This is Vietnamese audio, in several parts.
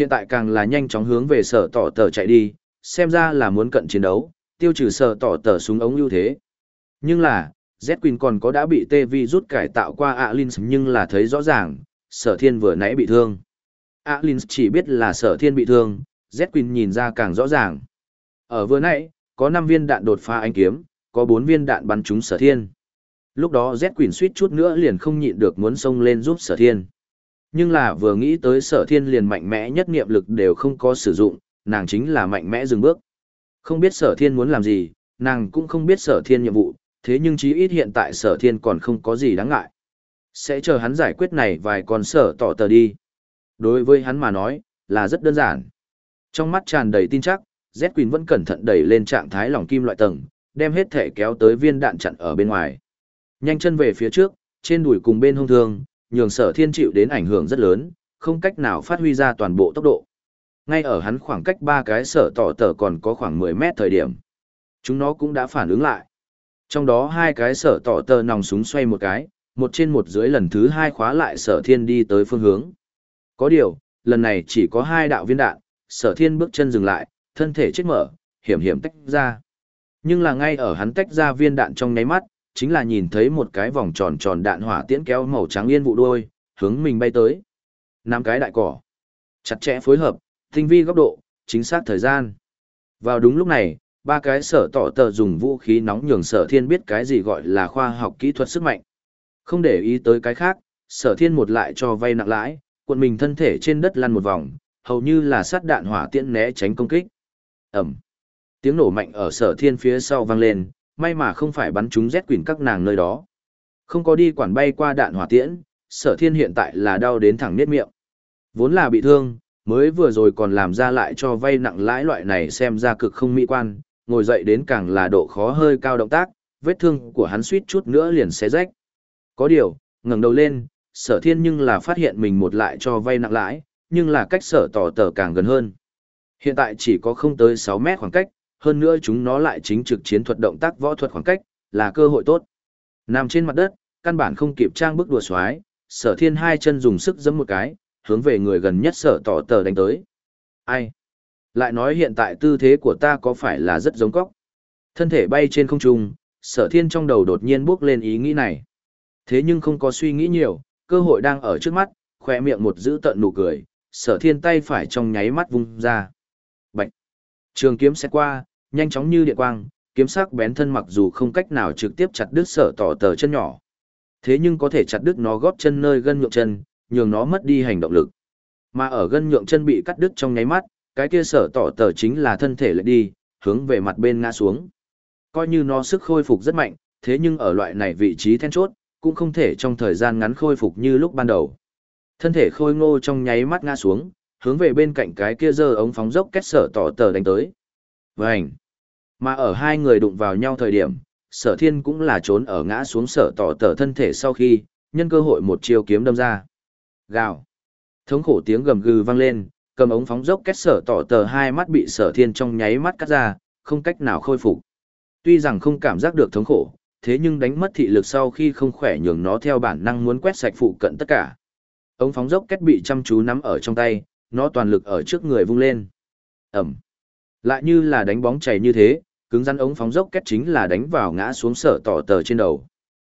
Hiện tại càng là nhanh chóng hướng về sở tỏ tờ chạy đi, xem ra là muốn cận chiến đấu, tiêu trừ sở tỏ tờ súng ống ưu thế. Nhưng là, Z Queen còn có đã bị tê vi rút cải tạo qua Alins nhưng là thấy rõ ràng, sở thiên vừa nãy bị thương. Alins chỉ biết là sở thiên bị thương, Z Queen nhìn ra càng rõ ràng. Ở vừa nãy, có 5 viên đạn đột phá ánh kiếm, có 4 viên đạn bắn trúng sở thiên. Lúc đó Z Queen suýt chút nữa liền không nhịn được muốn xông lên giúp sở thiên. Nhưng là vừa nghĩ tới sở thiên liền mạnh mẽ nhất niệm lực đều không có sử dụng, nàng chính là mạnh mẽ dừng bước. Không biết sở thiên muốn làm gì, nàng cũng không biết sở thiên nhiệm vụ, thế nhưng chí ít hiện tại sở thiên còn không có gì đáng ngại. Sẽ chờ hắn giải quyết này vài con sở tỏ tờ đi. Đối với hắn mà nói, là rất đơn giản. Trong mắt tràn đầy tin chắc, Z Queen vẫn cẩn thận đẩy lên trạng thái lỏng kim loại tầng, đem hết thể kéo tới viên đạn chặn ở bên ngoài. Nhanh chân về phía trước, trên đùi cùng bên hông thương, nhường sở thiên chịu đến ảnh hưởng rất lớn, không cách nào phát huy ra toàn bộ tốc độ. Ngay ở hắn khoảng cách ba cái sở tỏ tờ còn có khoảng 10 mét thời điểm. Chúng nó cũng đã phản ứng lại. Trong đó hai cái sở tỏ tờ nòng súng xoay một cái, một trên một dưới lần thứ hai khóa lại sở thiên đi tới phương hướng. Có điều, lần này chỉ có hai đạo viên đạn, sở thiên bước chân dừng lại, thân thể chết mở, hiểm hiểm tách ra. Nhưng là ngay ở hắn tách ra viên đạn trong nháy mắt, chính là nhìn thấy một cái vòng tròn tròn đạn hỏa tiễn kéo màu trắng yên vụ đuôi, hướng mình bay tới. Năm cái đại cỏ. Chặt chẽ phối hợp, tinh vi góc độ, chính xác thời gian. Vào đúng lúc này, ba cái sở tỏ tờ dùng vũ khí nóng nhường sở thiên biết cái gì gọi là khoa học kỹ thuật sức mạnh. Không để ý tới cái khác, sở thiên một lại cho vay nặng lãi, cuộn mình thân thể trên đất lăn một vòng, hầu như là sát đạn hỏa tiễn né tránh công kích. Ẩm. Tiếng nổ mạnh ở sở thiên phía sau vang lên, may mà không phải bắn chúng rét quỷ các nàng nơi đó. Không có đi quản bay qua đạn hỏa tiễn, sở thiên hiện tại là đau đến thẳng nết miệng. Vốn là bị thương, mới vừa rồi còn làm ra lại cho vay nặng lãi loại này xem ra cực không mỹ quan, ngồi dậy đến càng là độ khó hơi cao động tác, vết thương của hắn suýt chút nữa liền xé rách. Có điều, ngẩng đầu lên, sở thiên nhưng là phát hiện mình một lại cho vay nặng lãi, nhưng là cách sở tỏ tờ càng gần hơn. Hiện tại chỉ có không tới 6 mét khoảng cách, hơn nữa chúng nó lại chính trực chiến thuật động tác võ thuật khoảng cách, là cơ hội tốt. Nằm trên mặt đất, căn bản không kịp trang bước đùa xoái, sở thiên hai chân dùng sức giẫm một cái, hướng về người gần nhất sở tỏ tờ đánh tới. Ai? Lại nói hiện tại tư thế của ta có phải là rất giống cóc? Thân thể bay trên không trung, sở thiên trong đầu đột nhiên bước lên ý nghĩ này. Thế nhưng không có suy nghĩ nhiều, cơ hội đang ở trước mắt, khỏe miệng một giữ tận nụ cười, sở thiên tay phải trong nháy mắt vung ra. Bạch! Trường kiếm sẽ qua, nhanh chóng như điện quang, kiếm sắc bén thân mặc dù không cách nào trực tiếp chặt đứt sở tỏ tờ chân nhỏ. Thế nhưng có thể chặt đứt nó góp chân nơi gân nhượng chân, nhường nó mất đi hành động lực. Mà ở gân nhượng chân bị cắt đứt trong nháy mắt, cái kia sở tỏ tờ chính là thân thể lại đi, hướng về mặt bên ngã xuống. Coi như nó sức khôi phục rất mạnh, thế nhưng ở loại này vị trí then chốt, cũng không thể trong thời gian ngắn khôi phục như lúc ban đầu. Thân thể khôi ngô trong nháy mắt ngã xuống, hướng về bên cạnh cái kia giơ ống phóng dốc kết sở tỏ tờ đánh tới. Vành! Mà ở hai người đụng vào nhau thời điểm, sở thiên cũng là trốn ở ngã xuống sở tỏ tở thân thể sau khi, nhân cơ hội một chiêu kiếm đâm ra. Gào! Thống khổ tiếng gầm gừ vang lên, cầm ống phóng dốc kết sở tỏ tờ hai mắt bị sở thiên trong nháy mắt cắt ra, không cách nào khôi phục. Tuy rằng không cảm giác được thống khổ, thế nhưng đánh mất thị lực sau khi không khỏe nhường nó theo bản năng muốn quét sạch phụ cận tất cả. Ống phóng dốc kết bị chăm chú nắm ở trong tay, nó toàn lực ở trước người vung lên. Ẩm. Lại như là đánh bóng chảy như thế, cứng rắn ống phóng dốc kết chính là đánh vào ngã xuống sở tỏ tờ trên đầu.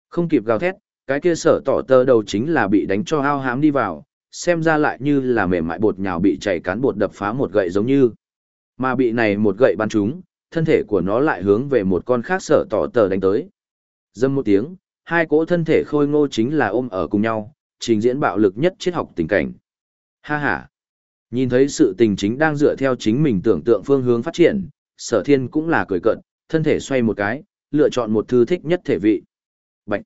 Không kịp gào thét, cái kia sở tỏ tờ đầu chính là bị đánh cho hao hám đi vào, xem ra lại như là mềm mại bột nhào bị chảy cán bột đập phá một gậy giống như. Mà bị này một gậy bắn trúng, thân thể của nó lại hướng về một con khác sở tỏ tờ đánh tới. Dâm một tiếng, hai cỗ thân thể khôi ngô chính là ôm ở cùng nhau, trình diễn bạo lực nhất triết học tình cảnh. Ha ha! Nhìn thấy sự tình chính đang dựa theo chính mình tưởng tượng phương hướng phát triển, sở thiên cũng là cười cận, thân thể xoay một cái, lựa chọn một thư thích nhất thể vị. Bạch!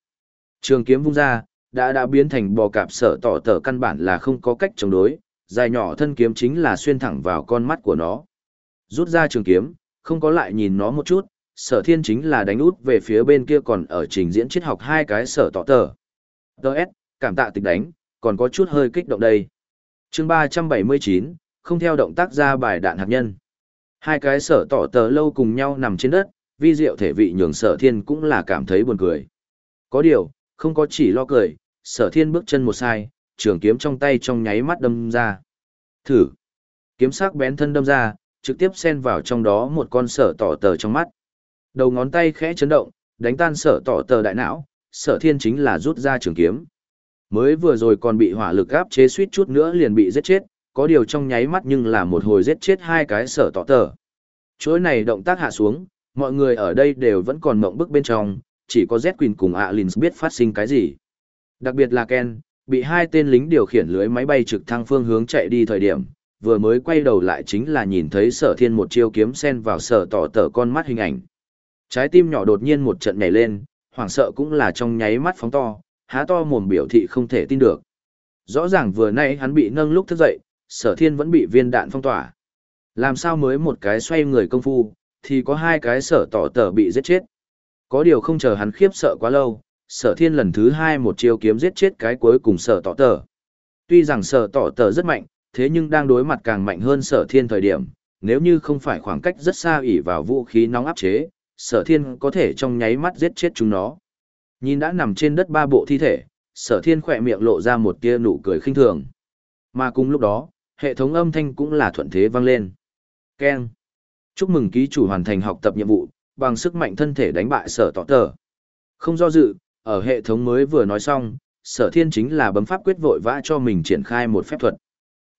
Trường kiếm vung ra, đã đã biến thành bò cạp sở tỏ tờ căn bản là không có cách chống đối, dài nhỏ thân kiếm chính là xuyên thẳng vào con mắt của nó. Rút ra trường kiếm, không có lại nhìn nó một chút, sở thiên chính là đánh út về phía bên kia còn ở trình diễn triết học hai cái sở tỏ tờ. Đợt, cảm tạ tịch đánh, còn có chút hơi kích động đây. chương 379, không theo động tác ra bài đạn hạt nhân. Hai cái sở tỏ tờ lâu cùng nhau nằm trên đất, vi diệu thể vị nhường sở thiên cũng là cảm thấy buồn cười. Có điều, không có chỉ lo cười, sở thiên bước chân một sai, trường kiếm trong tay trong nháy mắt đâm ra. Thử. Kiếm sắc bén thân đâm ra, trực tiếp xen vào trong đó một con sở tỏ tờ trong mắt. Đầu ngón tay khẽ chấn động, đánh tan sở tỏ tờ đại não, sở thiên chính là rút ra trường kiếm. Mới vừa rồi còn bị hỏa lực áp chế suýt chút nữa liền bị giết chết, có điều trong nháy mắt nhưng là một hồi giết chết hai cái sở tỏ tờ. Chuỗi này động tác hạ xuống, mọi người ở đây đều vẫn còn mộng bức bên trong, chỉ có Z Quỳnh cùng Alins biết phát sinh cái gì. Đặc biệt là Ken, bị hai tên lính điều khiển lưới máy bay trực thăng phương hướng chạy đi thời điểm, vừa mới quay đầu lại chính là nhìn thấy sở thiên một chiêu kiếm sen vào sở tỏ tờ con mắt hình ảnh. Trái tim nhỏ đột nhiên một trận nhảy lên, hoảng sợ cũng là trong nháy mắt phóng to, há to mồm biểu thị không thể tin được. Rõ ràng vừa nãy hắn bị nâng lúc thức dậy, sở thiên vẫn bị viên đạn phong tỏa. Làm sao mới một cái xoay người công phu, thì có hai cái sở tỏ tờ bị giết chết. Có điều không chờ hắn khiếp sợ quá lâu, sở thiên lần thứ hai một chiêu kiếm giết chết cái cuối cùng sở tỏ tờ. Tuy rằng sở tỏ tờ rất mạnh, thế nhưng đang đối mặt càng mạnh hơn sở thiên thời điểm, nếu như không phải khoảng cách rất xa ỉ vào vũ khí nóng áp chế, sở thiên có thể trong nháy mắt giết chết chúng nó. Nhìn đã nằm trên đất ba bộ thi thể, sở thiên khỏe miệng lộ ra một tia nụ cười khinh thường. Mà cùng lúc đó, hệ thống âm thanh cũng là thuận thế vang lên. Ken. Chúc mừng ký chủ hoàn thành học tập nhiệm vụ, bằng sức mạnh thân thể đánh bại sở tỏ tờ. Không do dự, ở hệ thống mới vừa nói xong, sở thiên chính là bấm pháp quyết vội vã cho mình triển khai một phép thuật.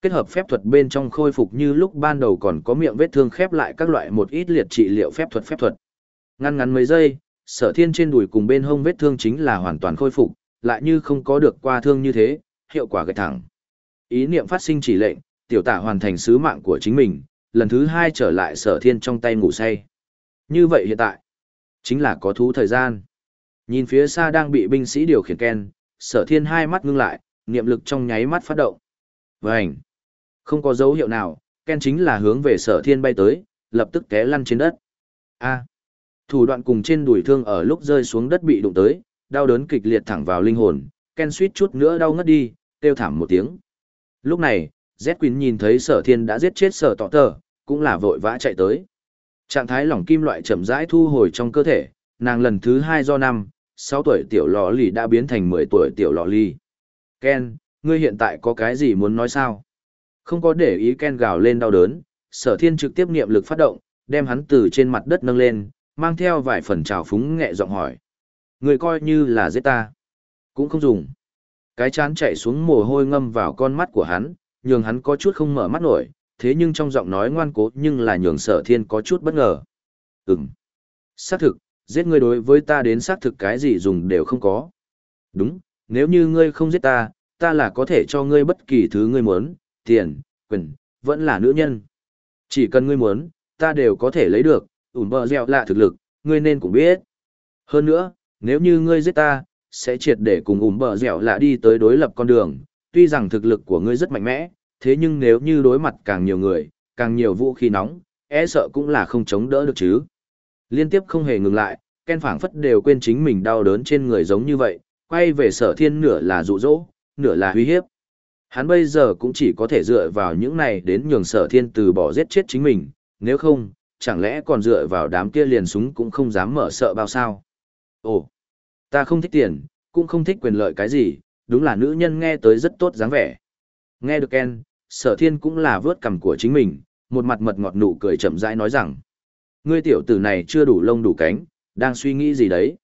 Kết hợp phép thuật bên trong khôi phục như lúc ban đầu còn có miệng vết thương khép lại các loại một ít liệt trị liệu phép thuật phép thuật. Ngăn ngắn mấy giây, sở thiên trên đùi cùng bên hông vết thương chính là hoàn toàn khôi phục, lại như không có được qua thương như thế, hiệu quả gạch thẳng. Ý niệm phát sinh chỉ lệnh, tiểu tả hoàn thành sứ mạng của chính mình, lần thứ hai trở lại sở thiên trong tay ngủ say. Như vậy hiện tại, chính là có thú thời gian. Nhìn phía xa đang bị binh sĩ điều khiển Ken, sở thiên hai mắt ngưng lại, niệm lực trong nháy mắt phát động. Vânh! Không có dấu hiệu nào, Ken chính là hướng về sở thiên bay tới, lập tức té lăn trên đất. A! Thủ đoạn cùng trên đùi thương ở lúc rơi xuống đất bị đụng tới, đau đớn kịch liệt thẳng vào linh hồn, Ken suýt chút nữa đau ngất đi, kêu thảm một tiếng. Lúc này, Z Quỳnh nhìn thấy sở thiên đã giết chết sở tọ tờ, cũng là vội vã chạy tới. Trạng thái lỏng kim loại chậm rãi thu hồi trong cơ thể, nàng lần thứ hai do năm, 6 tuổi tiểu lò lì đã biến thành 10 tuổi tiểu lò lì. Ken, ngươi hiện tại có cái gì muốn nói sao? Không có để ý Ken gào lên đau đớn, sở thiên trực tiếp niệm lực phát động, đem hắn từ trên mặt đất nâng lên, mang theo vài phần trào phúng nhẹ giọng hỏi. Người coi như là giết ta. Cũng không dùng. Cái chán chạy xuống mồ hôi ngâm vào con mắt của hắn, nhường hắn có chút không mở mắt nổi, thế nhưng trong giọng nói ngoan cố nhưng là nhường sở thiên có chút bất ngờ. Ừm. Xác thực, giết ngươi đối với ta đến xác thực cái gì dùng đều không có. Đúng, nếu như ngươi không giết ta, ta là có thể cho ngươi bất kỳ thứ ngươi muốn, tiền, quyền, vẫn là nữ nhân. Chỉ cần ngươi muốn, ta đều có thể lấy được, ủn bờ dẻo lạ thực lực, ngươi nên cũng biết. Hơn nữa, nếu như ngươi giết ta, sẽ triệt để cùng ủn bờ dẻo lạ đi tới đối lập con đường, tuy rằng thực lực của ngươi rất mạnh mẽ, thế nhưng nếu như đối mặt càng nhiều người, càng nhiều vũ khí nóng, e sợ cũng là không chống đỡ được chứ. Liên tiếp không hề ngừng lại, Ken phảng phất đều quên chính mình đau đớn trên người giống như vậy, quay về sở thiên nửa là dụ dỗ, nửa là uy hiếp. Hắn bây giờ cũng chỉ có thể dựa vào những này đến nhường sở thiên từ bỏ giết chết chính mình, nếu không, chẳng lẽ còn dựa vào đám kia liền súng cũng không dám mở sợ bao sao. Ồ, ta không thích tiền, cũng không thích quyền lợi cái gì, đúng là nữ nhân nghe tới rất tốt dáng vẻ. Nghe được Ken, sở thiên cũng là vớt cằm của chính mình, một mặt mật ngọt nụ cười chậm rãi nói rằng, ngươi tiểu tử này chưa đủ lông đủ cánh, đang suy nghĩ gì đấy.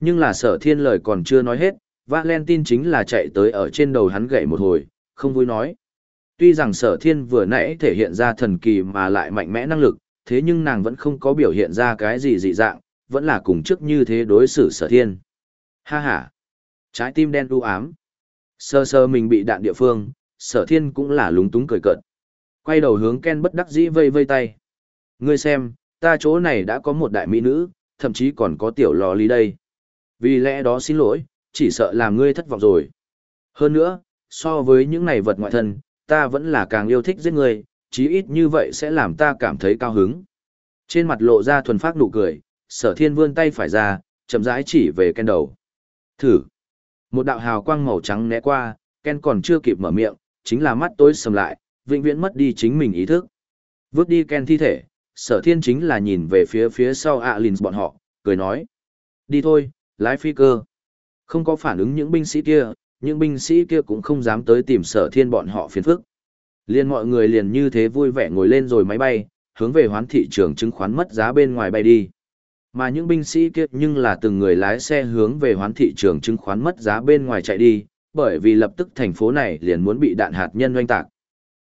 Nhưng là sở thiên lời còn chưa nói hết, Valentine chính là chạy tới ở trên đầu hắn gậy một hồi, không vui nói. Tuy rằng sở thiên vừa nãy thể hiện ra thần kỳ mà lại mạnh mẽ năng lực, thế nhưng nàng vẫn không có biểu hiện ra cái gì dị dạng, vẫn là cùng trước như thế đối xử sở thiên. Ha ha! Trái tim đen u ám. Sơ sơ mình bị đạn địa phương, sở thiên cũng là lúng túng cười cợt. Quay đầu hướng Ken bất đắc dĩ vây vây tay. Ngươi xem, ta chỗ này đã có một đại mỹ nữ, thậm chí còn có tiểu lò ly đây. Vì lẽ đó xin lỗi, chỉ sợ làm ngươi thất vọng rồi. Hơn nữa, so với những này vật ngoại thân, ta vẫn là càng yêu thích giết ngươi, chí ít như vậy sẽ làm ta cảm thấy cao hứng. Trên mặt lộ ra thuần phát nụ cười, sở thiên vươn tay phải ra, chậm rãi chỉ về Ken đầu. Thử. Một đạo hào quang màu trắng né qua, Ken còn chưa kịp mở miệng, chính là mắt tối sầm lại, vĩnh viễn mất đi chính mình ý thức. Vước đi Ken thi thể, sở thiên chính là nhìn về phía phía sau Alins bọn họ, cười nói. Đi thôi, lái phi cơ. Không có phản ứng những binh sĩ kia, những binh sĩ kia cũng không dám tới tìm sở thiên bọn họ phiền phức. Liên mọi người liền như thế vui vẻ ngồi lên rồi máy bay, hướng về hoán thị trường chứng khoán mất giá bên ngoài bay đi. Mà những binh sĩ kia nhưng là từng người lái xe hướng về hoán thị trường chứng khoán mất giá bên ngoài chạy đi, bởi vì lập tức thành phố này liền muốn bị đạn hạt nhân oanh tạc.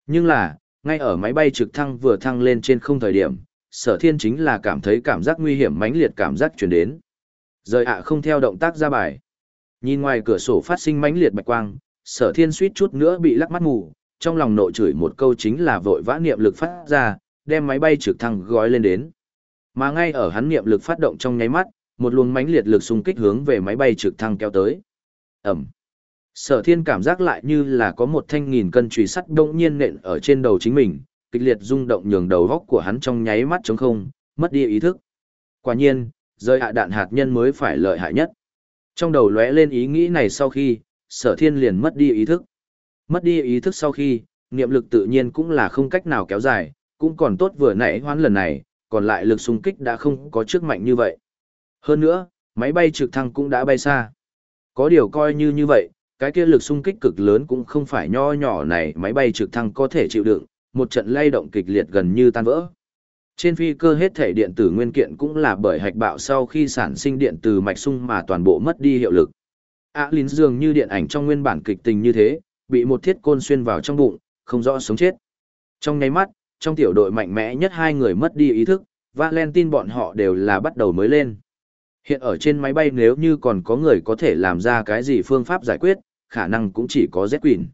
Nhưng là, ngay ở máy bay trực thăng vừa thăng lên trên không thời điểm, sở thiên chính là cảm thấy cảm giác nguy hiểm mãnh liệt cảm giác chuyển đến. Rời ạ không theo động tác ra bài. Nhìn ngoài cửa sổ phát sinh mãnh liệt bạch quang, sở thiên suýt chút nữa bị lắc mắt mù, trong lòng nội chửi một câu chính là vội vã niệm lực phát ra, đem máy bay trực thăng gói lên đến. Mà ngay ở hắn niệm lực phát động trong nháy mắt, một luồng mãnh liệt lực xung kích hướng về máy bay trực thăng kéo tới. Ẩm. Sở thiên cảm giác lại như là có một thanh nghìn cân trùy sắt đông nhiên nện ở trên đầu chính mình, kịch liệt rung động nhường đầu góc của hắn trong nháy mắt trống không, mất đi ý thức. Quả nhiên, rơi hạ đạn hạt nhân mới phải lợi hại nhất. Trong đầu lóe lên ý nghĩ này sau khi, sở thiên liền mất đi ý thức. Mất đi ý thức sau khi, niệm lực tự nhiên cũng là không cách nào kéo dài, cũng còn tốt vừa nãy hoán lần này, còn lại lực xung kích đã không có trước mạnh như vậy. Hơn nữa, máy bay trực thăng cũng đã bay xa. Có điều coi như như vậy, cái kia lực xung kích cực lớn cũng không phải nho nhỏ này máy bay trực thăng có thể chịu đựng, một trận lay động kịch liệt gần như tan vỡ. Trên phi cơ hết thể điện tử nguyên kiện cũng là bởi hạch bạo sau khi sản sinh điện từ mạch sung mà toàn bộ mất đi hiệu lực. Á Linh dường như điện ảnh trong nguyên bản kịch tình như thế, bị một thiết côn xuyên vào trong bụng, không rõ sống chết. Trong nháy mắt, trong tiểu đội mạnh mẽ nhất hai người mất đi ý thức, Valentine bọn họ đều là bắt đầu mới lên. Hiện ở trên máy bay nếu như còn có người có thể làm ra cái gì phương pháp giải quyết, khả năng cũng chỉ có Z Queen.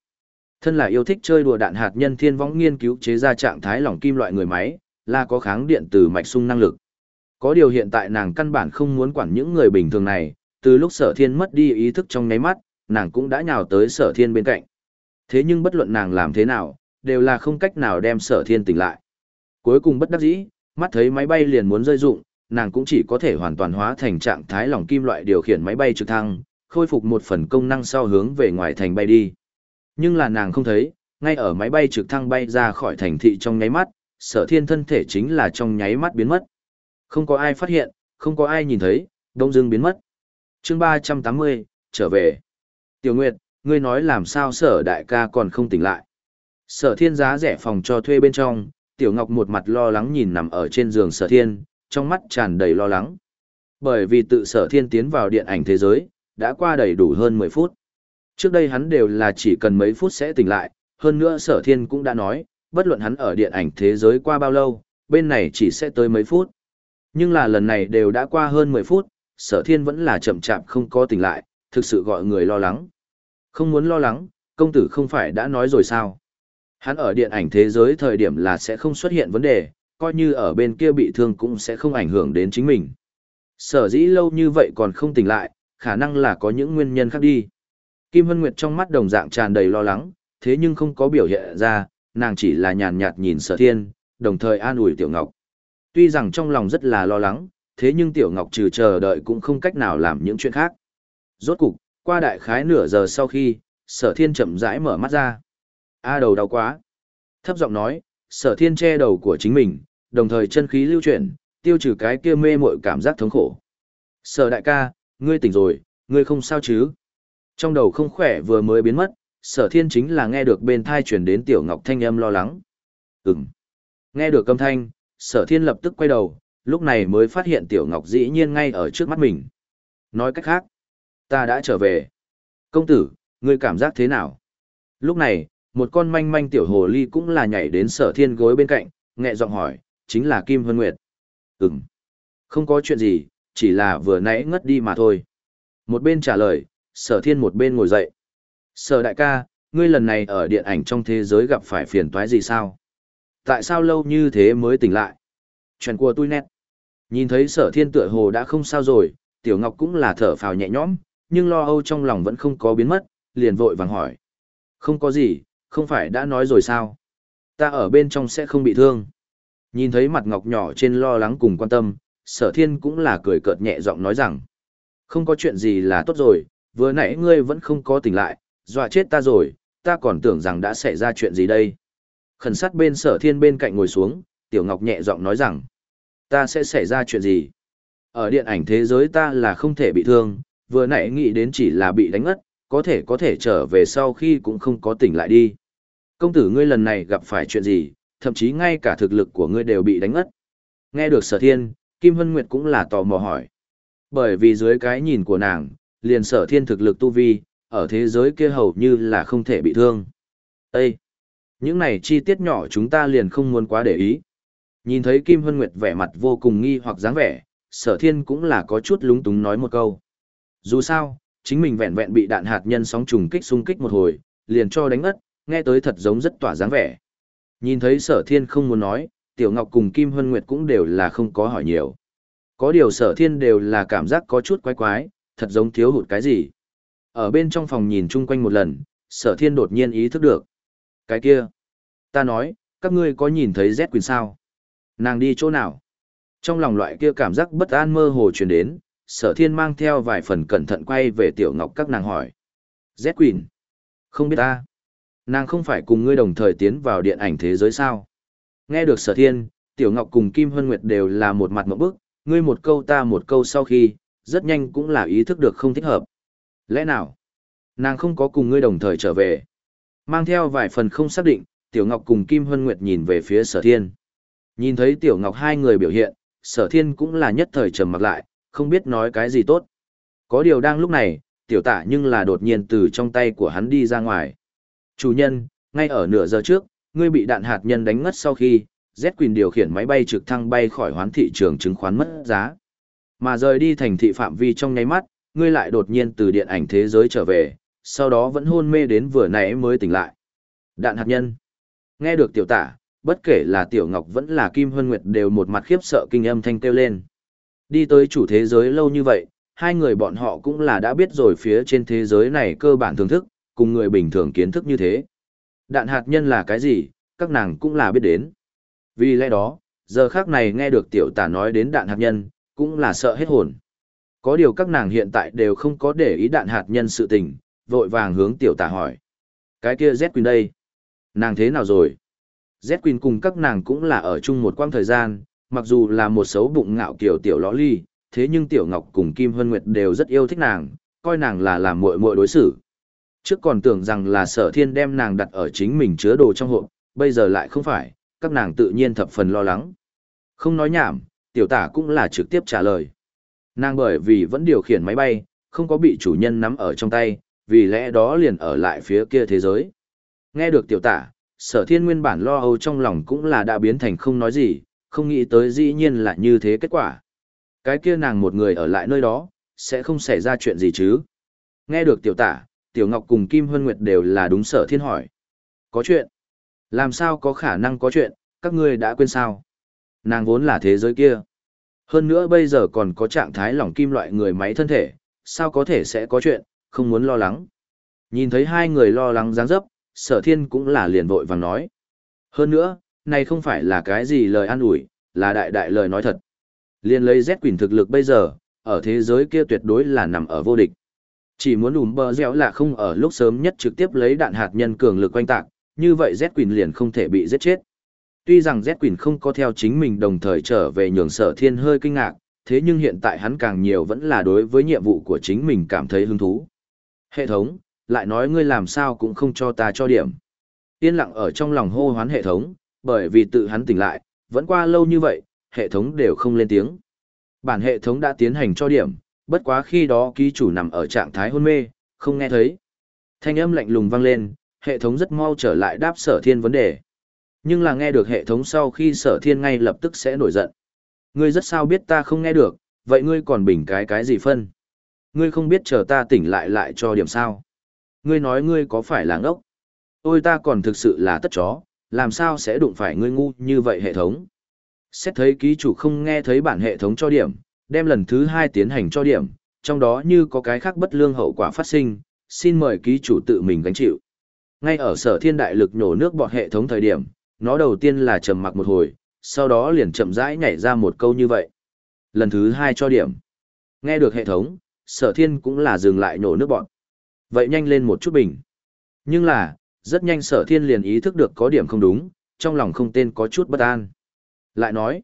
Thân là yêu thích chơi đùa đạn hạt nhân thiên võng nghiên cứu chế ra trạng thái lỏng kim loại người máy, là có kháng điện từ mạch sung năng lực. Có điều hiện tại nàng căn bản không muốn quản những người bình thường này, từ lúc sở thiên mất đi ý thức trong ngáy mắt, nàng cũng đã nhào tới sở thiên bên cạnh. Thế nhưng bất luận nàng làm thế nào, đều là không cách nào đem sở thiên tỉnh lại. Cuối cùng bất đắc dĩ, mắt thấy máy bay liền muốn rơi dụng, nàng cũng chỉ có thể hoàn toàn hóa thành trạng thái lỏng kim loại điều khiển máy bay trực thăng, khôi phục một phần công năng sau hướng về ngoài thành bay đi. Nhưng là nàng không thấy, ngay ở máy bay trực thăng bay ra khỏi thành thị trong nháy mắt, sở thiên thân thể chính là trong nháy mắt biến mất. Không có ai phát hiện, không có ai nhìn thấy, đông dưng biến mất. chương 380, trở về. Tiểu Nguyệt, ngươi nói làm sao sở đại ca còn không tỉnh lại. Sở thiên giá rẻ phòng cho thuê bên trong, Tiểu Ngọc một mặt lo lắng nhìn nằm ở trên giường sở thiên, trong mắt tràn đầy lo lắng. Bởi vì tự sở thiên tiến vào điện ảnh thế giới, đã qua đầy đủ hơn 10 phút. Trước đây hắn đều là chỉ cần mấy phút sẽ tỉnh lại, hơn nữa sở thiên cũng đã nói, bất luận hắn ở điện ảnh thế giới qua bao lâu, bên này chỉ sẽ tới mấy phút. Nhưng là lần này đều đã qua hơn 10 phút, sở thiên vẫn là chậm chạp không có tỉnh lại, thực sự gọi người lo lắng. Không muốn lo lắng, công tử không phải đã nói rồi sao. Hắn ở điện ảnh thế giới thời điểm là sẽ không xuất hiện vấn đề, coi như ở bên kia bị thương cũng sẽ không ảnh hưởng đến chính mình. Sở dĩ lâu như vậy còn không tỉnh lại, khả năng là có những nguyên nhân khác đi. Kim Hân Nguyệt trong mắt đồng dạng tràn đầy lo lắng, thế nhưng không có biểu hiện ra, nàng chỉ là nhàn nhạt nhìn sở thiên, đồng thời an ủi Tiểu Ngọc. Tuy rằng trong lòng rất là lo lắng, thế nhưng Tiểu Ngọc trừ chờ đợi cũng không cách nào làm những chuyện khác. Rốt cục, qua đại khái nửa giờ sau khi, sở thiên chậm rãi mở mắt ra. A đầu đau quá. Thấp giọng nói, sở thiên che đầu của chính mình, đồng thời chân khí lưu chuyển, tiêu trừ cái kia mê mội cảm giác thống khổ. Sở đại ca, ngươi tỉnh rồi, ngươi không sao chứ? Trong đầu không khỏe vừa mới biến mất, sở thiên chính là nghe được bên thai chuyển đến tiểu ngọc thanh âm lo lắng. Ừm. Nghe được âm thanh, sở thiên lập tức quay đầu, lúc này mới phát hiện tiểu ngọc dĩ nhiên ngay ở trước mắt mình. Nói cách khác, ta đã trở về. Công tử, ngươi cảm giác thế nào? Lúc này, một con manh manh tiểu hồ ly cũng là nhảy đến sở thiên gối bên cạnh, nhẹ giọng hỏi, chính là Kim Hân Nguyệt. Ừm. Không có chuyện gì, chỉ là vừa nãy ngất đi mà thôi. Một bên trả lời, sở thiên một bên ngồi dậy. Sở đại ca, ngươi lần này ở điện ảnh trong thế giới gặp phải phiền toái gì sao? Tại sao lâu như thế mới tỉnh lại? Chuyện của tôi nét. Nhìn thấy sở thiên tựa hồ đã không sao rồi, tiểu ngọc cũng là thở phào nhẹ nhõm, nhưng lo âu trong lòng vẫn không có biến mất, liền vội vàng hỏi. Không có gì, không phải đã nói rồi sao? Ta ở bên trong sẽ không bị thương. Nhìn thấy mặt ngọc nhỏ trên lo lắng cùng quan tâm, sở thiên cũng là cười cợt nhẹ giọng nói rằng. Không có chuyện gì là tốt rồi, vừa nãy ngươi vẫn không có tỉnh lại, dọa chết ta rồi, ta còn tưởng rằng đã xảy ra chuyện gì đây. Khẩn sát bên sở thiên bên cạnh ngồi xuống, tiểu ngọc nhẹ giọng nói rằng, ta sẽ xảy ra chuyện gì. Ở điện ảnh thế giới ta là không thể bị thương, vừa nãy nghĩ đến chỉ là bị đánh ngất, có thể có thể trở về sau khi cũng không có tỉnh lại đi. Công tử ngươi lần này gặp phải chuyện gì, thậm chí ngay cả thực lực của ngươi đều bị đánh ngất. Nghe được sở thiên, Kim Hân Nguyệt cũng là tò mò hỏi. Bởi vì dưới cái nhìn của nàng, liền sở thiên thực lực tu vi, ở thế giới kia hầu như là không thể bị thương. Ê! Những này chi tiết nhỏ chúng ta liền không muốn quá để ý. Nhìn thấy Kim Hân Nguyệt vẻ mặt vô cùng nghi hoặc dáng vẻ, sở thiên cũng là có chút lúng túng nói một câu. Dù sao, chính mình vẹn vẹn bị đạn hạt nhân sóng trùng kích xung kích một hồi, liền cho đánh ất, nghe tới thật giống rất tỏa dáng vẻ. Nhìn thấy sở thiên không muốn nói, Tiểu Ngọc cùng Kim Hân Nguyệt cũng đều là không có hỏi nhiều. Có điều sở thiên đều là cảm giác có chút quái quái, thật giống thiếu hụt cái gì. Ở bên trong phòng nhìn chung quanh một lần, sở thiên đột nhiên ý thức được. Cái kia, ta nói, các ngươi có nhìn thấy Z Quỳnh sao? Nàng đi chỗ nào? Trong lòng loại kia cảm giác bất an mơ hồ truyền đến, sở thiên mang theo vài phần cẩn thận quay về tiểu ngọc các nàng hỏi. Z Quỳnh? Không biết ta. Nàng không phải cùng ngươi đồng thời tiến vào điện ảnh thế giới sao? Nghe được sở thiên, tiểu ngọc cùng Kim Hân Nguyệt đều là một mặt mộng bức, ngươi một câu ta một câu sau khi, rất nhanh cũng là ý thức được không thích hợp. Lẽ nào? Nàng không có cùng ngươi đồng thời trở về. Mang theo vài phần không xác định, Tiểu Ngọc cùng Kim Hân Nguyệt nhìn về phía sở thiên. Nhìn thấy Tiểu Ngọc hai người biểu hiện, sở thiên cũng là nhất thời trầm mặc lại, không biết nói cái gì tốt. Có điều đang lúc này, Tiểu Tả nhưng là đột nhiên từ trong tay của hắn đi ra ngoài. Chủ nhân, ngay ở nửa giờ trước, ngươi bị đạn hạt nhân đánh ngất sau khi, Z Quỳnh điều khiển máy bay trực thăng bay khỏi hoán thị trường chứng khoán mất giá. Mà rời đi thành thị phạm vi trong nháy mắt, ngươi lại đột nhiên từ điện ảnh thế giới trở về, sau đó vẫn hôn mê đến vừa nãy mới tỉnh lại. Đạn hạt nhân. Nghe được tiểu tả, bất kể là tiểu ngọc vẫn là kim hân nguyệt đều một mặt khiếp sợ kinh âm thanh kêu lên. Đi tới chủ thế giới lâu như vậy, hai người bọn họ cũng là đã biết rồi phía trên thế giới này cơ bản thưởng thức, cùng người bình thường kiến thức như thế. Đạn hạt nhân là cái gì, các nàng cũng là biết đến. Vì lẽ đó, giờ khác này nghe được tiểu tả nói đến đạn hạt nhân, cũng là sợ hết hồn. Có điều các nàng hiện tại đều không có để ý đạn hạt nhân sự tình, vội vàng hướng tiểu tả hỏi. Cái kia Z Queen đây, nàng thế nào rồi? Z Queen cùng các nàng cũng là ở chung một quãng thời gian, mặc dù là một xấu bụng ngạo kiểu tiểu lõ ly, thế nhưng tiểu ngọc cùng Kim Hân Nguyệt đều rất yêu thích nàng, coi nàng là làm muội muội đối xử. Trước còn tưởng rằng là sở thiên đem nàng đặt ở chính mình chứa đồ trong hộp, bây giờ lại không phải, các nàng tự nhiên thập phần lo lắng. Không nói nhảm, tiểu tả cũng là trực tiếp trả lời. Nàng bởi vì vẫn điều khiển máy bay, không có bị chủ nhân nắm ở trong tay, vì lẽ đó liền ở lại phía kia thế giới. Nghe được tiểu tả, sở thiên nguyên bản lo âu trong lòng cũng là đã biến thành không nói gì, không nghĩ tới dĩ nhiên là như thế kết quả. Cái kia nàng một người ở lại nơi đó, sẽ không xảy ra chuyện gì chứ. Nghe được tiểu tả, tiểu ngọc cùng Kim Hân Nguyệt đều là đúng sở thiên hỏi. Có chuyện? Làm sao có khả năng có chuyện, các ngươi đã quên sao? Nàng vốn là thế giới kia. Hơn nữa bây giờ còn có trạng thái lỏng kim loại người máy thân thể, sao có thể sẽ có chuyện, không muốn lo lắng. Nhìn thấy hai người lo lắng dáng dấp, sở thiên cũng là liền vội vàng nói. Hơn nữa, này không phải là cái gì lời an ủi, là đại đại lời nói thật. Liên lấy Z quỷ thực lực bây giờ, ở thế giới kia tuyệt đối là nằm ở vô địch. Chỉ muốn ủm bờ dẻo là không ở lúc sớm nhất trực tiếp lấy đạn hạt nhân cường lực quanh tạc, như vậy Z quỷ liền không thể bị giết chết. Tuy rằng Z Quỳnh không có theo chính mình đồng thời trở về nhường sở thiên hơi kinh ngạc, thế nhưng hiện tại hắn càng nhiều vẫn là đối với nhiệm vụ của chính mình cảm thấy hứng thú. Hệ thống, lại nói ngươi làm sao cũng không cho ta cho điểm. Yên lặng ở trong lòng hô hoán hệ thống, bởi vì tự hắn tỉnh lại, vẫn qua lâu như vậy, hệ thống đều không lên tiếng. Bản hệ thống đã tiến hành cho điểm, bất quá khi đó ký chủ nằm ở trạng thái hôn mê, không nghe thấy. Thanh âm lạnh lùng vang lên, hệ thống rất mau trở lại đáp sở thiên vấn đề. Nhưng là nghe được hệ thống sau khi sở thiên ngay lập tức sẽ nổi giận. Ngươi rất sao biết ta không nghe được, vậy ngươi còn bình cái cái gì phân? Ngươi không biết chờ ta tỉnh lại lại cho điểm sao? Ngươi nói ngươi có phải là ngốc? Ôi ta còn thực sự là tất chó, làm sao sẽ đụng phải ngươi ngu như vậy hệ thống? Xét thấy ký chủ không nghe thấy bản hệ thống cho điểm, đem lần thứ hai tiến hành cho điểm, trong đó như có cái khác bất lương hậu quả phát sinh, xin mời ký chủ tự mình gánh chịu. Ngay ở sở thiên đại lực nhổ nước bọt hệ thống thời điểm, nó đầu tiên là trầm mặc một hồi, sau đó liền chậm rãi nhảy ra một câu như vậy. Lần thứ hai cho điểm. Nghe được hệ thống, sở thiên cũng là dừng lại nhổ nước bọt. Vậy nhanh lên một chút bình. Nhưng là, rất nhanh sở thiên liền ý thức được có điểm không đúng, trong lòng không tên có chút bất an. Lại nói,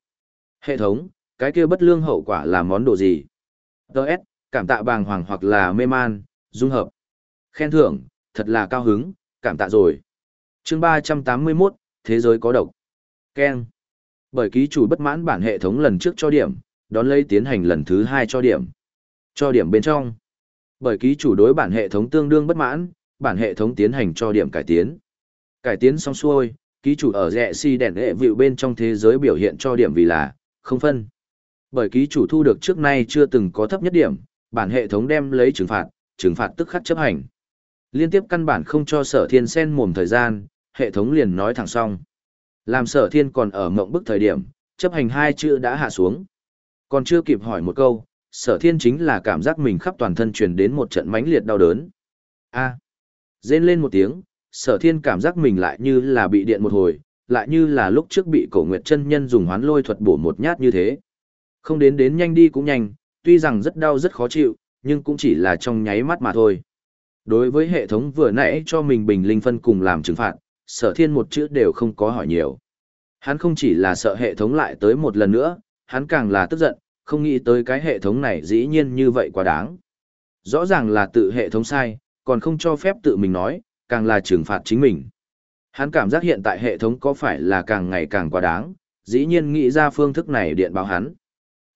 hệ thống, cái kia bất lương hậu quả là món đồ gì? Đợt, cảm tạ bàng hoàng hoặc là mê man, dung hợp. Khen thưởng, thật là cao hứng, cảm tạ rồi. chương 381, Thế giới có độc. keng Bởi ký chủ bất mãn bản hệ thống lần trước cho điểm, đón lấy tiến hành lần thứ hai cho điểm. Cho điểm bên trong. Bởi ký chủ đối bản hệ thống tương đương bất mãn, bản hệ thống tiến hành cho điểm cải tiến. Cải tiến xong xuôi, ký chủ ở rẽ si đèn hệ vịu bên trong thế giới biểu hiện cho điểm vì là không phân. Bởi ký chủ thu được trước nay chưa từng có thấp nhất điểm, bản hệ thống đem lấy trừng phạt, trừng phạt tức khắc chấp hành. Liên tiếp căn bản không cho sở thiên sen mồm thời gian, hệ thống liền nói thẳng xong. Làm sở thiên còn ở mộng bức thời điểm, chấp hành hai chữ đã hạ xuống. Còn chưa kịp hỏi một câu, sở thiên chính là cảm giác mình khắp toàn thân truyền đến một trận mãnh liệt đau đớn. A. À. Rên lên một tiếng, sở thiên cảm giác mình lại như là bị điện một hồi, lại như là lúc trước bị cổ nguyệt chân nhân dùng hoán lôi thuật bổ một nhát như thế. Không đến đến nhanh đi cũng nhanh, tuy rằng rất đau rất khó chịu, nhưng cũng chỉ là trong nháy mắt mà thôi. Đối với hệ thống vừa nãy cho mình bình linh phân cùng làm trừng phạt, sở thiên một chữ đều không có hỏi nhiều. Hắn không chỉ là sợ hệ thống lại tới một lần nữa, hắn càng là tức giận, không nghĩ tới cái hệ thống này dĩ nhiên như vậy quá đáng. Rõ ràng là tự hệ thống sai, còn không cho phép tự mình nói, càng là trừng phạt chính mình. Hắn cảm giác hiện tại hệ thống có phải là càng ngày càng quá đáng, dĩ nhiên nghĩ ra phương thức này điện báo hắn.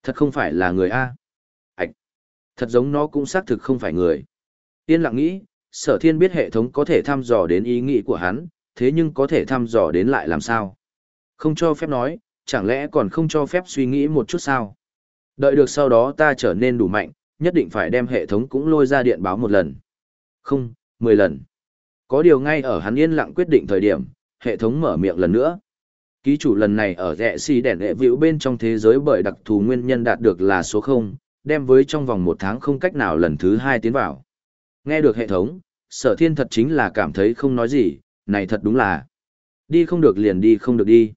Thật không phải là người A. Ảch! Thật giống nó cũng xác thực không phải người. Yên lặng nghĩ, sở thiên biết hệ thống có thể thăm dò đến ý nghĩ của hắn, thế nhưng có thể thăm dò đến lại làm sao? Không cho phép nói, chẳng lẽ còn không cho phép suy nghĩ một chút sao? Đợi được sau đó ta trở nên đủ mạnh, nhất định phải đem hệ thống cũng lôi ra điện báo một lần. Không, mười lần. Có điều ngay ở hắn yên lặng quyết định thời điểm, hệ thống mở miệng lần nữa. Ký chủ lần này ở rẽ xì đèn hệ vĩu bên trong thế giới bởi đặc thù nguyên nhân đạt được là số 0, đem với trong vòng một tháng không cách nào lần thứ hai tiến vào. Nghe được hệ thống, sở thiên thật chính là cảm thấy không nói gì, này thật đúng là đi không được liền đi không được đi.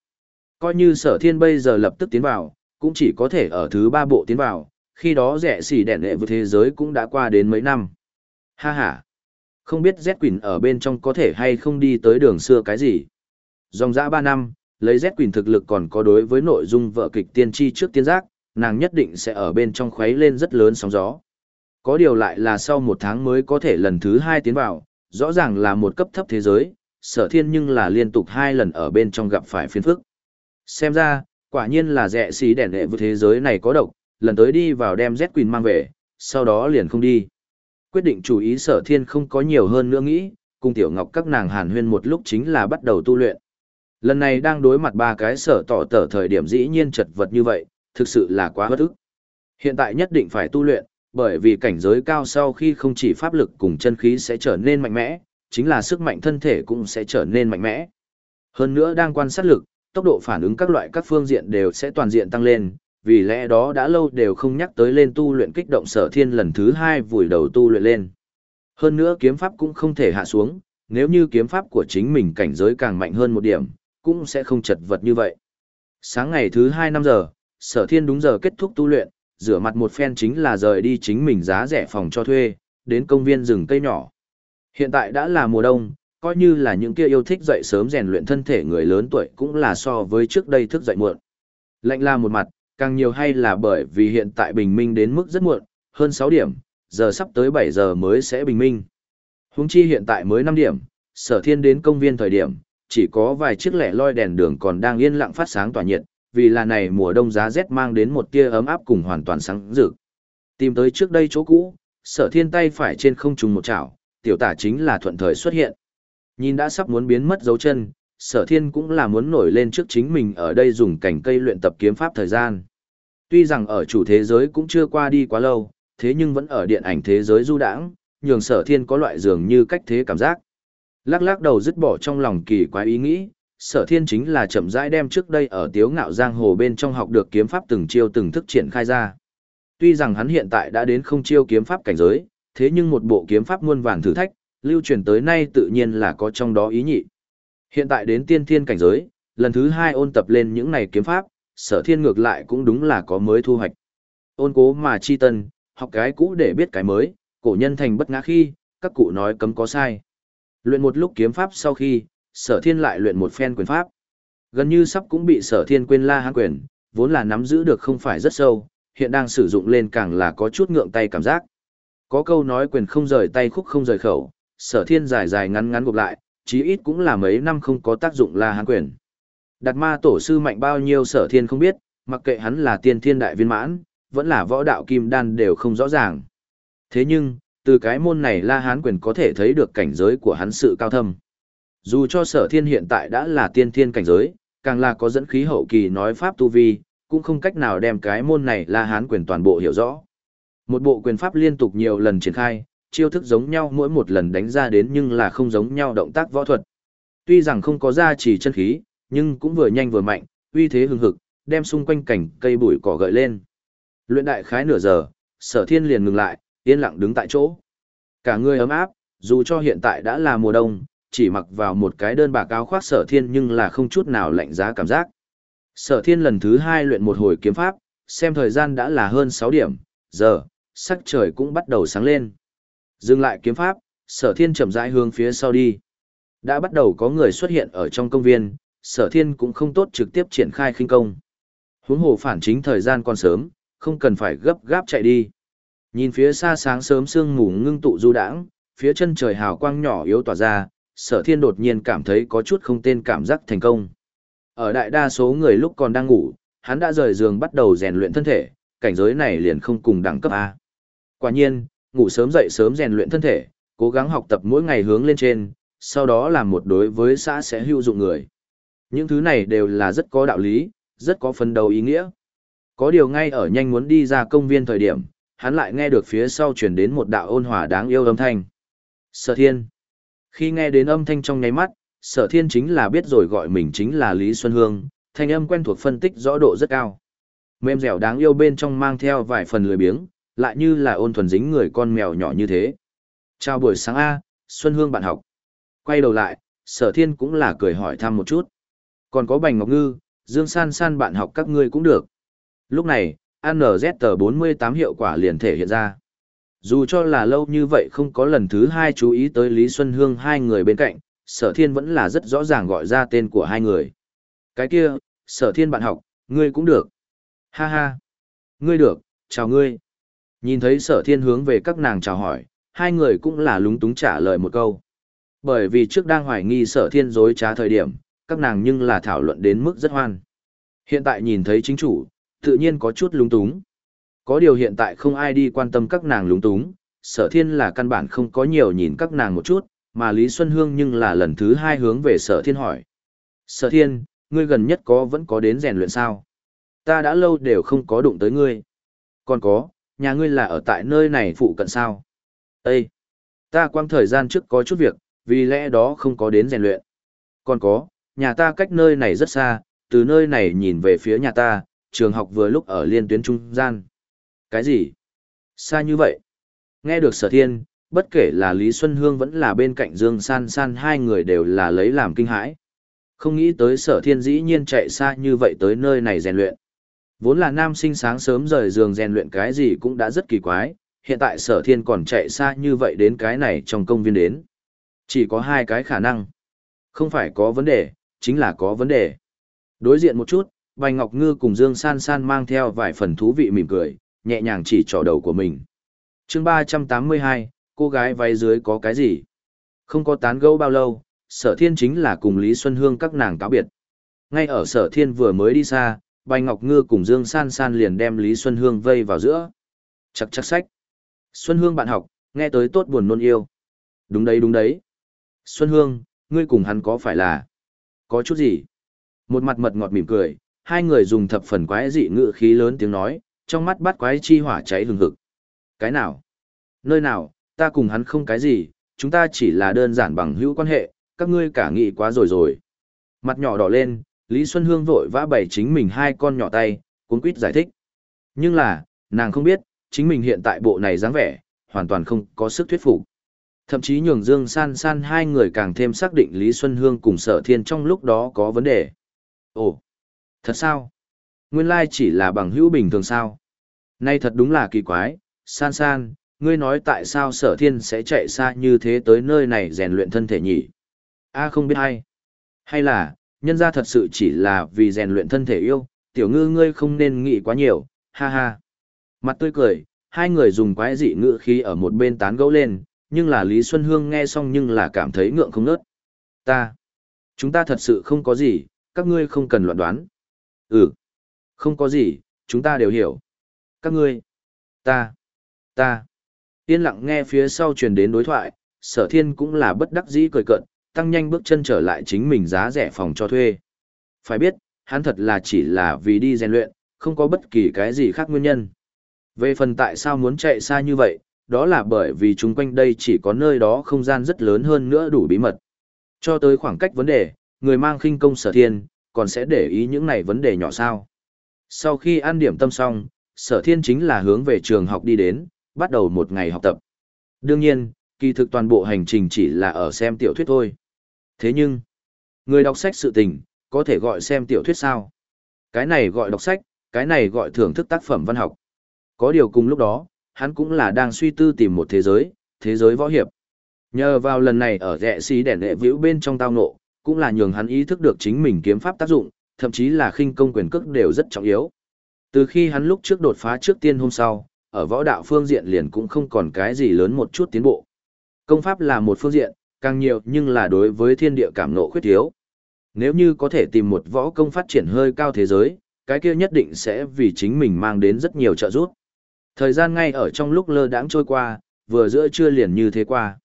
Coi như sở thiên bây giờ lập tức tiến vào, cũng chỉ có thể ở thứ ba bộ tiến vào, khi đó rẻ xỉ đèn lệ với thế giới cũng đã qua đến mấy năm. Ha ha! Không biết Z Quỳnh ở bên trong có thể hay không đi tới đường xưa cái gì. Dòng dã ba năm, lấy Z Quỳnh thực lực còn có đối với nội dung vợ kịch tiên tri trước tiên giác, nàng nhất định sẽ ở bên trong khuấy lên rất lớn sóng gió. Có điều lại là sau một tháng mới có thể lần thứ hai tiến vào, rõ ràng là một cấp thấp thế giới, sở thiên nhưng là liên tục hai lần ở bên trong gặp phải phiền phức. Xem ra, quả nhiên là rẻ xí đèn đệ vượt thế giới này có độc, lần tới đi vào đem Z Quỳnh mang về, sau đó liền không đi. Quyết định chủ ý sở thiên không có nhiều hơn nữa nghĩ, cùng tiểu ngọc các nàng hàn huyên một lúc chính là bắt đầu tu luyện. Lần này đang đối mặt ba cái sở tỏ tở thời điểm dĩ nhiên chật vật như vậy, thực sự là quá bất ức. Hiện tại nhất định phải tu luyện, bởi vì cảnh giới cao sau khi không chỉ pháp lực cùng chân khí sẽ trở nên mạnh mẽ, chính là sức mạnh thân thể cũng sẽ trở nên mạnh mẽ. Hơn nữa đang quan sát lực, tốc độ phản ứng các loại các phương diện đều sẽ toàn diện tăng lên, vì lẽ đó đã lâu đều không nhắc tới lên tu luyện kích động sở thiên lần thứ hai vùi đầu tu luyện lên. Hơn nữa kiếm pháp cũng không thể hạ xuống, nếu như kiếm pháp của chính mình cảnh giới càng mạnh hơn một điểm, cũng sẽ không chật vật như vậy. Sáng ngày thứ hai năm giờ, sở thiên đúng giờ kết thúc tu luyện, rửa mặt một phen chính là rời đi chính mình giá rẻ phòng cho thuê, đến công viên rừng cây nhỏ. Hiện tại đã là mùa đông, coi như là những kia yêu thích dậy sớm rèn luyện thân thể người lớn tuổi cũng là so với trước đây thức dậy muộn. Lạnh la một mặt, càng nhiều hay là bởi vì hiện tại bình minh đến mức rất muộn, hơn 6 điểm, giờ sắp tới 7 giờ mới sẽ bình minh. huống chi hiện tại mới 5 điểm, sở thiên đến công viên thời điểm, chỉ có vài chiếc lẻ loi đèn đường còn đang yên lặng phát sáng tỏa nhiệt, vì là này mùa đông giá rét mang đến một tia ấm áp cùng hoàn toàn sáng rực. Tìm tới trước đây chỗ cũ, sở thiên tay phải trên không trùng một chảo, tiểu tả chính là thuận thời xuất hiện. Nhìn đã sắp muốn biến mất dấu chân, sở thiên cũng là muốn nổi lên trước chính mình ở đây dùng cảnh cây luyện tập kiếm pháp thời gian. Tuy rằng ở chủ thế giới cũng chưa qua đi quá lâu, thế nhưng vẫn ở điện ảnh thế giới du đãng, nhường sở thiên có loại dường như cách thế cảm giác. Lắc lắc đầu dứt bỏ trong lòng kỳ quái ý nghĩ, sở thiên chính là chậm rãi đem trước đây ở tiếu ngạo giang hồ bên trong học được kiếm pháp từng chiêu từng thức triển khai ra. Tuy rằng hắn hiện tại đã đến không chiêu kiếm pháp cảnh giới, thế nhưng một bộ kiếm pháp muôn vàn thử thách, lưu truyền tới nay tự nhiên là có trong đó ý nhị. Hiện tại đến tiên thiên cảnh giới, lần thứ hai ôn tập lên những này kiếm pháp, sở thiên ngược lại cũng đúng là có mới thu hoạch. Ôn cố mà chi tân, học cái cũ để biết cái mới, cổ nhân thành bất ngã khi, các cụ nói cấm có sai. Luyện một lúc kiếm pháp sau khi, sở thiên lại luyện một phen quyền pháp. Gần như sắp cũng bị sở thiên quên la hán quyền, vốn là nắm giữ được không phải rất sâu, hiện đang sử dụng lên càng là có chút ngượng tay cảm giác. Có câu nói quyền không rời tay khúc không rời khẩu, sở thiên dài dài ngắn ngắn gục lại, chí ít cũng là mấy năm không có tác dụng La Hán quyền. Đạt ma tổ sư mạnh bao nhiêu sở thiên không biết, mặc kệ hắn là tiên thiên đại viên mãn, vẫn là võ đạo kim đan đều không rõ ràng. Thế nhưng, từ cái môn này La Hán quyền có thể thấy được cảnh giới của hắn sự cao thâm. Dù cho sở thiên hiện tại đã là tiên thiên cảnh giới, càng là có dẫn khí hậu kỳ nói pháp tu vi, cũng không cách nào đem cái môn này La Hán quyền toàn bộ hiểu rõ. Một bộ quyền pháp liên tục nhiều lần triển khai, chiêu thức giống nhau mỗi một lần đánh ra đến nhưng là không giống nhau động tác võ thuật. Tuy rằng không có ra chỉ chân khí, nhưng cũng vừa nhanh vừa mạnh, uy thế hừng hực, đem xung quanh cảnh cây bụi cỏ gợi lên. Luyện đại khái nửa giờ, sở thiên liền ngừng lại, yên lặng đứng tại chỗ. Cả người ấm áp, dù cho hiện tại đã là mùa đông, chỉ mặc vào một cái đơn bạc áo khoác sở thiên nhưng là không chút nào lạnh giá cảm giác. Sở thiên lần thứ hai luyện một hồi kiếm pháp, xem thời gian đã là hơn 6 điểm, giờ, sắc trời cũng bắt đầu sáng lên. Dừng lại kiếm pháp, sở thiên chậm rãi hướng phía sau đi. Đã bắt đầu có người xuất hiện ở trong công viên, sở thiên cũng không tốt trực tiếp triển khai khinh công. Huống hồ phản chính thời gian còn sớm, không cần phải gấp gáp chạy đi. Nhìn phía xa sáng sớm sương mù ngưng tụ du đãng, phía chân trời hào quang nhỏ yếu tỏa ra, sở thiên đột nhiên cảm thấy có chút không tên cảm giác thành công. Ở đại đa số người lúc còn đang ngủ, hắn đã rời giường bắt đầu rèn luyện thân thể, cảnh giới này liền không cùng đẳng cấp A. Quả nhiên, ngủ sớm dậy sớm rèn luyện thân thể, cố gắng học tập mỗi ngày hướng lên trên, sau đó làm một đối với xã sẽ hữu dụng người. Những thứ này đều là rất có đạo lý, rất có phần đầu ý nghĩa. Có điều ngay ở nhanh muốn đi ra công viên thời điểm, hắn lại nghe được phía sau truyền đến một đạo ôn hòa đáng yêu âm thanh. Sở thiên. Khi nghe đến âm thanh trong nháy mắt, sở thiên chính là biết rồi gọi mình chính là Lý Xuân Hương, thanh âm quen thuộc phân tích rõ độ rất cao. Mềm dẻo đáng yêu bên trong mang theo vài phần lười biếng, lại như là ôn thuần dính người con mèo nhỏ như thế. Chào buổi sáng A, Xuân Hương bạn học. Quay đầu lại, sở thiên cũng là cười hỏi thăm một chút. Còn có Bành Ngọc Ngư, Dương San San bạn học các ngươi cũng được. Lúc này, ANZ-48 hiệu quả liền thể hiện ra. Dù cho là lâu như vậy không có lần thứ hai chú ý tới Lý Xuân Hương hai người bên cạnh, sở thiên vẫn là rất rõ ràng gọi ra tên của hai người. Cái kia, sở thiên bạn học, ngươi cũng được. Ha ha. Ngươi được, chào ngươi. Nhìn thấy sở thiên hướng về các nàng chào hỏi, hai người cũng là lúng túng trả lời một câu. Bởi vì trước đang hoài nghi sở thiên dối trá thời điểm, các nàng nhưng là thảo luận đến mức rất hoan. Hiện tại nhìn thấy chính chủ, tự nhiên có chút lúng túng. Có điều hiện tại không ai đi quan tâm các nàng lúng túng, sở thiên là căn bản không có nhiều nhìn các nàng một chút, mà Lý Xuân Hương nhưng là lần thứ hai hướng về sở thiên hỏi. Sở thiên, ngươi gần nhất có vẫn có đến rèn luyện sao? Ta đã lâu đều không có đụng tới ngươi. Còn có, nhà ngươi là ở tại nơi này phụ cận sao? Ê! Ta quang thời gian trước có chút việc, vì lẽ đó không có đến rèn luyện. Còn có, nhà ta cách nơi này rất xa, từ nơi này nhìn về phía nhà ta, trường học vừa lúc ở liên tuyến trung gian. Cái gì? Xa như vậy? Nghe được sở thiên, bất kể là Lý Xuân Hương vẫn là bên cạnh Dương San San hai người đều là lấy làm kinh hãi. Không nghĩ tới sở thiên dĩ nhiên chạy xa như vậy tới nơi này rèn luyện. Vốn là nam sinh sáng sớm rời giường rèn luyện cái gì cũng đã rất kỳ quái, hiện tại sở thiên còn chạy xa như vậy đến cái này trong công viên đến. Chỉ có hai cái khả năng. Không phải có vấn đề, chính là có vấn đề. Đối diện một chút, Bành Ngọc Ngư cùng Dương San San mang theo vài phần thú vị mỉm cười, nhẹ nhàng chỉ trỏ đầu của mình. chương 382, cô gái váy dưới có cái gì? Không có tán gẫu bao lâu, sở thiên chính là cùng Lý Xuân Hương các nàng cáo biệt. Ngay ở sở thiên vừa mới đi xa, Bành Ngọc Ngư cùng Dương San San liền đem Lý Xuân Hương vây vào giữa. Chắc chắc sách. Xuân Hương bạn học, nghe tới tốt buồn nôn yêu. Đúng đấy đúng đấy. Xuân Hương, ngươi cùng hắn có phải là... Có chút gì? Một mặt mật ngọt mỉm cười, hai người dùng thập phần quái dị ngữ khí lớn tiếng nói, trong mắt bắt quái chi hỏa cháy hừng hực. Cái nào? Nơi nào, ta cùng hắn không cái gì, chúng ta chỉ là đơn giản bằng hữu quan hệ, các ngươi cả nghị quá rồi rồi. Mặt nhỏ đỏ lên, Lý Xuân Hương vội vã bày chính mình hai con nhỏ tay, cuốn quýt giải thích. Nhưng là, nàng không biết, chính mình hiện tại bộ này dáng vẻ, hoàn toàn không có sức thuyết phục. Thậm chí nhường Dương San San hai người càng thêm xác định Lý Xuân Hương cùng Sở Thiên trong lúc đó có vấn đề. Ồ, thật sao? Nguyên lai chỉ là bằng hữu bình thường sao? Nay thật đúng là kỳ quái, San San, ngươi nói tại sao Sở Thiên sẽ chạy xa như thế tới nơi này rèn luyện thân thể nhỉ? A không biết hay. Hay là, nhân ra thật sự chỉ là vì rèn luyện thân thể yêu, tiểu ngư ngươi không nên nghĩ quá nhiều, ha ha. Mặt tươi cười, hai người dùng quái dị ngữ khí ở một bên tán gẫu lên, nhưng là Lý Xuân Hương nghe xong nhưng là cảm thấy ngượng không nớt. Ta. Chúng ta thật sự không có gì, các ngươi không cần loạn đoán. Ừ. Không có gì, chúng ta đều hiểu. Các ngươi. Ta. Ta. Yên lặng nghe phía sau truyền đến đối thoại, sở thiên cũng là bất đắc dĩ cười cợt, tăng nhanh bước chân trở lại chính mình giá rẻ phòng cho thuê. Phải biết, hắn thật là chỉ là vì đi rèn luyện, không có bất kỳ cái gì khác nguyên nhân. Về phần tại sao muốn chạy xa như vậy, đó là bởi vì chung quanh đây chỉ có nơi đó không gian rất lớn hơn nữa đủ bí mật. Cho tới khoảng cách vấn đề, người mang khinh công sở thiên, còn sẽ để ý những này vấn đề nhỏ sao. Sau khi ăn điểm tâm xong, sở thiên chính là hướng về trường học đi đến, bắt đầu một ngày học tập. Đương nhiên, kỳ thực toàn bộ hành trình chỉ là ở xem tiểu thuyết thôi. Thế nhưng, người đọc sách sự tình, có thể gọi xem tiểu thuyết sao? Cái này gọi đọc sách, cái này gọi thưởng thức tác phẩm văn học. Có điều cùng lúc đó, hắn cũng là đang suy tư tìm một thế giới, thế giới võ hiệp. Nhờ vào lần này ở rẽ xí đèn lệ vĩu bên trong tao ngộ, cũng là nhường hắn ý thức được chính mình kiếm pháp tác dụng, thậm chí là khinh công quyền cước đều rất trọng yếu. Từ khi hắn lúc trước đột phá trước tiên hôm sau, ở võ đạo phương diện liền cũng không còn cái gì lớn một chút tiến bộ. Công pháp là một phương diện, càng nhiều nhưng là đối với thiên địa cảm nộ khuyết thiếu. Nếu như có thể tìm một võ công phát triển hơi cao thế giới, cái kia nhất định sẽ vì chính mình mang đến rất nhiều trợ giúp. Thời gian ngay ở trong lúc lơ đãng trôi qua, vừa giữa trưa liền như thế qua.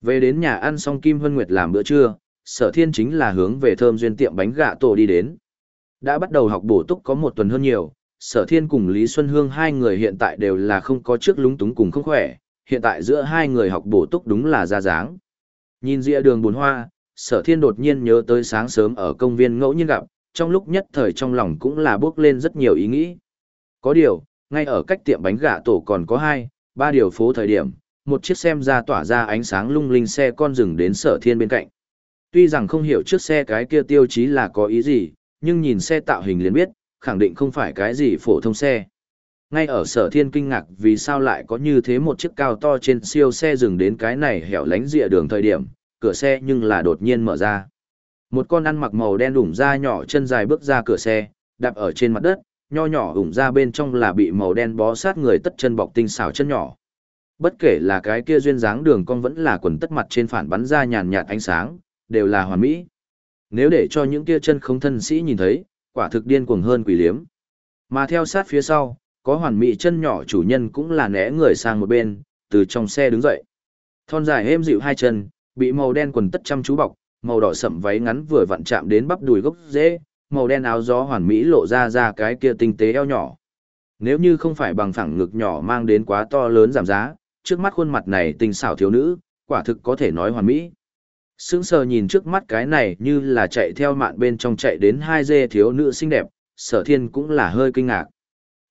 Về đến nhà ăn xong Kim Hân Nguyệt làm bữa trưa, sở thiên chính là hướng về thơm duyên tiệm bánh gạ tổ đi đến. Đã bắt đầu học bổ túc có một tuần hơn nhiều, sở thiên cùng Lý Xuân Hương hai người hiện tại đều là không có trước lúng túng cùng không khỏe, hiện tại giữa hai người học bổ túc đúng là ra dáng. Nhìn dịa đường buồn hoa, sở thiên đột nhiên nhớ tới sáng sớm ở công viên ngẫu nhiên gặp, trong lúc nhất thời trong lòng cũng là bước lên rất nhiều ý nghĩ. Có điều, ngay ở cách tiệm bánh gà tổ còn có hai, ba điều phố thời điểm, một chiếc xem ra tỏa ra ánh sáng lung linh xe con dừng đến sở thiên bên cạnh. Tuy rằng không hiểu trước xe cái kia tiêu chí là có ý gì, nhưng nhìn xe tạo hình liền biết, khẳng định không phải cái gì phổ thông xe. Ngay ở sở thiên kinh ngạc vì sao lại có như thế một chiếc cao to trên siêu xe dừng đến cái này hẻo lánh rìa đường thời điểm, cửa xe nhưng là đột nhiên mở ra. Một con ăn mặc màu đen đủng da nhỏ chân dài bước ra cửa xe, đạp ở trên mặt đất, nho nhỏ ủng ra bên trong là bị màu đen bó sát người tất chân bọc tinh xảo chân nhỏ. Bất kể là cái kia duyên dáng đường con vẫn là quần tất mặt trên phản bắn ra nhàn nhạt ánh sáng, đều là hoàn mỹ. Nếu để cho những kia chân không thân sĩ nhìn thấy, quả thực điên cuồng hơn quỷ liếm. Mà theo sát phía sau, có hoàn mỹ chân nhỏ chủ nhân cũng là né người sang một bên, từ trong xe đứng dậy. Thon dài êm dịu hai chân, bị màu đen quần tất chăm chú bọc, màu đỏ sậm váy ngắn vừa vặn chạm đến bắp đùi gốc dễ, màu đen áo gió hoàn mỹ lộ ra ra cái kia tinh tế eo nhỏ. Nếu như không phải bằng phẳng ngực nhỏ mang đến quá to lớn giảm giá, trước mắt khuôn mặt này tinh xảo thiếu nữ, quả thực có thể nói hoàn mỹ. Sững sờ nhìn trước mắt cái này như là chạy theo mạn bên trong chạy đến hai dê thiếu nữ xinh đẹp, sở thiên cũng là hơi kinh ngạc.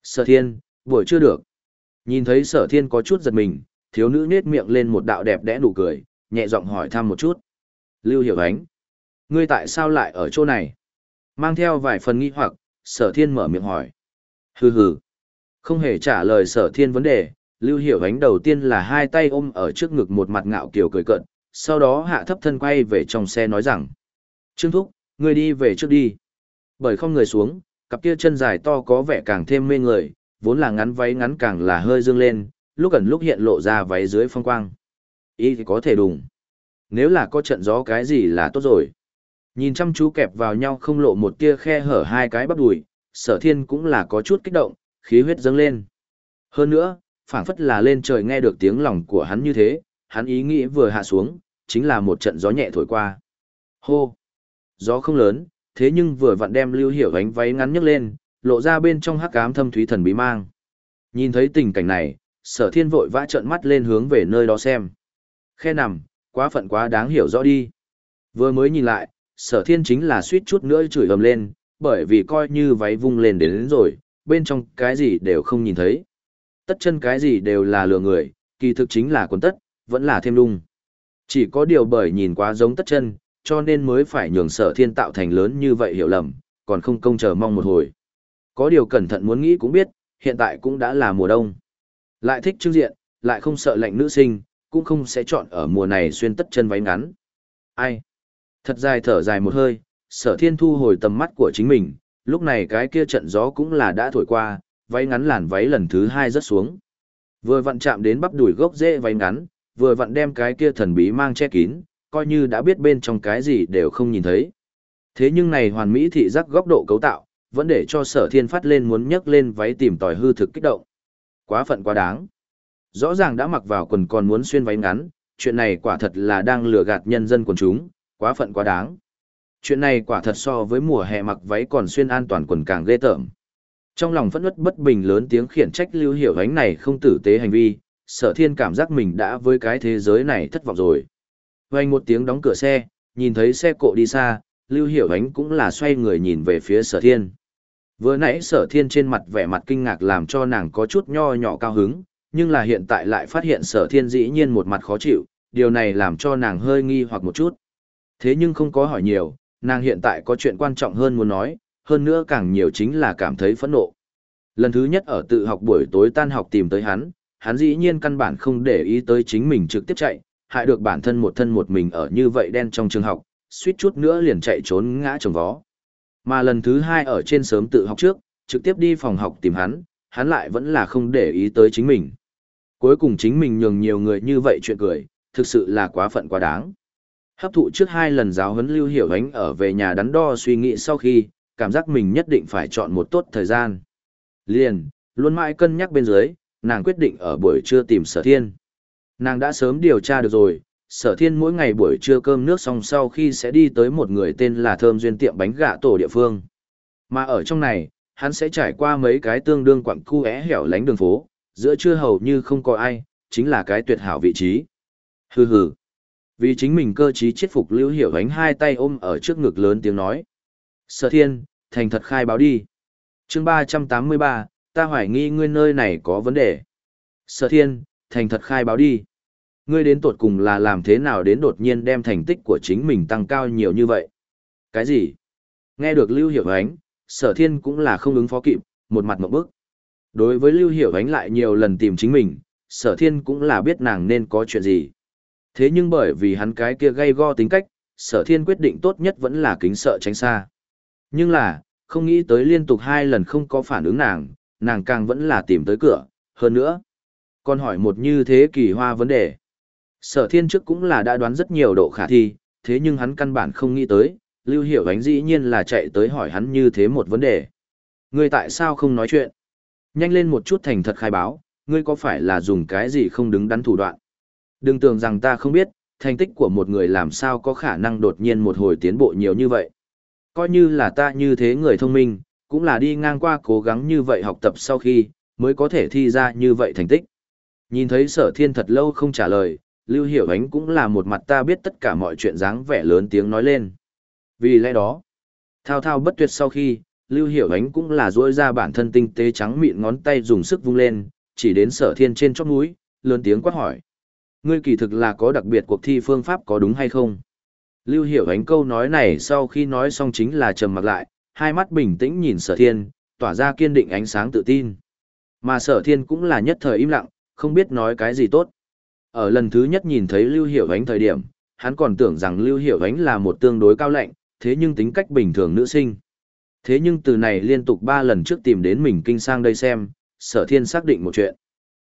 Sở thiên, buổi chưa được. Nhìn thấy sở thiên có chút giật mình, thiếu nữ nết miệng lên một đạo đẹp đẽ nụ cười, nhẹ giọng hỏi thăm một chút. Lưu hiểu ánh. Ngươi tại sao lại ở chỗ này? Mang theo vài phần nghi hoặc, sở thiên mở miệng hỏi. Hừ hừ. Không hề trả lời sở thiên vấn đề, Lưu Hiểu Ánh đầu tiên là hai tay ôm ở trước ngực một mặt ngạo kiều cười cận, sau đó hạ thấp thân quay về trong xe nói rằng. Trương Thúc, ngươi đi về trước đi. Bởi không người xuống, cặp kia chân dài to có vẻ càng thêm mê người, vốn là ngắn váy ngắn càng là hơi dương lên, lúc ẩn lúc hiện lộ ra váy dưới phong quang. Ý thì có thể đùng. Nếu là có trận gió cái gì là tốt rồi. Nhìn chăm chú kẹp vào nhau không lộ một tia khe hở hai cái bắp đùi, sở thiên cũng là có chút kích động, khí huyết dâng lên. Hơn nữa, phảng phất là lên trời nghe được tiếng lòng của hắn như thế, hắn ý nghĩ vừa hạ xuống, chính là một trận gió nhẹ thổi qua. Hô! Gió không lớn, thế nhưng vừa vặn đem lưu hiểu ánh váy ngắn nhấc lên, lộ ra bên trong hắc ám thâm thúy thần bí mang. Nhìn thấy tình cảnh này, sở thiên vội vã trợn mắt lên hướng về nơi đó xem. Khe nằm, quá phận quá đáng hiểu rõ đi. Vừa mới nhìn lại, sở thiên chính là suýt chút nữa chửi ầm lên, bởi vì coi như váy vung lên đến, đến rồi, bên trong cái gì đều không nhìn thấy. Tất chân cái gì đều là lừa người, kỳ thực chính là quần tất, vẫn là thêm lung Chỉ có điều bởi nhìn quá giống tất chân, cho nên mới phải nhường sở thiên tạo thành lớn như vậy hiểu lầm, còn không công chờ mong một hồi. Có điều cẩn thận muốn nghĩ cũng biết, hiện tại cũng đã là mùa đông. Lại thích trưng diện, lại không sợ lạnh nữ sinh, cũng không sẽ chọn ở mùa này xuyên tất chân váy ngắn. Ai? Thật dài thở dài một hơi, sở thiên thu hồi tầm mắt của chính mình, lúc này cái kia trận gió cũng là đã thổi qua, váy ngắn làn váy lần thứ hai rớt xuống. Vừa vặn chạm đến bắp đùi gốc rễ váy ngắn, vừa vặn đem cái kia thần bí mang che kín, coi như đã biết bên trong cái gì đều không nhìn thấy. Thế nhưng này hoàn mỹ thị giác góc độ cấu tạo, vẫn để cho sở thiên phát lên muốn nhấc lên váy tìm tòi hư thực kích động. Quá phận quá đáng. Rõ ràng đã mặc vào quần còn muốn xuyên váy ngắn, chuyện này quả thật là đang lừa gạt nhân dân quần chúng, quá phận quá đáng. Chuyện này quả thật so với mùa hè mặc váy còn xuyên an toàn quần càng ghê tởm. Trong lòng phẫn nứt bất bình lớn tiếng khiển trách lưu hiểu ánh này không tử tế hành vi, sở thiên cảm giác mình đã với cái thế giới này thất vọng rồi. Vành một tiếng đóng cửa xe, nhìn thấy xe cộ đi xa, lưu hiểu ánh cũng là xoay người nhìn về phía sở thiên. Vừa nãy sở thiên trên mặt vẻ mặt kinh ngạc làm cho nàng có chút nho nhỏ cao hứng, nhưng là hiện tại lại phát hiện sở thiên dĩ nhiên một mặt khó chịu, điều này làm cho nàng hơi nghi hoặc một chút. Thế nhưng không có hỏi nhiều, nàng hiện tại có chuyện quan trọng hơn muốn nói, hơn nữa càng nhiều chính là cảm thấy phẫn nộ. Lần thứ nhất ở tự học buổi tối tan học tìm tới hắn, hắn dĩ nhiên căn bản không để ý tới chính mình trực tiếp chạy, hại được bản thân một thân một mình ở như vậy đen trong trường học, suýt chút nữa liền chạy trốn ngã trồng vó. Mà lần thứ hai ở trên sớm tự học trước, trực tiếp đi phòng học tìm hắn, hắn lại vẫn là không để ý tới chính mình. Cuối cùng chính mình nhường nhiều người như vậy chuyện cười, thực sự là quá phận quá đáng. Hấp thụ trước hai lần giáo huấn lưu hiểu ánh ở về nhà đắn đo suy nghĩ sau khi, cảm giác mình nhất định phải chọn một tốt thời gian. Liền, luôn mãi cân nhắc bên dưới, nàng quyết định ở buổi trưa tìm sở thiên. Nàng đã sớm điều tra được rồi, sở thiên mỗi ngày buổi trưa cơm nước xong sau khi sẽ đi tới một người tên là Thơm Duyên tiệm bánh gạ tổ địa phương. Mà ở trong này, hắn sẽ trải qua mấy cái tương đương quặng cu é hẻo lánh đường phố, giữa trưa hầu như không có ai, chính là cái tuyệt hảo vị trí. Hừ hừ. Vì chính mình cơ trí chết phục lưu hiểu ánh hai tay ôm ở trước ngực lớn tiếng nói. Sở thiên, thành thật khai báo đi. chương ba trăm tám mươi ba, ta hoài nghi ngươi nơi này có vấn đề. Sở thiên, thành thật khai báo đi. Ngươi đến tột cùng là làm thế nào đến đột nhiên đem thành tích của chính mình tăng cao nhiều như vậy? Cái gì? Nghe được Lưu Hiểu Ánh, sở thiên cũng là không ứng phó kịp, một mặt một bức. Đối với Lưu Hiểu Ánh lại nhiều lần tìm chính mình, sở thiên cũng là biết nàng nên có chuyện gì. Thế nhưng bởi vì hắn cái kia gây go tính cách, sở thiên quyết định tốt nhất vẫn là kính sợ tránh xa. Nhưng là, không nghĩ tới liên tục hai lần không có phản ứng nàng, nàng càng vẫn là tìm tới cửa, hơn nữa. Còn hỏi một như thế kỳ hoa vấn đề. Sở thiên trước cũng là đã đoán rất nhiều độ khả thi, thế nhưng hắn căn bản không nghĩ tới, Lưu Hiểu Ánh dĩ nhiên là chạy tới hỏi hắn như thế một vấn đề. Ngươi tại sao không nói chuyện? Nhanh lên một chút thành thật khai báo, ngươi có phải là dùng cái gì không đứng đắn thủ đoạn? Đừng tưởng rằng ta không biết, thành tích của một người làm sao có khả năng đột nhiên một hồi tiến bộ nhiều như vậy. Coi như là ta như thế người thông minh, cũng là đi ngang qua cố gắng như vậy học tập sau khi, mới có thể thi ra như vậy thành tích. Nhìn thấy sở thiên thật lâu không trả lời, Lưu Hiểu Ánh cũng là một mặt ta biết tất cả mọi chuyện dáng vẻ lớn tiếng nói lên. Vì lẽ đó, thao thao bất tuyệt sau khi, Lưu Hiểu Ánh cũng là duỗi ra bản thân tinh tế trắng mịn ngón tay dùng sức vung lên, chỉ đến sở thiên trên chóp núi, lớn tiếng quát hỏi. Ngươi kỳ thực là có đặc biệt cuộc thi phương pháp có đúng hay không? Lưu Hiểu Ánh câu nói này sau khi nói xong chính là trầm mặc lại, hai mắt bình tĩnh nhìn sở thiên, tỏa ra kiên định ánh sáng tự tin. Mà sở thiên cũng là nhất thời im lặng, không biết nói cái gì tốt. Ở lần thứ nhất nhìn thấy Lưu Hiểu Ánh thời điểm, hắn còn tưởng rằng Lưu Hiểu Ánh là một tương đối cao lạnh, thế nhưng tính cách bình thường nữ sinh. Thế nhưng từ này liên tục ba lần trước tìm đến mình kinh sang đây xem, sở thiên xác định một chuyện.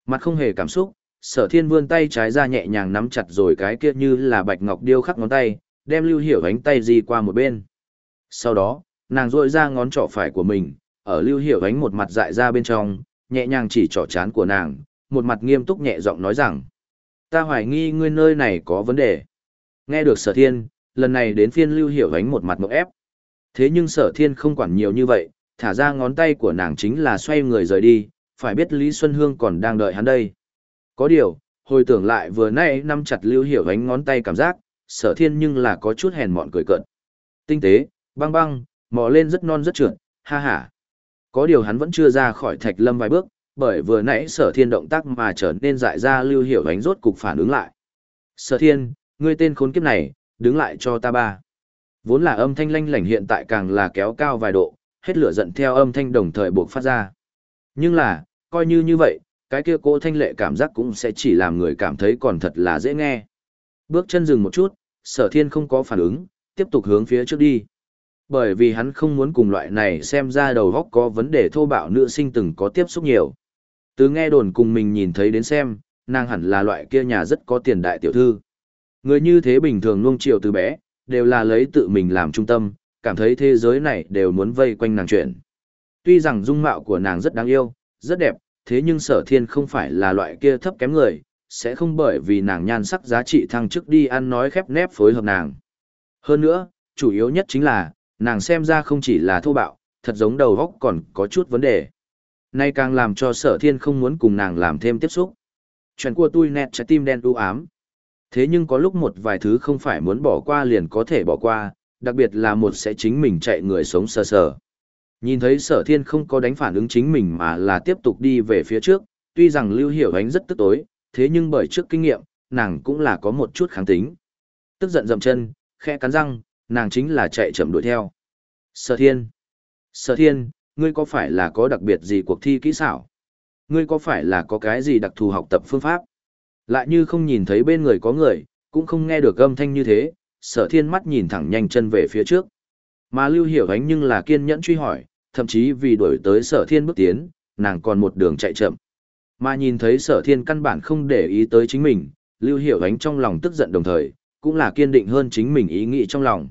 Mặt không hề cảm xúc, sở thiên vươn tay trái ra nhẹ nhàng nắm chặt rồi cái kia như là bạch ngọc điêu khắc ngón tay, đem lưu hiểu ánh tay di qua một bên. Sau đó, nàng dội ra ngón trỏ phải của mình, ở lưu hiểu ánh một mặt dại ra bên trong, nhẹ nhàng chỉ trỏ chán của nàng, một mặt nghiêm túc nhẹ giọng nói rằng, ta hoài nghi ngươi nơi này có vấn đề. Nghe được sở thiên, lần này đến phiên lưu hiểu ánh một mặt mộng ép. Thế nhưng sở thiên không quản nhiều như vậy, thả ra ngón tay của nàng chính là xoay người rời đi, phải biết Lý Xuân Hương còn đang đợi hắn đây. Có điều, hồi tưởng lại vừa nãy nắm chặt lưu hiểu ánh ngón tay cảm giác, sở thiên nhưng là có chút hèn mọn cười cợt. Tinh tế, băng băng, mò lên rất non rất trượt, ha ha. Có điều hắn vẫn chưa ra khỏi thạch lâm vài bước, bởi vừa nãy sở thiên động tác mà trở nên dại ra lưu hiểu ánh rốt cục phản ứng lại. Sở thiên, ngươi tên khốn kiếp này, đứng lại cho ta ba. Vốn là âm thanh lanh lảnh hiện tại càng là kéo cao vài độ, hết lửa giận theo âm thanh đồng thời buộc phát ra. Nhưng là, coi như như vậy, cái kia cỗ thanh lệ cảm giác cũng sẽ chỉ làm người cảm thấy còn thật là dễ nghe. Bước chân dừng một chút, sở thiên không có phản ứng, tiếp tục hướng phía trước đi. Bởi vì hắn không muốn cùng loại này xem ra đầu góc có vấn đề thô bạo nữ sinh từng có tiếp xúc nhiều. Từ nghe đồn cùng mình nhìn thấy đến xem, nàng hẳn là loại kia nhà rất có tiền đại tiểu thư. Người như thế bình thường nuông chiều từ bé, đều là lấy tự mình làm trung tâm, cảm thấy thế giới này đều muốn vây quanh nàng chuyện. Tuy rằng dung mạo của nàng rất đáng yêu, rất đẹp, thế nhưng sở thiên không phải là loại kia thấp kém người, sẽ không bởi vì nàng nhan sắc giá trị thăng chức đi ăn nói khép nép phối hợp nàng. Hơn nữa, chủ yếu nhất chính là, nàng xem ra không chỉ là thô bạo, thật giống đầu góc còn có chút vấn đề. Nay càng làm cho sở thiên không muốn cùng nàng làm thêm tiếp xúc. Chuyện của tôi nẹt trái tim đen u ám. Thế nhưng có lúc một vài thứ không phải muốn bỏ qua liền có thể bỏ qua, đặc biệt là một sẽ chính mình chạy người sống sờ sờ. Nhìn thấy sở thiên không có đánh phản ứng chính mình mà là tiếp tục đi về phía trước, tuy rằng lưu hiểu ánh rất tức tối, thế nhưng bởi trước kinh nghiệm, nàng cũng là có một chút kháng tính. Tức giận dậm chân, khẽ cắn răng, nàng chính là chạy chậm đuổi theo. Sở thiên! Sở thiên, ngươi có phải là có đặc biệt gì cuộc thi kỹ xảo? Ngươi có phải là có cái gì đặc thù học tập phương pháp? Lại như không nhìn thấy bên người có người, cũng không nghe được âm thanh như thế, sở thiên mắt nhìn thẳng nhanh chân về phía trước. Mà lưu hiểu ánh nhưng là kiên nhẫn truy hỏi, thậm chí vì đuổi tới sở thiên bước tiến, nàng còn một đường chạy chậm. Mà nhìn thấy sở thiên căn bản không để ý tới chính mình, lưu hiểu ánh trong lòng tức giận đồng thời, cũng là kiên định hơn chính mình ý nghĩ trong lòng.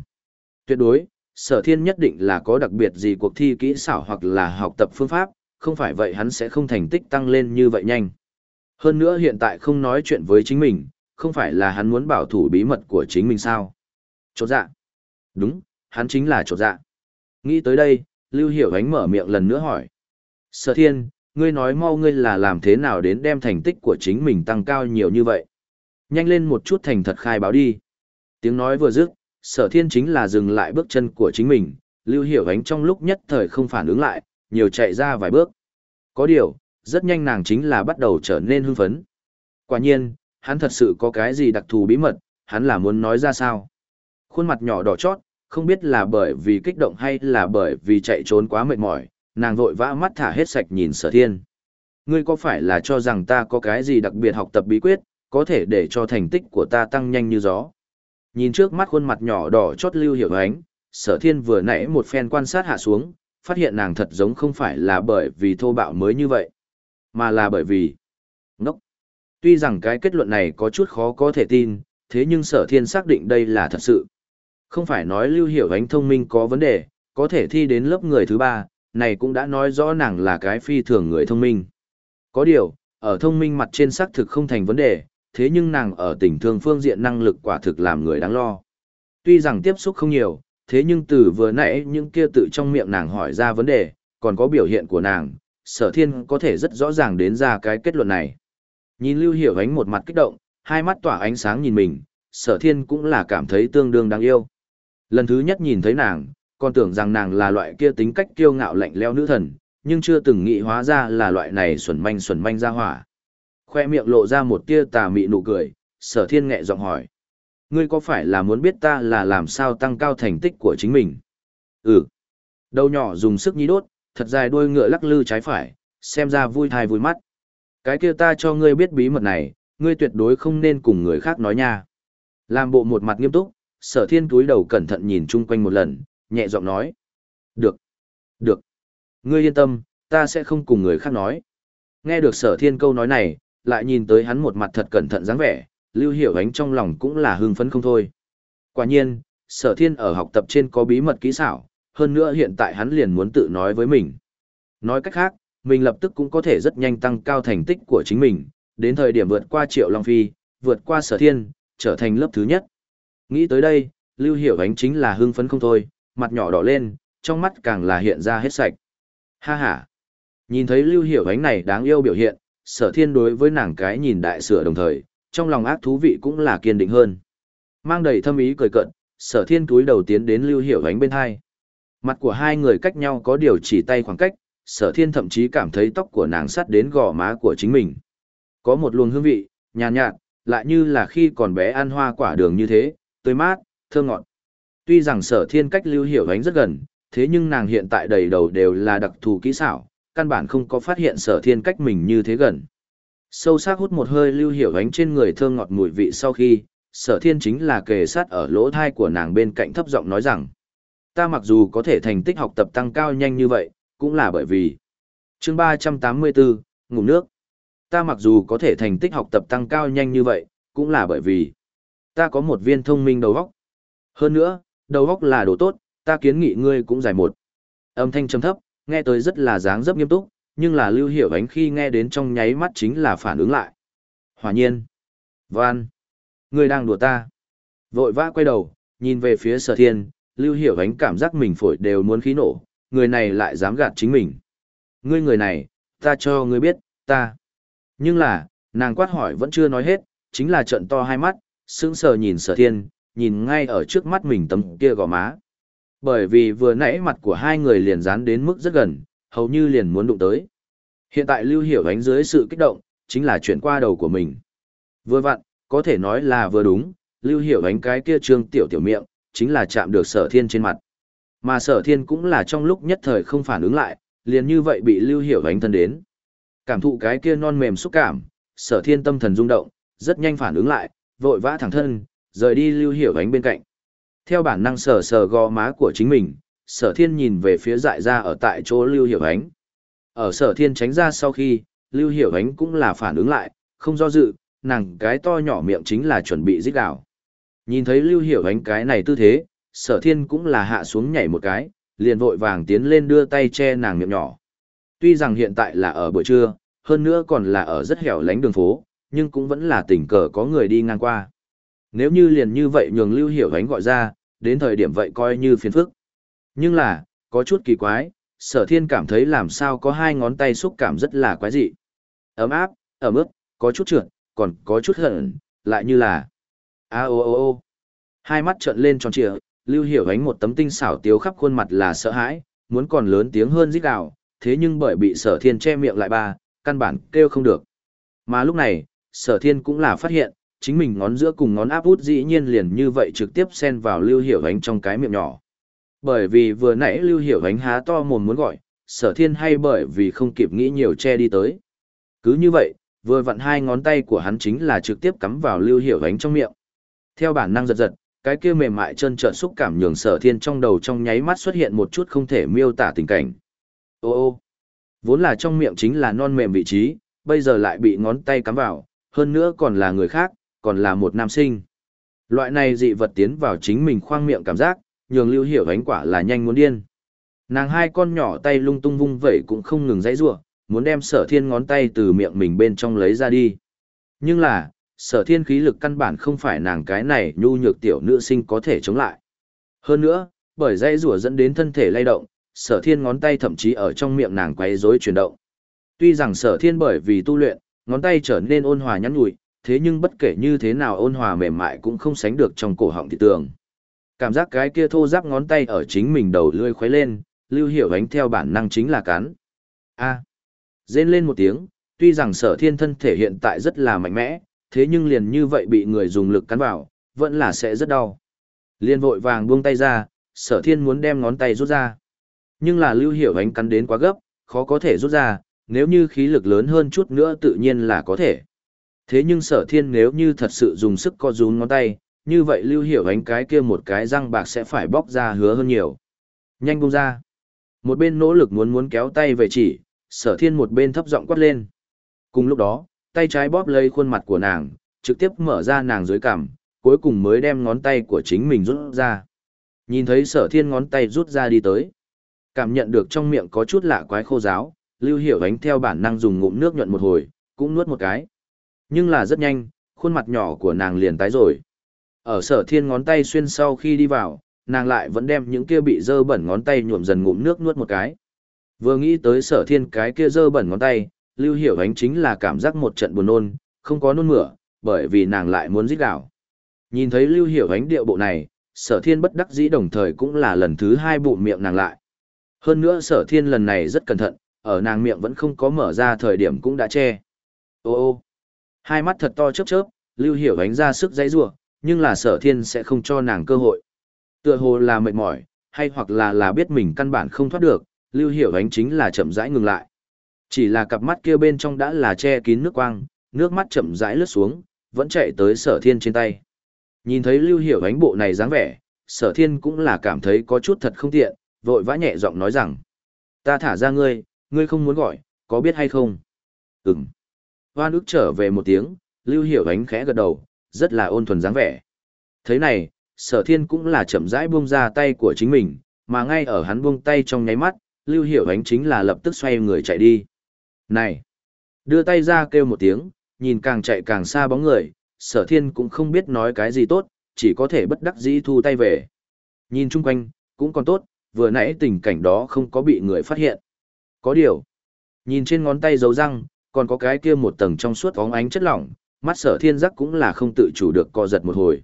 Tuyệt đối, sở thiên nhất định là có đặc biệt gì cuộc thi kỹ xảo hoặc là học tập phương pháp, không phải vậy hắn sẽ không thành tích tăng lên như vậy nhanh. Hơn nữa hiện tại không nói chuyện với chính mình, không phải là hắn muốn bảo thủ bí mật của chính mình sao. Chột dạ. Đúng, hắn chính là chột dạ. Nghĩ tới đây, Lưu Hiểu Ánh mở miệng lần nữa hỏi. Sở thiên, ngươi nói mau ngươi là làm thế nào đến đem thành tích của chính mình tăng cao nhiều như vậy. Nhanh lên một chút thành thật khai báo đi. Tiếng nói vừa dứt, sở thiên chính là dừng lại bước chân của chính mình, Lưu Hiểu Ánh trong lúc nhất thời không phản ứng lại, nhiều chạy ra vài bước. Có điều, rất nhanh nàng chính là bắt đầu trở nên hưng phấn. Quả nhiên, hắn thật sự có cái gì đặc thù bí mật, hắn là muốn nói ra sao. Khuôn mặt nhỏ đỏ chót, không biết là bởi vì kích động hay là bởi vì chạy trốn quá mệt mỏi, nàng vội vã mắt thả hết sạch nhìn sở thiên. Ngươi có phải là cho rằng ta có cái gì đặc biệt học tập bí quyết, có thể để cho thành tích của ta tăng nhanh như gió. Nhìn trước mắt khuôn mặt nhỏ đỏ chót lưu hiểu ánh, sở thiên vừa nãy một phen quan sát hạ xuống, phát hiện nàng thật giống không phải là bởi vì thô bạo mới như vậy, mà là bởi vì ngốc. Tuy rằng cái kết luận này có chút khó có thể tin, thế nhưng sở thiên xác định đây là thật sự. Không phải nói lưu hiểu ánh thông minh có vấn đề, có thể thi đến lớp người thứ ba, này cũng đã nói rõ nàng là cái phi thường người thông minh. Có điều, ở thông minh mặt trên xác thực không thành vấn đề, thế nhưng nàng ở tình thương phương diện năng lực quả thực làm người đáng lo. Tuy rằng tiếp xúc không nhiều, thế nhưng từ vừa nãy những kia tự trong miệng nàng hỏi ra vấn đề, còn có biểu hiện của nàng, sở thiên có thể rất rõ ràng đến ra cái kết luận này. Nhìn Lưu Hiểu ánh một mặt kích động, hai mắt tỏa ánh sáng nhìn mình, sở thiên cũng là cảm thấy tương đương đáng yêu. Lần thứ nhất nhìn thấy nàng, còn tưởng rằng nàng là loại kia tính cách kiêu ngạo lạnh leo nữ thần, nhưng chưa từng nghĩ hóa ra là loại này xuẩn manh xuẩn manh ra hỏa. Khoe miệng lộ ra một tia tà mị nụ cười, sở thiên nghẹ giọng hỏi. Ngươi có phải là muốn biết ta là làm sao tăng cao thành tích của chính mình? Ừ. Đầu nhỏ dùng sức nhí đốt, thật dài đuôi ngựa lắc lư trái phải, xem ra vui thai vui mắt. Cái kia ta cho ngươi biết bí mật này, ngươi tuyệt đối không nên cùng người khác nói nha. Làm bộ một mặt nghiêm túc, sở thiên túi đầu cẩn thận nhìn chung quanh một lần, nhẹ giọng nói. Được. Được. Ngươi yên tâm, ta sẽ không cùng người khác nói. Nghe được sở thiên câu nói này, lại nhìn tới hắn một mặt thật cẩn thận dáng vẻ, lưu hiểu ánh trong lòng cũng là hưng phấn không thôi. Quả nhiên, sở thiên ở học tập trên có bí mật kỹ xảo, hơn nữa hiện tại hắn liền muốn tự nói với mình. Nói cách khác, mình lập tức cũng có thể rất nhanh tăng cao thành tích của chính mình, đến thời điểm vượt qua triệu long phi, vượt qua sở thiên, trở thành lớp thứ nhất. Nghĩ tới đây, lưu hiểu ánh chính là hưng phấn không thôi, mặt nhỏ đỏ lên, trong mắt càng là hiện ra hết sạch. Ha ha! Nhìn thấy lưu hiểu ánh này đáng yêu biểu hiện, sở thiên đối với nàng cái nhìn đại sửa đồng thời, trong lòng ác thú vị cũng là kiên định hơn. Mang đầy thâm ý cười cận, sở thiên túi đầu tiến đến lưu hiểu ánh bên hai. Mặt của hai người cách nhau có điều chỉ tay khoảng cách, sở thiên thậm chí cảm thấy tóc của nàng sắt đến gò má của chính mình. Có một luồng hương vị, nhàn nhạt, nhạt, lại như là khi còn bé ăn hoa quả đường như thế, tươi mát, thơm ngọt. Tuy rằng sở thiên cách lưu hiểu ánh rất gần, thế nhưng nàng hiện tại đầy đầu đều là đặc thù kỹ xảo, căn bản không có phát hiện sở thiên cách mình như thế gần. Sâu sắc hút một hơi lưu hiểu ánh trên người thơm ngọt mùi vị sau khi, sở thiên chính là kề sát ở lỗ thai của nàng bên cạnh thấp giọng nói rằng, ta mặc dù có thể thành tích học tập tăng cao nhanh như vậy, cũng là bởi vì chương 384, ngủ nước. Ta mặc dù có thể thành tích học tập tăng cao nhanh như vậy, cũng là bởi vì Ta có một viên thông minh đầu góc. Hơn nữa, đầu góc là đồ tốt, ta kiến nghị ngươi cũng giải một. Âm thanh trầm thấp, nghe tới rất là dáng dấp nghiêm túc, nhưng là lưu hiểu ánh khi nghe đến trong nháy mắt chính là phản ứng lại. Hỏa nhiên. Văn. Người đang đùa ta. Vội vã quay đầu, nhìn về phía sở thiên, lưu hiểu ánh cảm giác mình phổi đều muốn khí nổ, người này lại dám gạt chính mình. Ngươi người này, ta cho ngươi biết, ta. Nhưng là, nàng quát hỏi vẫn chưa nói hết, chính là trận to hai mắt, sững sờ nhìn sở thiên, nhìn ngay ở trước mắt mình tấm kia gò má. Bởi vì vừa nãy mặt của hai người liền dán đến mức rất gần, hầu như liền muốn đụng tới. Hiện tại Lưu Hiểu ánh dưới sự kích động, chính là chuyển qua đầu của mình. Vừa vặn, có thể nói là vừa đúng, Lưu Hiểu ánh cái kia trương tiểu tiểu miệng, chính là chạm được sở thiên trên mặt. Mà sở thiên cũng là trong lúc nhất thời không phản ứng lại, liền như vậy bị Lưu Hiểu ánh thân đến. Cảm thụ cái kia non mềm xúc cảm, sở thiên tâm thần rung động, rất nhanh phản ứng lại, vội vã thẳng thân, rời đi Lưu Hiểu ánh bên cạnh. Theo bản năng sờ sờ gò má của chính mình, sở thiên nhìn về phía dại ra ở tại chỗ Lưu Hiểu ánh. Ở sở thiên tránh ra sau khi, Lưu Hiểu ánh cũng là phản ứng lại, không do dự, nàng cái to nhỏ miệng chính là chuẩn bị giết đảo. Nhìn thấy Lưu Hiểu ánh cái này tư thế, sở thiên cũng là hạ xuống nhảy một cái, liền vội vàng tiến lên đưa tay che nàng miệng nhỏ. Tuy rằng hiện tại là ở buổi trưa, hơn nữa còn là ở rất hẻo lánh đường phố, nhưng cũng vẫn là tình cờ có người đi ngang qua. Nếu như liền như vậy nhường Lưu Hiểu ánh gọi ra, đến thời điểm vậy coi như phiền phức. Nhưng là, có chút kỳ quái, sở thiên cảm thấy làm sao có hai ngón tay xúc cảm rất là quái dị. Ấm áp, ẩm ướt, có chút trượt, còn có chút hận, lại như là... a ô ô ô Hai mắt trợn lên tròn trịa, Lưu Hiểu ánh một tấm tinh xảo tiếu khắp khuôn mặt là sợ hãi, muốn còn lớn tiếng hơn rít gào, thế nhưng bởi bị sở thiên che miệng lại ba, căn bản kêu không được. Mà lúc này, sở thiên cũng là phát hiện, chính mình ngón giữa cùng ngón áp út dĩ nhiên liền như vậy trực tiếp xen vào lưu hiểu ánh trong cái miệng nhỏ. Bởi vì vừa nãy lưu hiểu ánh há to mồm muốn gọi, sở thiên hay bởi vì không kịp nghĩ nhiều che đi tới. Cứ như vậy, vừa vặn hai ngón tay của hắn chính là trực tiếp cắm vào lưu hiểu ánh trong miệng. Theo bản năng giật giật, cái kia mềm mại chân trợn xúc cảm nhường sở thiên trong đầu trong nháy mắt xuất hiện một chút không thể miêu tả tình cảnh. Ô ô, vốn là trong miệng chính là non mềm vị trí, bây giờ lại bị ngón tay cắm vào, hơn nữa còn là người khác, còn là một nam sinh. Loại này dị vật tiến vào chính mình khoang miệng cảm giác, nhường lưu hiểu ánh quả là nhanh muốn điên. Nàng hai con nhỏ tay lung tung vung vẩy cũng không ngừng dãy rủa, muốn đem sở thiên ngón tay từ miệng mình bên trong lấy ra đi. Nhưng là, sở thiên khí lực căn bản không phải nàng cái này nhu nhược tiểu nữ sinh có thể chống lại. Hơn nữa, bởi dãy rủa dẫn đến thân thể lay động, sở thiên ngón tay thậm chí ở trong miệng nàng quấy rối chuyển động. Tuy rằng sở thiên bởi vì tu luyện, ngón tay trở nên ôn hòa nhắn nhủi, thế nhưng bất kể như thế nào ôn hòa mềm mại cũng không sánh được trong cổ họng thị tường. Cảm giác cái kia thô giáp ngón tay ở chính mình đầu lươi khuấy lên, lưu hiểu ánh theo bản năng chính là cắn. A. À. Rên lên một tiếng, tuy rằng sở thiên thân thể hiện tại rất là mạnh mẽ, thế nhưng liền như vậy bị người dùng lực cắn vào, vẫn là sẽ rất đau. Liên vội vàng buông tay ra, sở thiên muốn đem ngón tay rút ra. Nhưng là lưu hiểu ánh cắn đến quá gấp, khó có thể rút ra, nếu như khí lực lớn hơn chút nữa tự nhiên là có thể. Thế nhưng sở thiên nếu như thật sự dùng sức co rún ngón tay, như vậy lưu hiểu ánh cái kia một cái răng bạc sẽ phải bóc ra hứa hơn nhiều. Nhanh bung ra. Một bên nỗ lực muốn muốn kéo tay về chỉ, sở thiên một bên thấp giọng quát lên. Cùng lúc đó, tay trái bóp lấy khuôn mặt của nàng, trực tiếp mở ra nàng dưới cằm, cuối cùng mới đem ngón tay của chính mình rút ra. Nhìn thấy sở thiên ngón tay rút ra đi tới. Cảm nhận được trong miệng có chút lạ quái khô giáo, lưu hiểu ánh theo bản năng dùng ngụm nước nhuận một hồi, cũng nuốt một cái. Nhưng là rất nhanh, khuôn mặt nhỏ của nàng liền tái rồi. Ở sở thiên ngón tay xuyên sau khi đi vào, nàng lại vẫn đem những kia bị dơ bẩn ngón tay nhuộm dần ngụm nước nuốt một cái. Vừa nghĩ tới sở thiên cái kia dơ bẩn ngón tay, lưu hiểu ánh chính là cảm giác một trận buồn nôn, không có nôn mửa, bởi vì nàng lại muốn giết đảo. Nhìn thấy lưu hiểu ánh điệu bộ này, sở thiên bất đắc dĩ đồng thời cũng là lần thứ hai bụng miệng nàng lại. Hơn nữa sở thiên lần này rất cẩn thận, ở nàng miệng vẫn không có mở ra thời điểm cũng đã che. Ô ô, hai mắt thật to chớp chớp, lưu hiểu ánh ra sức dãy rủa nhưng là sở thiên sẽ không cho nàng cơ hội. Tựa hồ là mệt mỏi, hay hoặc là là biết mình căn bản không thoát được, lưu hiểu ánh chính là chậm rãi ngừng lại. Chỉ là cặp mắt kia bên trong đã là che kín nước quang, nước mắt chậm rãi lướt xuống, vẫn chạy tới sở thiên trên tay. Nhìn thấy lưu hiểu ánh bộ này dáng vẻ, sở thiên cũng là cảm thấy có chút thật không tiện, vội vã nhẹ giọng nói rằng. Ta thả ra ngươi, ngươi không muốn gọi, có biết hay không? Ừm. Hoan ức trở về một tiếng, lưu hiểu ánh khẽ gật đầu, rất là ôn thuần dáng vẻ. Thế này, sở thiên cũng là chậm rãi buông ra tay của chính mình, mà ngay ở hắn buông tay trong nháy mắt, lưu hiểu ánh chính là lập tức xoay người chạy đi. Này! Đưa tay ra kêu một tiếng, nhìn càng chạy càng xa bóng người, sở thiên cũng không biết nói cái gì tốt, chỉ có thể bất đắc dĩ thu tay về. Nhìn chung quanh, cũng còn tốt, vừa nãy tình cảnh đó không có bị người phát hiện. Có điều, nhìn trên ngón tay dấu răng, còn có cái kia một tầng trong suốt óng ánh chất lỏng, mắt sở thiên giác cũng là không tự chủ được co giật một hồi.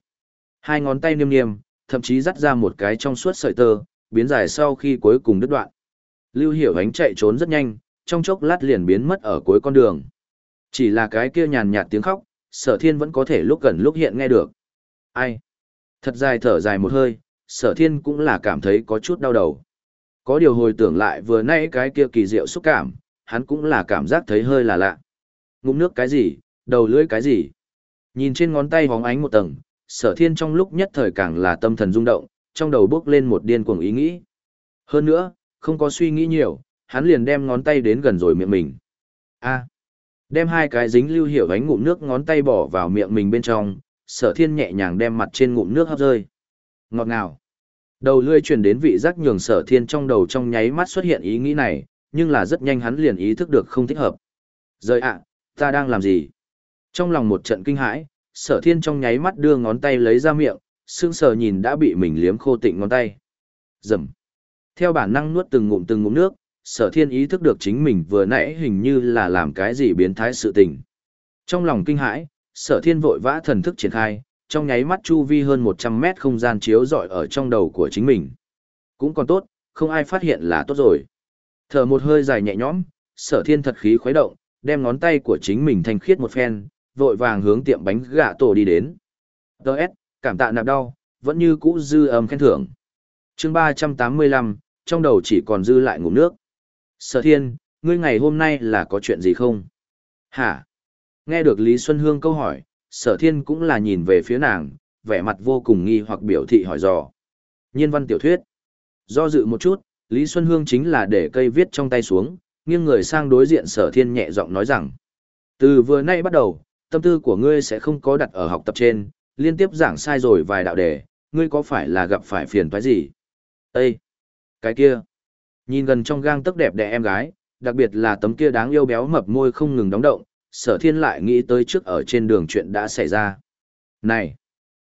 Hai ngón tay niêm niêm, thậm chí dắt ra một cái trong suốt sợi tơ, biến dài sau khi cuối cùng đứt đoạn. Lưu Hiểu Ánh chạy trốn rất nhanh, trong chốc lát liền biến mất ở cuối con đường. Chỉ là cái kia nhàn nhạt tiếng khóc, sở thiên vẫn có thể lúc gần lúc hiện nghe được. Ai? Thật dài thở dài một hơi, sở thiên cũng là cảm thấy có chút đau đầu. Có điều hồi tưởng lại vừa nãy cái kia kỳ diệu xúc cảm, hắn cũng là cảm giác thấy hơi là lạ. Ngụm nước cái gì, đầu lưỡi cái gì. Nhìn trên ngón tay hóng ánh một tầng, sở thiên trong lúc nhất thời càng là tâm thần rung động, trong đầu bước lên một điên cuồng ý nghĩ. Hơn nữa, không có suy nghĩ nhiều, hắn liền đem ngón tay đến gần rồi miệng mình. A. đem hai cái dính lưu hiểu ánh ngụm nước ngón tay bỏ vào miệng mình bên trong, sở thiên nhẹ nhàng đem mặt trên ngụm nước hấp rơi. Ngọt ngào. Đầu lưỡi truyền đến vị giác nhường sở thiên trong đầu trong nháy mắt xuất hiện ý nghĩ này, nhưng là rất nhanh hắn liền ý thức được không thích hợp. Rời ạ, ta đang làm gì? Trong lòng một trận kinh hãi, sở thiên trong nháy mắt đưa ngón tay lấy ra miệng, sương sờ nhìn đã bị mình liếm khô tịnh ngón tay. Dầm. Theo bản năng nuốt từng ngụm từng ngụm nước, sở thiên ý thức được chính mình vừa nãy hình như là làm cái gì biến thái sự tình. Trong lòng kinh hãi, sở thiên vội vã thần thức triển khai, trong nháy mắt chu vi hơn 100 mét không gian chiếu rọi ở trong đầu của chính mình. Cũng còn tốt, không ai phát hiện là tốt rồi. Thở một hơi dài nhẹ nhõm, sở thiên thật khí khuấy động, đem ngón tay của chính mình thanh khiết một phen, vội vàng hướng tiệm bánh gà tổ đi đến. Đợt, cảm tạ nạp đau, vẫn như cũ dư âm khen thưởng. chương 385, trong đầu chỉ còn dư lại ngụm nước. Sở thiên, ngươi ngày hôm nay là có chuyện gì không? Hả? Nghe được Lý Xuân Hương câu hỏi, sở thiên cũng là nhìn về phía nàng, vẻ mặt vô cùng nghi hoặc biểu thị hỏi dò. Nhiên văn tiểu thuyết. Do dự một chút, Lý Xuân Hương chính là để cây viết trong tay xuống, nghiêng người sang đối diện sở thiên nhẹ giọng nói rằng. Từ vừa nay bắt đầu, tâm tư của ngươi sẽ không có đặt ở học tập trên, liên tiếp giảng sai rồi vài đạo đề, ngươi có phải là gặp phải phiền toái gì? Ê! Cái kia! Nhìn gần trong gang tấc đẹp đẽ em gái, đặc biệt là tấm kia đáng yêu béo mập môi không ngừng đóng động, sở thiên lại nghĩ tới trước ở trên đường chuyện đã xảy ra. Này!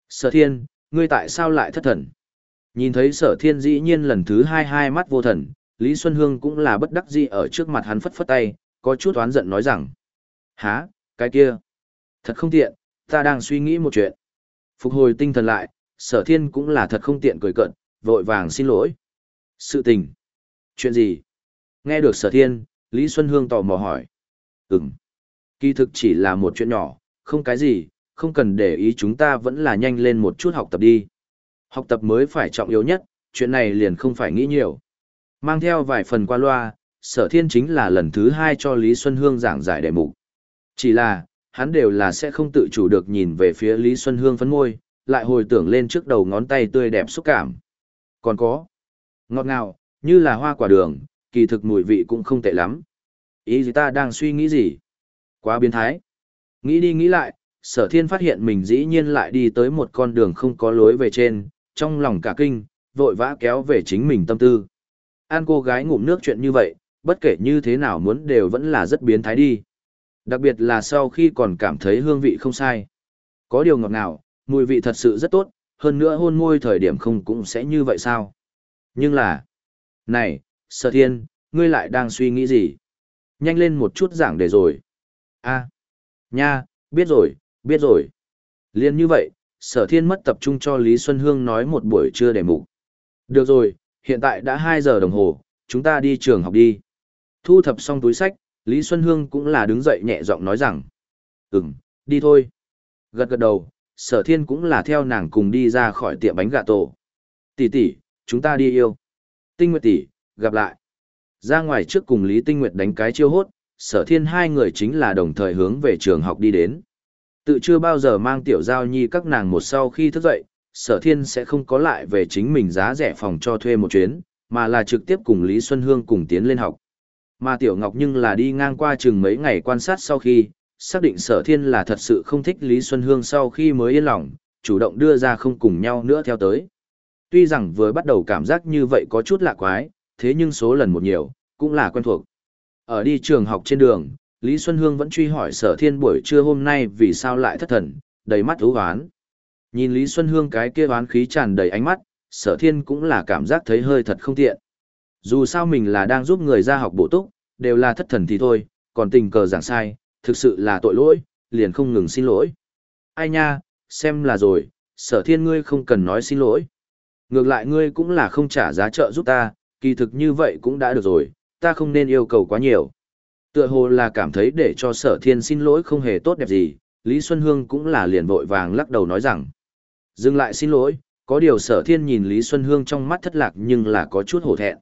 Sở thiên, ngươi tại sao lại thất thần? Nhìn thấy sở thiên dĩ nhiên lần thứ hai hai mắt vô thần, Lý Xuân Hương cũng là bất đắc dĩ ở trước mặt hắn phất phất tay, có chút oán giận nói rằng. Hả, cái kia! Thật không tiện, ta đang suy nghĩ một chuyện. Phục hồi tinh thần lại, sở thiên cũng là thật không tiện cười cận, vội vàng xin lỗi. Sự tình. Chuyện gì? Nghe được sở thiên, Lý Xuân Hương tò mò hỏi. Ừm. Kỳ thực chỉ là một chuyện nhỏ, không cái gì, không cần để ý chúng ta vẫn là nhanh lên một chút học tập đi. Học tập mới phải trọng yếu nhất, chuyện này liền không phải nghĩ nhiều. Mang theo vài phần qua loa, sở thiên chính là lần thứ hai cho Lý Xuân Hương giảng giải đề mục. Chỉ là, hắn đều là sẽ không tự chủ được nhìn về phía Lý Xuân Hương phấn môi, lại hồi tưởng lên trước đầu ngón tay tươi đẹp xúc cảm. Còn có, ngọt ngào, như là hoa quả đường, kỳ thực mùi vị cũng không tệ lắm. Ý gì ta đang suy nghĩ gì? Quá biến thái. Nghĩ đi nghĩ lại, sở thiên phát hiện mình dĩ nhiên lại đi tới một con đường không có lối về trên, trong lòng cả kinh, vội vã kéo về chính mình tâm tư. An cô gái ngụm nước chuyện như vậy, bất kể như thế nào muốn đều vẫn là rất biến thái đi. Đặc biệt là sau khi còn cảm thấy hương vị không sai. Có điều ngọt ngào, mùi vị thật sự rất tốt, hơn nữa hôn môi thời điểm không cũng sẽ như vậy sao? Nhưng là... Này, sở thiên, ngươi lại đang suy nghĩ gì? Nhanh lên một chút giảng để rồi. a nha, biết rồi, biết rồi. Liên như vậy, sở thiên mất tập trung cho Lý Xuân Hương nói một buổi trưa để mục. Được rồi, hiện tại đã 2 giờ đồng hồ, chúng ta đi trường học đi. Thu thập xong túi sách, Lý Xuân Hương cũng là đứng dậy nhẹ giọng nói rằng. Ừm, đi thôi. Gật gật đầu, sở thiên cũng là theo nàng cùng đi ra khỏi tiệm bánh gà tổ. Tỷ tỷ, chúng ta đi yêu. Tinh Nguyệt tỷ, gặp lại. Ra ngoài trước cùng Lý Tinh Nguyệt đánh cái chiêu hốt, sở thiên hai người chính là đồng thời hướng về trường học đi đến. Tự chưa bao giờ mang tiểu giao nhi các nàng một sau khi thức dậy, sở thiên sẽ không có lại về chính mình giá rẻ phòng cho thuê một chuyến, mà là trực tiếp cùng Lý Xuân Hương cùng tiến lên học. Mà Tiểu Ngọc nhưng là đi ngang qua chừng mấy ngày quan sát sau khi, xác định sở thiên là thật sự không thích Lý Xuân Hương sau khi mới yên lòng, chủ động đưa ra không cùng nhau nữa theo tới. Tuy rằng vừa bắt đầu cảm giác như vậy có chút lạ quái, thế nhưng số lần một nhiều, cũng là quen thuộc. Ở đi trường học trên đường, Lý Xuân Hương vẫn truy hỏi sở thiên buổi trưa hôm nay vì sao lại thất thần, đầy mắt hữu hoán. Nhìn Lý Xuân Hương cái kia hoán khí tràn đầy ánh mắt, sở thiên cũng là cảm giác thấy hơi thật không tiện. Dù sao mình là đang giúp người ra học bổ túc, đều là thất thần thì thôi, còn tình cờ giảng sai, thực sự là tội lỗi, liền không ngừng xin lỗi. Ai nha, xem là rồi, sở thiên ngươi không cần nói xin lỗi. Ngược lại ngươi cũng là không trả giá trợ giúp ta, kỳ thực như vậy cũng đã được rồi, ta không nên yêu cầu quá nhiều. Tựa hồ là cảm thấy để cho sở thiên xin lỗi không hề tốt đẹp gì, Lý Xuân Hương cũng là liền vội vàng lắc đầu nói rằng. Dừng lại xin lỗi, có điều sở thiên nhìn Lý Xuân Hương trong mắt thất lạc nhưng là có chút hổ thẹn.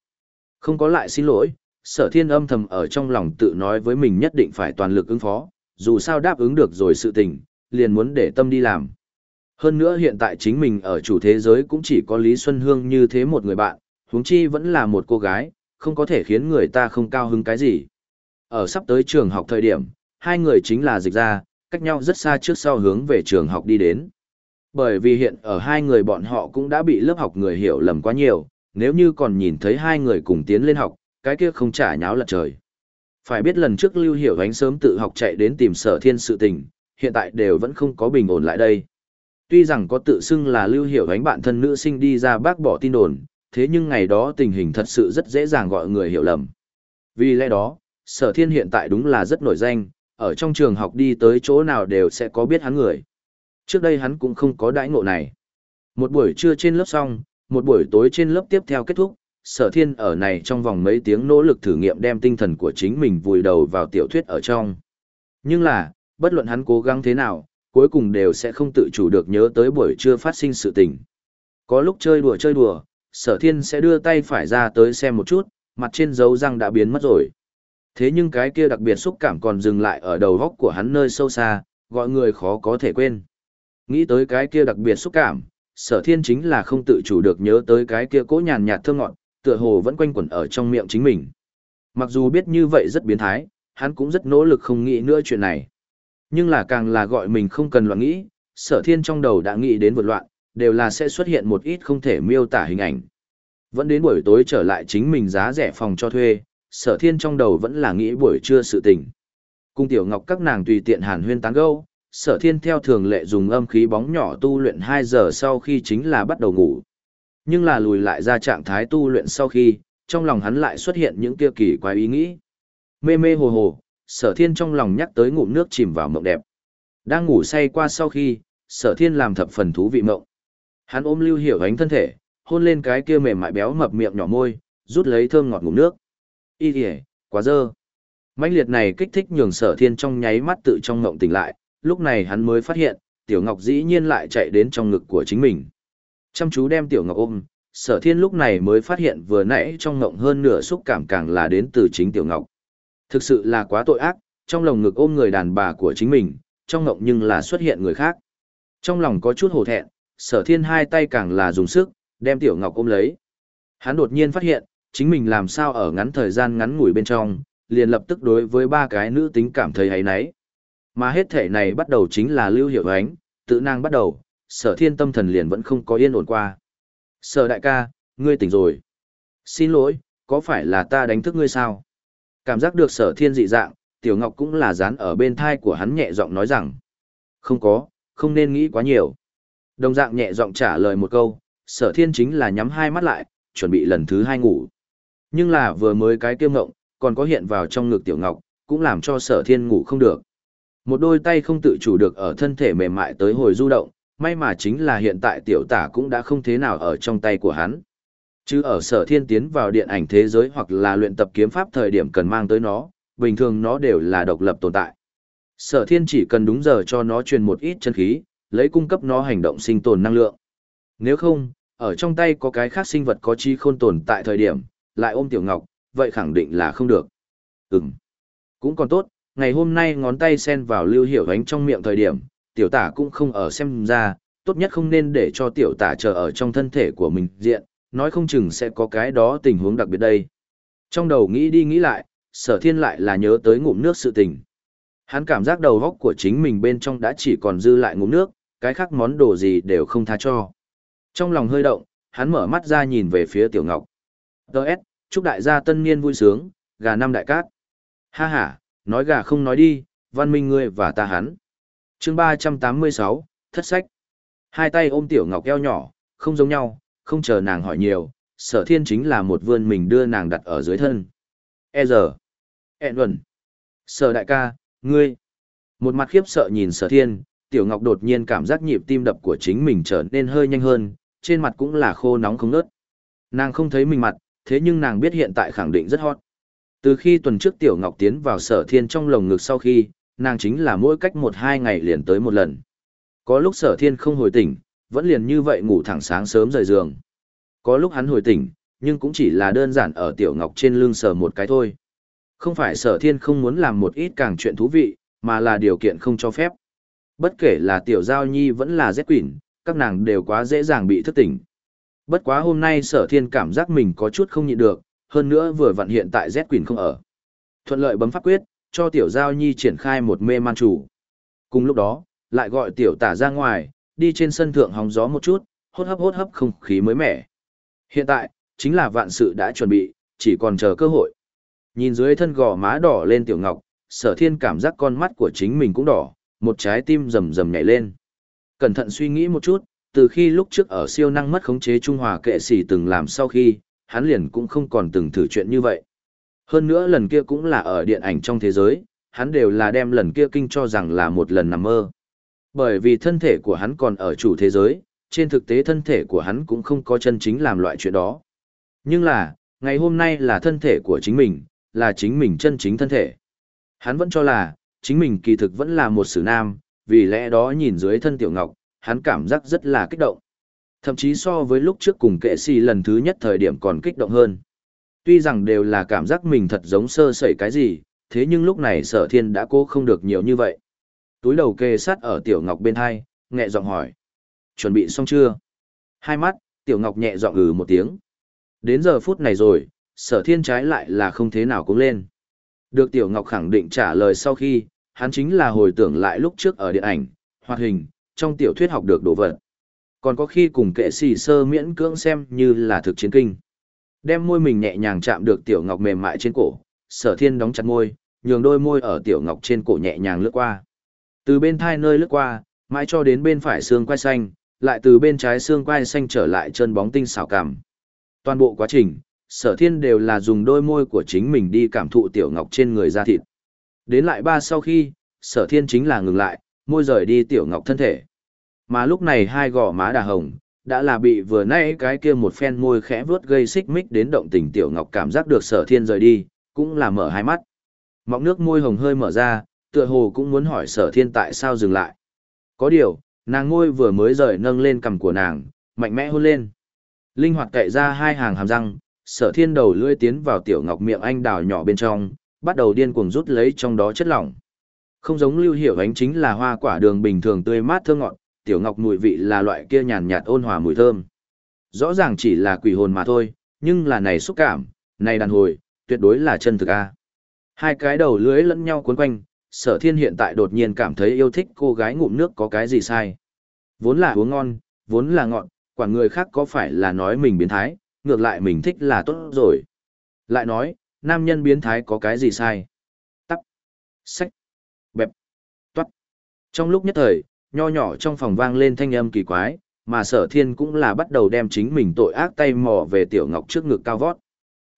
Không có lại xin lỗi, sở thiên âm thầm ở trong lòng tự nói với mình nhất định phải toàn lực ứng phó, dù sao đáp ứng được rồi sự tình, liền muốn để tâm đi làm. Hơn nữa hiện tại chính mình ở chủ thế giới cũng chỉ có Lý Xuân Hương như thế một người bạn, huống chi vẫn là một cô gái, không có thể khiến người ta không cao hứng cái gì. Ở sắp tới trường học thời điểm, hai người chính là dịch ra, cách nhau rất xa trước sau hướng về trường học đi đến. Bởi vì hiện ở hai người bọn họ cũng đã bị lớp học người hiểu lầm quá nhiều, nếu như còn nhìn thấy hai người cùng tiến lên học, cái kia không trả nháo lật trời. Phải biết lần trước Lưu Hiểu Ánh sớm tự học chạy đến tìm sở thiên sự tình, hiện tại đều vẫn không có bình ổn lại đây. Tuy rằng có tự xưng là Lưu Hiểu Ánh bạn thân nữ sinh đi ra bác bỏ tin đồn, thế nhưng ngày đó tình hình thật sự rất dễ dàng gọi người hiểu lầm. Vì lẽ đó, sở thiên hiện tại đúng là rất nổi danh, ở trong trường học đi tới chỗ nào đều sẽ có biết hắn người. Trước đây hắn cũng không có đãi ngộ này. Một buổi trưa trên lớp xong, một buổi tối trên lớp tiếp theo kết thúc, sở thiên ở này trong vòng mấy tiếng nỗ lực thử nghiệm đem tinh thần của chính mình vùi đầu vào tiểu thuyết ở trong. Nhưng là, bất luận hắn cố gắng thế nào, cuối cùng đều sẽ không tự chủ được nhớ tới buổi trưa phát sinh sự tình. Có lúc chơi đùa chơi đùa, sở thiên sẽ đưa tay phải ra tới xem một chút, mặt trên dấu răng đã biến mất rồi. Thế nhưng cái kia đặc biệt xúc cảm còn dừng lại ở đầu góc của hắn nơi sâu xa, gọi người khó có thể quên. Nghĩ tới cái kia đặc biệt xúc cảm, sở thiên chính là không tự chủ được nhớ tới cái kia cố nhàn nhạt thơ ngọt, tựa hồ vẫn quanh quẩn ở trong miệng chính mình. Mặc dù biết như vậy rất biến thái, hắn cũng rất nỗ lực không nghĩ nữa chuyện này. Nhưng là càng là gọi mình không cần loạn nghĩ, sở thiên trong đầu đã nghĩ đến vượt loạn, đều là sẽ xuất hiện một ít không thể miêu tả hình ảnh. Vẫn đến buổi tối trở lại chính mình giá rẻ phòng cho thuê, sở thiên trong đầu vẫn là nghĩ buổi trưa sự tình. Cung tiểu ngọc các nàng tùy tiện hàn huyên tán gẫu. sở thiên theo thường lệ dùng âm khí bóng nhỏ tu luyện 2 giờ sau khi chính là bắt đầu ngủ. Nhưng là lùi lại ra trạng thái tu luyện sau khi, trong lòng hắn lại xuất hiện những kia kỳ quái ý nghĩ. Mê mê hồ hồ, sở thiên trong lòng nhắc tới ngụm nước chìm vào mộng đẹp. Đang ngủ say qua sau khi, sở thiên làm thập phần thú vị mộng. Hắn ôm lưu hiểu ánh thân thể, hôn lên cái kia mềm mại béo mập miệng nhỏ môi, rút lấy thơm ngọt ngụm nước. Y ỉa quá dơ. mãnh liệt này kích thích nhường sở thiên trong nháy mắt tự trong ngộng tỉnh lại, lúc này hắn mới phát hiện, tiểu ngọc dĩ nhiên lại chạy đến trong ngực của chính mình. Chăm chú đem tiểu ngọc ôm, sở thiên lúc này mới phát hiện vừa nãy trong ngộng hơn nửa xúc cảm càng là đến từ chính tiểu ngọc. Thực sự là quá tội ác, trong lòng ngực ôm người đàn bà của chính mình, trong ngộng nhưng là xuất hiện người khác. Trong lòng có chút hổ thẹn, sở thiên hai tay càng là dùng sức, đem tiểu ngọc ôm lấy. Hắn đột nhiên phát hiện, chính mình làm sao ở ngắn thời gian ngắn ngủi bên trong, liền lập tức đối với ba cái nữ tính cảm thấy hay náy. Mà hết thể này bắt đầu chính là lưu hiệu ánh, tự năng bắt đầu, sở thiên tâm thần liền vẫn không có yên ổn qua. Sở đại ca, ngươi tỉnh rồi. Xin lỗi, có phải là ta đánh thức ngươi sao? Cảm giác được sở thiên dị dạng, tiểu ngọc cũng là dán ở bên thai của hắn nhẹ giọng nói rằng. Không có, không nên nghĩ quá nhiều. Đồng dạng nhẹ giọng trả lời một câu, sở thiên chính là nhắm hai mắt lại, chuẩn bị lần thứ hai ngủ. Nhưng là vừa mới cái kiêm ngộng, còn có hiện vào trong ngực tiểu ngọc, cũng làm cho sở thiên ngủ không được. Một đôi tay không tự chủ được ở thân thể mềm mại tới hồi du động, may mà chính là hiện tại tiểu tả cũng đã không thế nào ở trong tay của hắn. Chứ ở sở thiên tiến vào điện ảnh thế giới hoặc là luyện tập kiếm pháp thời điểm cần mang tới nó, bình thường nó đều là độc lập tồn tại. Sở thiên chỉ cần đúng giờ cho nó truyền một ít chân khí, lấy cung cấp nó hành động sinh tồn năng lượng. Nếu không, ở trong tay có cái khác sinh vật có chi khôn tồn tại thời điểm, lại ôm tiểu ngọc, vậy khẳng định là không được. Ừm, cũng còn tốt, ngày hôm nay ngón tay sen vào lưu hiểu ánh trong miệng thời điểm, tiểu tả cũng không ở xem ra, tốt nhất không nên để cho tiểu tả chờ ở trong thân thể của mình diện, nói không chừng sẽ có cái đó tình huống đặc biệt đây. Trong đầu nghĩ đi nghĩ lại, sở thiên lại là nhớ tới ngụm nước sự tình. Hắn cảm giác đầu góc của chính mình bên trong đã chỉ còn dư lại ngụm nước, cái khác món đồ gì đều không tha cho. Trong lòng hơi động, hắn mở mắt ra nhìn về phía Tiểu Ngọc. Đợt, chúc đại gia tân niên vui sướng, gà năm đại cát. Ha ha, nói gà không nói đi, văn minh ngươi và ta hắn. chương 386, thất sách. Hai tay ôm Tiểu Ngọc eo nhỏ, không giống nhau, không chờ nàng hỏi nhiều, sở thiên chính là một vươn mình đưa nàng đặt ở dưới thân. E giờ. E luận. Sở đại ca, ngươi. Một mặt khiếp sợ nhìn sở thiên, Tiểu Ngọc đột nhiên cảm giác nhịp tim đập của chính mình trở nên hơi nhanh hơn, trên mặt cũng là khô nóng không nớt. Nàng không thấy mình mặt, thế nhưng nàng biết hiện tại khẳng định rất hot. Từ khi tuần trước Tiểu Ngọc tiến vào sở thiên trong lồng ngực sau khi, nàng chính là mỗi cách một hai ngày liền tới một lần. Có lúc sở thiên không hồi tỉnh, vẫn liền như vậy ngủ thẳng sáng sớm rời giường. Có lúc hắn hồi tỉnh, nhưng cũng chỉ là đơn giản ở Tiểu Ngọc trên lưng sờ một cái thôi. Không phải sở thiên không muốn làm một ít càng chuyện thú vị, mà là điều kiện không cho phép. Bất kể là Tiểu Giao Nhi vẫn là Z Quỷ, các nàng đều quá dễ dàng bị thức tỉnh. Bất quá hôm nay sở thiên cảm giác mình có chút không nhịn được, hơn nữa vừa vặn hiện tại Z Quỳnh không ở. Thuận lợi bấm pháp quyết, cho Tiểu Giao Nhi triển khai một mê man chủ. Cùng lúc đó, lại gọi Tiểu Tả ra ngoài, đi trên sân thượng hóng gió một chút, hốt hấp hốt hấp không khí mới mẻ. Hiện tại, chính là vạn sự đã chuẩn bị, chỉ còn chờ cơ hội. Nhìn dưới thân gò má đỏ lên Tiểu Ngọc, sở thiên cảm giác con mắt của chính mình cũng đỏ, một trái tim rầm rầm nhảy lên. Cẩn thận suy nghĩ một chút, từ khi lúc trước ở siêu năng mất khống chế Trung Hòa kệ sĩ từng làm sau khi, hắn liền cũng không còn từng thử chuyện như vậy. Hơn nữa lần kia cũng là ở điện ảnh trong thế giới, hắn đều là đem lần kia kinh cho rằng là một lần nằm mơ. Bởi vì thân thể của hắn còn ở chủ thế giới, trên thực tế thân thể của hắn cũng không có chân chính làm loại chuyện đó. Nhưng là, ngày hôm nay là thân thể của chính mình, là chính mình chân chính thân thể. Hắn vẫn cho là, chính mình kỳ thực vẫn là một sử nam, vì lẽ đó nhìn dưới thân tiểu ngọc, hắn cảm giác rất là kích động. Thậm chí so với lúc trước cùng kệ si lần thứ nhất thời điểm còn kích động hơn. Tuy rằng đều là cảm giác mình thật giống sơ sẩy cái gì, thế nhưng lúc này sở thiên đã cố không được nhiều như vậy. Túi đầu kê sát ở tiểu ngọc bên hai, nhẹ giọng hỏi. Chuẩn bị xong chưa? Hai mắt, tiểu ngọc nhẹ giọng ừ một tiếng. Đến giờ phút này rồi, sở thiên trái lại là không thế nào cũng lên. Được Tiểu Ngọc khẳng định trả lời sau khi, hắn chính là hồi tưởng lại lúc trước ở điện ảnh, hoạt hình, trong tiểu thuyết học được đồ vật. Còn có khi cùng kệ sĩ sơ miễn cưỡng xem như là thực chiến kinh. Đem môi mình nhẹ nhàng chạm được Tiểu Ngọc mềm mại trên cổ, sở thiên đóng chặt môi, nhường đôi môi ở Tiểu Ngọc trên cổ nhẹ nhàng lướt qua. Từ bên thai nơi lướt qua, mãi cho đến bên phải xương quai xanh, lại từ bên trái xương quai xanh trở lại chân bóng tinh xảo cảm. Toàn bộ quá trình, sở thiên đều là dùng đôi môi của chính mình đi cảm thụ tiểu ngọc trên người da thịt. Đến lại ba sau khi, sở thiên chính là ngừng lại, môi rời đi tiểu ngọc thân thể. Mà lúc này hai gò má đà hồng, đã là bị vừa nãy cái kia một phen môi khẽ vướt gây xích mích đến động tình tiểu ngọc cảm giác được sở thiên rời đi, cũng là mở hai mắt. Mọng nước môi hồng hơi mở ra, tựa hồ cũng muốn hỏi sở thiên tại sao dừng lại. Có điều, nàng ngôi vừa mới rời nâng lên cằm của nàng, mạnh mẽ hôn lên. Linh hoạt cậy ra hai hàng hàm răng, sở thiên đầu lưỡi tiến vào tiểu ngọc miệng anh đào nhỏ bên trong, bắt đầu điên cuồng rút lấy trong đó chất lỏng. Không giống lưu hiểu ánh chính là hoa quả đường bình thường tươi mát thơm ngọt, tiểu ngọc mùi vị là loại kia nhàn nhạt ôn hòa mùi thơm. Rõ ràng chỉ là quỷ hồn mà thôi, nhưng là này xúc cảm, này đàn hồi, tuyệt đối là chân thực a. Hai cái đầu lưới lẫn nhau cuốn quanh, sở thiên hiện tại đột nhiên cảm thấy yêu thích cô gái ngụm nước có cái gì sai. Vốn là uống ngon, vốn là ngọt, quả người khác có phải là nói mình biến thái, ngược lại mình thích là tốt rồi. Lại nói, nam nhân biến thái có cái gì sai? Tắc, sách, bẹp, toát. Trong lúc nhất thời, nho nhỏ trong phòng vang lên thanh âm kỳ quái, mà sở thiên cũng là bắt đầu đem chính mình tội ác tay mò về tiểu ngọc trước ngực cao vót.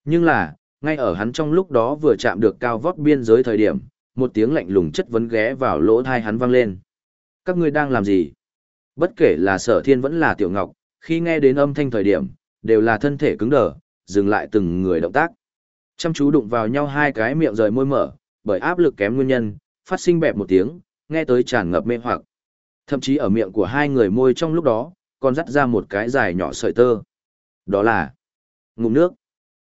Nhưng là, ngay ở hắn trong lúc đó vừa chạm được cao vót biên giới thời điểm, một tiếng lạnh lùng chất vấn ghé vào lỗ thai hắn vang lên. Các ngươi đang làm gì? Bất kể là sở thiên vẫn là tiểu ngọc, khi nghe đến âm thanh thời điểm, đều là thân thể cứng đờ, dừng lại từng người động tác. Chăm chú đụng vào nhau hai cái miệng rời môi mở, bởi áp lực kém nguyên nhân, phát sinh bẹp một tiếng, nghe tới tràn ngập mê hoặc. Thậm chí ở miệng của hai người môi trong lúc đó, còn dắt ra một cái dài nhỏ sợi tơ. Đó là ngụm nước.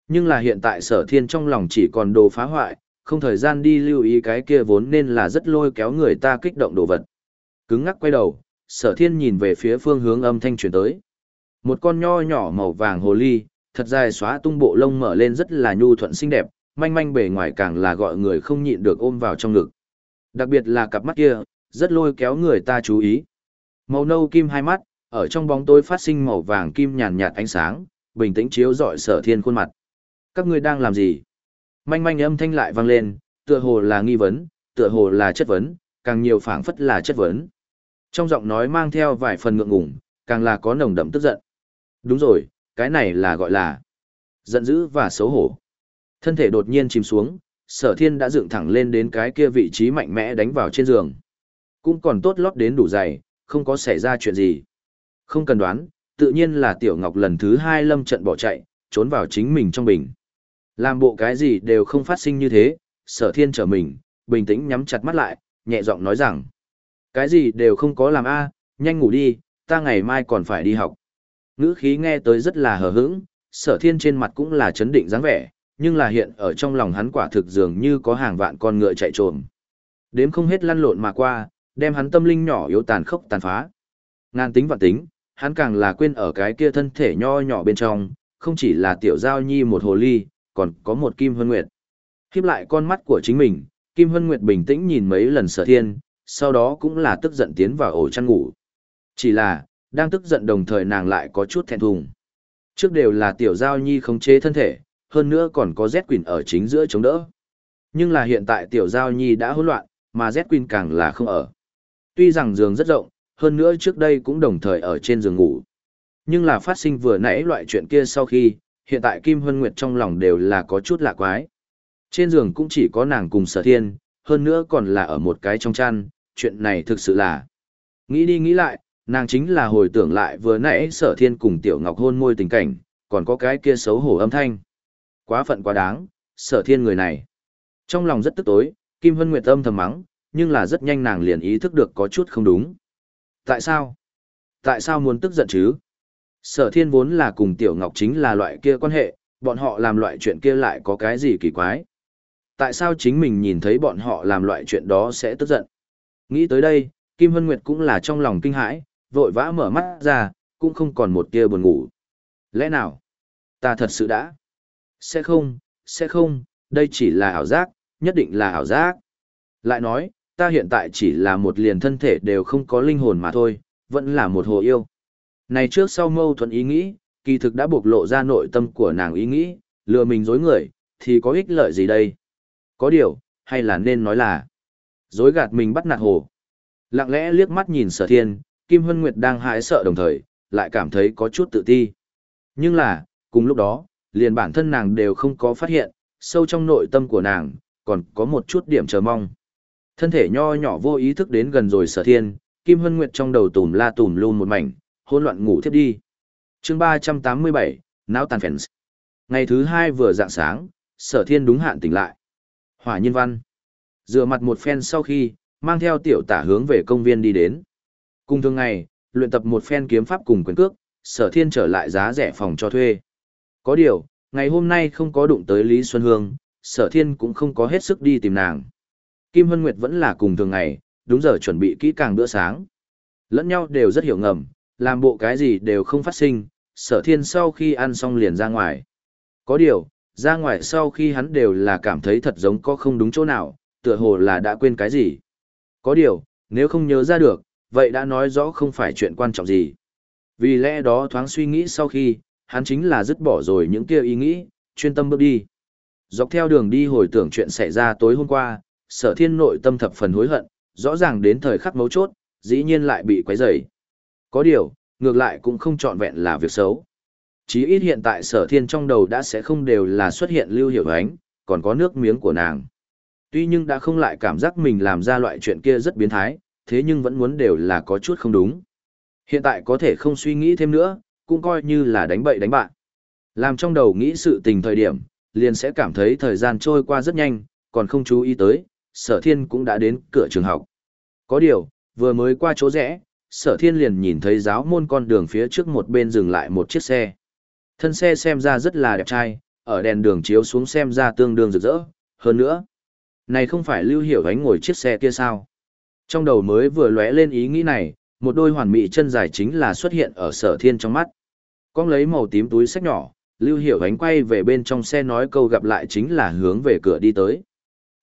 Nhưng là hiện tại sở thiên trong lòng chỉ còn đồ phá hoại, không thời gian đi lưu ý cái kia vốn nên là rất lôi kéo người ta kích động đồ vật. Cứng ngắc quay đầu, sở thiên nhìn về phía phương hướng âm thanh chuyển tới. Một con nho nhỏ màu vàng hồ ly, thật dài xóa tung bộ lông mở lên rất là nhu thuận xinh đẹp, manh manh bề ngoài càng là gọi người không nhịn được ôm vào trong ngực. Đặc biệt là cặp mắt kia, rất lôi kéo người ta chú ý. Màu nâu kim hai mắt, ở trong bóng tối phát sinh màu vàng kim nhàn nhạt ánh sáng, bình tĩnh chiếu rọi sở thiên khuôn mặt. Các ngươi đang làm gì? Manh manh âm thanh lại vang lên, tựa hồ là nghi vấn, tựa hồ là chất vấn, càng nhiều phảng phất là chất vấn. Trong giọng nói mang theo vài phần ngượng ngùng, càng là có nồng đậm tức giận. Đúng rồi, cái này là gọi là giận dữ và xấu hổ. Thân thể đột nhiên chìm xuống, sở thiên đã dựng thẳng lên đến cái kia vị trí mạnh mẽ đánh vào trên giường. Cũng còn tốt lót đến đủ dày, không có xảy ra chuyện gì. Không cần đoán, tự nhiên là Tiểu Ngọc lần thứ hai lâm trận bỏ chạy, trốn vào chính mình trong bình. Làm bộ cái gì đều không phát sinh như thế, sở thiên trở mình, bình tĩnh nhắm chặt mắt lại, nhẹ giọng nói rằng. Cái gì đều không có làm a nhanh ngủ đi, ta ngày mai còn phải đi học. Ngữ khí nghe tới rất là hờ hững, sở thiên trên mặt cũng là chấn định dáng vẻ, nhưng là hiện ở trong lòng hắn quả thực dường như có hàng vạn con ngựa chạy trồm. Đếm không hết lăn lộn mà qua, đem hắn tâm linh nhỏ yếu tàn khốc tàn phá. Ngàn tính vạn tính, hắn càng là quên ở cái kia thân thể nho nhỏ bên trong, không chỉ là tiểu giao nhi một hồ ly, còn có một kim hân nguyệt. Khiếp lại con mắt của chính mình, kim hân nguyệt bình tĩnh nhìn mấy lần sở thiên, sau đó cũng là tức giận tiến vào ổ chăn ngủ. Chỉ là, đang tức giận đồng thời nàng lại có chút thẹn thùng. Trước đều là tiểu giao nhi khống chế thân thể, hơn nữa còn có Z quỳnh ở chính giữa chống đỡ. Nhưng là hiện tại tiểu giao nhi đã hỗn loạn, mà Z quỳnh càng là không ở. Tuy rằng giường rất rộng, hơn nữa trước đây cũng đồng thời ở trên giường ngủ. Nhưng là phát sinh vừa nãy loại chuyện kia sau khi, hiện tại Kim Hân Nguyệt trong lòng đều là có chút lạ quái. Trên giường cũng chỉ có nàng cùng sở thiên, hơn nữa còn là ở một cái trong chăn, chuyện này thực sự là. Nghĩ đi nghĩ lại, nàng chính là hồi tưởng lại vừa nãy sở thiên cùng Tiểu Ngọc hôn môi tình cảnh, còn có cái kia xấu hổ âm thanh. Quá phận quá đáng, sở thiên người này. Trong lòng rất tức tối, Kim Hân Nguyệt âm thầm mắng, nhưng là rất nhanh nàng liền ý thức được có chút không đúng. Tại sao? Tại sao muốn tức giận chứ? Sở thiên vốn là cùng Tiểu Ngọc chính là loại kia quan hệ, bọn họ làm loại chuyện kia lại có cái gì kỳ quái? Tại sao chính mình nhìn thấy bọn họ làm loại chuyện đó sẽ tức giận? Nghĩ tới đây, Kim Hân Nguyệt cũng là trong lòng kinh hãi, vội vã mở mắt ra, cũng không còn một tia buồn ngủ. Lẽ nào? Ta thật sự đã? Sẽ không, sẽ không, đây chỉ là ảo giác, nhất định là ảo giác. Lại nói, ta hiện tại chỉ là một liền thân thể đều không có linh hồn mà thôi, vẫn là một hồ yêu. Này trước sau mâu thuẫn ý nghĩ, kỳ thực đã bộc lộ ra nội tâm của nàng ý nghĩ, lừa mình dối người, thì có ích lợi gì đây? Có điều, hay là nên nói là, dối gạt mình bắt nạt hồ. Lặng lẽ liếc mắt nhìn sở thiên, Kim Hân Nguyệt đang hãi sợ đồng thời, lại cảm thấy có chút tự ti. Nhưng là, cùng lúc đó, liền bản thân nàng đều không có phát hiện, sâu trong nội tâm của nàng, còn có một chút điểm chờ mong. Thân thể nho nhỏ vô ý thức đến gần rồi sở thiên, Kim Hân Nguyệt trong đầu tùm la tùm luôn một mảnh, hỗn loạn ngủ thiếp đi. chương 387, Náo Tàn Phèn Ngày thứ hai vừa dạng sáng, sở thiên đúng hạn tỉnh lại. Hỏa nhân văn. Dựa mặt một phen sau khi, mang theo tiểu tả hướng về công viên đi đến. Cùng thường ngày, luyện tập một phen kiếm pháp cùng quyền cước, sở thiên trở lại giá rẻ phòng cho thuê. Có điều, ngày hôm nay không có đụng tới Lý Xuân Hương, sở thiên cũng không có hết sức đi tìm nàng. Kim Hân Nguyệt vẫn là cùng thường ngày, đúng giờ chuẩn bị kỹ càng bữa sáng. Lẫn nhau đều rất hiểu ngầm, làm bộ cái gì đều không phát sinh, sở thiên sau khi ăn xong liền ra ngoài. Có điều, ra ngoài sau khi hắn đều là cảm thấy thật giống có không đúng chỗ nào, tựa hồ là đã quên cái gì. Có điều, nếu không nhớ ra được, vậy đã nói rõ không phải chuyện quan trọng gì. Vì lẽ đó thoáng suy nghĩ sau khi, hắn chính là dứt bỏ rồi những kia ý nghĩ, chuyên tâm bước đi. Dọc theo đường đi hồi tưởng chuyện xảy ra tối hôm qua, sở thiên nội tâm thập phần hối hận, rõ ràng đến thời khắc mấu chốt, dĩ nhiên lại bị quấy rầy. Có điều, ngược lại cũng không trọn vẹn là việc xấu. Chí ít hiện tại sở thiên trong đầu đã sẽ không đều là xuất hiện lưu hiểu ánh, còn có nước miếng của nàng. Tuy nhưng đã không lại cảm giác mình làm ra loại chuyện kia rất biến thái, thế nhưng vẫn muốn đều là có chút không đúng. Hiện tại có thể không suy nghĩ thêm nữa, cũng coi như là đánh bậy đánh bạn. Làm trong đầu nghĩ sự tình thời điểm, liền sẽ cảm thấy thời gian trôi qua rất nhanh, còn không chú ý tới, sở thiên cũng đã đến cửa trường học. Có điều, vừa mới qua chỗ rẽ, sở thiên liền nhìn thấy giáo môn con đường phía trước một bên dừng lại một chiếc xe. Thân xe xem ra rất là đẹp trai, ở đèn đường chiếu xuống xem ra tương đương rực rỡ, hơn nữa. Này không phải lưu hiểu ánh ngồi chiếc xe kia sao? Trong đầu mới vừa lóe lên ý nghĩ này, một đôi hoàn mỹ chân dài chính là xuất hiện ở sở thiên trong mắt. Con lấy màu tím túi sách nhỏ, lưu hiểu ánh quay về bên trong xe nói câu gặp lại chính là hướng về cửa đi tới.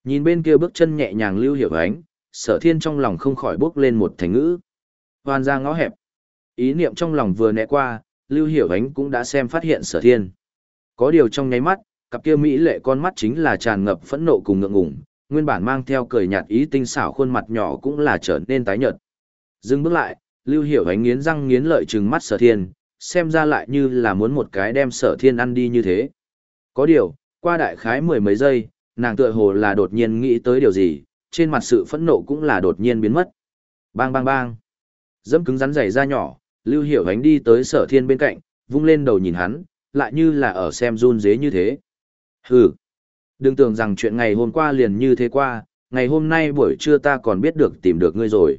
Nhìn bên kia bước chân nhẹ nhàng lưu hiểu ánh, sở thiên trong lòng không khỏi bước lên một thành ngữ. Hoàn ra ngõ hẹp. Ý niệm trong lòng vừa nẹ qua, Lưu Hiểu Ánh cũng đã xem phát hiện sở thiên. Có điều trong nháy mắt, cặp kia mỹ lệ con mắt chính là tràn ngập phẫn nộ cùng ngượng ngùng, nguyên bản mang theo cười nhạt ý tinh xảo khuôn mặt nhỏ cũng là trở nên tái nhợt. Dừng bước lại, Lưu Hiểu Ánh nghiến răng nghiến lợi trừng mắt Sở Thiên, xem ra lại như là muốn một cái đem Sở Thiên ăn đi như thế. Có điều, qua đại khái mười mấy giây, nàng tựa hồ là đột nhiên nghĩ tới điều gì, trên mặt sự phẫn nộ cũng là đột nhiên biến mất. Bang bang bang. Dẫm cứng rắn giày ra nhỏ, Lưu Hiểu Ánh đi tới Sở Thiên bên cạnh, vung lên đầu nhìn hắn, lại như là ở xem run dế như thế. Hừ. Đừng tưởng rằng chuyện ngày hôm qua liền như thế qua, ngày hôm nay buổi trưa ta còn biết được tìm được ngươi rồi.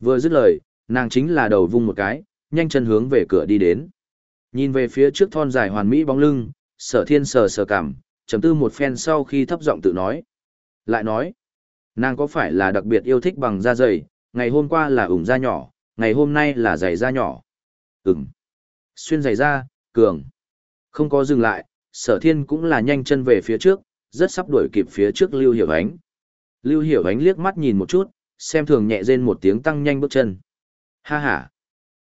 Vừa dứt lời, nàng chính là đầu vung một cái, nhanh chân hướng về cửa đi đến. Nhìn về phía trước thon dài hoàn mỹ bóng lưng, sở thiên sờ sờ cảm, trầm tư một phen sau khi thấp giọng tự nói. Lại nói, nàng có phải là đặc biệt yêu thích bằng da dày, ngày hôm qua là ủng da nhỏ, ngày hôm nay là giày da nhỏ. Ừm. Xuyên giày da, cường. Không có dừng lại, sở thiên cũng là nhanh chân về phía trước, rất sắp đuổi kịp phía trước Lưu Hiểu Ánh. Lưu Hiểu Ánh liếc mắt nhìn một chút, xem thường nhẹ rên một tiếng tăng nhanh bước chân. Ha ha!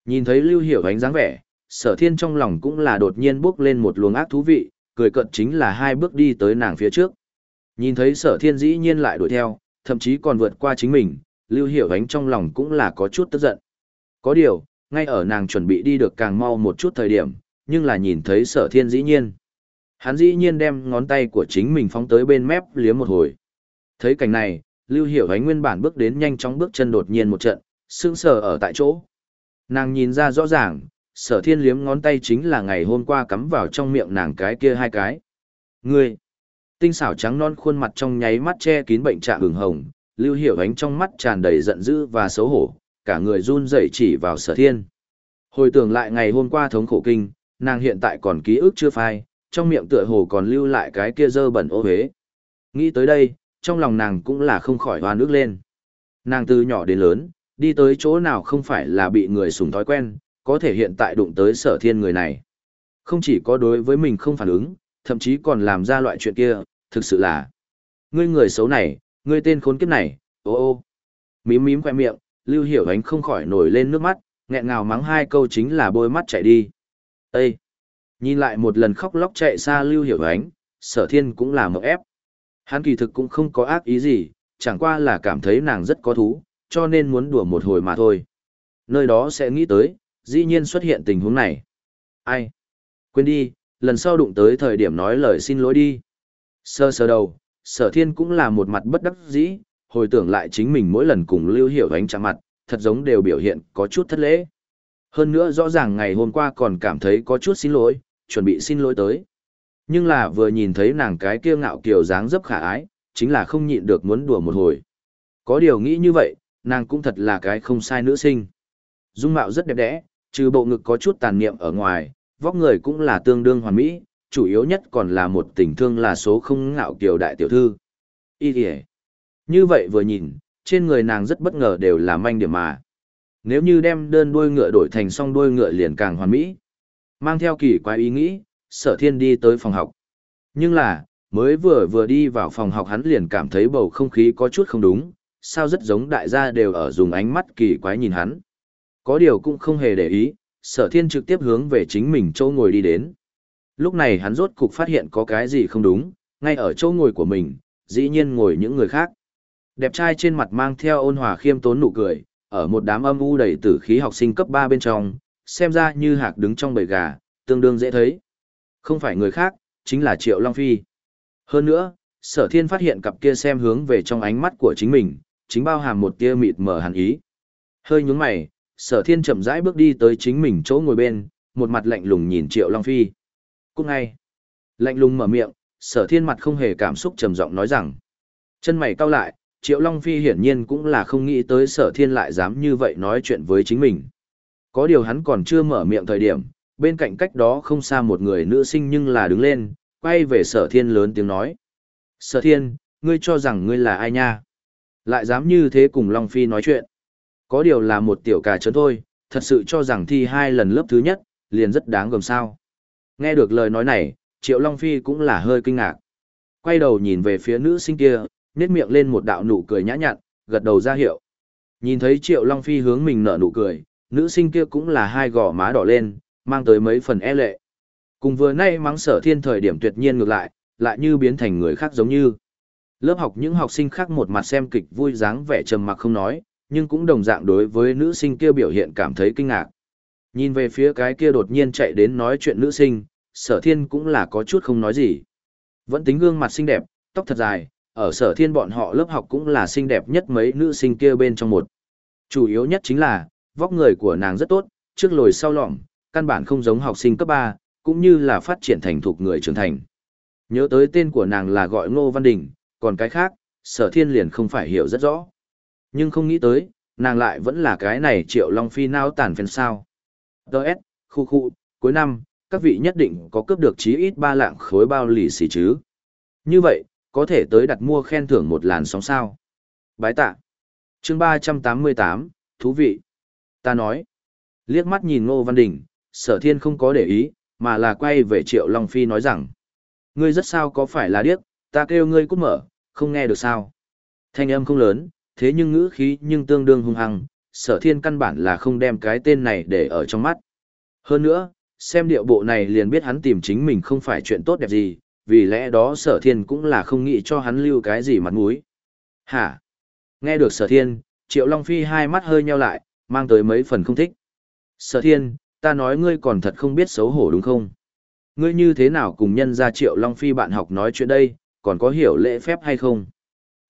Nhìn thấy Lưu Hiểu Ánh dáng vẻ, sở thiên trong lòng cũng là đột nhiên bước lên một luồng ác thú vị, cười cận chính là hai bước đi tới nàng phía trước. Nhìn thấy sở thiên dĩ nhiên lại đuổi theo, thậm chí còn vượt qua chính mình, Lưu Hiểu Ánh trong lòng cũng là có chút tức giận. Có điều, ngay ở nàng chuẩn bị đi được càng mau một chút thời điểm, nhưng là nhìn thấy sở thiên dĩ nhiên. Hắn dĩ nhiên đem ngón tay của chính mình phóng tới bên mép liếm một hồi. Thấy cảnh này, Lưu Hiểu Ánh nguyên bản bước đến nhanh chóng bước chân đột nhiên một trận, sững sờ ở tại chỗ. Nàng nhìn ra rõ ràng, sở thiên liếm ngón tay chính là ngày hôm qua cắm vào trong miệng nàng cái kia hai cái. Ngươi! Tinh xảo trắng non khuôn mặt trong nháy mắt che kín bệnh trạng hừng hồng, Lưu Hiểu Ánh trong mắt tràn đầy giận dữ và xấu hổ, cả người run rẩy chỉ vào sở thiên. Hồi tưởng lại ngày hôm qua thống khổ kinh, nàng hiện tại còn ký ức chưa phai, trong miệng tựa hồ còn lưu lại cái kia dơ bẩn ô hế. Nghĩ tới đây, trong lòng nàng cũng là không khỏi hoa nước lên. Nàng từ nhỏ đến lớn, đi tới chỗ nào không phải là bị người sùng thói quen, có thể hiện tại đụng tới sở thiên người này. Không chỉ có đối với mình không phản ứng, thậm chí còn làm ra loại chuyện kia, thực sự là. Ngươi người xấu này, ngươi tên khốn kiếp này, ô ô. Mím mím khoe miệng, Lưu Hiểu Ánh không khỏi nổi lên nước mắt, nghẹn ngào mắng hai câu chính là bôi mắt chạy đi. Ê! Nhìn lại một lần khóc lóc chạy xa Lưu Hiểu Ánh, sở thiên cũng là mộng ép. Hắn kỳ thực cũng không có ác ý gì, chẳng qua là cảm thấy nàng rất có thú, cho nên muốn đùa một hồi mà thôi. Nơi đó sẽ nghĩ tới, dĩ nhiên xuất hiện tình huống này. Ai? Quên đi, lần sau đụng tới thời điểm nói lời xin lỗi đi. Sơ sơ đầu, sở thiên cũng là một mặt bất đắc dĩ, hồi tưởng lại chính mình mỗi lần cùng Lưu Hiểu Ánh chạm mặt, thật giống đều biểu hiện có chút thất lễ. Hơn nữa rõ ràng ngày hôm qua còn cảm thấy có chút xin lỗi, chuẩn bị xin lỗi tới. Nhưng là vừa nhìn thấy nàng cái kia ngạo kiều dáng dấp khả ái, chính là không nhịn được muốn đùa một hồi. Có điều nghĩ như vậy, nàng cũng thật là cái không sai nữ sinh. Dung mạo rất đẹp đẽ, trừ bộ ngực có chút tàn niệm ở ngoài, vóc người cũng là tương đương hoàn mỹ, chủ yếu nhất còn là một tình thương là số không ngạo kiều đại tiểu thư. Ý kìa. Như vậy vừa nhìn, trên người nàng rất bất ngờ đều là manh điểm mà. Nếu như đem đơn đuôi ngựa đổi thành song đuôi ngựa liền càng hoàn mỹ. Mang theo kỳ quái ý nghĩ, sở thiên đi tới phòng học. Nhưng là, mới vừa vừa đi vào phòng học hắn liền cảm thấy bầu không khí có chút không đúng, sao rất giống đại gia đều ở dùng ánh mắt kỳ quái nhìn hắn. Có điều cũng không hề để ý, sở thiên trực tiếp hướng về chính mình châu ngồi đi đến. Lúc này hắn rốt cục phát hiện có cái gì không đúng, ngay ở châu ngồi của mình, dĩ nhiên ngồi những người khác. Đẹp trai trên mặt mang theo ôn hòa khiêm tốn nụ cười, ở một đám âm u đầy tử khí học sinh cấp 3 bên trong, xem ra như hạc đứng trong bầy gà, tương đương dễ thấy. Không phải người khác, chính là Triệu Long Phi. Hơn nữa, sở thiên phát hiện cặp kia xem hướng về trong ánh mắt của chính mình, chính bao hàm một tia mịt mờ hẳn ý. Hơi nhúng mày, sở thiên chậm rãi bước đi tới chính mình chỗ ngồi bên, một mặt lạnh lùng nhìn Triệu Long Phi. Cũng ngay, lạnh lùng mở miệng, sở thiên mặt không hề cảm xúc trầm giọng nói rằng. Chân mày cau lại, Triệu Long Phi hiển nhiên cũng là không nghĩ tới sở thiên lại dám như vậy nói chuyện với chính mình. Có điều hắn còn chưa mở miệng thời điểm, bên cạnh cách đó không xa một người nữ sinh nhưng là đứng lên, quay về sở thiên lớn tiếng nói. Sở thiên, ngươi cho rằng ngươi là ai nha? Lại dám như thế cùng Long Phi nói chuyện. Có điều là một tiểu cà trấn thôi, thật sự cho rằng thi hai lần lớp thứ nhất, liền rất đáng gồm sao. Nghe được lời nói này, Triệu Long Phi cũng là hơi kinh ngạc. Quay đầu nhìn về phía nữ sinh kia, nét miệng lên một đạo nụ cười nhã nhặn, gật đầu ra hiệu. Nhìn thấy Triệu Long Phi hướng mình nở nụ cười, nữ sinh kia cũng là hai gò má đỏ lên, mang tới mấy phần e lệ. Cùng vừa nay mắng sở thiên thời điểm tuyệt nhiên ngược lại, lại như biến thành người khác giống như. Lớp học những học sinh khác một mặt xem kịch vui dáng vẻ trầm mặc không nói, nhưng cũng đồng dạng đối với nữ sinh kia biểu hiện cảm thấy kinh ngạc. Nhìn về phía cái kia đột nhiên chạy đến nói chuyện nữ sinh, sở thiên cũng là có chút không nói gì. Vẫn tính gương mặt xinh đẹp, tóc thật dài, ở sở thiên bọn họ lớp học cũng là xinh đẹp nhất mấy nữ sinh kia bên trong một. Chủ yếu nhất chính là, vóc người của nàng rất tốt, trước lồi sau lỏng, căn bản không giống học sinh cấp 3, cũng như là phát triển thành thục người trưởng thành. Nhớ tới tên của nàng là gọi Ngô Văn Đình, còn cái khác, sở thiên liền không phải hiểu rất rõ. Nhưng không nghĩ tới, nàng lại vẫn là cái này triệu long phi nao tàn phèn sao. Đợt, khu khu, cuối năm, các vị nhất định có cướp được chí ít ba lạng khối bao lì xì chứ. Như vậy, có thể tới đặt mua khen thưởng một làn sóng sao. Bái tạ. chương ba trăm tám mươi tám thú vị. Ta nói. Liếc mắt nhìn Ngô Văn Đình, sở thiên không có để ý, mà là quay về Triệu Long Phi nói rằng. Ngươi rất sao có phải là điếc, ta kêu ngươi cút mở, không nghe được sao. Thanh âm không lớn, thế nhưng ngữ khí nhưng tương đương hung hăng, sở thiên căn bản là không đem cái tên này để ở trong mắt. Hơn nữa, xem điệu bộ này liền biết hắn tìm chính mình không phải chuyện tốt đẹp gì, vì lẽ đó sở thiên cũng là không nghĩ cho hắn lưu cái gì mặt mũi. Hả? Nghe được sở thiên, triệu long phi hai mắt hơi nheo lại, mang tới mấy phần không thích. Sở thiên, ta nói ngươi còn thật không biết xấu hổ đúng không? Ngươi như thế nào cùng nhân ra triệu long phi bạn học nói chuyện đây, còn có hiểu lễ phép hay không?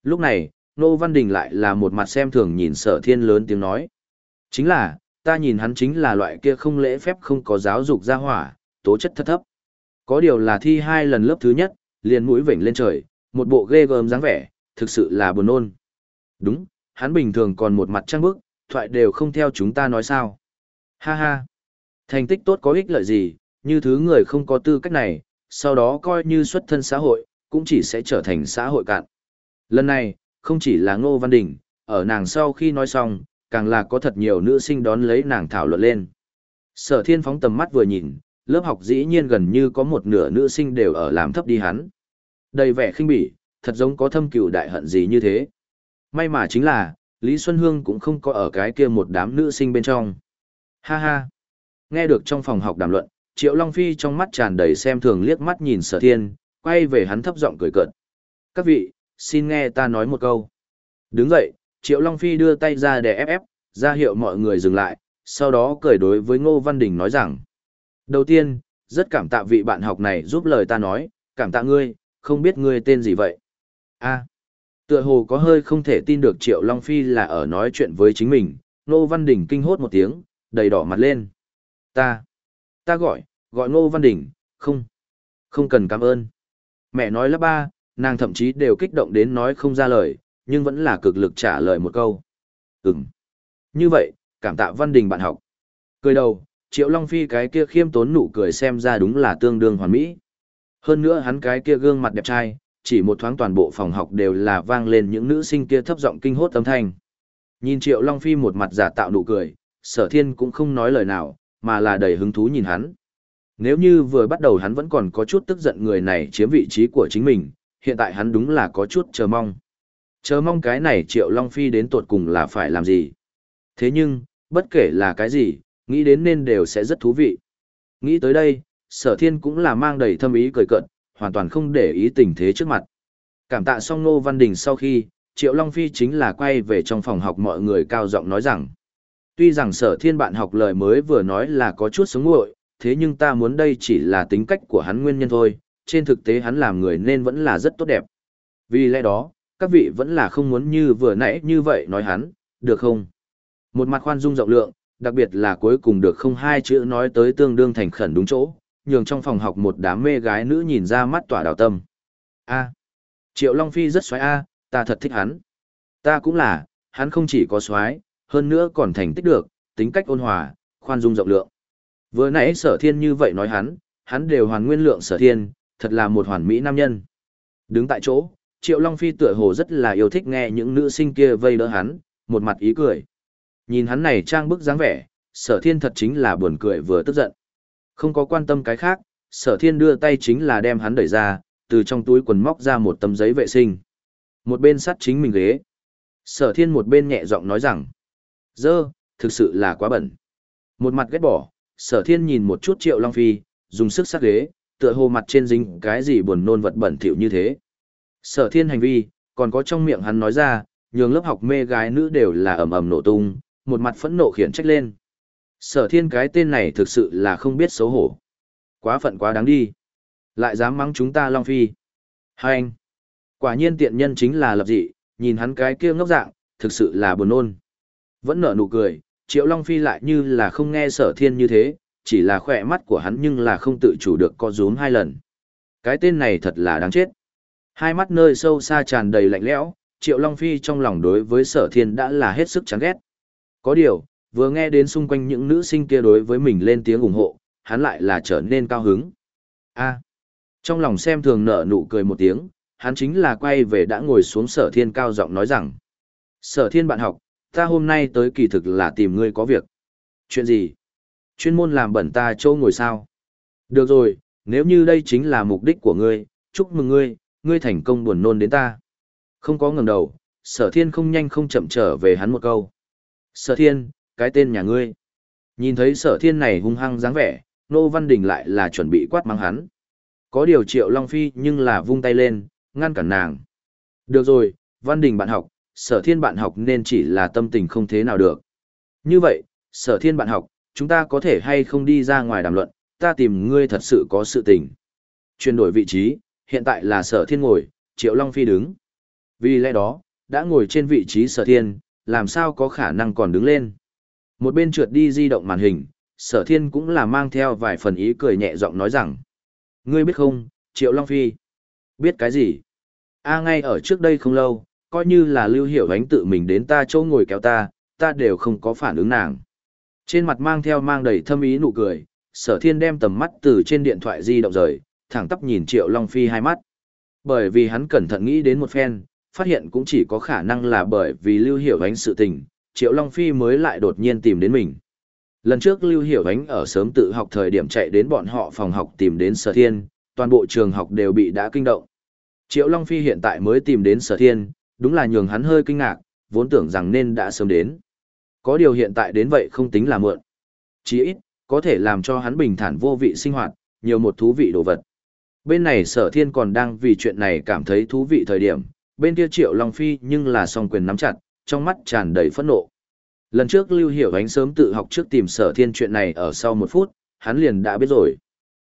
Lúc này, Nô Văn Đình lại là một mặt xem thường nhìn sở thiên lớn tiếng nói. Chính là, ta nhìn hắn chính là loại kia không lễ phép không có giáo dục gia hỏa, tố chất thất thấp. Có điều là thi hai lần lớp thứ nhất, liền mũi vểnh lên trời, một bộ ghê gớm dáng vẻ, thực sự là buồn nôn. Đúng, hắn bình thường còn một mặt trăng bức, thoại đều không theo chúng ta nói sao. Ha ha, thành tích tốt có ích lợi gì, như thứ người không có tư cách này, sau đó coi như xuất thân xã hội, cũng chỉ sẽ trở thành xã hội cạn. Lần này, không chỉ là Ngô Văn Đình, ở nàng sau khi nói xong, càng là có thật nhiều nữ sinh đón lấy nàng thảo luận lên. Sở thiên phóng tầm mắt vừa nhìn, lớp học dĩ nhiên gần như có một nửa nữ sinh đều ở làm thấp đi hắn. Đầy vẻ khinh bỉ, thật giống có thâm cừu đại hận gì như thế. May mà chính là, Lý Xuân Hương cũng không có ở cái kia một đám nữ sinh bên trong. Ha ha. Nghe được trong phòng học đàm luận, Triệu Long Phi trong mắt tràn đầy xem thường liếc mắt nhìn sở thiên, quay về hắn thấp giọng cười cợt. Các vị, xin nghe ta nói một câu. Đứng dậy, Triệu Long Phi đưa tay ra để ép ép, ra hiệu mọi người dừng lại, sau đó cười đối với Ngô Văn Đình nói rằng. Đầu tiên, rất cảm tạ vị bạn học này giúp lời ta nói, cảm tạ ngươi, không biết ngươi tên gì vậy. a tựa hồ có hơi không thể tin được Triệu Long Phi là ở nói chuyện với chính mình, Ngô Văn Đình kinh hốt một tiếng, đầy đỏ mặt lên. Ta, ta gọi, gọi Ngô Văn Đình, không, không cần cảm ơn. Mẹ nói là ba, nàng thậm chí đều kích động đến nói không ra lời, nhưng vẫn là cực lực trả lời một câu. Ừm. Như vậy, cảm tạ Văn Đình bạn học. Cười đầu, Triệu Long Phi cái kia khiêm tốn nụ cười xem ra đúng là tương đương hoàn mỹ. Hơn nữa hắn cái kia gương mặt đẹp trai, chỉ một thoáng toàn bộ phòng học đều là vang lên những nữ sinh kia thấp giọng kinh hốt âm thanh. Nhìn Triệu Long Phi một mặt giả tạo nụ cười, sở thiên cũng không nói lời nào, mà là đầy hứng thú nhìn hắn. Nếu như vừa bắt đầu hắn vẫn còn có chút tức giận người này chiếm vị trí của chính mình, hiện tại hắn đúng là có chút chờ mong. Chờ mong cái này Triệu Long Phi đến tột cùng là phải làm gì. Thế nhưng, bất kể là cái gì, nghĩ đến nên đều sẽ rất thú vị. Nghĩ tới đây, sở thiên cũng là mang đầy thâm ý cười cận, hoàn toàn không để ý tình thế trước mặt. Cảm tạ xong Nô Văn Đình sau khi, Triệu Long Phi chính là quay về trong phòng học mọi người cao giọng nói rằng. Tuy rằng sở thiên bạn học lời mới vừa nói là có chút sống ngội, thế nhưng ta muốn đây chỉ là tính cách của hắn nguyên nhân thôi, trên thực tế hắn làm người nên vẫn là rất tốt đẹp. Vì lẽ đó, các vị vẫn là không muốn như vừa nãy như vậy nói hắn, được không? Một mặt khoan dung rộng lượng, đặc biệt là cuối cùng được không hai chữ nói tới tương đương thành khẩn đúng chỗ, nhường trong phòng học một đám mê gái nữ nhìn ra mắt tỏa đào tâm. A. Triệu Long Phi rất xoái A, ta thật thích hắn. Ta cũng là, hắn không chỉ có xoái, hơn nữa còn thành tích được, tính cách ôn hòa, khoan dung rộng lượng. Vừa nãy sở thiên như vậy nói hắn, hắn đều hoàn nguyên lượng sở thiên, thật là một hoàn mỹ nam nhân. Đứng tại chỗ, Triệu Long Phi tựa hồ rất là yêu thích nghe những nữ sinh kia vây đỡ hắn, một mặt ý cười. Nhìn hắn này trang bức dáng vẻ, sở thiên thật chính là buồn cười vừa tức giận. Không có quan tâm cái khác, sở thiên đưa tay chính là đem hắn đẩy ra, từ trong túi quần móc ra một tấm giấy vệ sinh. Một bên sắt chính mình ghế. Sở thiên một bên nhẹ giọng nói rằng, dơ, thực sự là quá bẩn. Một mặt ghét bỏ, sở thiên nhìn một chút triệu long phi, dùng sức sát ghế, tựa hồ mặt trên dính cái gì buồn nôn vật bẩn thỉu như thế. Sở thiên hành vi, còn có trong miệng hắn nói ra, nhường lớp học mê gái nữ đều là ầm ầm nổ tung, một mặt phẫn nộ khiển trách lên. Sở thiên cái tên này thực sự là không biết xấu hổ. Quá phận quá đáng đi. Lại dám mắng chúng ta Long Phi. Hai anh. Quả nhiên tiện nhân chính là lập dị, nhìn hắn cái kia ngốc dạng, thực sự là buồn nôn. Vẫn nở nụ cười, Triệu Long Phi lại như là không nghe sở thiên như thế, chỉ là khỏe mắt của hắn nhưng là không tự chủ được co rúm hai lần. Cái tên này thật là đáng chết. Hai mắt nơi sâu xa tràn đầy lạnh lẽo, Triệu Long Phi trong lòng đối với sở thiên đã là hết sức chán ghét. Có điều, vừa nghe đến xung quanh những nữ sinh kia đối với mình lên tiếng ủng hộ, hắn lại là trở nên cao hứng. a trong lòng xem thường nở nụ cười một tiếng, hắn chính là quay về đã ngồi xuống sở thiên cao giọng nói rằng. Sở thiên bạn học, ta hôm nay tới kỳ thực là tìm ngươi có việc. Chuyện gì? Chuyên môn làm bẩn ta châu ngồi sao? Được rồi, nếu như đây chính là mục đích của ngươi, chúc mừng ngươi, ngươi thành công buồn nôn đến ta. Không có ngẩng đầu, sở thiên không nhanh không chậm trở về hắn một câu. Sở thiên, cái tên nhà ngươi. Nhìn thấy sở thiên này hung hăng dáng vẻ, Nô Văn Đình lại là chuẩn bị quát mắng hắn. Có điều triệu Long Phi nhưng là vung tay lên, ngăn cản nàng. Được rồi, Văn Đình bạn học, sở thiên bạn học nên chỉ là tâm tình không thế nào được. Như vậy, sở thiên bạn học, chúng ta có thể hay không đi ra ngoài đàm luận, ta tìm ngươi thật sự có sự tình. Chuyển đổi vị trí, hiện tại là sở thiên ngồi, triệu Long Phi đứng. Vì lẽ đó, đã ngồi trên vị trí sở thiên, làm sao có khả năng còn đứng lên. Một bên trượt đi di động màn hình, sở thiên cũng là mang theo vài phần ý cười nhẹ giọng nói rằng. Ngươi biết không, Triệu Long Phi. Biết cái gì? A ngay ở trước đây không lâu, coi như là lưu hiểu ánh tự mình đến ta chỗ ngồi kéo ta, ta đều không có phản ứng nàng. Trên mặt mang theo mang đầy thâm ý nụ cười, sở thiên đem tầm mắt từ trên điện thoại di động rời, thẳng tắp nhìn Triệu Long Phi hai mắt. Bởi vì hắn cẩn thận nghĩ đến một phen, phát hiện cũng chỉ có khả năng là bởi vì lưu hiểu ánh sự tình, Triệu Long Phi mới lại đột nhiên tìm đến mình. Lần trước Lưu Hiểu Ánh ở sớm tự học thời điểm chạy đến bọn họ phòng học tìm đến Sở Thiên, toàn bộ trường học đều bị đã kinh động. Triệu Long Phi hiện tại mới tìm đến Sở Thiên, đúng là nhường hắn hơi kinh ngạc, vốn tưởng rằng nên đã sớm đến. Có điều hiện tại đến vậy không tính là muộn. Chỉ ít, có thể làm cho hắn bình thản vô vị sinh hoạt, nhiều một thú vị đồ vật. Bên này Sở Thiên còn đang vì chuyện này cảm thấy thú vị thời điểm, bên kia Triệu Long Phi nhưng là song quyền nắm chặt, trong mắt tràn đầy phẫn nộ. Lần trước Lưu Hiểu Ánh sớm tự học trước tìm sở thiên chuyện này ở sau một phút, hắn liền đã biết rồi.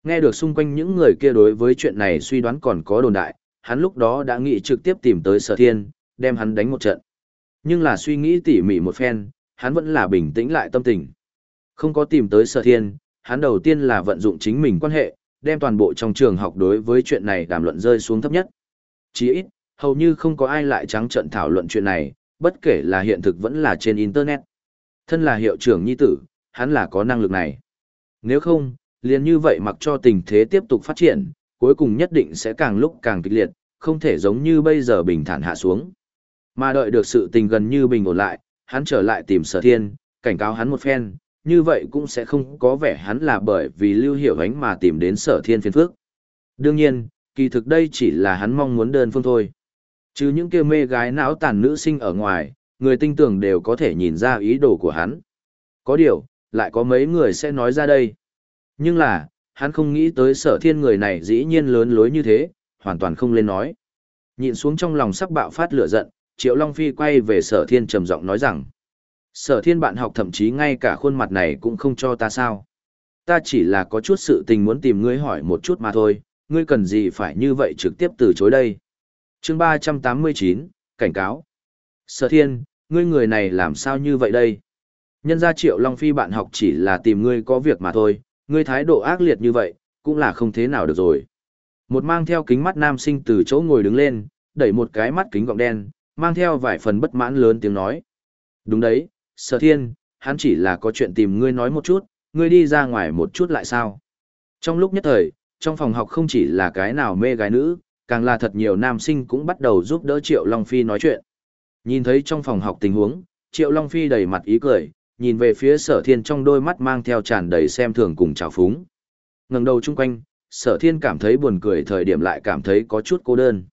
Nghe được xung quanh những người kia đối với chuyện này suy đoán còn có đồn đại, hắn lúc đó đã nghĩ trực tiếp tìm tới sở thiên, đem hắn đánh một trận. Nhưng là suy nghĩ tỉ mỉ một phen, hắn vẫn là bình tĩnh lại tâm tình. Không có tìm tới sở thiên, hắn đầu tiên là vận dụng chính mình quan hệ, đem toàn bộ trong trường học đối với chuyện này đàm luận rơi xuống thấp nhất. Chỉ ít, hầu như không có ai lại trắng trận thảo luận chuyện này, bất kể là hiện thực vẫn là trên Internet. Thân là hiệu trưởng nhi tử, hắn là có năng lực này. Nếu không, liền như vậy mặc cho tình thế tiếp tục phát triển, cuối cùng nhất định sẽ càng lúc càng kịch liệt, không thể giống như bây giờ bình thản hạ xuống. Mà đợi được sự tình gần như bình ổn lại, hắn trở lại tìm sở thiên, cảnh cáo hắn một phen, như vậy cũng sẽ không có vẻ hắn là bởi vì lưu hiểu ánh mà tìm đến sở thiên phiền phước. Đương nhiên, kỳ thực đây chỉ là hắn mong muốn đơn phương thôi. Chứ những kia mê gái não tàn nữ sinh ở ngoài, người tinh tưởng đều có thể nhìn ra ý đồ của hắn. Có điều, lại có mấy người sẽ nói ra đây. Nhưng là, hắn không nghĩ tới sở thiên người này dĩ nhiên lớn lối như thế, hoàn toàn không lên nói. Nhìn xuống trong lòng sắc bạo phát lửa giận, Triệu Long Phi quay về sở thiên trầm giọng nói rằng. Sở thiên bạn học thậm chí ngay cả khuôn mặt này cũng không cho ta sao. Ta chỉ là có chút sự tình muốn tìm ngươi hỏi một chút mà thôi, ngươi cần gì phải như vậy trực tiếp từ chối đây chương ba trăm tám mươi chín cảnh cáo sở thiên ngươi người này làm sao như vậy đây nhân gia triệu long phi bạn học chỉ là tìm ngươi có việc mà thôi ngươi thái độ ác liệt như vậy cũng là không thế nào được rồi một mang theo kính mắt nam sinh từ chỗ ngồi đứng lên đẩy một cái mắt kính gọng đen mang theo vài phần bất mãn lớn tiếng nói đúng đấy sở thiên hắn chỉ là có chuyện tìm ngươi nói một chút ngươi đi ra ngoài một chút lại sao trong lúc nhất thời trong phòng học không chỉ là cái nào mê gái nữ càng là thật nhiều nam sinh cũng bắt đầu giúp đỡ Triệu Long Phi nói chuyện. Nhìn thấy trong phòng học tình huống, Triệu Long Phi đầy mặt ý cười, nhìn về phía sở thiên trong đôi mắt mang theo tràn đầy xem thường cùng trào phúng. ngẩng đầu chung quanh, sở thiên cảm thấy buồn cười thời điểm lại cảm thấy có chút cô đơn.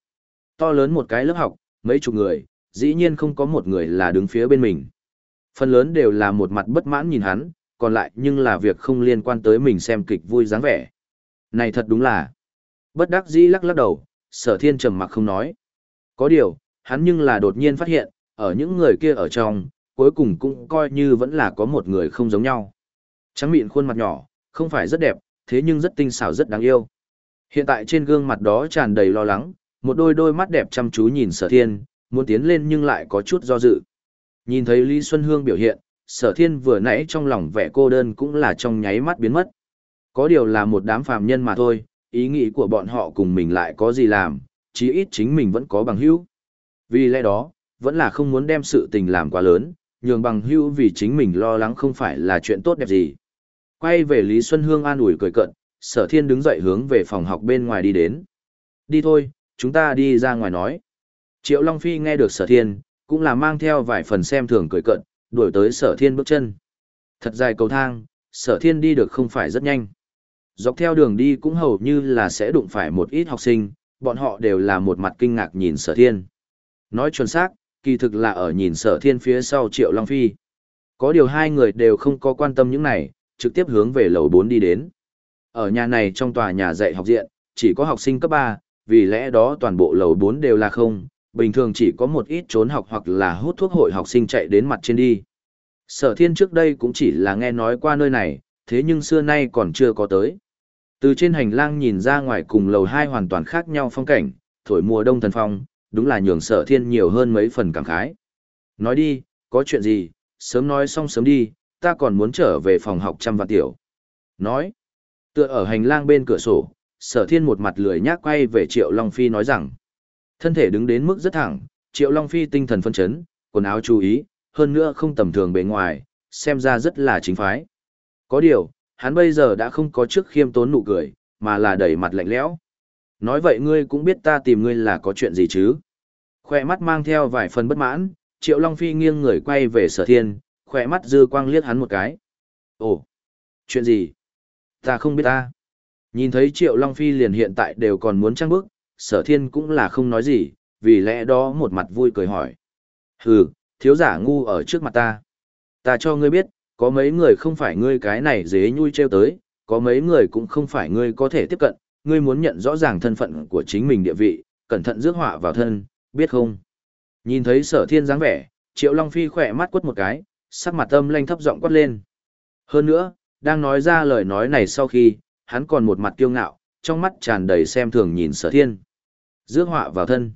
To lớn một cái lớp học, mấy chục người, dĩ nhiên không có một người là đứng phía bên mình. Phần lớn đều là một mặt bất mãn nhìn hắn, còn lại nhưng là việc không liên quan tới mình xem kịch vui dáng vẻ. Này thật đúng là. Bất đắc dĩ lắc lắc đầu, sở thiên trầm mặc không nói. Có điều, hắn nhưng là đột nhiên phát hiện, ở những người kia ở trong, cuối cùng cũng coi như vẫn là có một người không giống nhau. Trắng mịn khuôn mặt nhỏ, không phải rất đẹp, thế nhưng rất tinh xảo rất đáng yêu. Hiện tại trên gương mặt đó tràn đầy lo lắng, một đôi đôi mắt đẹp chăm chú nhìn sở thiên, muốn tiến lên nhưng lại có chút do dự. Nhìn thấy Lý Xuân Hương biểu hiện, sở thiên vừa nãy trong lòng vẻ cô đơn cũng là trong nháy mắt biến mất. Có điều là một đám phàm nhân mà thôi, ý nghĩ của bọn họ cùng mình lại có gì làm, chí ít chính mình vẫn có bằng hữu. Vì lẽ đó, vẫn là không muốn đem sự tình làm quá lớn, nhường bằng hữu vì chính mình lo lắng không phải là chuyện tốt đẹp gì. Quay về Lý Xuân Hương an ủi cười cận, sở thiên đứng dậy hướng về phòng học bên ngoài đi đến. Đi thôi, chúng ta đi ra ngoài nói. Triệu Long Phi nghe được sở thiên, cũng là mang theo vài phần xem thường cười cận, đuổi tới sở thiên bước chân. Thật dài cầu thang, sở thiên đi được không phải rất nhanh. Dọc theo đường đi cũng hầu như là sẽ đụng phải một ít học sinh, bọn họ đều là một mặt kinh ngạc nhìn sở thiên. Nói chuẩn xác, kỳ thực là ở nhìn sở thiên phía sau Triệu Long Phi. Có điều hai người đều không có quan tâm những này, trực tiếp hướng về lầu 4 đi đến. Ở nhà này trong tòa nhà dạy học diện, chỉ có học sinh cấp 3, vì lẽ đó toàn bộ lầu 4 đều là không, bình thường chỉ có một ít trốn học hoặc là hút thuốc hội học sinh chạy đến mặt trên đi. Sở thiên trước đây cũng chỉ là nghe nói qua nơi này, thế nhưng xưa nay còn chưa có tới. Từ trên hành lang nhìn ra ngoài cùng lầu 2 hoàn toàn khác nhau phong cảnh, thổi mùa đông thần phong, đúng là nhường sở thiên nhiều hơn mấy phần cảm khái. Nói đi, có chuyện gì, sớm nói xong sớm đi, ta còn muốn trở về phòng học trăm vạn tiểu. Nói, tựa ở hành lang bên cửa sổ, sở thiên một mặt lười nhác quay về Triệu Long Phi nói rằng, thân thể đứng đến mức rất thẳng, Triệu Long Phi tinh thần phân chấn, quần áo chú ý, hơn nữa không tầm thường bề ngoài, xem ra rất là chính phái. Có điều, hắn bây giờ đã không có trước khiêm tốn nụ cười, mà là đẩy mặt lạnh lẽo. Nói vậy ngươi cũng biết ta tìm ngươi là có chuyện gì chứ? Khoe mắt mang theo vài phần bất mãn, Triệu Long Phi nghiêng người quay về sở thiên, khoe mắt dư quang liếc hắn một cái. Ồ, chuyện gì? Ta không biết ta. Nhìn thấy Triệu Long Phi liền hiện tại đều còn muốn trăng bức, sở thiên cũng là không nói gì, vì lẽ đó một mặt vui cười hỏi. Hừ, thiếu giả ngu ở trước mặt ta. Ta cho ngươi biết, có mấy người không phải ngươi cái này dế nhui treo tới, có mấy người cũng không phải ngươi có thể tiếp cận, ngươi muốn nhận rõ ràng thân phận của chính mình địa vị, cẩn thận rước họa vào thân, biết không? Nhìn thấy sở thiên dáng vẻ, Triệu Long Phi khỏe mắt quất một cái, sắc mặt âm lanh thấp giọng quát lên. Hơn nữa, đang nói ra lời nói này sau khi, hắn còn một mặt kiêu ngạo, trong mắt tràn đầy xem thường nhìn sở thiên. Dước họa vào thân.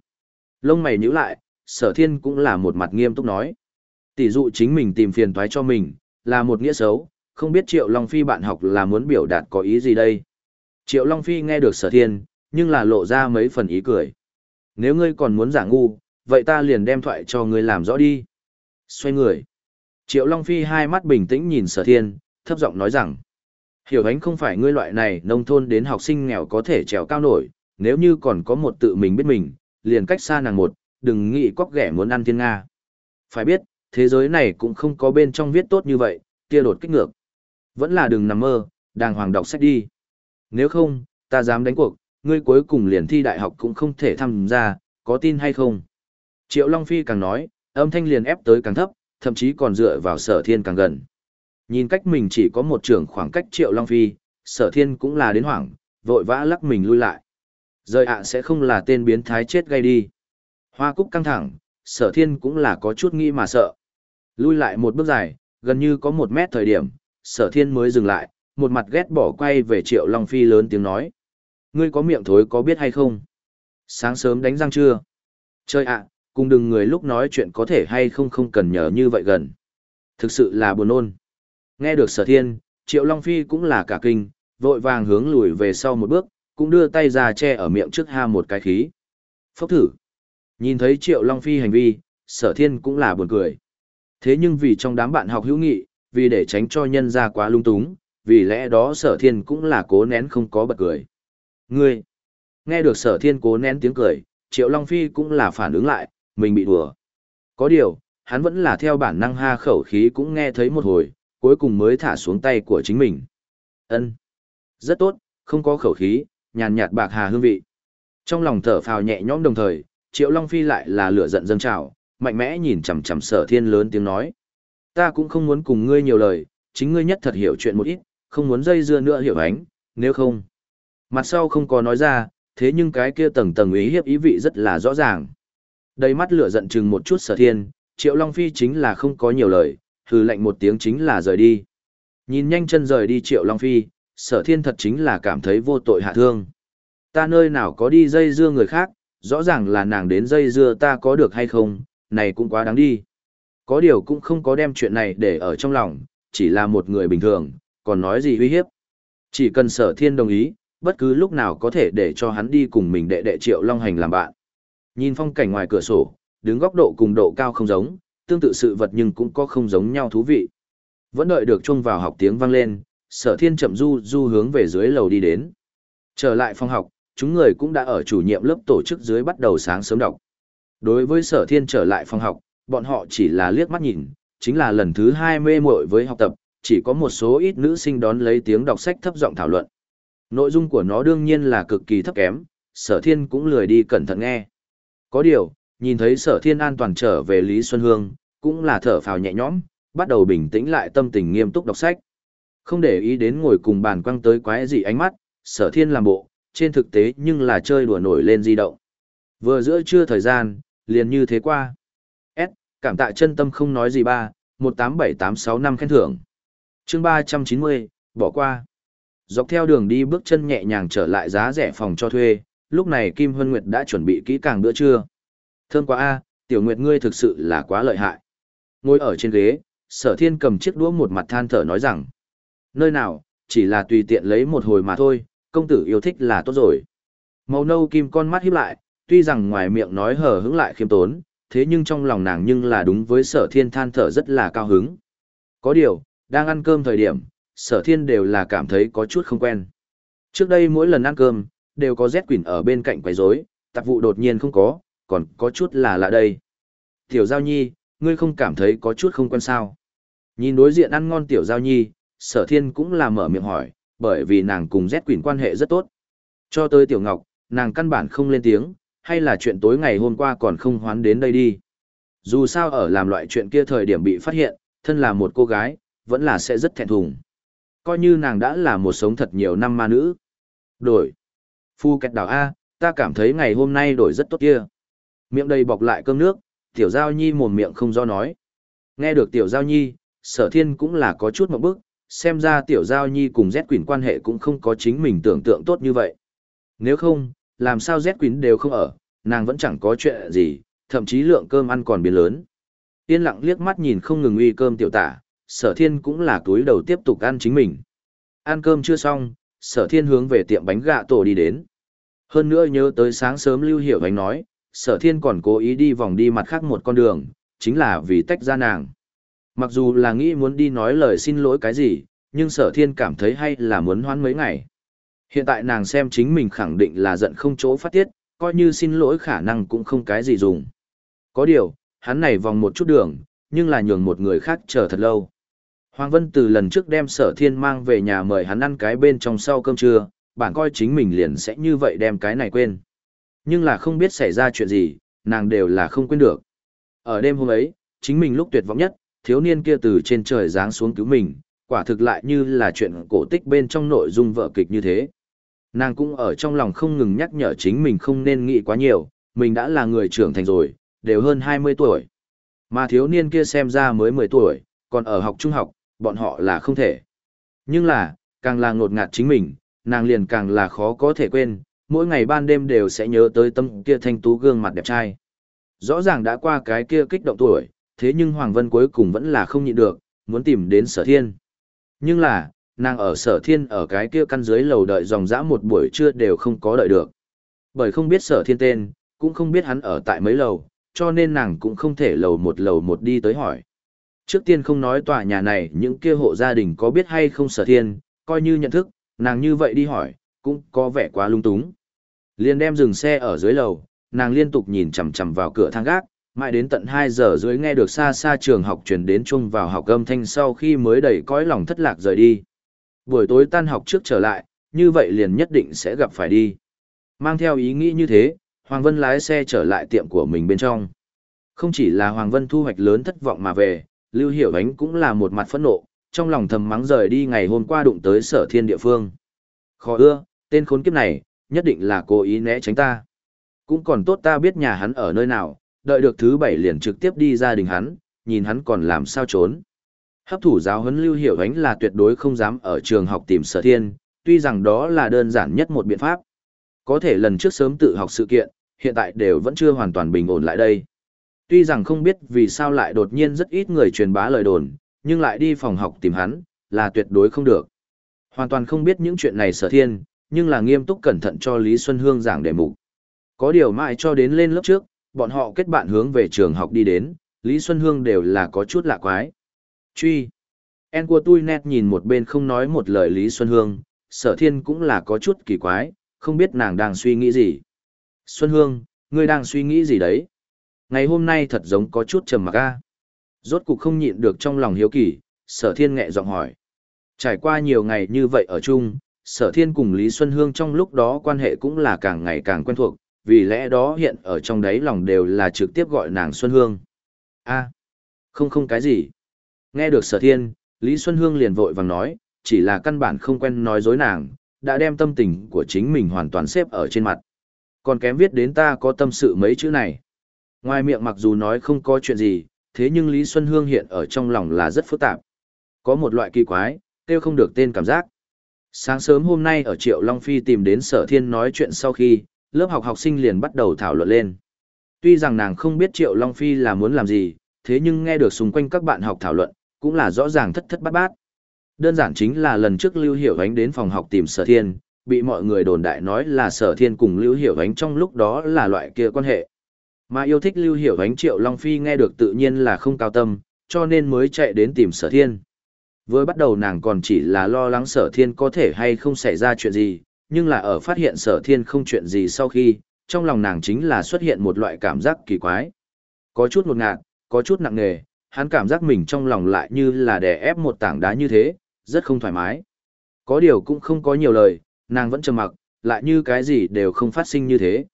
Lông mày nhíu lại, sở thiên cũng là một mặt nghiêm túc nói. Tỷ dụ chính mình tìm phiền toái cho mình, là một nghĩa xấu, không biết Triệu Long Phi bạn học là muốn biểu đạt có ý gì đây. Triệu Long Phi nghe được sở thiên, nhưng là lộ ra mấy phần ý cười. Nếu ngươi còn muốn giả ngu, vậy ta liền đem thoại cho ngươi làm rõ đi. Xoay người. Triệu Long Phi hai mắt bình tĩnh nhìn sở thiên, thấp giọng nói rằng. Hiểu ánh không phải ngươi loại này nông thôn đến học sinh nghèo có thể trèo cao nổi, nếu như còn có một tự mình biết mình, liền cách xa nàng một, đừng nghĩ cóc ghẻ muốn ăn thiên Nga. Phải biết, thế giới này cũng không có bên trong viết tốt như vậy, kia đột kích ngược. Vẫn là đừng nằm mơ, đàng hoàng đọc sách đi. Nếu không, ta dám đánh cuộc, ngươi cuối cùng liền thi đại học cũng không thể tham gia, có tin hay không? Triệu Long Phi càng nói, âm thanh liền ép tới càng thấp, thậm chí còn dựa vào sở thiên càng gần. Nhìn cách mình chỉ có một trường khoảng cách Triệu Long Phi, sở thiên cũng là đến hoảng, vội vã lắc mình lui lại. Rời ạ sẽ không là tên biến thái chết gây đi. Hoa cúc căng thẳng, sở thiên cũng là có chút nghĩ mà sợ. Lui lại một bước dài, gần như có một mét thời điểm, sở thiên mới dừng lại, một mặt ghét bỏ quay về Triệu Long Phi lớn tiếng nói. Ngươi có miệng thối có biết hay không? Sáng sớm đánh răng chưa? Chơi ạ, cùng đừng người lúc nói chuyện có thể hay không không cần nhờ như vậy gần. Thực sự là buồn ôn. Nghe được sở thiên, Triệu Long Phi cũng là cả kinh, vội vàng hướng lùi về sau một bước, cũng đưa tay ra che ở miệng trước ha một cái khí. Phốc thử. Nhìn thấy Triệu Long Phi hành vi, sở thiên cũng là buồn cười. Thế nhưng vì trong đám bạn học hữu nghị, vì để tránh cho nhân ra quá lung túng, vì lẽ đó sở thiên cũng là cố nén không có bật cười. Ngươi! Nghe được sở thiên cố nén tiếng cười, Triệu Long Phi cũng là phản ứng lại, mình bị đùa. Có điều, hắn vẫn là theo bản năng ha khẩu khí cũng nghe thấy một hồi, cuối cùng mới thả xuống tay của chính mình. ân Rất tốt, không có khẩu khí, nhàn nhạt bạc hà hương vị. Trong lòng thở phào nhẹ nhõm đồng thời, Triệu Long Phi lại là lửa giận dâng trào, mạnh mẽ nhìn chằm chằm sở thiên lớn tiếng nói. Ta cũng không muốn cùng ngươi nhiều lời, chính ngươi nhất thật hiểu chuyện một ít, không muốn dây dưa nữa hiểu ánh, nếu không. Mặt sau không có nói ra, thế nhưng cái kia tầng tầng ý hiếp ý vị rất là rõ ràng. Đầy mắt lửa giận chừng một chút sở thiên, Triệu Long Phi chính là không có nhiều lời, hừ lạnh một tiếng chính là rời đi. Nhìn nhanh chân rời đi Triệu Long Phi, sở thiên thật chính là cảm thấy vô tội hạ thương. Ta nơi nào có đi dây dưa người khác, rõ ràng là nàng đến dây dưa ta có được hay không, này cũng quá đáng đi. Có điều cũng không có đem chuyện này để ở trong lòng, chỉ là một người bình thường, còn nói gì uy hiếp. Chỉ cần sở thiên đồng ý, bất cứ lúc nào có thể để cho hắn đi cùng mình đệ đệ Triệu Long Hành làm bạn. Nhìn phong cảnh ngoài cửa sổ, đứng góc độ cùng độ cao không giống, tương tự sự vật nhưng cũng có không giống nhau thú vị. Vẫn đợi được chuông vào học tiếng vang lên, sở thiên chậm du du hướng về dưới lầu đi đến. Trở lại phòng học, chúng người cũng đã ở chủ nhiệm lớp tổ chức dưới bắt đầu sáng sớm đọc. Đối với sở thiên trở lại phòng học, bọn họ chỉ là liếc mắt nhìn, chính là lần thứ hai mê muội với học tập, chỉ có một số ít nữ sinh đón lấy tiếng đọc sách thấp giọng thảo luận. Nội dung của nó đương nhiên là cực kỳ thấp kém, sở thiên cũng lười đi cẩn thận nghe. Có điều, nhìn thấy sở thiên an toàn trở về Lý Xuân Hương, cũng là thở phào nhẹ nhõm, bắt đầu bình tĩnh lại tâm tình nghiêm túc đọc sách. Không để ý đến ngồi cùng bàn quăng tới quái gì ánh mắt, sở thiên làm bộ, trên thực tế nhưng là chơi đùa nổi lên di động. Vừa giữa trưa thời gian, liền như thế qua. S, cảm tạ chân tâm không nói gì ba, 18786 năm khen thưởng. chương 390, bỏ qua. Dọc theo đường đi bước chân nhẹ nhàng trở lại giá rẻ phòng cho thuê, lúc này Kim Hân Nguyệt đã chuẩn bị kỹ càng bữa trưa. Thơm quá a, tiểu Nguyệt ngươi thực sự là quá lợi hại. Ngồi ở trên ghế, sở thiên cầm chiếc đũa một mặt than thở nói rằng. Nơi nào, chỉ là tùy tiện lấy một hồi mà thôi, công tử yêu thích là tốt rồi. Màu nâu kim con mắt híp lại, tuy rằng ngoài miệng nói hờ hững lại khiêm tốn, thế nhưng trong lòng nàng nhưng là đúng với sở thiên than thở rất là cao hứng. Có điều, đang ăn cơm thời điểm, sở thiên đều là cảm thấy có chút không quen. Trước đây mỗi lần ăn cơm, đều có rét Quỳnh ở bên cạnh quấy rối, tạp vụ đột nhiên không có, còn có chút là lạ đây. Tiểu Giao Nhi, ngươi không cảm thấy có chút không quen sao? Nhìn đối diện ăn ngon Tiểu Giao Nhi, sở thiên cũng là mở miệng hỏi, bởi vì nàng cùng Z Quỳnh quan hệ rất tốt. Cho tới Tiểu Ngọc, nàng căn bản không lên tiếng, hay là chuyện tối ngày hôm qua còn không hoán đến đây đi. Dù sao ở làm loại chuyện kia thời điểm bị phát hiện, thân là một cô gái, vẫn là sẽ rất thẹn thùng. Coi như nàng đã là một sống thật nhiều năm ma nữ. Đổi. Phu kẹt đảo A, ta cảm thấy ngày hôm nay đổi rất tốt kia. Miệng đầy bọc lại cơm nước, tiểu giao nhi mồm miệng không do nói. Nghe được tiểu giao nhi, sở thiên cũng là có chút một bức, xem ra tiểu giao nhi cùng Z Quỳnh quan hệ cũng không có chính mình tưởng tượng tốt như vậy. Nếu không, làm sao Z Quỳnh đều không ở, nàng vẫn chẳng có chuyện gì, thậm chí lượng cơm ăn còn biến lớn. Yên lặng liếc mắt nhìn không ngừng uy cơm tiểu tả, sở thiên cũng là túi đầu tiếp tục ăn chính mình. Ăn cơm chưa xong, sở thiên hướng về tiệm bánh gạ tổ đi đến. Hơn nữa nhớ tới sáng sớm lưu hiểu ánh nói, sở thiên còn cố ý đi vòng đi mặt khác một con đường, chính là vì tách ra nàng. Mặc dù là nghĩ muốn đi nói lời xin lỗi cái gì, nhưng sở thiên cảm thấy hay là muốn hoãn mấy ngày. Hiện tại nàng xem chính mình khẳng định là giận không chỗ phát tiết, coi như xin lỗi khả năng cũng không cái gì dùng. Có điều, hắn này vòng một chút đường, nhưng là nhường một người khác chờ thật lâu. Hoàng Vân từ lần trước đem sở thiên mang về nhà mời hắn ăn cái bên trong sau cơm trưa, bạn coi chính mình liền sẽ như vậy đem cái này quên. Nhưng là không biết xảy ra chuyện gì, nàng đều là không quên được. Ở đêm hôm ấy, chính mình lúc tuyệt vọng nhất, thiếu niên kia từ trên trời giáng xuống cứu mình, quả thực lại như là chuyện cổ tích bên trong nội dung vợ kịch như thế. Nàng cũng ở trong lòng không ngừng nhắc nhở chính mình không nên nghĩ quá nhiều, mình đã là người trưởng thành rồi, đều hơn 20 tuổi. Mà thiếu niên kia xem ra mới 10 tuổi, còn ở học trung học, bọn họ là không thể. Nhưng là, càng là ngột ngạt chính mình, nàng liền càng là khó có thể quên, mỗi ngày ban đêm đều sẽ nhớ tới tâm kia thanh tú gương mặt đẹp trai. Rõ ràng đã qua cái kia kích động tuổi, thế nhưng Hoàng Vân cuối cùng vẫn là không nhịn được, muốn tìm đến sở thiên. Nhưng là, nàng ở sở thiên ở cái kia căn dưới lầu đợi dòng dã một buổi trưa đều không có đợi được. Bởi không biết sở thiên tên, cũng không biết hắn ở tại mấy lầu, cho nên nàng cũng không thể lầu một lầu một đi tới hỏi. Trước tiên không nói tòa nhà này những kia hộ gia đình có biết hay không sở thiên, coi như nhận thức, nàng như vậy đi hỏi, cũng có vẻ quá lung túng. Liên đem dừng xe ở dưới lầu, nàng liên tục nhìn chằm chằm vào cửa thang gác, mãi đến tận 2 giờ dưới nghe được xa xa trường học truyền đến chung vào học âm thanh sau khi mới đẩy cõi lòng thất lạc rời đi. Buổi tối tan học trước trở lại, như vậy liền nhất định sẽ gặp phải đi. Mang theo ý nghĩ như thế, Hoàng Vân lái xe trở lại tiệm của mình bên trong. Không chỉ là Hoàng Vân thu hoạch lớn thất vọng mà về, Lưu Hiểu Ánh cũng là một mặt phẫn nộ, trong lòng thầm mắng rời đi ngày hôm qua đụng tới sở thiên địa phương. Khó ưa, tên khốn kiếp này, nhất định là cố ý né tránh ta. Cũng còn tốt ta biết nhà hắn ở nơi nào, đợi được thứ bảy liền trực tiếp đi gia đình hắn, nhìn hắn còn làm sao trốn. Hấp thủ giáo huấn lưu hiểu ánh là tuyệt đối không dám ở trường học tìm sở thiên, tuy rằng đó là đơn giản nhất một biện pháp. Có thể lần trước sớm tự học sự kiện, hiện tại đều vẫn chưa hoàn toàn bình ổn lại đây. Tuy rằng không biết vì sao lại đột nhiên rất ít người truyền bá lời đồn, nhưng lại đi phòng học tìm hắn, là tuyệt đối không được. Hoàn toàn không biết những chuyện này sở thiên, nhưng là nghiêm túc cẩn thận cho Lý Xuân Hương giảng đề mục. Có điều mãi cho đến lên lớp trước, bọn họ kết bạn hướng về trường học đi đến, Lý Xuân Hương đều là có chút lạ quái. Truy. En của tôi nét nhìn một bên không nói một lời Lý Xuân Hương, sở thiên cũng là có chút kỳ quái, không biết nàng đang suy nghĩ gì. Xuân Hương, ngươi đang suy nghĩ gì đấy? Ngày hôm nay thật giống có chút trầm mặc a. Rốt cục không nhịn được trong lòng hiếu kỳ, sở thiên nghẹ giọng hỏi. Trải qua nhiều ngày như vậy ở chung, sở thiên cùng Lý Xuân Hương trong lúc đó quan hệ cũng là càng ngày càng quen thuộc, vì lẽ đó hiện ở trong đấy lòng đều là trực tiếp gọi nàng Xuân Hương. a không không cái gì. Nghe được sở thiên, Lý Xuân Hương liền vội vàng nói, chỉ là căn bản không quen nói dối nàng, đã đem tâm tình của chính mình hoàn toàn xếp ở trên mặt. Còn kém viết đến ta có tâm sự mấy chữ này. Ngoài miệng mặc dù nói không có chuyện gì, thế nhưng Lý Xuân Hương hiện ở trong lòng là rất phức tạp. Có một loại kỳ quái, kêu không được tên cảm giác. Sáng sớm hôm nay ở Triệu Long Phi tìm đến Sở Thiên nói chuyện sau khi, lớp học học sinh liền bắt đầu thảo luận lên. Tuy rằng nàng không biết Triệu Long Phi là muốn làm gì, thế nhưng nghe được xung quanh các bạn học thảo luận, cũng là rõ ràng thất thất bát bát. Đơn giản chính là lần trước Lưu Hiểu Ánh đến phòng học tìm Sở Thiên, bị mọi người đồn đại nói là Sở Thiên cùng Lưu Hiểu Ánh trong lúc đó là loại kia quan hệ. Mà yêu thích Lưu Hiểu Ánh Triệu Long Phi nghe được tự nhiên là không cao tâm, cho nên mới chạy đến tìm Sở Thiên. Với bắt đầu nàng còn chỉ là lo lắng Sở Thiên có thể hay không xảy ra chuyện gì, nhưng là ở phát hiện Sở Thiên không chuyện gì sau khi, trong lòng nàng chính là xuất hiện một loại cảm giác kỳ quái. Có chút ngột ngạt, có chút nặng nề, hắn cảm giác mình trong lòng lại như là đè ép một tảng đá như thế, rất không thoải mái. Có điều cũng không có nhiều lời, nàng vẫn trầm mặc, lại như cái gì đều không phát sinh như thế.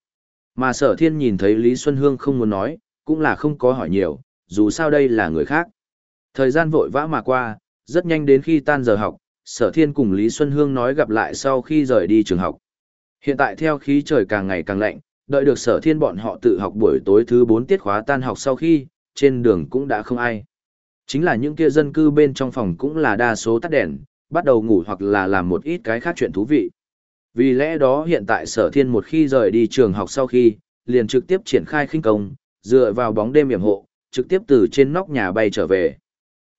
Mà sở thiên nhìn thấy Lý Xuân Hương không muốn nói, cũng là không có hỏi nhiều, dù sao đây là người khác. Thời gian vội vã mà qua, rất nhanh đến khi tan giờ học, sở thiên cùng Lý Xuân Hương nói gặp lại sau khi rời đi trường học. Hiện tại theo khí trời càng ngày càng lạnh, đợi được sở thiên bọn họ tự học buổi tối thứ 4 tiết khóa tan học sau khi, trên đường cũng đã không ai. Chính là những kia dân cư bên trong phòng cũng là đa số tắt đèn, bắt đầu ngủ hoặc là làm một ít cái khác chuyện thú vị. Vì lẽ đó hiện tại sở thiên một khi rời đi trường học sau khi, liền trực tiếp triển khai khinh công, dựa vào bóng đêm yểm hộ, trực tiếp từ trên nóc nhà bay trở về.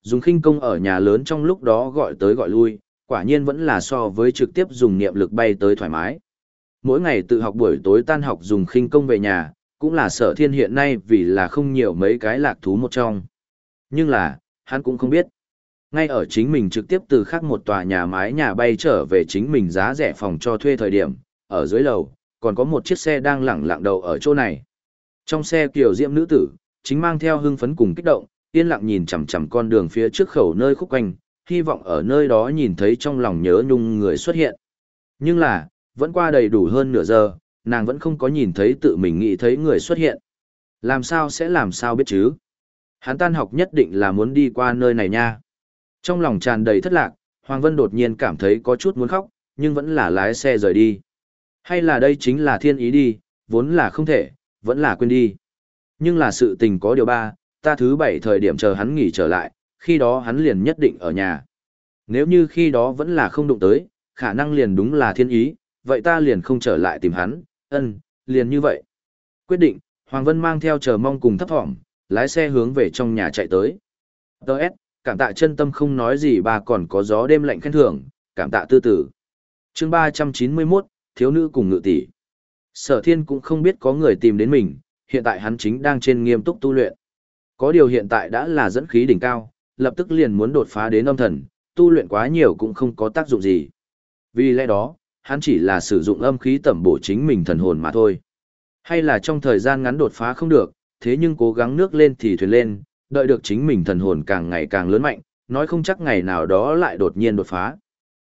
Dùng khinh công ở nhà lớn trong lúc đó gọi tới gọi lui, quả nhiên vẫn là so với trực tiếp dùng niệm lực bay tới thoải mái. Mỗi ngày tự học buổi tối tan học dùng khinh công về nhà, cũng là sở thiên hiện nay vì là không nhiều mấy cái lạc thú một trong. Nhưng là, hắn cũng không biết. Ngay ở chính mình trực tiếp từ khác một tòa nhà mái nhà bay trở về chính mình giá rẻ phòng cho thuê thời điểm, ở dưới lầu, còn có một chiếc xe đang lẳng lặng đầu ở chỗ này. Trong xe kiểu diễm nữ tử, chính mang theo hưng phấn cùng kích động, yên lặng nhìn chằm chằm con đường phía trước khẩu nơi khúc quanh, hy vọng ở nơi đó nhìn thấy trong lòng nhớ nhung người xuất hiện. Nhưng là, vẫn qua đầy đủ hơn nửa giờ, nàng vẫn không có nhìn thấy tự mình nghĩ thấy người xuất hiện. Làm sao sẽ làm sao biết chứ? Hắn tan học nhất định là muốn đi qua nơi này nha. Trong lòng tràn đầy thất lạc, Hoàng Vân đột nhiên cảm thấy có chút muốn khóc, nhưng vẫn là lái xe rời đi. Hay là đây chính là thiên ý đi, vốn là không thể, vẫn là quên đi. Nhưng là sự tình có điều ba, ta thứ bảy thời điểm chờ hắn nghỉ trở lại, khi đó hắn liền nhất định ở nhà. Nếu như khi đó vẫn là không đụng tới, khả năng liền đúng là thiên ý, vậy ta liền không trở lại tìm hắn, ân, liền như vậy. Quyết định, Hoàng Vân mang theo chờ mong cùng thấp thỏm, lái xe hướng về trong nhà chạy tới. Đợt, cảm tạ chân tâm không nói gì bà còn có gió đêm lạnh khen thưởng, cảm tạ tư tử. chương 391, thiếu nữ cùng ngự tỷ. Sở thiên cũng không biết có người tìm đến mình, hiện tại hắn chính đang trên nghiêm túc tu luyện. Có điều hiện tại đã là dẫn khí đỉnh cao, lập tức liền muốn đột phá đến âm thần, tu luyện quá nhiều cũng không có tác dụng gì. Vì lẽ đó, hắn chỉ là sử dụng âm khí tẩm bổ chính mình thần hồn mà thôi. Hay là trong thời gian ngắn đột phá không được, thế nhưng cố gắng nước lên thì thuyền lên, đợi được chính mình thần hồn càng ngày càng lớn mạnh, nói không chắc ngày nào đó lại đột nhiên đột phá.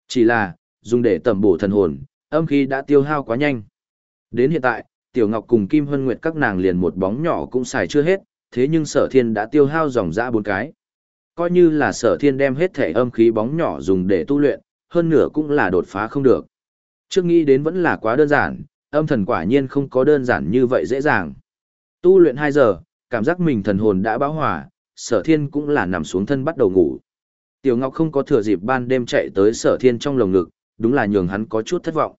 Chỉ là, dùng để tẩm bổ thần hồn, âm khí đã tiêu hao quá nhanh. Đến hiện tại, Tiểu Ngọc cùng Kim Hân Nguyệt các nàng liền một bóng nhỏ cũng xài chưa hết, thế nhưng sở thiên đã tiêu hao dòng dã bốn cái. Coi như là sở thiên đem hết thể âm khí bóng nhỏ dùng để tu luyện, hơn nửa cũng là đột phá không được. Trước nghĩ đến vẫn là quá đơn giản, âm thần quả nhiên không có đơn giản như vậy dễ dàng. Tu luyện 2 giờ, cảm giác mình thần hồn đã báo hòa, sở thiên cũng là nằm xuống thân bắt đầu ngủ. Tiểu Ngọc không có thừa dịp ban đêm chạy tới sở thiên trong lồng ngực, đúng là nhường hắn có chút thất vọng.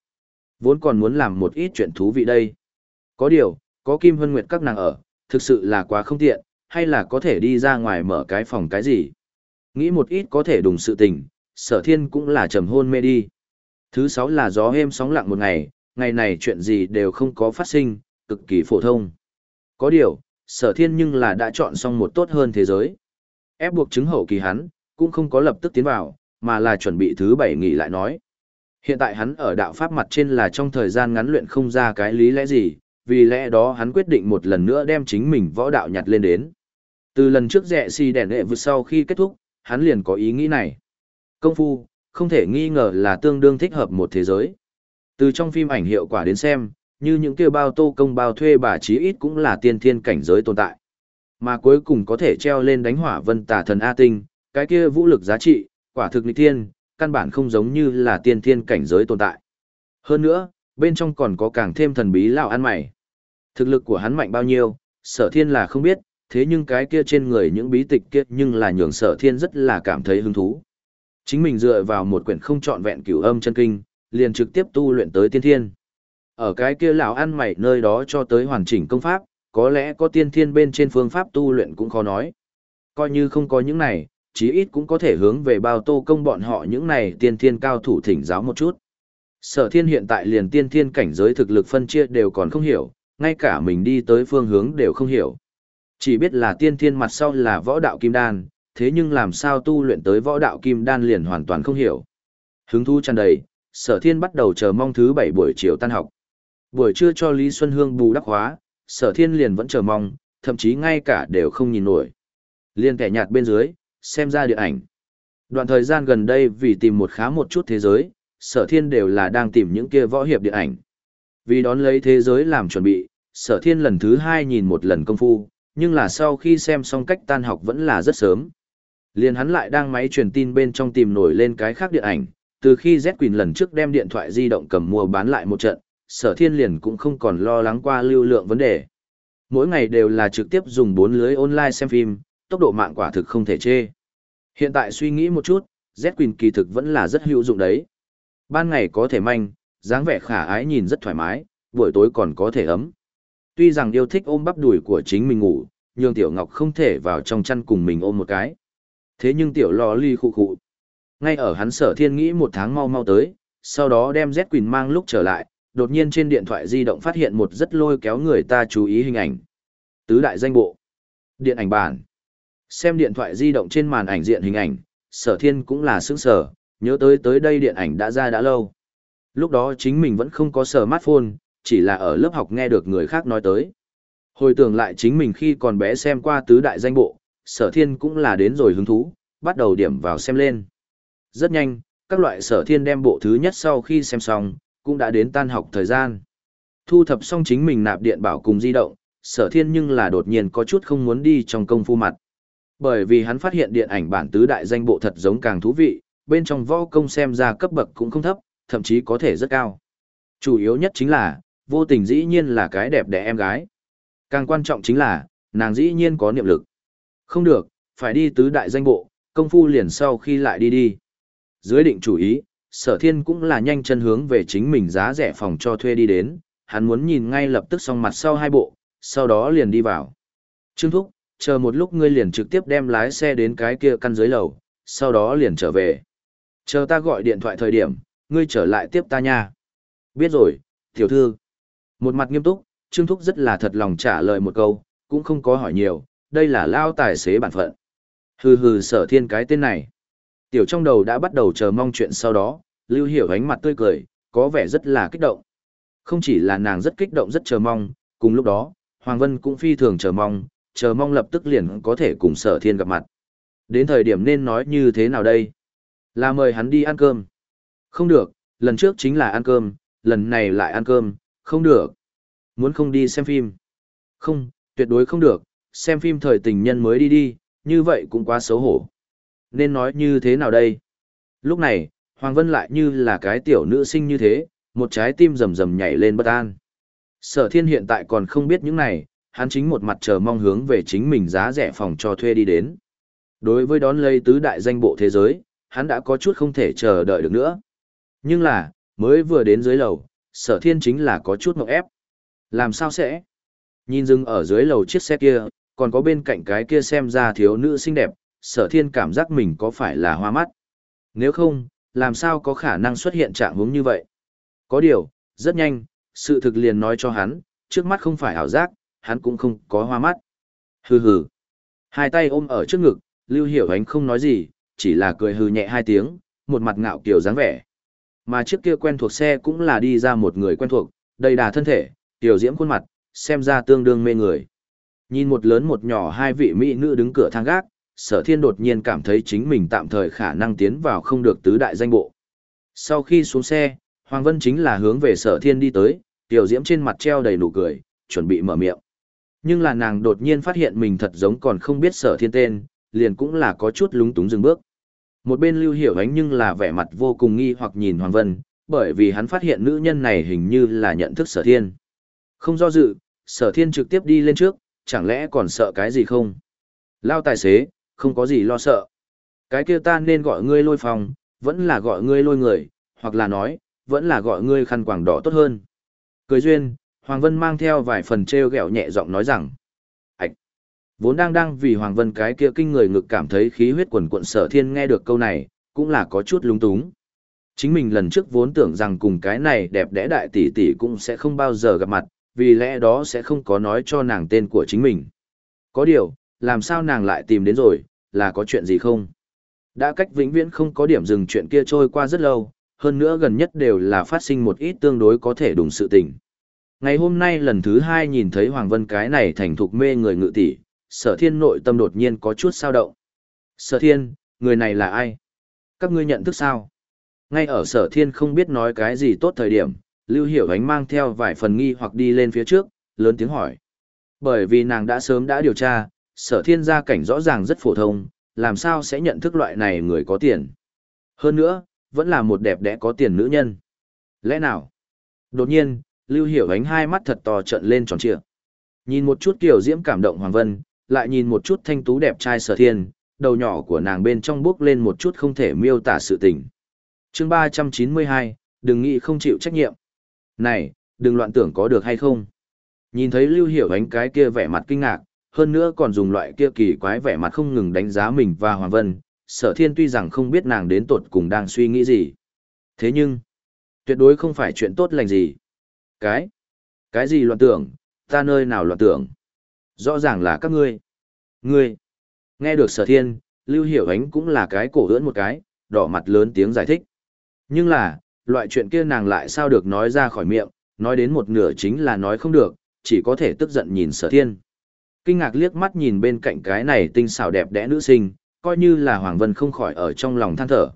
Vốn còn muốn làm một ít chuyện thú vị đây. Có điều, có Kim Hân Nguyệt các nàng ở, thực sự là quá không tiện, hay là có thể đi ra ngoài mở cái phòng cái gì. Nghĩ một ít có thể đùng sự tình, sở thiên cũng là trầm hôn mê đi. Thứ sáu là gió êm sóng lặng một ngày, ngày này chuyện gì đều không có phát sinh, cực kỳ phổ thông. Có điều, sở thiên nhưng là đã chọn xong một tốt hơn thế giới. Ép buộc chứng hậu kỳ hắn, cũng không có lập tức tiến vào, mà là chuẩn bị thứ bảy nghỉ lại nói. Hiện tại hắn ở đạo pháp mặt trên là trong thời gian ngắn luyện không ra cái lý lẽ gì, vì lẽ đó hắn quyết định một lần nữa đem chính mình võ đạo nhặt lên đến. Từ lần trước rẻ si đèn đệ vượt sau khi kết thúc, hắn liền có ý nghĩ này. Công phu, không thể nghi ngờ là tương đương thích hợp một thế giới. Từ trong phim ảnh hiệu quả đến xem, như những kêu bao tô công bao thuê bà chí ít cũng là tiên thiên cảnh giới tồn tại. Mà cuối cùng có thể treo lên đánh hỏa vân tà thần A tinh, cái kia vũ lực giá trị, quả thực nịch thiên, căn bản không giống như là tiên thiên cảnh giới tồn tại. Hơn nữa, bên trong còn có càng thêm thần bí lão ăn mày. Thực lực của hắn mạnh bao nhiêu, sở thiên là không biết, thế nhưng cái kia trên người những bí tịch kia nhưng là nhường sở thiên rất là cảm thấy hứng thú. Chính mình dựa vào một quyển không trọn vẹn cửu âm chân kinh, liền trực tiếp tu luyện tới tiên thiên. Ở cái kia lão ăn mày nơi đó cho tới hoàn chỉnh công pháp, có lẽ có tiên thiên bên trên phương pháp tu luyện cũng khó nói. Coi như không có những này, chí ít cũng có thể hướng về bao tô công bọn họ những này tiên thiên cao thủ thỉnh giáo một chút. Sở thiên hiện tại liền tiên thiên cảnh giới thực lực phân chia đều còn không hiểu, ngay cả mình đi tới phương hướng đều không hiểu. Chỉ biết là tiên thiên mặt sau là võ đạo kim đan, thế nhưng làm sao tu luyện tới võ đạo kim đan liền hoàn toàn không hiểu. Hứng thú tràn đầy, sở thiên bắt đầu chờ mong thứ bảy buổi chiều tan học. Buổi trưa cho Lý Xuân Hương bù đắp hóa, sở thiên liền vẫn chờ mong, thậm chí ngay cả đều không nhìn nổi. Liên kẻ nhạt bên dưới, xem ra điện ảnh. Đoạn thời gian gần đây vì tìm một khá một chút thế giới, sở thiên đều là đang tìm những kia võ hiệp điện ảnh. Vì đón lấy thế giới làm chuẩn bị, sở thiên lần thứ hai nhìn một lần công phu, nhưng là sau khi xem xong cách tan học vẫn là rất sớm. Liền hắn lại đang máy truyền tin bên trong tìm nổi lên cái khác điện ảnh, từ khi Z Quỳnh lần trước đem điện thoại di động cầm mua bán lại một trận, sở thiên liền cũng không còn lo lắng qua lưu lượng vấn đề. Mỗi ngày đều là trực tiếp dùng bốn lưới online xem phim, tốc độ mạng quả thực không thể chê. Hiện tại suy nghĩ một chút, Z Quỳnh kỳ thực vẫn là rất hữu dụng đấy. Ban ngày có thể manh, dáng vẻ khả ái nhìn rất thoải mái, buổi tối còn có thể ấm. Tuy rằng yêu thích ôm bắp đùi của chính mình ngủ, nhưng Tiểu Ngọc không thể vào trong chăn cùng mình ôm một cái. Thế nhưng Tiểu Lò ly khụ khụ. Ngay ở hắn sở thiên nghĩ một tháng mau mau tới, sau đó đem Z Quỳnh mang lúc trở lại, đột nhiên trên điện thoại di động phát hiện một rất lôi kéo người ta chú ý hình ảnh. Tứ đại danh bộ. Điện ảnh bản. Xem điện thoại di động trên màn ảnh diện hình ảnh, sở thiên cũng là sướng sở, nhớ tới tới đây điện ảnh đã ra đã lâu. Lúc đó chính mình vẫn không có smartphone, chỉ là ở lớp học nghe được người khác nói tới. Hồi tưởng lại chính mình khi còn bé xem qua tứ đại danh bộ, sở thiên cũng là đến rồi hứng thú, bắt đầu điểm vào xem lên. Rất nhanh, các loại sở thiên đem bộ thứ nhất sau khi xem xong, cũng đã đến tan học thời gian. Thu thập xong chính mình nạp điện bảo cùng di động, sở thiên nhưng là đột nhiên có chút không muốn đi trong công phu mặt. Bởi vì hắn phát hiện điện ảnh bản tứ đại danh bộ thật giống càng thú vị, bên trong võ công xem ra cấp bậc cũng không thấp, thậm chí có thể rất cao. Chủ yếu nhất chính là, vô tình dĩ nhiên là cái đẹp đẽ em gái. Càng quan trọng chính là, nàng dĩ nhiên có niệm lực. Không được, phải đi tứ đại danh bộ, công phu liền sau khi lại đi đi. Dưới định chủ ý, sở thiên cũng là nhanh chân hướng về chính mình giá rẻ phòng cho thuê đi đến, hắn muốn nhìn ngay lập tức xong mặt sau hai bộ, sau đó liền đi vào. Trương Thúc, chờ một lúc ngươi liền trực tiếp đem lái xe đến cái kia căn dưới lầu, sau đó liền trở về. Chờ ta gọi điện thoại thời điểm, ngươi trở lại tiếp ta nha. Biết rồi, tiểu thư. Một mặt nghiêm túc, Trương Thúc rất là thật lòng trả lời một câu, cũng không có hỏi nhiều, đây là lao tài xế bản phận. Hừ hừ sở thiên cái tên này. Tiểu trong đầu đã bắt đầu chờ mong chuyện sau đó, Lưu Hiểu ánh mặt tươi cười, có vẻ rất là kích động. Không chỉ là nàng rất kích động rất chờ mong, cùng lúc đó, Hoàng Vân cũng phi thường chờ mong, chờ mong lập tức liền có thể cùng sở thiên gặp mặt. Đến thời điểm nên nói như thế nào đây? Là mời hắn đi ăn cơm. Không được, lần trước chính là ăn cơm, lần này lại ăn cơm, không được. Muốn không đi xem phim? Không, tuyệt đối không được, xem phim thời tình nhân mới đi đi, như vậy cũng quá xấu hổ. Nên nói như thế nào đây? Lúc này, Hoàng Vân lại như là cái tiểu nữ sinh như thế, một trái tim rầm rầm nhảy lên bất an. Sở thiên hiện tại còn không biết những này, hắn chính một mặt chờ mong hướng về chính mình giá rẻ phòng cho thuê đi đến. Đối với đón lấy tứ đại danh bộ thế giới, hắn đã có chút không thể chờ đợi được nữa. Nhưng là, mới vừa đến dưới lầu, sở thiên chính là có chút ngọc ép. Làm sao sẽ? Nhìn dừng ở dưới lầu chiếc xe kia, còn có bên cạnh cái kia xem ra thiếu nữ xinh đẹp, sở thiên cảm giác mình có phải là hoa mắt. Nếu không, làm sao có khả năng xuất hiện trạng hướng như vậy? Có điều, rất nhanh, sự thực liền nói cho hắn, trước mắt không phải ảo giác, hắn cũng không có hoa mắt. Hừ hừ. Hai tay ôm ở trước ngực, Lưu Hiểu Ánh không nói gì, chỉ là cười hừ nhẹ hai tiếng, một mặt ngạo kiều dáng vẻ. Mà chiếc kia quen thuộc xe cũng là đi ra một người quen thuộc, đầy đà thân thể, tiểu diễm khuôn mặt, xem ra tương đương mê người. Nhìn một lớn một nhỏ hai vị mỹ nữ đứng cửa thang gác, sở thiên đột nhiên cảm thấy chính mình tạm thời khả năng tiến vào không được tứ đại danh bộ. Sau khi xuống xe, Hoàng Vân chính là hướng về sở thiên đi tới, tiểu diễm trên mặt treo đầy nụ cười, chuẩn bị mở miệng. Nhưng là nàng đột nhiên phát hiện mình thật giống còn không biết sở thiên tên, liền cũng là có chút lúng túng dừng bước. Một bên lưu hiểu ánh nhưng là vẻ mặt vô cùng nghi hoặc nhìn Hoàng Vân, bởi vì hắn phát hiện nữ nhân này hình như là nhận thức sở thiên. Không do dự, sở thiên trực tiếp đi lên trước, chẳng lẽ còn sợ cái gì không? Lao tài xế, không có gì lo sợ. Cái kia ta nên gọi ngươi lôi phòng, vẫn là gọi ngươi lôi người, hoặc là nói, vẫn là gọi ngươi khăn quàng đỏ tốt hơn. Cười duyên, Hoàng Vân mang theo vài phần treo gẹo nhẹ giọng nói rằng, vốn đang đang vì Hoàng Vân cái kia kinh người ngực cảm thấy khí huyết quần quận sở thiên nghe được câu này, cũng là có chút lúng túng. Chính mình lần trước vốn tưởng rằng cùng cái này đẹp đẽ đại tỷ tỷ cũng sẽ không bao giờ gặp mặt, vì lẽ đó sẽ không có nói cho nàng tên của chính mình. Có điều, làm sao nàng lại tìm đến rồi, là có chuyện gì không? Đã cách vĩnh viễn không có điểm dừng chuyện kia trôi qua rất lâu, hơn nữa gần nhất đều là phát sinh một ít tương đối có thể đúng sự tình. Ngày hôm nay lần thứ hai nhìn thấy Hoàng Vân cái này thành thục mê người ngự tỷ, sở thiên nội tâm đột nhiên có chút sao động. Sở thiên, người này là ai? Các ngươi nhận thức sao? Ngay ở sở thiên không biết nói cái gì tốt thời điểm, Lưu Hiểu Ánh mang theo vài phần nghi hoặc đi lên phía trước, lớn tiếng hỏi. Bởi vì nàng đã sớm đã điều tra, sở thiên gia cảnh rõ ràng rất phổ thông, làm sao sẽ nhận thức loại này người có tiền. Hơn nữa, vẫn là một đẹp đẽ có tiền nữ nhân. Lẽ nào? Đột nhiên, Lưu Hiểu Ánh hai mắt thật to trận lên tròn trịa. Nhìn một chút kiểu diễm cảm động Hoàng Vân, lại nhìn một chút thanh tú đẹp trai sở thiên, đầu nhỏ của nàng bên trong bước lên một chút không thể miêu tả sự tình. chương 392, đừng nghĩ không chịu trách nhiệm. Này, đừng loạn tưởng có được hay không. Nhìn thấy Lưu Hiểu Ánh cái kia vẻ mặt kinh ngạc, hơn nữa còn dùng loại kia kỳ quái vẻ mặt không ngừng đánh giá mình và Hoàng Vân, sở thiên tuy rằng không biết nàng đến tột cùng đang suy nghĩ gì. Thế nhưng, tuyệt đối không phải chuyện tốt lành gì. Cái? Cái gì loạn tưởng, ta nơi nào loạn tưởng? Rõ ràng là các ngươi. Ngươi. Nghe được sở thiên, Lưu Hiểu Ánh cũng là cái cổ ưỡn một cái, đỏ mặt lớn tiếng giải thích. Nhưng là, loại chuyện kia nàng lại sao được nói ra khỏi miệng, nói đến một nửa chính là nói không được, chỉ có thể tức giận nhìn sở thiên. Kinh ngạc liếc mắt nhìn bên cạnh cái này tinh xảo đẹp đẽ nữ sinh, coi như là Hoàng Vân không khỏi ở trong lòng than thở.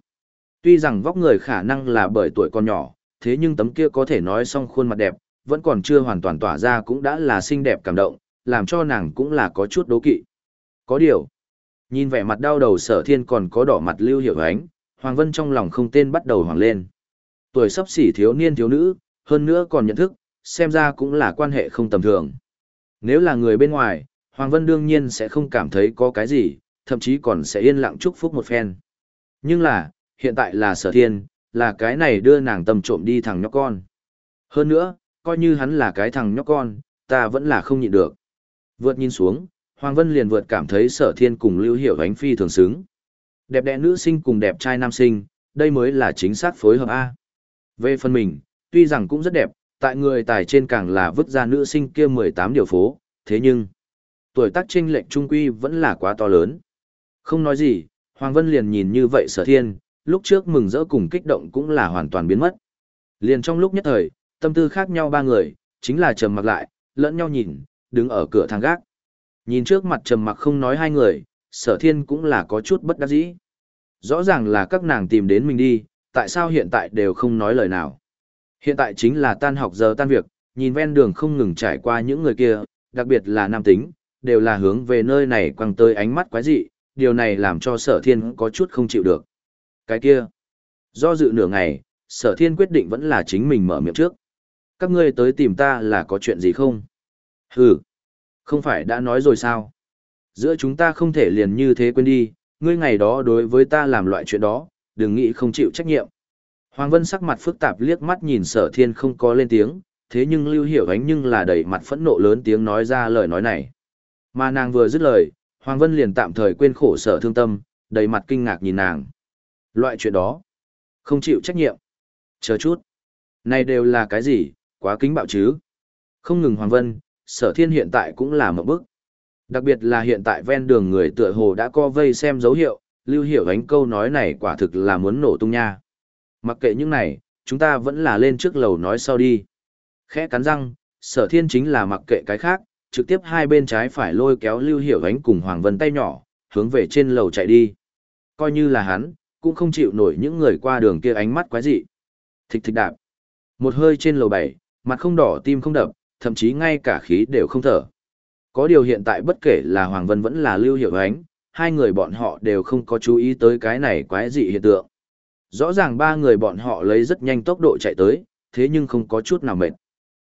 Tuy rằng vóc người khả năng là bởi tuổi còn nhỏ, thế nhưng tấm kia có thể nói xong khuôn mặt đẹp, vẫn còn chưa hoàn toàn tỏa ra cũng đã là xinh đẹp cảm động, làm cho nàng cũng là có chút đố kỵ. Có điều, nhìn vẻ mặt đau đầu sở thiên còn có đỏ mặt lưu hiểu ánh, Hoàng Vân trong lòng không tên bắt đầu hoàng lên. Tuổi sắp xỉ thiếu niên thiếu nữ, hơn nữa còn nhận thức, xem ra cũng là quan hệ không tầm thường. Nếu là người bên ngoài, Hoàng Vân đương nhiên sẽ không cảm thấy có cái gì, thậm chí còn sẽ yên lặng chúc phúc một phen. Nhưng là, hiện tại là sở thiên, là cái này đưa nàng tâm trộm đi thằng nhóc con. Hơn nữa, coi như hắn là cái thằng nhóc con, ta vẫn là không nhịn được. Vượt nhìn xuống, Hoàng Vân liền vượt cảm thấy sở thiên cùng lưu hiểu ánh phi thường xứng. Đẹp đẽ nữ sinh cùng đẹp trai nam sinh, đây mới là chính xác phối hợp A. Về phần mình, tuy rằng cũng rất đẹp, tại người tài trên càng là vứt ra nữ sinh kia 18 điều phố, thế nhưng, tuổi tác chênh lệch trung quy vẫn là quá to lớn. Không nói gì, Hoàng Vân liền nhìn như vậy sở thiên, lúc trước mừng rỡ cùng kích động cũng là hoàn toàn biến mất. Liền trong lúc nhất thời, tâm tư khác nhau ba người, chính là trầm mặc lại, lẫn nhau nhìn, đứng ở cửa thang gác. Nhìn trước mặt trầm mặc không nói hai người, sở thiên cũng là có chút bất đắc dĩ. Rõ ràng là các nàng tìm đến mình đi, tại sao hiện tại đều không nói lời nào. Hiện tại chính là tan học giờ tan việc, nhìn ven đường không ngừng trải qua những người kia, đặc biệt là nam tính, đều là hướng về nơi này quăng tới ánh mắt quái dị, điều này làm cho sở thiên có chút không chịu được. Cái kia, do dự nửa ngày, sở thiên quyết định vẫn là chính mình mở miệng trước. Các ngươi tới tìm ta là có chuyện gì không? Hừ, không phải đã nói rồi sao? Giữa chúng ta không thể liền như thế quên đi, ngươi ngày đó đối với ta làm loại chuyện đó, đừng nghĩ không chịu trách nhiệm. Hoàng Vân sắc mặt phức tạp liếc mắt nhìn sở thiên không có lên tiếng, thế nhưng lưu hiểu ánh nhưng là đầy mặt phẫn nộ lớn tiếng nói ra lời nói này. Mà nàng vừa dứt lời, Hoàng Vân liền tạm thời quên khổ sở thương tâm, đầy mặt kinh ngạc nhìn nàng. Loại chuyện đó, không chịu trách nhiệm. Chờ chút. Này đều là cái gì, quá kính bạo chứ. Không ngừng Hoàng Vân, sở thiên hiện tại cũng là một bức. Đặc biệt là hiện tại ven đường người tựa hồ đã co vây xem dấu hiệu, lưu hiểu ánh câu nói này quả thực là muốn nổ tung nha. Mặc kệ những này, chúng ta vẫn là lên trước lầu nói sau đi. Khẽ cắn răng, sở thiên chính là mặc kệ cái khác, trực tiếp hai bên trái phải lôi kéo lưu hiểu ánh cùng Hoàng Vân tay nhỏ, hướng về trên lầu chạy đi. Coi như là hắn, cũng không chịu nổi những người qua đường kia ánh mắt quái dị. Thịch thịch đạp. Một hơi trên lầu bảy, mặt không đỏ tim không đập, thậm chí ngay cả khí đều không thở. Có điều hiện tại bất kể là Hoàng Vân vẫn là Lưu Hiểu Ánh, hai người bọn họ đều không có chú ý tới cái này quái dị hiện tượng. Rõ ràng ba người bọn họ lấy rất nhanh tốc độ chạy tới, thế nhưng không có chút nào mệt.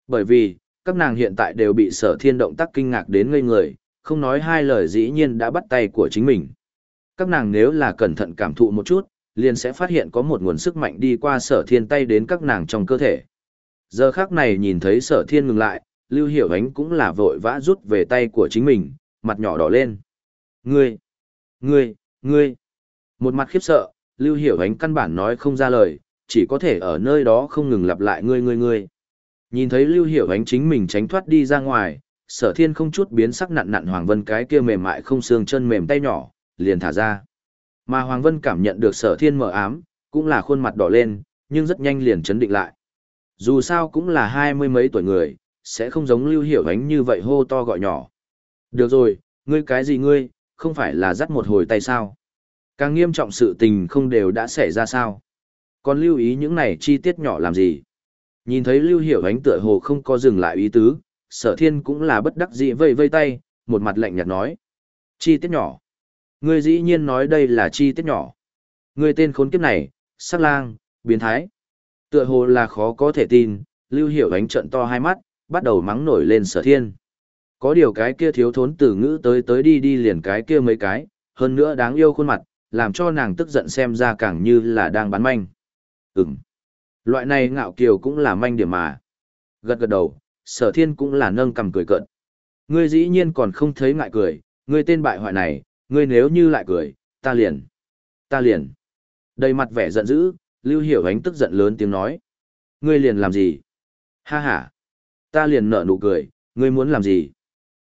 Bởi vì, các nàng hiện tại đều bị sở thiên động tác kinh ngạc đến ngây người, không nói hai lời dĩ nhiên đã bắt tay của chính mình. Các nàng nếu là cẩn thận cảm thụ một chút, liền sẽ phát hiện có một nguồn sức mạnh đi qua sở thiên tay đến các nàng trong cơ thể. Giờ khác này nhìn thấy sở thiên ngừng lại, Lưu Hiểu Ánh cũng là vội vã rút về tay của chính mình, mặt nhỏ đỏ lên. Ngươi, ngươi, ngươi. Một mặt khiếp sợ, Lưu Hiểu Ánh căn bản nói không ra lời, chỉ có thể ở nơi đó không ngừng lặp lại ngươi ngươi ngươi. Nhìn thấy Lưu Hiểu Ánh chính mình tránh thoát đi ra ngoài, sở thiên không chút biến sắc nặn nặn Hoàng Vân cái kia mềm mại không xương chân mềm tay nhỏ, liền thả ra. Mà Hoàng Vân cảm nhận được sở thiên mở ám, cũng là khuôn mặt đỏ lên, nhưng rất nhanh liền chấn định lại. Dù sao cũng là hai mươi mấy tuổi người, sẽ không giống lưu hiểu ánh như vậy hô to gọi nhỏ. Được rồi, ngươi cái gì ngươi, không phải là dắt một hồi tay sao? Càng nghiêm trọng sự tình không đều đã xảy ra sao? Còn lưu ý những này chi tiết nhỏ làm gì? Nhìn thấy lưu hiểu ánh tựa hồ không có dừng lại ý tứ, sở thiên cũng là bất đắc dĩ vây vây tay, một mặt lạnh nhạt nói. Chi tiết nhỏ. Ngươi dĩ nhiên nói đây là chi tiết nhỏ. Ngươi tên khốn kiếp này, sắc lang, biến thái. Tựa hồ là khó có thể tin, lưu hiểu ánh trận to hai mắt, bắt đầu mắng nổi lên sở thiên. Có điều cái kia thiếu thốn từ ngữ tới tới đi đi liền cái kia mấy cái, hơn nữa đáng yêu khuôn mặt, làm cho nàng tức giận xem ra càng như là đang bán manh. Ừm. Loại này ngạo kiều cũng là manh điểm mà. Gật gật đầu, sở thiên cũng là nâng cầm cười cợt. Ngươi dĩ nhiên còn không thấy ngại cười, ngươi tên bại hoại này, ngươi nếu như lại cười, ta liền. Ta liền. Đầy mặt vẻ giận dữ, Lưu Hiểu Ánh tức giận lớn tiếng nói. Ngươi liền làm gì? Ha ha. Ta liền nở nụ cười, ngươi muốn làm gì?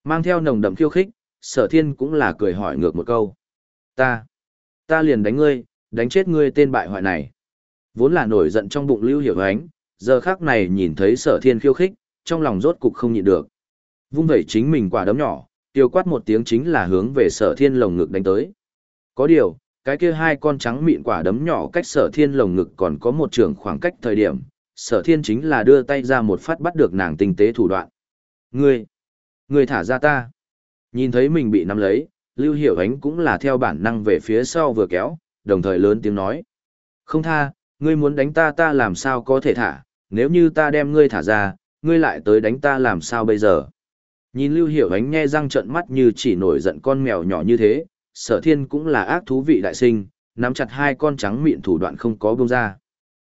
Mang theo nồng đậm khiêu khích, sở thiên cũng là cười hỏi ngược một câu. Ta. Ta liền đánh ngươi, đánh chết ngươi tên bại hoại này. Vốn là nổi giận trong bụng Lưu Hiểu Ánh, giờ khác này nhìn thấy sở thiên khiêu khích, trong lòng rốt cục không nhịn được. Vung vẩy chính mình quả đấm nhỏ, tiêu quát một tiếng chính là hướng về sở thiên lồng ngực đánh tới. Có điều, cái kia hai con trắng mịn quả đấm nhỏ cách sở thiên lồng ngực còn có một trường khoảng cách thời điểm, sở thiên chính là đưa tay ra một phát bắt được nàng tinh tế thủ đoạn. Ngươi, ngươi thả ra ta. Nhìn thấy mình bị nắm lấy, Lưu Hiểu Ánh cũng là theo bản năng về phía sau vừa kéo, đồng thời lớn tiếng nói. Không tha, ngươi muốn đánh ta ta làm sao có thể thả, nếu như ta đem ngươi thả ra, ngươi lại tới đánh ta làm sao bây giờ. Nhìn Lưu Hiểu Ánh nghe răng trợn mắt như chỉ nổi giận con mèo nhỏ như thế, sở thiên cũng là ác thú vị đại sinh, nắm chặt hai con trắng miệng thủ đoạn không có buông ra.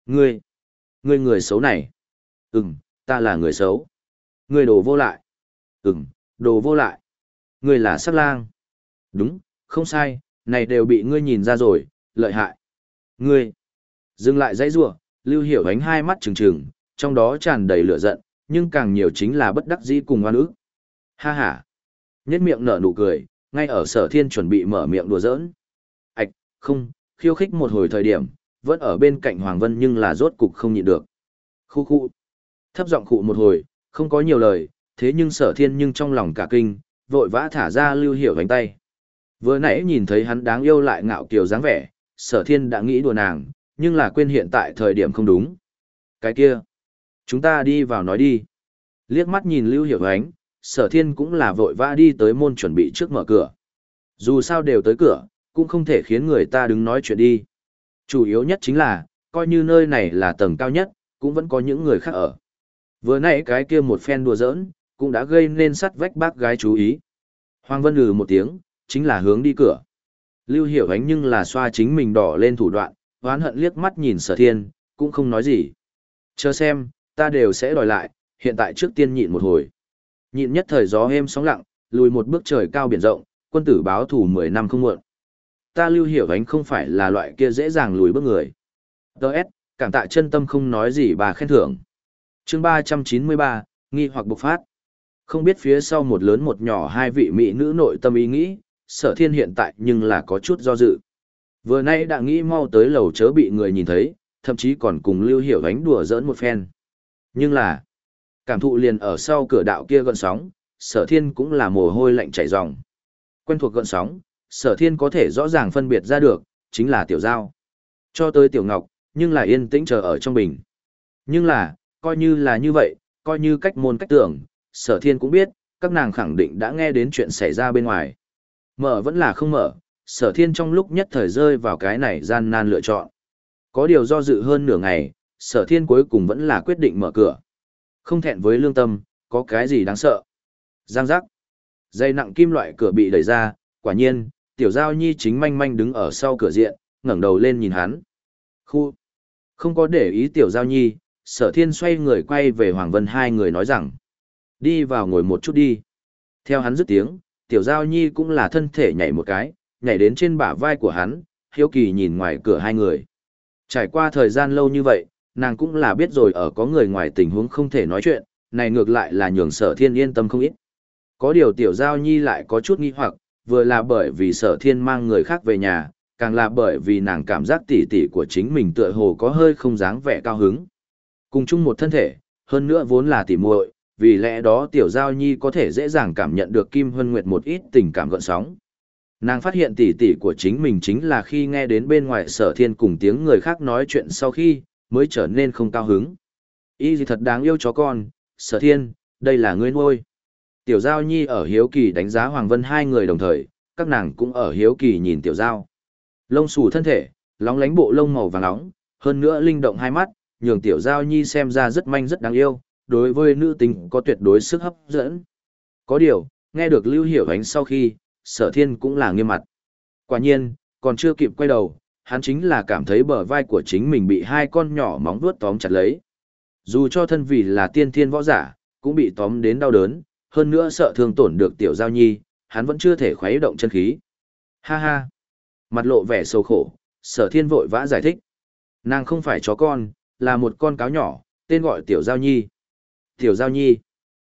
Ngươi, ngươi người xấu này. Ừm, ta là người xấu. Ngươi đồ vô lại. Ừm, đồ vô lại. Ngươi là sát lang. Đúng, không sai, này đều bị ngươi nhìn ra rồi, lợi hại. Ngươi, dừng lại dãy rủa lưu hiểu ánh hai mắt trừng trừng, trong đó tràn đầy lửa giận, nhưng càng nhiều chính là bất đắc dĩ cùng oan ức. Ha ha. Nhất miệng nở nụ cười, ngay ở sở thiên chuẩn bị mở miệng đùa giỡn. Ảch, không, khiêu khích một hồi thời điểm, vẫn ở bên cạnh Hoàng Vân nhưng là rốt cục không nhịn được. Khu khu. Thấp giọng khụ một hồi, không có nhiều lời, thế nhưng sở thiên nhưng trong lòng cả kinh, vội vã thả ra lưu hiểu đánh tay. Vừa nãy nhìn thấy hắn đáng yêu lại ngạo kiều dáng vẻ, sở thiên đã nghĩ đùa nàng, nhưng là quên hiện tại thời điểm không đúng. Cái kia, chúng ta đi vào nói đi. Liếc mắt nhìn lưu hiểu ánh, sở thiên cũng là vội vã đi tới môn chuẩn bị trước mở cửa. Dù sao đều tới cửa, cũng không thể khiến người ta đứng nói chuyện đi. Chủ yếu nhất chính là, coi như nơi này là tầng cao nhất, cũng vẫn có những người khác ở. Vừa nãy cái kia một phen đùa giỡn, cũng đã gây nên sắt vách bác gái chú ý. Hoàng Vân lừ một tiếng, chính là hướng đi cửa. Lưu Hiểu Ánh nhưng là xoa chính mình đỏ lên thủ đoạn, hoán hận liếc mắt nhìn sở thiên, cũng không nói gì. Chờ xem, ta đều sẽ đòi lại, hiện tại trước tiên nhịn một hồi. Nhịn nhất thời gió êm sóng lặng, lùi một bước trời cao biển rộng, quân tử báo thủ 10 năm không muộn. Ta lưu hiểu ánh không phải là loại kia dễ dàng lùi bước người. Đợt, cảm tạ chân tâm không nói gì bà khen thưởng. chương 393, nghi hoặc bộc phát. Không biết phía sau một lớn một nhỏ hai vị mỹ nữ nội tâm ý nghĩ, sở thiên hiện tại nhưng là có chút do dự. Vừa nay đã nghĩ mau tới lầu chớ bị người nhìn thấy, thậm chí còn cùng lưu hiểu ánh đùa giỡn một phen. Nhưng là, cảm thụ liền ở sau cửa đạo kia gần sóng, sở thiên cũng là mồ hôi lạnh chảy ròng. Quen thuộc gần sóng, sở thiên có thể rõ ràng phân biệt ra được, chính là tiểu giao. Cho tới tiểu ngọc, nhưng là yên tĩnh chờ ở trong bình. Nhưng là, coi như là như vậy, coi như cách môn cách tưởng, sở thiên cũng biết, các nàng khẳng định đã nghe đến chuyện xảy ra bên ngoài. Mở vẫn là không mở, sở thiên trong lúc nhất thời rơi vào cái này gian nan lựa chọn. Có điều do dự hơn nửa ngày, sở thiên cuối cùng vẫn là quyết định mở cửa. Không thẹn với lương tâm, có cái gì đáng sợ. Giang giác. Dây nặng kim loại cửa bị đẩy ra, quả nhiên, tiểu giao nhi chính manh manh đứng ở sau cửa diện, ngẩng đầu lên nhìn hắn. Khu. Không có để ý tiểu giao nhi, sở thiên xoay người quay về Hoàng Vân hai người nói rằng. Đi vào ngồi một chút đi. Theo hắn dứt tiếng, tiểu giao nhi cũng là thân thể nhảy một cái, nhảy đến trên bả vai của hắn, hiếu kỳ nhìn ngoài cửa hai người. Trải qua thời gian lâu như vậy, nàng cũng là biết rồi ở có người ngoài tình huống không thể nói chuyện, này ngược lại là nhường sở thiên yên tâm không ít. Có điều tiểu giao nhi lại có chút nghi hoặc, vừa là bởi vì sở thiên mang người khác về nhà, càng là bởi vì nàng cảm giác tỉ tỉ của chính mình tựa hồ có hơi không dáng vẻ cao hứng. Cùng chung một thân thể, hơn nữa vốn là tỉ muội, vì lẽ đó tiểu giao nhi có thể dễ dàng cảm nhận được Kim Hân Nguyệt một ít tình cảm gợn sóng. Nàng phát hiện tỉ tỉ của chính mình chính là khi nghe đến bên ngoài sở thiên cùng tiếng người khác nói chuyện sau khi, mới trở nên không cao hứng. Y gì thật đáng yêu chó con, sở thiên, đây là ngươi nuôi. Tiểu Giao Nhi ở Hiếu Kỳ đánh giá Hoàng Vân hai người đồng thời, các nàng cũng ở Hiếu Kỳ nhìn Tiểu Giao. Lông xù thân thể, lóng lánh bộ lông màu vàng nóng, hơn nữa linh động hai mắt, nhường Tiểu Giao Nhi xem ra rất manh rất đáng yêu, đối với nữ tính có tuyệt đối sức hấp dẫn. Có điều, nghe được Lưu Hiểu Ánh sau khi, sở thiên cũng là nghiêm mặt. Quả nhiên, còn chưa kịp quay đầu, hắn chính là cảm thấy bờ vai của chính mình bị hai con nhỏ móng vuốt tóm chặt lấy. Dù cho thân vì là tiên thiên võ giả, cũng bị tóm đến đau đớn, hơn nữa sợ thương tổn được tiểu giao nhi, hắn vẫn chưa thể khuấy động chân khí. Ha ha! Mặt lộ vẻ sâu khổ, sở thiên vội vã giải thích. Nàng không phải chó con, là một con cáo nhỏ, tên gọi tiểu giao nhi. Tiểu giao nhi!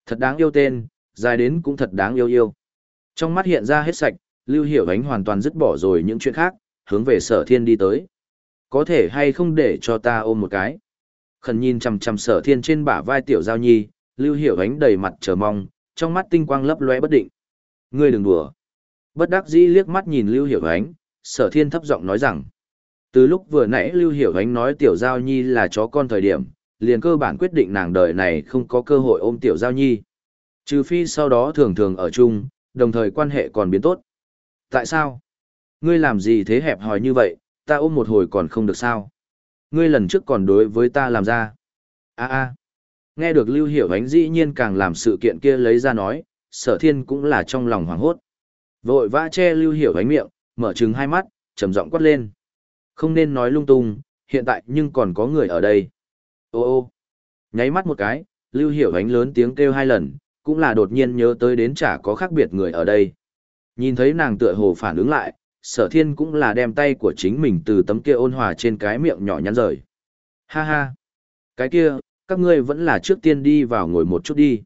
Thật đáng yêu tên, dài đến cũng thật đáng yêu yêu. Trong mắt hiện ra hết sạch, Lưu Hiểu Ánh hoàn toàn dứt bỏ rồi những chuyện khác, hướng về sở thiên đi tới. Có thể hay không để cho ta ôm một cái. Khẩn nhìn chằm chằm sở thiên trên bả vai tiểu giao nhi, Lưu Hiểu Ánh đầy mặt chờ mong, trong mắt tinh quang lấp lóe bất định. Ngươi đừng đùa. Bất đắc dĩ liếc mắt nhìn Lưu Hiểu Ánh, sở thiên thấp giọng nói rằng. Từ lúc vừa nãy Lưu Hiểu Ánh nói tiểu giao nhi là chó con thời điểm, liền cơ bản quyết định nàng đời này không có cơ hội ôm tiểu giao nhi. Trừ phi sau đó thường thường ở chung, đồng thời quan hệ còn biến tốt. Tại sao? Ngươi làm gì thế hẹp hòi như vậy, ta ôm một hồi còn không được sao? Ngươi lần trước còn đối với ta làm ra. a a Nghe được Lưu Hiểu Ánh dĩ nhiên càng làm sự kiện kia lấy ra nói, sở thiên cũng là trong lòng hoảng hốt. Vội vã che Lưu Hiểu Ánh miệng, mở trừng hai mắt, trầm giọng quát lên. Không nên nói lung tung, hiện tại nhưng còn có người ở đây. Ô ô nháy mắt một cái, Lưu Hiểu Ánh lớn tiếng kêu hai lần, cũng là đột nhiên nhớ tới đến chả có khác biệt người ở đây. Nhìn thấy nàng tựa hồ phản ứng lại, sở thiên cũng là đem tay của chính mình từ tấm kia ôn hòa trên cái miệng nhỏ nhắn rời. Ha ha! Cái kia, các ngươi vẫn là trước tiên đi vào ngồi một chút đi.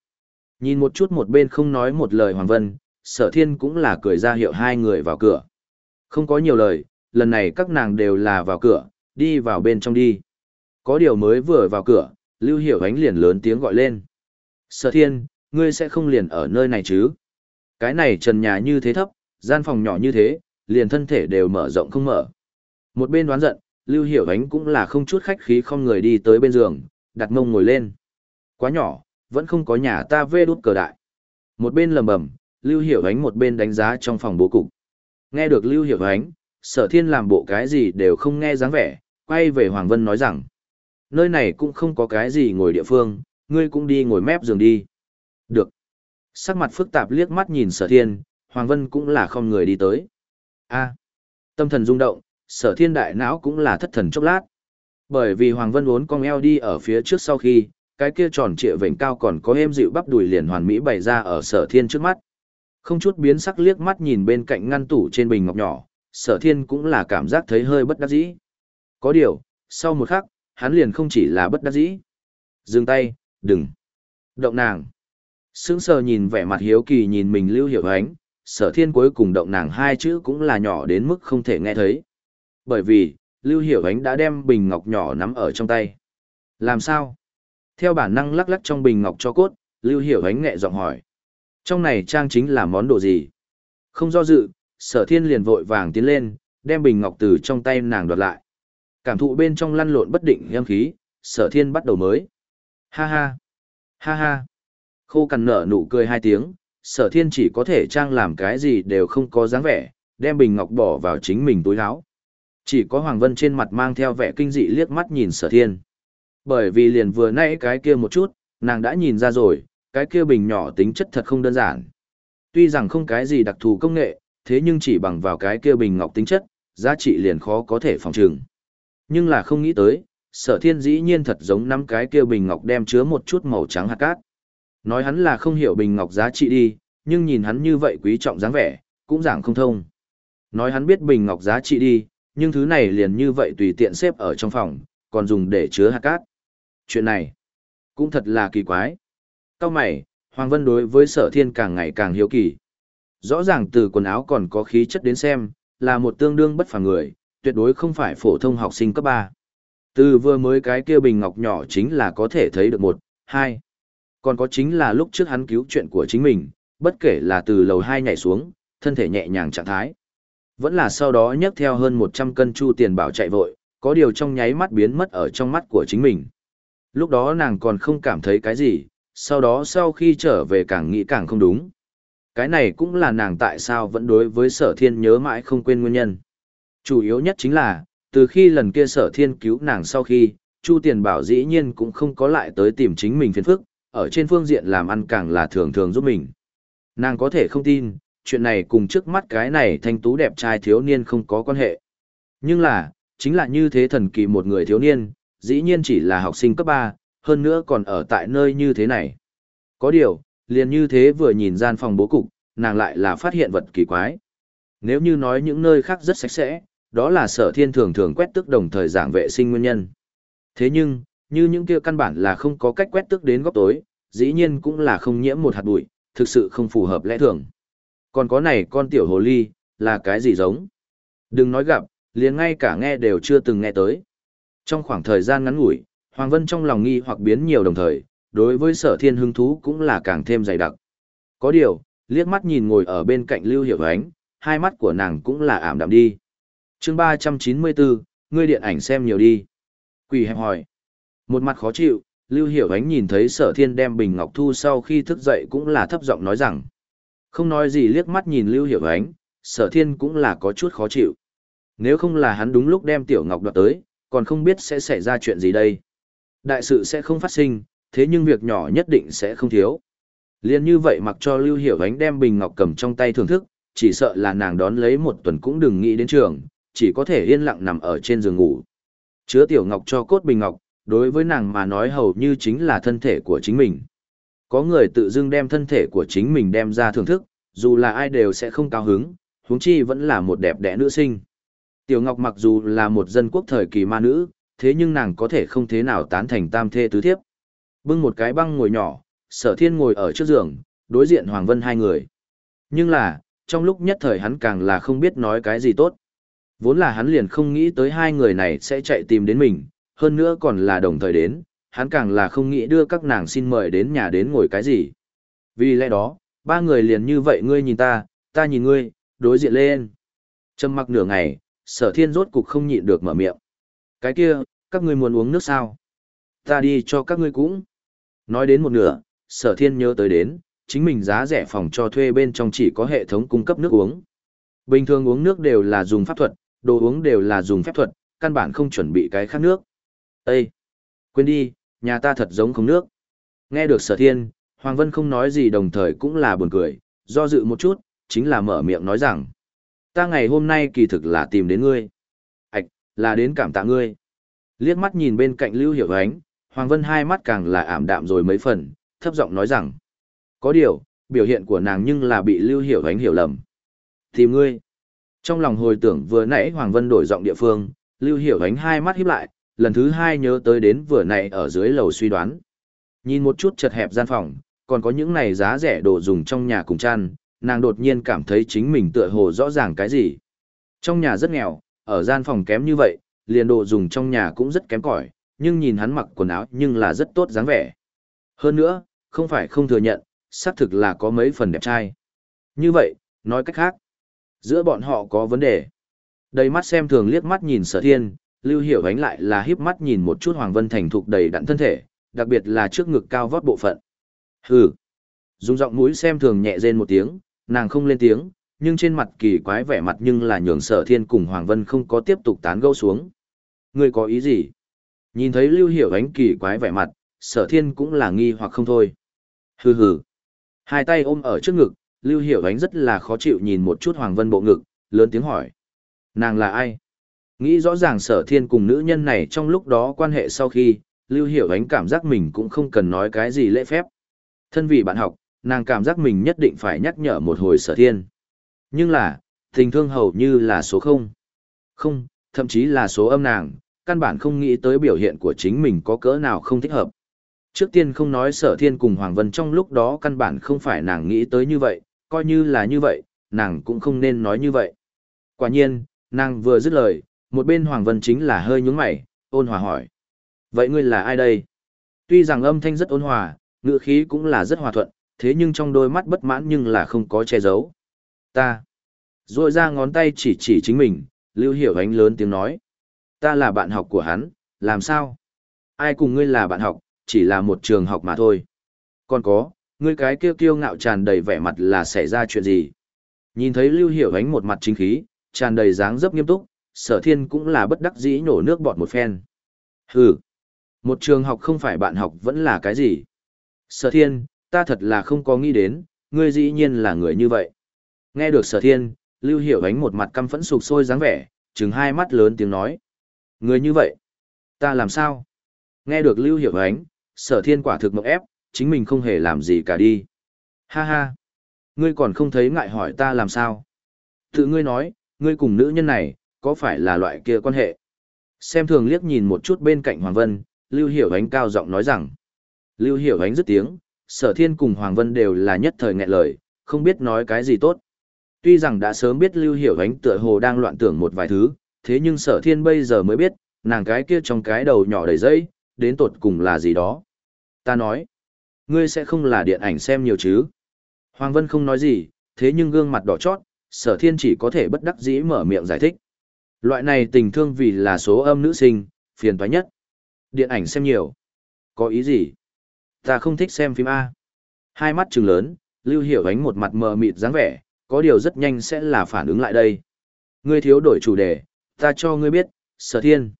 Nhìn một chút một bên không nói một lời Hoàng Vân, sở thiên cũng là cười ra hiệu hai người vào cửa. Không có nhiều lời, lần này các nàng đều là vào cửa, đi vào bên trong đi. Có điều mới vừa vào cửa, Lưu Hiểu Ánh liền lớn tiếng gọi lên. Sở thiên, ngươi sẽ không liền ở nơi này chứ? Cái này trần nhà như thế thấp, gian phòng nhỏ như thế, liền thân thể đều mở rộng không mở. Một bên đoán giận, Lưu Hiểu Ánh cũng là không chút khách khí không người đi tới bên giường, đặt mông ngồi lên. Quá nhỏ, vẫn không có nhà ta vê đút cờ đại. Một bên lầm bầm, Lưu Hiểu Ánh một bên đánh giá trong phòng bố cục. Nghe được Lưu Hiểu Ánh, sở thiên làm bộ cái gì đều không nghe dáng vẻ, quay về Hoàng Vân nói rằng, nơi này cũng không có cái gì ngồi địa phương, ngươi cũng đi ngồi mép giường đi. Được. Sắc mặt phức tạp liếc mắt nhìn sở thiên, Hoàng Vân cũng là không người đi tới a tâm thần rung động, sở thiên đại não cũng là thất thần chốc lát. Bởi vì Hoàng Vân vốn cong eo đi ở phía trước sau khi, cái kia tròn trịa vểnh cao còn có êm dịu bắp đùi liền hoàn mỹ bày ra ở sở thiên trước mắt. Không chút biến sắc liếc mắt nhìn bên cạnh ngăn tủ trên bình ngọc nhỏ, sở thiên cũng là cảm giác thấy hơi bất đắc dĩ. Có điều, sau một khắc, hắn liền không chỉ là bất đắc dĩ. Dừng tay, đừng. Động nàng. Sững sờ nhìn vẻ mặt hiếu kỳ nhìn mình lưu hiểu ánh, sở thiên cuối cùng động nàng hai chữ cũng là nhỏ đến mức không thể nghe thấy. Bởi vì, lưu hiểu ánh đã đem bình ngọc nhỏ nắm ở trong tay. Làm sao? Theo bản năng lắc lắc trong bình ngọc cho cốt, lưu hiểu ánh nhẹ giọng hỏi. Trong này trang chính là món đồ gì? Không do dự, sở thiên liền vội vàng tiến lên, đem bình ngọc từ trong tay nàng đoạt lại. Cảm thụ bên trong lăn lộn bất định nghiêm khí, sở thiên bắt đầu mới. Ha ha! Ha ha! Khô cằn nở nụ cười hai tiếng, sở thiên chỉ có thể trang làm cái gì đều không có dáng vẻ, đem bình ngọc bỏ vào chính mình túi áo. Chỉ có Hoàng Vân trên mặt mang theo vẻ kinh dị liếc mắt nhìn sở thiên. Bởi vì liền vừa nãy cái kia một chút, nàng đã nhìn ra rồi, cái kia bình nhỏ tính chất thật không đơn giản. Tuy rằng không cái gì đặc thù công nghệ, thế nhưng chỉ bằng vào cái kia bình ngọc tính chất, giá trị liền khó có thể phòng trừng. Nhưng là không nghĩ tới, sở thiên dĩ nhiên thật giống năm cái kia bình ngọc đem chứa một chút màu trắng hạt cát. Nói hắn là không hiểu bình ngọc giá trị đi, nhưng nhìn hắn như vậy quý trọng dáng vẻ, cũng giảng không thông. Nói hắn biết bình ngọc giá trị đi, nhưng thứ này liền như vậy tùy tiện xếp ở trong phòng, còn dùng để chứa hạt cát. Chuyện này, cũng thật là kỳ quái. Cao mày, Hoàng Vân đối với sở thiên càng ngày càng hiếu kỳ. Rõ ràng từ quần áo còn có khí chất đến xem, là một tương đương bất phàm người, tuyệt đối không phải phổ thông học sinh cấp 3. Từ vừa mới cái kia bình ngọc nhỏ chính là có thể thấy được một, hai. Còn có chính là lúc trước hắn cứu chuyện của chính mình, bất kể là từ lầu 2 nhảy xuống, thân thể nhẹ nhàng trạng thái. Vẫn là sau đó nhấc theo hơn 100 cân chu tiền bảo chạy vội, có điều trong nháy mắt biến mất ở trong mắt của chính mình. Lúc đó nàng còn không cảm thấy cái gì, sau đó sau khi trở về càng nghĩ càng không đúng. Cái này cũng là nàng tại sao vẫn đối với sở thiên nhớ mãi không quên nguyên nhân. Chủ yếu nhất chính là, từ khi lần kia sở thiên cứu nàng sau khi, Chu Tiền Bảo dĩ nhiên cũng không có lại tới tìm chính mình phiền phức, ở trên phương diện làm ăn càng là thường thường giúp mình. Nàng có thể không tin, chuyện này cùng trước mắt cái này thanh tú đẹp trai thiếu niên không có quan hệ. Nhưng là, chính là như thế thần kỳ một người thiếu niên, dĩ nhiên chỉ là học sinh cấp 3, hơn nữa còn ở tại nơi như thế này. Có điều, liền như thế vừa nhìn gian phòng bố cục, nàng lại là phát hiện vật kỳ quái. Nếu như nói những nơi khác rất sạch sẽ, đó là sở thiên thường thường quét tước đồng thời giảng vệ sinh nguyên nhân. Thế nhưng, như những kia căn bản là không có cách quét tước đến góc tối, dĩ nhiên cũng là không nhiễm một hạt bụi, thực sự không phù hợp lẽ thường. Còn có này con tiểu hồ ly, là cái gì giống? Đừng nói gặp, liền ngay cả nghe đều chưa từng nghe tới. Trong khoảng thời gian ngắn ngủi, Hoàng Vân trong lòng nghi hoặc biến nhiều đồng thời, đối với sở thiên hứng thú cũng là càng thêm dày đặc. Có điều, liếc mắt nhìn ngồi ở bên cạnh Lưu Hiểu Ánh, hai mắt của nàng cũng là ảm đạm đi. chương 394, ngươi điện ảnh xem nhiều đi. Quỷ hẹp hỏi. Một mặt khó chịu, Lưu Hiểu Ánh nhìn thấy sở thiên đem bình ngọc thu sau khi thức dậy cũng là thấp giọng nói rằng. Không nói gì liếc mắt nhìn Lưu Hiểu Ánh, sở thiên cũng là có chút khó chịu. Nếu không là hắn đúng lúc đem tiểu ngọc đoạt tới, còn không biết sẽ xảy ra chuyện gì đây. Đại sự sẽ không phát sinh, thế nhưng việc nhỏ nhất định sẽ không thiếu. Liên như vậy mặc cho Lưu Hiểu Ánh đem bình ngọc cầm trong tay thưởng thức, chỉ sợ là nàng đón lấy một tuần cũng đừng nghĩ đến trường, chỉ có thể yên lặng nằm ở trên giường ngủ. Chứa tiểu ngọc cho cốt bình ngọc, đối với nàng mà nói hầu như chính là thân thể của chính mình. Có người tự dưng đem thân thể của chính mình đem ra thưởng thức, dù là ai đều sẽ không cao hứng, huống chi vẫn là một đẹp đẽ nữ sinh. Tiểu Ngọc mặc dù là một dân quốc thời kỳ ma nữ, thế nhưng nàng có thể không thế nào tán thành tam thê tứ thiếp. Bưng một cái băng ngồi nhỏ, sở thiên ngồi ở trước giường, đối diện Hoàng Vân hai người. Nhưng là, trong lúc nhất thời hắn càng là không biết nói cái gì tốt. Vốn là hắn liền không nghĩ tới hai người này sẽ chạy tìm đến mình, hơn nữa còn là đồng thời đến, hắn càng là không nghĩ đưa các nàng xin mời đến nhà đến ngồi cái gì. Vì lẽ đó, ba người liền như vậy ngươi nhìn ta, ta nhìn ngươi, đối diện lên. Trầm mặc nửa ngày, sở thiên rốt cục không nhịn được mở miệng. Cái kia, các ngươi muốn uống nước sao? Ta đi cho các ngươi cũng. Nói đến một nửa, sở thiên nhớ tới đến, chính mình giá rẻ phòng cho thuê bên trong chỉ có hệ thống cung cấp nước uống. Bình thường uống nước đều là dùng pháp thuật, đồ uống đều là dùng phép thuật, căn bản không chuẩn bị cái khác nước. Ê! Quên đi, nhà ta thật giống không nước. Nghe được sở thiên, Hoàng Vân không nói gì đồng thời cũng là buồn cười, do dự một chút, chính là mở miệng nói rằng. Ta ngày hôm nay kỳ thực là tìm đến ngươi. Ảch, là đến cảm tạ ngươi. Liếc mắt nhìn bên cạnh Lưu Hiểu Ánh, Hoàng Vân hai mắt càng là ảm đạm rồi mấy phần, thấp giọng nói rằng. Có điều, biểu hiện của nàng nhưng là bị Lưu Hiểu Ánh hiểu lầm. Tìm ngươi. Trong lòng hồi tưởng vừa nãy Hoàng Vân đổi giọng địa phương, Lưu Hiểu Ánh hai mắt híp lại, lần thứ hai nhớ tới đến vừa nãy ở dưới lầu suy đoán. Nhìn một chút chật hẹp gian phòng, còn có những này giá rẻ đồ dùng trong nhà cùng chăn, nàng đột nhiên cảm thấy chính mình tựa hồ rõ ràng cái gì. Trong nhà rất nghèo, ở gian phòng kém như vậy, liền đồ dùng trong nhà cũng rất kém cỏi, nhưng nhìn hắn mặc quần áo nhưng là rất tốt dáng vẻ. Hơn nữa, không phải không thừa nhận, xác thực là có mấy phần đẹp trai. Như vậy, nói cách khác, giữa bọn họ có vấn đề. Đầy mắt xem thường liếc mắt nhìn sở thiên, lưu hiểu ánh lại là híp mắt nhìn một chút Hoàng Vân Thành thục đầy đặn thân thể, đặc biệt là trước ngực cao vót bộ phận. Hừ. Dùng giọng mũi xem thường nhẹ rên một tiếng, nàng không lên tiếng, nhưng trên mặt kỳ quái vẻ mặt nhưng là nhường sở thiên cùng Hoàng Vân không có tiếp tục tán gẫu xuống. Ngươi có ý gì? Nhìn thấy lưu hiểu ánh kỳ quái vẻ mặt, sở thiên cũng là nghi hoặc không thôi. Hừ hừ. Hai tay ôm ở trước ngực, lưu hiểu ánh rất là khó chịu nhìn một chút Hoàng Vân bộ ngực, lớn tiếng hỏi. Nàng là ai? Nghĩ rõ ràng sở thiên cùng nữ nhân này trong lúc đó quan hệ sau khi, lưu hiểu ánh cảm giác mình cũng không cần nói cái gì lễ phép. Thân vì bạn học, nàng cảm giác mình nhất định phải nhắc nhở một hồi sở thiên. Nhưng là, tình thương hầu như là số không. Không, thậm chí là số âm nàng, căn bản không nghĩ tới biểu hiện của chính mình có cỡ nào không thích hợp. Trước tiên không nói sở thiên cùng Hoàng Vân trong lúc đó căn bản không phải nàng nghĩ tới như vậy, coi như là như vậy, nàng cũng không nên nói như vậy. Quả nhiên, nàng vừa dứt lời, một bên Hoàng Vân chính là hơi nhúng mày, ôn hòa hỏi. Vậy ngươi là ai đây? Tuy rằng âm thanh rất ôn hòa, ngữ khí cũng là rất hòa thuận, thế nhưng trong đôi mắt bất mãn nhưng là không có che giấu. Ta. Rồi ra ngón tay chỉ chỉ chính mình, Lưu Hiểu Ánh lớn tiếng nói. Ta là bạn học của hắn, làm sao? Ai cùng ngươi là bạn học, chỉ là một trường học mà thôi. Còn có, ngươi cái kêu kiêu ngạo tràn đầy vẻ mặt là xảy ra chuyện gì? Nhìn thấy Lưu Hiểu Ánh một mặt chính khí, tràn đầy dáng dấp nghiêm túc, sở thiên cũng là bất đắc dĩ nổ nước bọt một phen. Hừ, một trường học không phải bạn học vẫn là cái gì? Sở thiên, ta thật là không có nghĩ đến, ngươi dĩ nhiên là người như vậy. Nghe được sở thiên, Lưu Hiểu Ánh một mặt căm phẫn sụp sôi dáng vẻ, trừng hai mắt lớn tiếng nói. Người như vậy? Ta làm sao? Nghe được Lưu Hiểu Ánh, sở thiên quả thực mộng ép, chính mình không hề làm gì cả đi. Ha ha! Ngươi còn không thấy ngại hỏi ta làm sao? Tự ngươi nói, ngươi cùng nữ nhân này, có phải là loại kia quan hệ? Xem thường liếc nhìn một chút bên cạnh Hoàng Vân, Lưu Hiểu Ánh cao giọng nói rằng. Lưu Hiểu Ánh dứt tiếng, sở thiên cùng Hoàng Vân đều là nhất thời nghẹn lời, không biết nói cái gì tốt. Tuy rằng đã sớm biết Lưu Hiểu Ánh tựa hồ đang loạn tưởng một vài thứ, thế nhưng sở thiên bây giờ mới biết, nàng cái kia trong cái đầu nhỏ đầy dây, đến tột cùng là gì đó. Ta nói, ngươi sẽ không là điện ảnh xem nhiều chứ. Hoàng Vân không nói gì, thế nhưng gương mặt đỏ chót, sở thiên chỉ có thể bất đắc dĩ mở miệng giải thích. Loại này tình thương vì là số âm nữ sinh, phiền toái nhất. Điện ảnh xem nhiều. Có ý gì? Ta không thích xem phim A. Hai mắt trừng lớn, Lưu Hiểu ánh một mặt mờ mịt dáng vẻ, có điều rất nhanh sẽ là phản ứng lại đây. Ngươi thiếu đổi chủ đề, ta cho ngươi biết, sở thiên.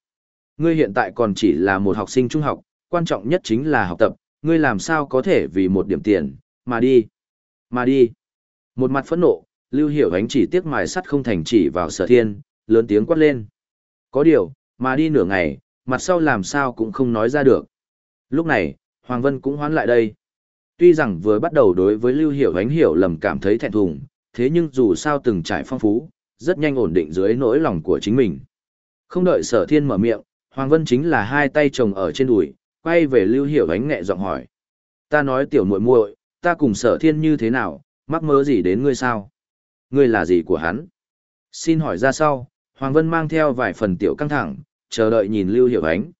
Ngươi hiện tại còn chỉ là một học sinh trung học, quan trọng nhất chính là học tập, ngươi làm sao có thể vì một điểm tiền, mà đi, mà đi. Một mặt phẫn nộ, Lưu Hiểu ánh chỉ tiếc mài sắt không thành chỉ vào sở thiên, lớn tiếng quát lên. Có điều, mà đi nửa ngày, mặt sau làm sao cũng không nói ra được. Lúc này, Hoàng Vân cũng hoán lại đây. Tuy rằng vừa bắt đầu đối với Lưu Hiểu ánh hiểu lầm cảm thấy thẹn thùng, thế nhưng dù sao từng trải phong phú, rất nhanh ổn định dưới nỗi lòng của chính mình. Không đợi sở thiên mở miệng, Hoàng Vân chính là hai tay chồng ở trên đùi, quay về Lưu Hiểu ánh nhẹ giọng hỏi. Ta nói tiểu muội muội, ta cùng sở thiên như thế nào, mắc mơ gì đến ngươi sao? Ngươi là gì của hắn? Xin hỏi ra sau, Hoàng Vân mang theo vài phần tiểu căng thẳng, chờ đợi nhìn Lưu Hiểu ánh.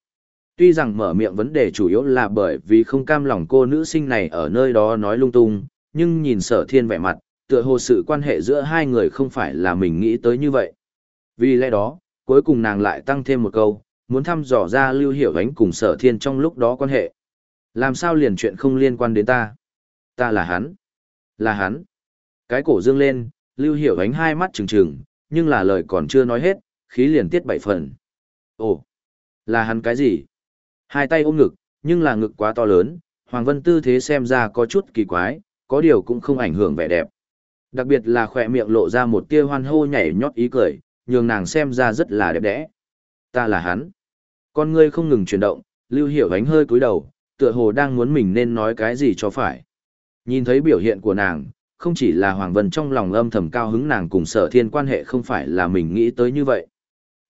Tuy rằng mở miệng vấn đề chủ yếu là bởi vì không cam lòng cô nữ sinh này ở nơi đó nói lung tung, nhưng nhìn sở thiên vẻ mặt, tựa hồ sự quan hệ giữa hai người không phải là mình nghĩ tới như vậy. Vì lẽ đó, cuối cùng nàng lại tăng thêm một câu, muốn thăm dò ra lưu hiểu ánh cùng sở thiên trong lúc đó quan hệ. Làm sao liền chuyện không liên quan đến ta? Ta là hắn. Là hắn. Cái cổ dương lên, Lưu Hiểu ánh hai mắt trừng trừng, nhưng là lời còn chưa nói hết, khí liền tiết bảy phần. Ồ, là hắn cái gì? Hai tay ôm ngực, nhưng là ngực quá to lớn, Hoàng Vân tư thế xem ra có chút kỳ quái, có điều cũng không ảnh hưởng vẻ đẹp. Đặc biệt là khỏe miệng lộ ra một tia hoan hô nhảy nhót ý cười, nhường nàng xem ra rất là đẹp đẽ. Ta là hắn. Con ngươi không ngừng chuyển động, Lưu Hiểu ánh hơi cúi đầu, tựa hồ đang muốn mình nên nói cái gì cho phải. Nhìn thấy biểu hiện của nàng, không chỉ là Hoàng Vân trong lòng âm thầm cao hứng nàng cùng sở thiên quan hệ không phải là mình nghĩ tới như vậy.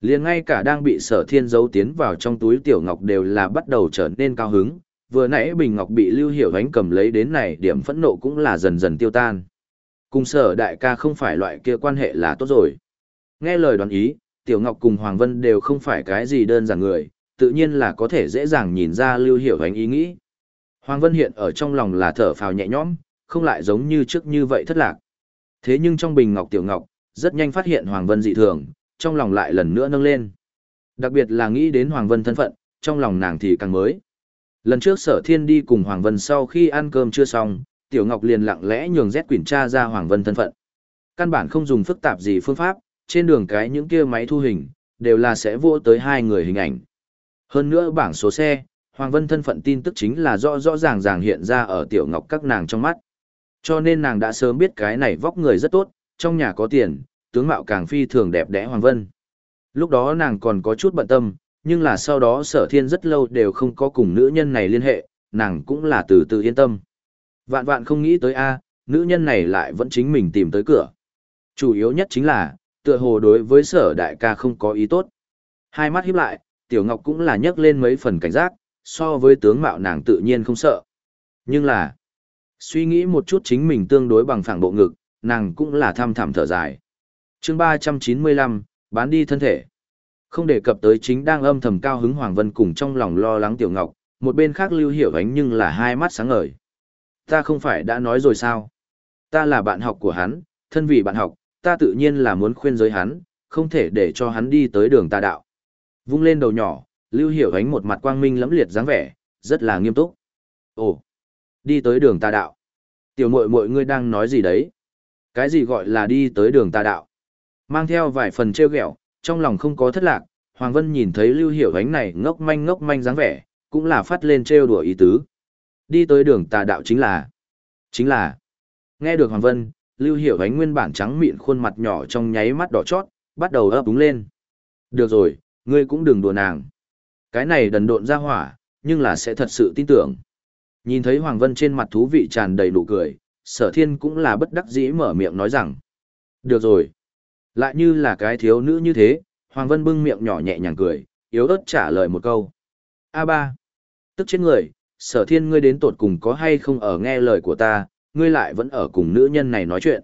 liền ngay cả đang bị sở thiên giấu tiến vào trong túi tiểu ngọc đều là bắt đầu trở nên cao hứng, vừa nãy bình ngọc bị lưu hiểu ánh cầm lấy đến này điểm phẫn nộ cũng là dần dần tiêu tan. Cùng sở đại ca không phải loại kia quan hệ là tốt rồi. Nghe lời đoán ý, tiểu ngọc cùng Hoàng Vân đều không phải cái gì đơn giản người, tự nhiên là có thể dễ dàng nhìn ra lưu hiểu ánh ý nghĩ. Hoàng Vân hiện ở trong lòng là thở phào nhẹ nhõm, không lại giống như trước như vậy thất lạc. Thế nhưng trong bình ngọc tiểu ngọc, rất nhanh phát hiện Hoàng Vân dị thường, trong lòng lại lần nữa nâng lên. Đặc biệt là nghĩ đến Hoàng Vân thân phận, trong lòng nàng thì càng mới. Lần trước sở thiên đi cùng Hoàng Vân sau khi ăn cơm chưa xong, Tiểu Ngọc liền lặng lẽ nhường Z quyển tra ra Hoàng Vân thân phận. Căn bản không dùng phức tạp gì phương pháp, trên đường cái những kia máy thu hình, đều là sẽ vô tới hai người hình ảnh. Hơn nữa bảng số xe, Hoàng Vân thân phận tin tức chính là rõ rõ ràng ràng hiện ra ở Tiểu Ngọc các nàng trong mắt. Cho nên nàng đã sớm biết cái này vóc người rất tốt, trong nhà có tiền, tướng mạo càng phi thường đẹp đẽ Hoàng Vân. Lúc đó nàng còn có chút bận tâm, nhưng là sau đó sở thiên rất lâu đều không có cùng nữ nhân này liên hệ, nàng cũng là từ từ yên tâm. Vạn vạn không nghĩ tới a nữ nhân này lại vẫn chính mình tìm tới cửa. Chủ yếu nhất chính là, tựa hồ đối với sở đại ca không có ý tốt. Hai mắt híp lại, tiểu ngọc cũng là nhấc lên mấy phần cảnh giác, so với tướng mạo nàng tự nhiên không sợ. Nhưng là, suy nghĩ một chút chính mình tương đối bằng phẳng bộ ngực, nàng cũng là tham thảm thở dài. chương 395, bán đi thân thể. Không đề cập tới chính đang âm thầm cao hứng Hoàng Vân cùng trong lòng lo lắng Tiểu Ngọc, một bên khác Lưu Hiểu Ánh nhưng là hai mắt sáng ngời. Ta không phải đã nói rồi sao? Ta là bạn học của hắn, thân vì bạn học, ta tự nhiên là muốn khuyên giới hắn, không thể để cho hắn đi tới đường tà đạo. Vung lên đầu nhỏ, Lưu Hiểu Ánh một mặt quang minh lẫm liệt dáng vẻ, rất là nghiêm túc. Ồ, đi tới đường tà đạo. Tiểu muội muội ngươi đang nói gì đấy? Cái gì gọi là đi tới đường tà đạo? Mang theo vài phần trêu ghẹo, trong lòng không có thất lạc, Hoàng Vân nhìn thấy Lưu Hiểu Ánh này ngốc manh ngốc manh dáng vẻ, cũng là phát lên trêu đùa ý tứ. Đi tới đường tà đạo chính là... Chính là... Nghe được Hoàng Vân, Lưu Hiểu Ánh nguyên bản trắng mịn khuôn mặt nhỏ trong nháy mắt đỏ chót, bắt đầu ấp úng lên. Được rồi, ngươi cũng đừng đùa nàng. Cái này đần độn ra hỏa, nhưng là sẽ thật sự tin tưởng. Nhìn thấy Hoàng Vân trên mặt thú vị tràn đầy nụ cười, sở thiên cũng là bất đắc dĩ mở miệng nói rằng. Được rồi. Lại như là cái thiếu nữ như thế, Hoàng Vân bưng miệng nhỏ nhẹ nhàng cười, yếu ớt trả lời một câu. a ba, Tức chết người, sở thiên ngươi đến tột cùng có hay không ở nghe lời của ta, ngươi lại vẫn ở cùng nữ nhân này nói chuyện.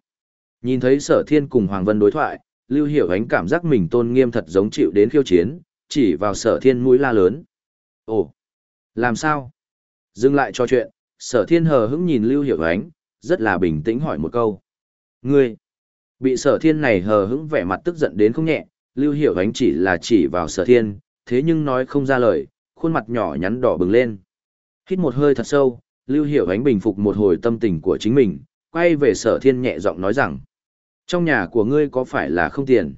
Nhìn thấy sở thiên cùng Hoàng Vân đối thoại, Lưu Hiểu Ánh cảm giác mình tôn nghiêm thật giống chịu đến khiêu chiến, chỉ vào sở thiên mũi la lớn. Ồ, làm sao? Dừng lại cho chuyện, sở thiên hờ hững nhìn Lưu Hiểu Ánh, rất là bình tĩnh hỏi một câu. Ngươi, Bị sở thiên này hờ hững vẻ mặt tức giận đến không nhẹ, lưu hiểu ánh chỉ là chỉ vào sở thiên, thế nhưng nói không ra lời, khuôn mặt nhỏ nhắn đỏ bừng lên. Hít một hơi thật sâu, lưu hiểu ánh bình phục một hồi tâm tình của chính mình, quay về sở thiên nhẹ giọng nói rằng, trong nhà của ngươi có phải là không tiền?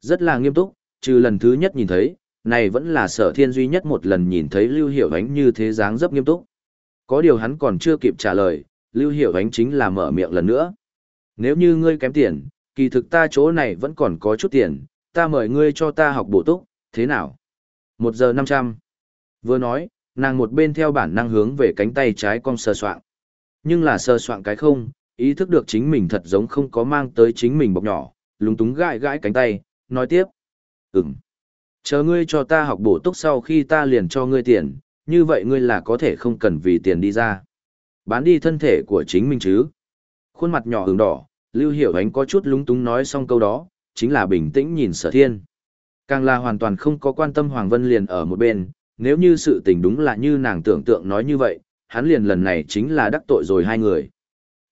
Rất là nghiêm túc, trừ lần thứ nhất nhìn thấy, này vẫn là sở thiên duy nhất một lần nhìn thấy lưu hiểu ánh như thế dáng dấp nghiêm túc. Có điều hắn còn chưa kịp trả lời, lưu hiểu ánh chính là mở miệng lần nữa nếu như ngươi kém tiền, kỳ thực ta chỗ này vẫn còn có chút tiền, ta mời ngươi cho ta học bổ túc, thế nào? Một giờ năm trăm. Vừa nói, nàng một bên theo bản năng hướng về cánh tay trái cong sờ soạng. Nhưng là sờ soạng cái không, ý thức được chính mình thật giống không có mang tới chính mình bọc nhỏ, lúng túng gãi gãi cánh tay, nói tiếp. Ừm. Chờ ngươi cho ta học bổ túc sau khi ta liền cho ngươi tiền, như vậy ngươi là có thể không cần vì tiền đi ra. Bán đi thân thể của chính mình chứ. Khuôn mặt nhỏ hừng đỏ, Lưu Hiểu Ánh có chút lúng túng nói xong câu đó, chính là bình tĩnh nhìn sở thiên. Càng là hoàn toàn không có quan tâm Hoàng Vân liền ở một bên, nếu như sự tình đúng là như nàng tưởng tượng nói như vậy, hắn liền lần này chính là đắc tội rồi hai người.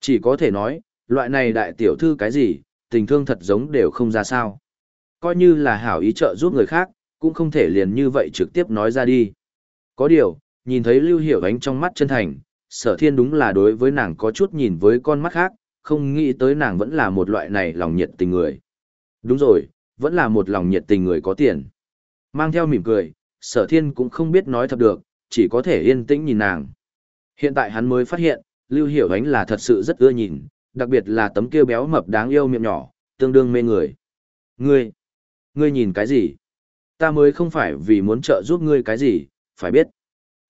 Chỉ có thể nói, loại này đại tiểu thư cái gì, tình thương thật giống đều không ra sao. Coi như là hảo ý trợ giúp người khác, cũng không thể liền như vậy trực tiếp nói ra đi. Có điều, nhìn thấy Lưu Hiểu Ánh trong mắt chân thành, sở thiên đúng là đối với nàng có chút nhìn với con mắt khác, không nghĩ tới nàng vẫn là một loại này lòng nhiệt tình người. Đúng rồi, vẫn là một lòng nhiệt tình người có tiền. Mang theo mỉm cười, sở thiên cũng không biết nói thật được, chỉ có thể yên tĩnh nhìn nàng. Hiện tại hắn mới phát hiện, Lưu Hiểu Ánh là thật sự rất ưa nhìn, đặc biệt là tấm kia béo mập đáng yêu miệng nhỏ, tương đương mê người. Ngươi, ngươi nhìn cái gì? Ta mới không phải vì muốn trợ giúp ngươi cái gì, phải biết.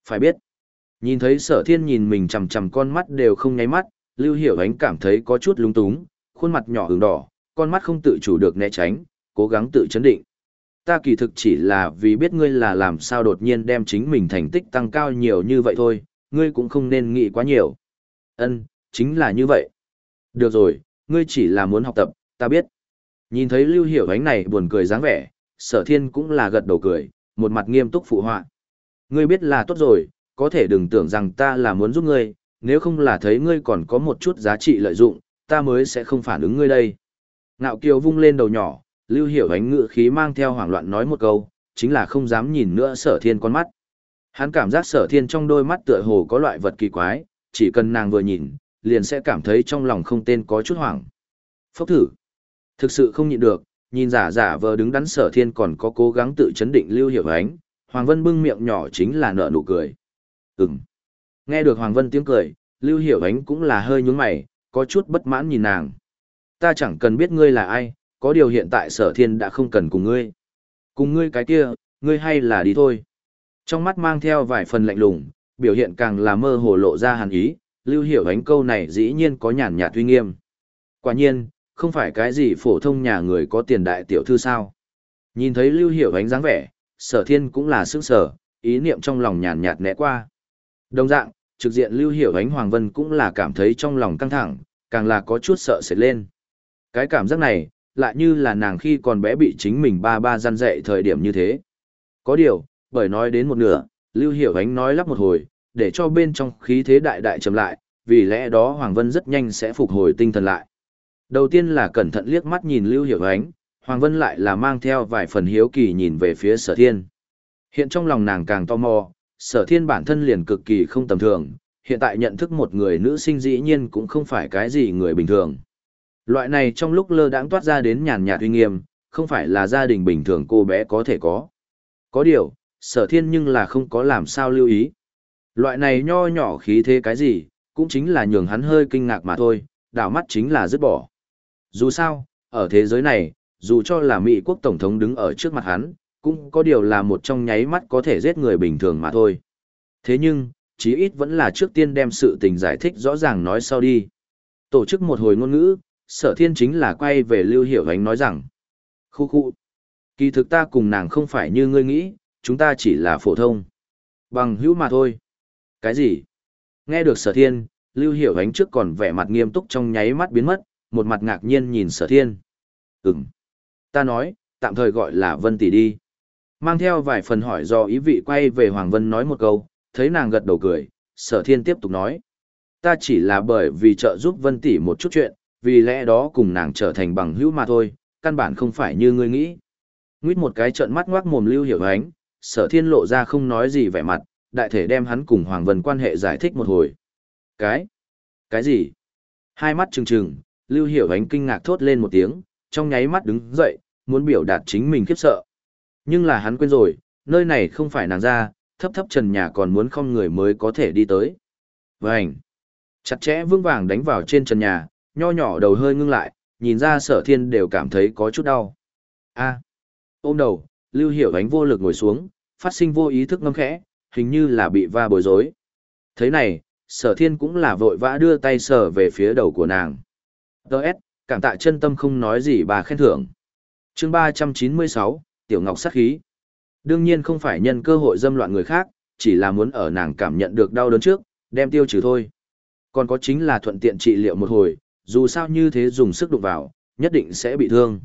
Phải biết. Nhìn thấy sở thiên nhìn mình chầm chầm con mắt đều không nháy mắt, Lưu Hiểu Ánh cảm thấy có chút lung túng, khuôn mặt nhỏ ửng đỏ, con mắt không tự chủ được né tránh, cố gắng tự chấn định. Ta kỳ thực chỉ là vì biết ngươi là làm sao đột nhiên đem chính mình thành tích tăng cao nhiều như vậy thôi, ngươi cũng không nên nghĩ quá nhiều. Ân, chính là như vậy. Được rồi, ngươi chỉ là muốn học tập, ta biết. Nhìn thấy Lưu Hiểu Ánh này buồn cười dáng vẻ, sở thiên cũng là gật đầu cười, một mặt nghiêm túc phụ họa. Ngươi biết là tốt rồi, có thể đừng tưởng rằng ta là muốn giúp ngươi, nếu không là thấy ngươi còn có một chút giá trị lợi dụng, ta mới sẽ không phản ứng ngươi đây. Ngạo Kiều vung lên đầu nhỏ, Lưu Hiểu ánh ngựa khí mang theo hoảng loạn nói một câu, chính là không dám nhìn nữa sở thiên con mắt. Hắn cảm giác sở thiên trong đôi mắt tựa hồ có loại vật kỳ quái, chỉ cần nàng vừa nhìn, liền sẽ cảm thấy trong lòng không tên có chút hoảng. Phốc thử. Thực sự không nhịn được, nhìn giả giả vờ đứng đắn sở thiên còn có cố gắng tự chấn định Lưu Hiểu ánh, Hoàng Vân bưng miệng nhỏ chính là nợ nụ cười. Ừm. Nghe được Hoàng Vân tiếng cười, Lưu Hiểu Ánh cũng là hơi nhướng mày, có chút bất mãn nhìn nàng. Ta chẳng cần biết ngươi là ai, có điều hiện tại sở thiên đã không cần cùng ngươi. Cùng ngươi cái kia, ngươi hay là đi thôi. Trong mắt mang theo vài phần lạnh lùng, biểu hiện càng là mơ hồ lộ ra hàn ý, Lưu Hiểu Ánh câu này dĩ nhiên có nhàn nhạt uy nghiêm. Quả nhiên, không phải cái gì phổ thông nhà người có tiền đại tiểu thư sao. Nhìn thấy Lưu Hiểu Ánh dáng vẻ, sở thiên cũng là sức sở, ý niệm trong lòng nhàn nhạt nẹ qua. Đồng dạng, trực diện Lưu Hiểu Ánh Hoàng Vân cũng là cảm thấy trong lòng căng thẳng, càng là có chút sợ sệt lên. Cái cảm giác này, lại như là nàng khi còn bé bị chính mình ba ba gian dạy thời điểm như thế. Có điều, bởi nói đến một nửa, Lưu Hiểu Ánh nói lắp một hồi, để cho bên trong khí thế đại đại chậm lại, vì lẽ đó Hoàng Vân rất nhanh sẽ phục hồi tinh thần lại. Đầu tiên là cẩn thận liếc mắt nhìn Lưu Hiểu Ánh, Hoàng Vân lại là mang theo vài phần hiếu kỳ nhìn về phía sở thiên. Hiện trong lòng nàng càng tò mò, sở thiên bản thân liền cực kỳ không tầm thường, hiện tại nhận thức một người nữ sinh dĩ nhiên cũng không phải cái gì người bình thường. Loại này trong lúc lơ đãng toát ra đến nhàn nhạt uy nghiêm, không phải là gia đình bình thường cô bé có thể có. Có điều, sở thiên nhưng là không có làm sao lưu ý. Loại này nho nhỏ khí thế cái gì, cũng chính là nhường hắn hơi kinh ngạc mà thôi, đảo mắt chính là dứt bỏ. Dù sao, ở thế giới này, dù cho là Mỹ quốc Tổng thống đứng ở trước mặt hắn, cũng có điều là một trong nháy mắt có thể giết người bình thường mà thôi. Thế nhưng, chí ít vẫn là trước tiên đem sự tình giải thích rõ ràng nói sau đi. Tổ chức một hồi ngôn ngữ, sở thiên chính là quay về Lưu Hiểu Ánh nói rằng, khu khu, kỳ thực ta cùng nàng không phải như ngươi nghĩ, chúng ta chỉ là phổ thông. Bằng hữu mà thôi. Cái gì? Nghe được sở thiên, Lưu Hiểu Ánh trước còn vẻ mặt nghiêm túc trong nháy mắt biến mất, một mặt ngạc nhiên nhìn sở thiên. Ừm. Ta nói, tạm thời gọi là Vân Tỷ đi. Mang theo vài phần hỏi do ý vị quay về Hoàng Vân nói một câu, thấy nàng gật đầu cười, sở thiên tiếp tục nói. Ta chỉ là bởi vì trợ giúp Vân Tỷ một chút chuyện, vì lẽ đó cùng nàng trở thành bằng hữu mà thôi, căn bản không phải như ngươi nghĩ. Nguyết một cái trợn mắt ngoác mồm lưu hiểu ánh, sở thiên lộ ra không nói gì vẻ mặt, đại thể đem hắn cùng Hoàng Vân quan hệ giải thích một hồi. Cái? Cái gì? Hai mắt trừng trừng, lưu hiểu ánh kinh ngạc thốt lên một tiếng, trong nháy mắt đứng dậy, muốn biểu đạt chính mình khiếp sợ. Nhưng là hắn quên rồi, nơi này không phải nàng ra, thấp thấp trần nhà còn muốn không người mới có thể đi tới. Vânh! Chặt chẽ vững vàng đánh vào trên trần nhà, nho nhỏ đầu hơi ngưng lại, nhìn ra sở thiên đều cảm thấy có chút đau. a ôm đầu, lưu hiểu ánh vô lực ngồi xuống, phát sinh vô ý thức ngâm khẽ, hình như là bị va bối rối. Thế này, sở thiên cũng là vội vã đưa tay sở về phía đầu của nàng. Đợt, cảm tạ chân tâm không nói gì bà khen thưởng. chương 396, Tiểu Ngọc sát khí. Đương nhiên không phải nhân cơ hội dâm loạn người khác, chỉ là muốn ở nàng cảm nhận được đau đớn trước, đem tiêu trừ thôi. Còn có chính là thuận tiện trị liệu một hồi, dù sao như thế dùng sức đụng vào, nhất định sẽ bị thương.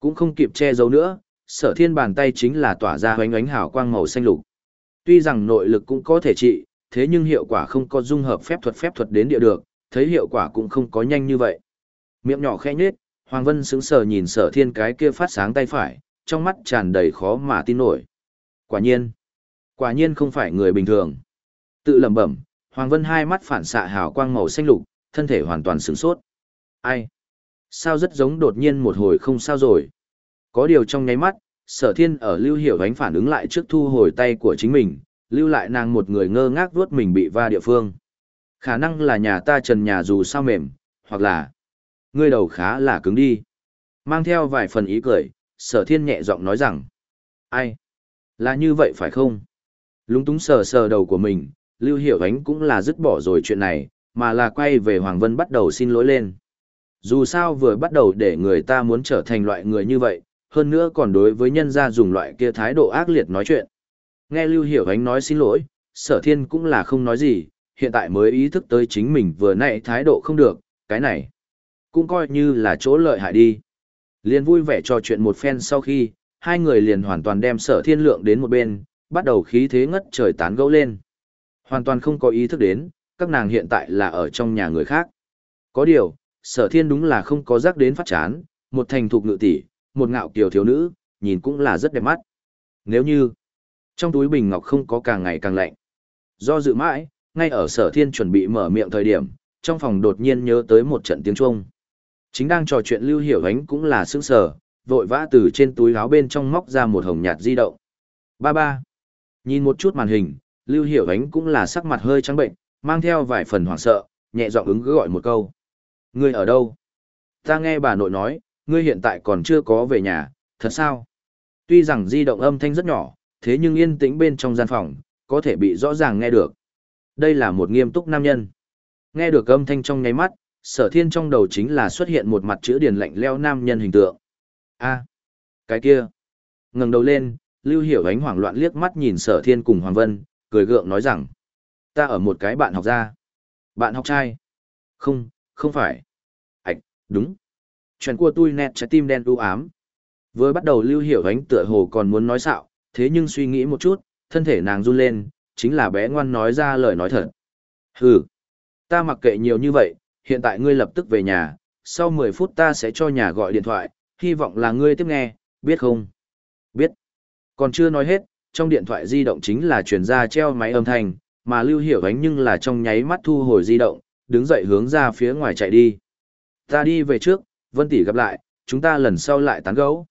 Cũng không kịp che giấu nữa, sở thiên bàn tay chính là tỏa ra hoánh ánh hào quang màu xanh lục. Tuy rằng nội lực cũng có thể trị, thế nhưng hiệu quả không có dung hợp phép thuật phép thuật đến địa được, thấy hiệu quả cũng không có nhanh như vậy. Miệng nhỏ khẽ nhếch, Hoàng Vân sững sờ nhìn sở thiên cái kia phát sáng tay phải, trong mắt tràn đầy khó mà tin nổi. Quả nhiên, quả nhiên không phải người bình thường. Tự lẩm bẩm, Hoàng Vân hai mắt phản xạ hào quang màu xanh lục, thân thể hoàn toàn sửng sốt. Ai? Sao rất giống đột nhiên một hồi không sao rồi. Có điều trong nháy mắt, sở thiên ở lưu hiểu ánh phản ứng lại trước thu hồi tay của chính mình, lưu lại nàng một người ngơ ngác vuốt mình bị va địa phương. Khả năng là nhà ta trần nhà dù sao mềm, hoặc là ngươi đầu khá là cứng đi. Mang theo vài phần ý cười, sở thiên nhẹ giọng nói rằng, ai? Là như vậy phải không? Lúng túng sờ sờ đầu của mình, Lưu Hiểu Ánh cũng là dứt bỏ rồi chuyện này, mà là quay về Hoàng Vân bắt đầu xin lỗi lên. Dù sao vừa bắt đầu để người ta muốn trở thành loại người như vậy, hơn nữa còn đối với nhân gia dùng loại kia thái độ ác liệt nói chuyện. Nghe Lưu Hiểu Ánh nói xin lỗi, sở thiên cũng là không nói gì, hiện tại mới ý thức tới chính mình vừa nãy thái độ không được, cái này cũng coi như là chỗ lợi hại đi. Liền vui vẻ trò chuyện một phen sau khi, hai người liền hoàn toàn đem sở thiên lượng đến một bên, bắt đầu khí thế ngất trời tán gẫu lên. Hoàn toàn không có ý thức đến, các nàng hiện tại là ở trong nhà người khác. Có điều, sở thiên đúng là không có giác đến phát chán, một thành thục ngự tỷ, một ngạo kiều thiếu nữ, nhìn cũng là rất đẹp mắt. Nếu như, trong túi bình ngọc không có càng ngày càng lạnh. Do dự mãi, ngay ở sở thiên chuẩn bị mở miệng thời điểm, trong phòng đột nhiên nhớ tới một trận tiếng chuông. Chính đang trò chuyện lưu hiểu ánh cũng là sững sờ, vội vã từ trên túi áo bên trong móc ra một hồng nhạt di động. Ba ba. Nhìn một chút màn hình, lưu hiểu ánh cũng là sắc mặt hơi trắng bệnh, mang theo vài phần hoảng sợ, nhẹ giọng ứng cứ gọi một câu. Ngươi ở đâu? Ta nghe bà nội nói, ngươi hiện tại còn chưa có về nhà, thật sao? Tuy rằng di động âm thanh rất nhỏ, thế nhưng yên tĩnh bên trong gian phòng, có thể bị rõ ràng nghe được. Đây là một nghiêm túc nam nhân. Nghe được âm thanh trong nháy mắt, sở thiên trong đầu chính là xuất hiện một mặt chữ điển lạnh leo nam nhân hình tượng. a cái kia. ngẩng đầu lên, Lưu Hiểu ánh hoảng loạn liếc mắt nhìn sở thiên cùng Hoàng Vân, cười gượng nói rằng. Ta ở một cái bạn học gia. Bạn học trai. Không, không phải. Ảch, đúng. Chuyện của tôi nét trái tim đen u ám. Vừa bắt đầu Lưu Hiểu ánh tựa hồ còn muốn nói xạo, thế nhưng suy nghĩ một chút, thân thể nàng run lên, chính là bé ngoan nói ra lời nói thật. Hừ, ta mặc kệ nhiều như vậy, hiện tại ngươi lập tức về nhà, sau 10 phút ta sẽ cho nhà gọi điện thoại, hy vọng là ngươi tiếp nghe, biết không? Biết. Còn chưa nói hết, trong điện thoại di động chính là truyền ra treo máy âm thanh, mà Lưu Hiểu Ánh nhưng là trong nháy mắt thu hồi di động, đứng dậy hướng ra phía ngoài chạy đi. Ta đi về trước, Vân Tỷ gặp lại, chúng ta lần sau lại tán gẫu.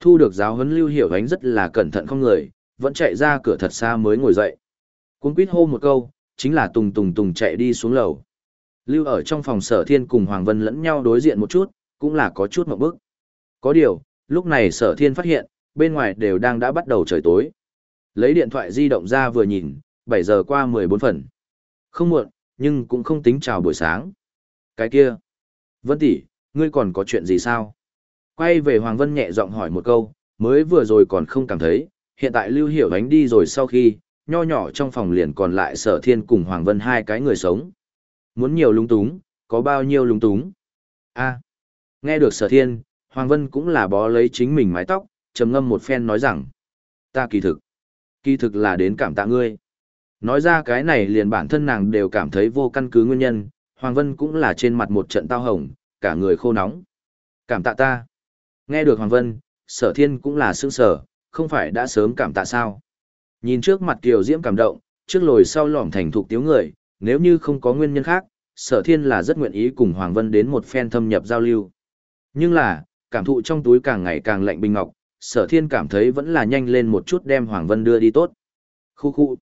Thu được giáo huấn Lưu Hiểu Ánh rất là cẩn thận không người, vẫn chạy ra cửa thật xa mới ngồi dậy. Cuốn quýt hô một câu, chính là tùng tùng tùng chạy đi xuống lầu. Lưu ở trong phòng sở thiên cùng Hoàng Vân lẫn nhau đối diện một chút, cũng là có chút một bức. Có điều, lúc này sở thiên phát hiện, bên ngoài đều đang đã bắt đầu trời tối. Lấy điện thoại di động ra vừa nhìn, 7 giờ qua 14 phần. Không muộn, nhưng cũng không tính chào buổi sáng. Cái kia. Vân tỷ, ngươi còn có chuyện gì sao? Quay về Hoàng Vân nhẹ giọng hỏi một câu, mới vừa rồi còn không cảm thấy, hiện tại Lưu Hiểu Ánh đi rồi sau khi, nho nhỏ trong phòng liền còn lại sở thiên cùng Hoàng Vân hai cái người sống. Muốn nhiều lung túng, có bao nhiêu lung túng? a nghe được sở thiên, Hoàng Vân cũng là bó lấy chính mình mái tóc, trầm ngâm một phen nói rằng, ta kỳ thực, kỳ thực là đến cảm tạ ngươi. Nói ra cái này liền bản thân nàng đều cảm thấy vô căn cứ nguyên nhân, Hoàng Vân cũng là trên mặt một trận tao hồng, cả người khô nóng. Cảm tạ ta. Nghe được Hoàng Vân, sở thiên cũng là sương sở, không phải đã sớm cảm tạ sao. Nhìn trước mặt Kiều Diễm cảm động, trước lồi sau lỏm thành thục tiếu người, nếu như không có nguyên nhân khác, sở thiên là rất nguyện ý cùng Hoàng Vân đến một phen thâm nhập giao lưu. Nhưng là, cảm thụ trong túi càng ngày càng lạnh bình ngọc, sở thiên cảm thấy vẫn là nhanh lên một chút đem Hoàng Vân đưa đi tốt. Khu khu.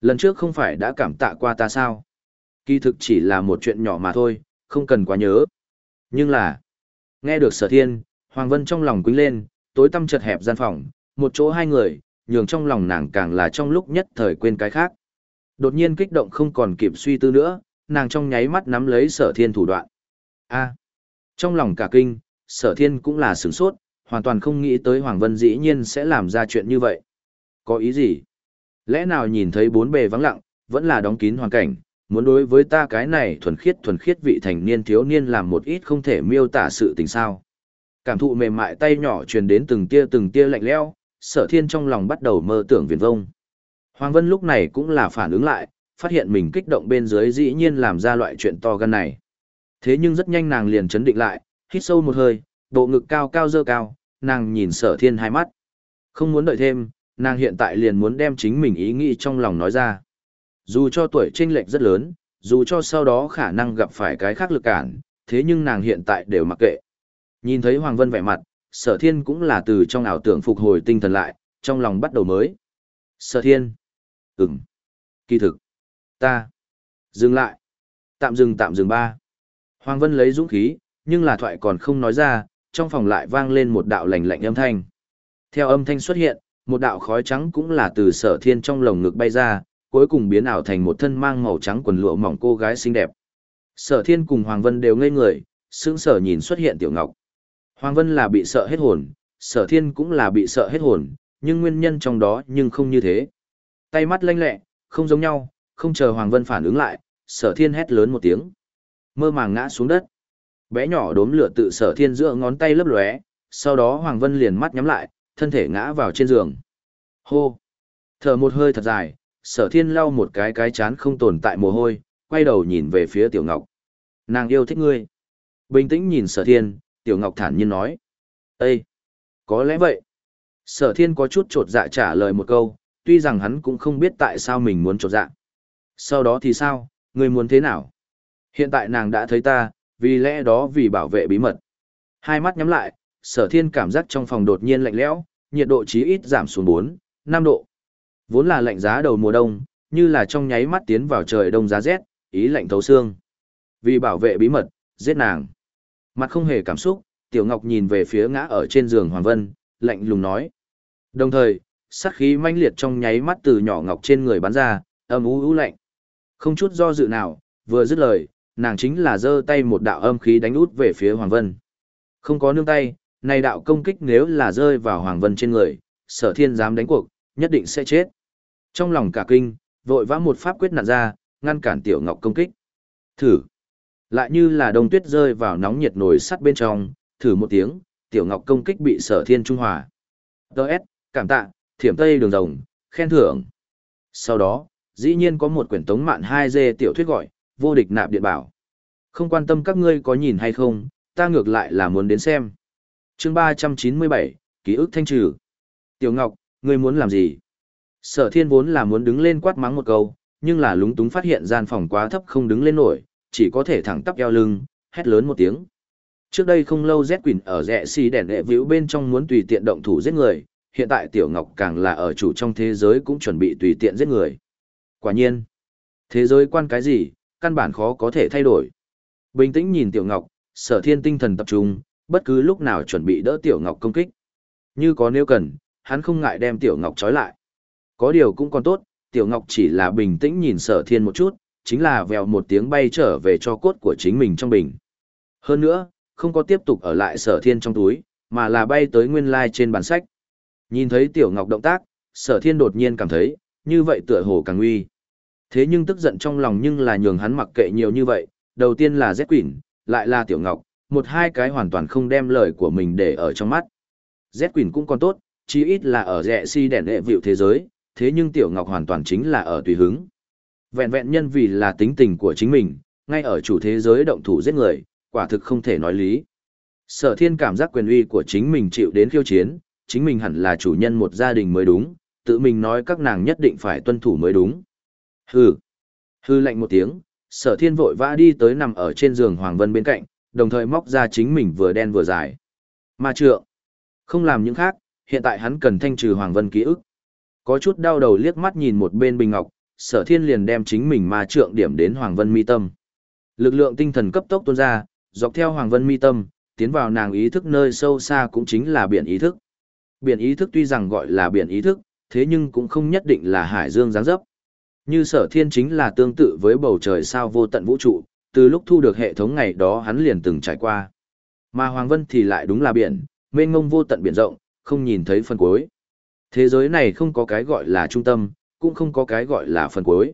Lần trước không phải đã cảm tạ qua ta sao? Kỳ thực chỉ là một chuyện nhỏ mà thôi, không cần quá nhớ. Nhưng là, nghe được sở thiên, Hoàng Vân trong lòng quýnh lên, tối tăm chật hẹp gian phòng, một chỗ hai người, nhường trong lòng nàng càng là trong lúc nhất thời quên cái khác. Đột nhiên kích động không còn kịp suy tư nữa, nàng trong nháy mắt nắm lấy sở thiên thủ đoạn. a trong lòng cả kinh, sở thiên cũng là sửng sốt, hoàn toàn không nghĩ tới Hoàng Vân dĩ nhiên sẽ làm ra chuyện như vậy. Có ý gì? Lẽ nào nhìn thấy bốn bề vắng lặng, vẫn là đóng kín hoàn cảnh, muốn đối với ta cái này thuần khiết thuần khiết vị thành niên thiếu niên làm một ít không thể miêu tả sự tình sao. Cảm thụ mềm mại tay nhỏ truyền đến từng tia từng tia lạnh lẽo, sở thiên trong lòng bắt đầu mơ tưởng viền vông. Hoàng Vân lúc này cũng là phản ứng lại, phát hiện mình kích động bên dưới dĩ nhiên làm ra loại chuyện to gan này. Thế nhưng rất nhanh nàng liền chấn định lại, hít sâu một hơi, bộ ngực cao cao dơ cao, nàng nhìn sở thiên hai mắt. Không muốn đợi thêm, nàng hiện tại liền muốn đem chính mình ý nghĩ trong lòng nói ra. Dù cho tuổi chênh lệch rất lớn, dù cho sau đó khả năng gặp phải cái khác lực cản, thế nhưng nàng hiện tại đều mặc kệ. Nhìn thấy Hoàng Vân vẻ mặt, sở thiên cũng là từ trong ảo tưởng phục hồi tinh thần lại, trong lòng bắt đầu mới. Sở thiên ừng Kỳ thực. Ta. Dừng lại. Tạm dừng tạm dừng ba. Hoàng Vân lấy dũng khí, nhưng là thoại còn không nói ra, trong phòng lại vang lên một đạo lạnh lạnh âm thanh. Theo âm thanh xuất hiện, một đạo khói trắng cũng là từ sở thiên trong lồng ngực bay ra, cuối cùng biến ảo thành một thân mang màu trắng quần lụa mỏng cô gái xinh đẹp. Sở thiên cùng Hoàng Vân đều ngây người, sững sở nhìn xuất hiện Tiểu Ngọc. Hoàng Vân là bị sợ hết hồn, sở thiên cũng là bị sợ hết hồn, nhưng nguyên nhân trong đó nhưng không như thế. Tay mắt lanh lẹ, không giống nhau, không chờ Hoàng Vân phản ứng lại, sở thiên hét lớn một tiếng. Mơ màng ngã xuống đất. Bé nhỏ đốm lửa tự sở thiên giữa ngón tay lấp lóe, sau đó Hoàng Vân liền mắt nhắm lại, thân thể ngã vào trên giường. Hô! Thở một hơi thật dài, sở thiên lau một cái cái chán không tồn tại mồ hôi, quay đầu nhìn về phía Tiểu Ngọc. Nàng yêu thích ngươi. Bình tĩnh nhìn sở thiên, Tiểu Ngọc thản nhiên nói. Ê! Có lẽ vậy. Sở thiên có chút trột dạ trả lời một câu, tuy rằng hắn cũng không biết tại sao mình muốn trột dạ. Sau đó thì sao, ngươi muốn thế nào? Hiện tại nàng đã thấy ta, vì lẽ đó vì bảo vệ bí mật. Hai mắt nhắm lại, sở thiên cảm giác trong phòng đột nhiên lạnh lẽo, nhiệt độ chí ít giảm xuống 4, 5 độ. Vốn là lạnh giá đầu mùa đông, như là trong nháy mắt tiến vào trời đông giá rét, ý lạnh thấu xương. Vì bảo vệ bí mật, giết nàng. Mặt không hề cảm xúc, Tiểu Ngọc nhìn về phía ngã ở trên giường Hoàng Vân, lạnh lùng nói. Đồng thời, sát khí manh liệt trong nháy mắt từ nhỏ Ngọc trên người bắn ra, âm u u lạnh. Không chút do dự nào, vừa dứt lời, nàng chính là giơ tay một đạo âm khí đánh út về phía Hoàng Vân. Không có nương tay, này đạo công kích nếu là rơi vào Hoàng Vân trên người, sở thiên dám đánh cuộc, nhất định sẽ chết. Trong lòng cả kinh, vội vã một pháp quyết nặn ra, ngăn cản Tiểu Ngọc công kích. Thử. Lại như là đông tuyết rơi vào nóng nhiệt nồi sắt bên trong, thử một tiếng, Tiểu Ngọc công kích bị sở thiên trung hòa. Đợt, cảm tạ, thiểm tây đường rồng, khen thưởng. Sau đó, dĩ nhiên có một quyển tống mạn 2D tiểu thuyết gọi, vô địch nạp điện bảo. Không quan tâm các ngươi có nhìn hay không, ta ngược lại là muốn đến xem. chương 397, ký ức thanh trừ. Tiểu Ngọc, ngươi muốn làm gì? Sở thiên vốn là muốn đứng lên quát mắng một câu, nhưng là lúng túng phát hiện gian phòng quá thấp không đứng lên nổi, chỉ có thể thẳng tắp eo lưng, hét lớn một tiếng. Trước đây không lâu Z Quỳnh ở rẽ xì đèn đệ vĩu bên trong muốn tùy tiện động thủ giết người, hiện tại Tiểu Ngọc càng là ở chủ trong thế giới cũng chuẩn bị tùy tiện giết người. Quả nhiên, thế giới quan cái gì, căn bản khó có thể thay đổi. Bình tĩnh nhìn Tiểu Ngọc, sở thiên tinh thần tập trung, bất cứ lúc nào chuẩn bị đỡ Tiểu Ngọc công kích. Như có nếu cần, hắn không ngại đem Tiểu Ngọc trói lại. Có điều cũng còn tốt, Tiểu Ngọc chỉ là bình tĩnh nhìn sở thiên một chút, chính là vèo một tiếng bay trở về cho cốt của chính mình trong bình. Hơn nữa, không có tiếp tục ở lại sở thiên trong túi, mà là bay tới nguyên lai trên bàn sách. Nhìn thấy Tiểu Ngọc động tác, sở thiên đột nhiên cảm thấy, như vậy tựa hồ càng nguy. Thế nhưng tức giận trong lòng nhưng là nhường hắn mặc kệ nhiều như vậy, đầu tiên là Z Quỷ, lại là Tiểu Ngọc, một hai cái hoàn toàn không đem lời của mình để ở trong mắt. Z Quỷ cũng còn tốt, chí ít là ở rẻ si đèn đệ vịu thế giới, thế nhưng Tiểu Ngọc hoàn toàn chính là ở tùy hứng. Vẹn vẹn nhân vì là tính tình của chính mình, ngay ở chủ thế giới động thủ giết người, quả thực không thể nói lý. Sở thiên cảm giác quyền uy của chính mình chịu đến khiêu chiến, chính mình hẳn là chủ nhân một gia đình mới đúng, tự mình nói các nàng nhất định phải tuân thủ mới đúng. Hừ. Hừ lạnh một tiếng, sở thiên vội vã đi tới nằm ở trên giường Hoàng Vân bên cạnh, đồng thời móc ra chính mình vừa đen vừa dài. Ma trượng. Không làm những khác, hiện tại hắn cần thanh trừ Hoàng Vân ký ức. Có chút đau đầu liếc mắt nhìn một bên bình ngọc, sở thiên liền đem chính mình ma trượng điểm đến Hoàng Vân mi tâm. Lực lượng tinh thần cấp tốc tuôn ra, dọc theo Hoàng Vân mi tâm, tiến vào nàng ý thức nơi sâu xa cũng chính là biển ý thức. Biển ý thức tuy rằng gọi là biển ý thức, thế nhưng cũng không nhất định là hải dương giáng dấp. Như sở thiên chính là tương tự với bầu trời sao vô tận vũ trụ, từ lúc thu được hệ thống ngày đó hắn liền từng trải qua. Mà Hoàng Vân thì lại đúng là biển, mênh mông vô tận biển rộng, không nhìn thấy phần cuối. Thế giới này không có cái gọi là trung tâm, cũng không có cái gọi là phần cuối.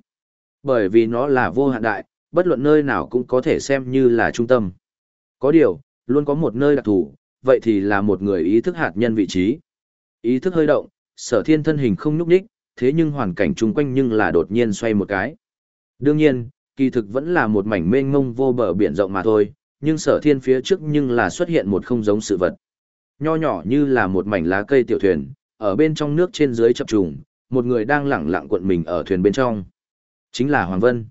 Bởi vì nó là vô hạn đại, bất luận nơi nào cũng có thể xem như là trung tâm. Có điều, luôn có một nơi đặc thù, vậy thì là một người ý thức hạt nhân vị trí. Ý thức hơi động, sở thiên thân hình không nhúc nhích, thế nhưng hoàn cảnh chung quanh nhưng là đột nhiên xoay một cái. Đương nhiên, kỳ thực vẫn là một mảnh mênh mông vô bờ biển rộng mà thôi, nhưng sở thiên phía trước nhưng là xuất hiện một không giống sự vật. Nho nhỏ như là một mảnh lá cây tiểu thuyền, ở bên trong nước trên dưới chập trùng, một người đang lẳng lặng cuộn mình ở thuyền bên trong. Chính là Hoàng Vân.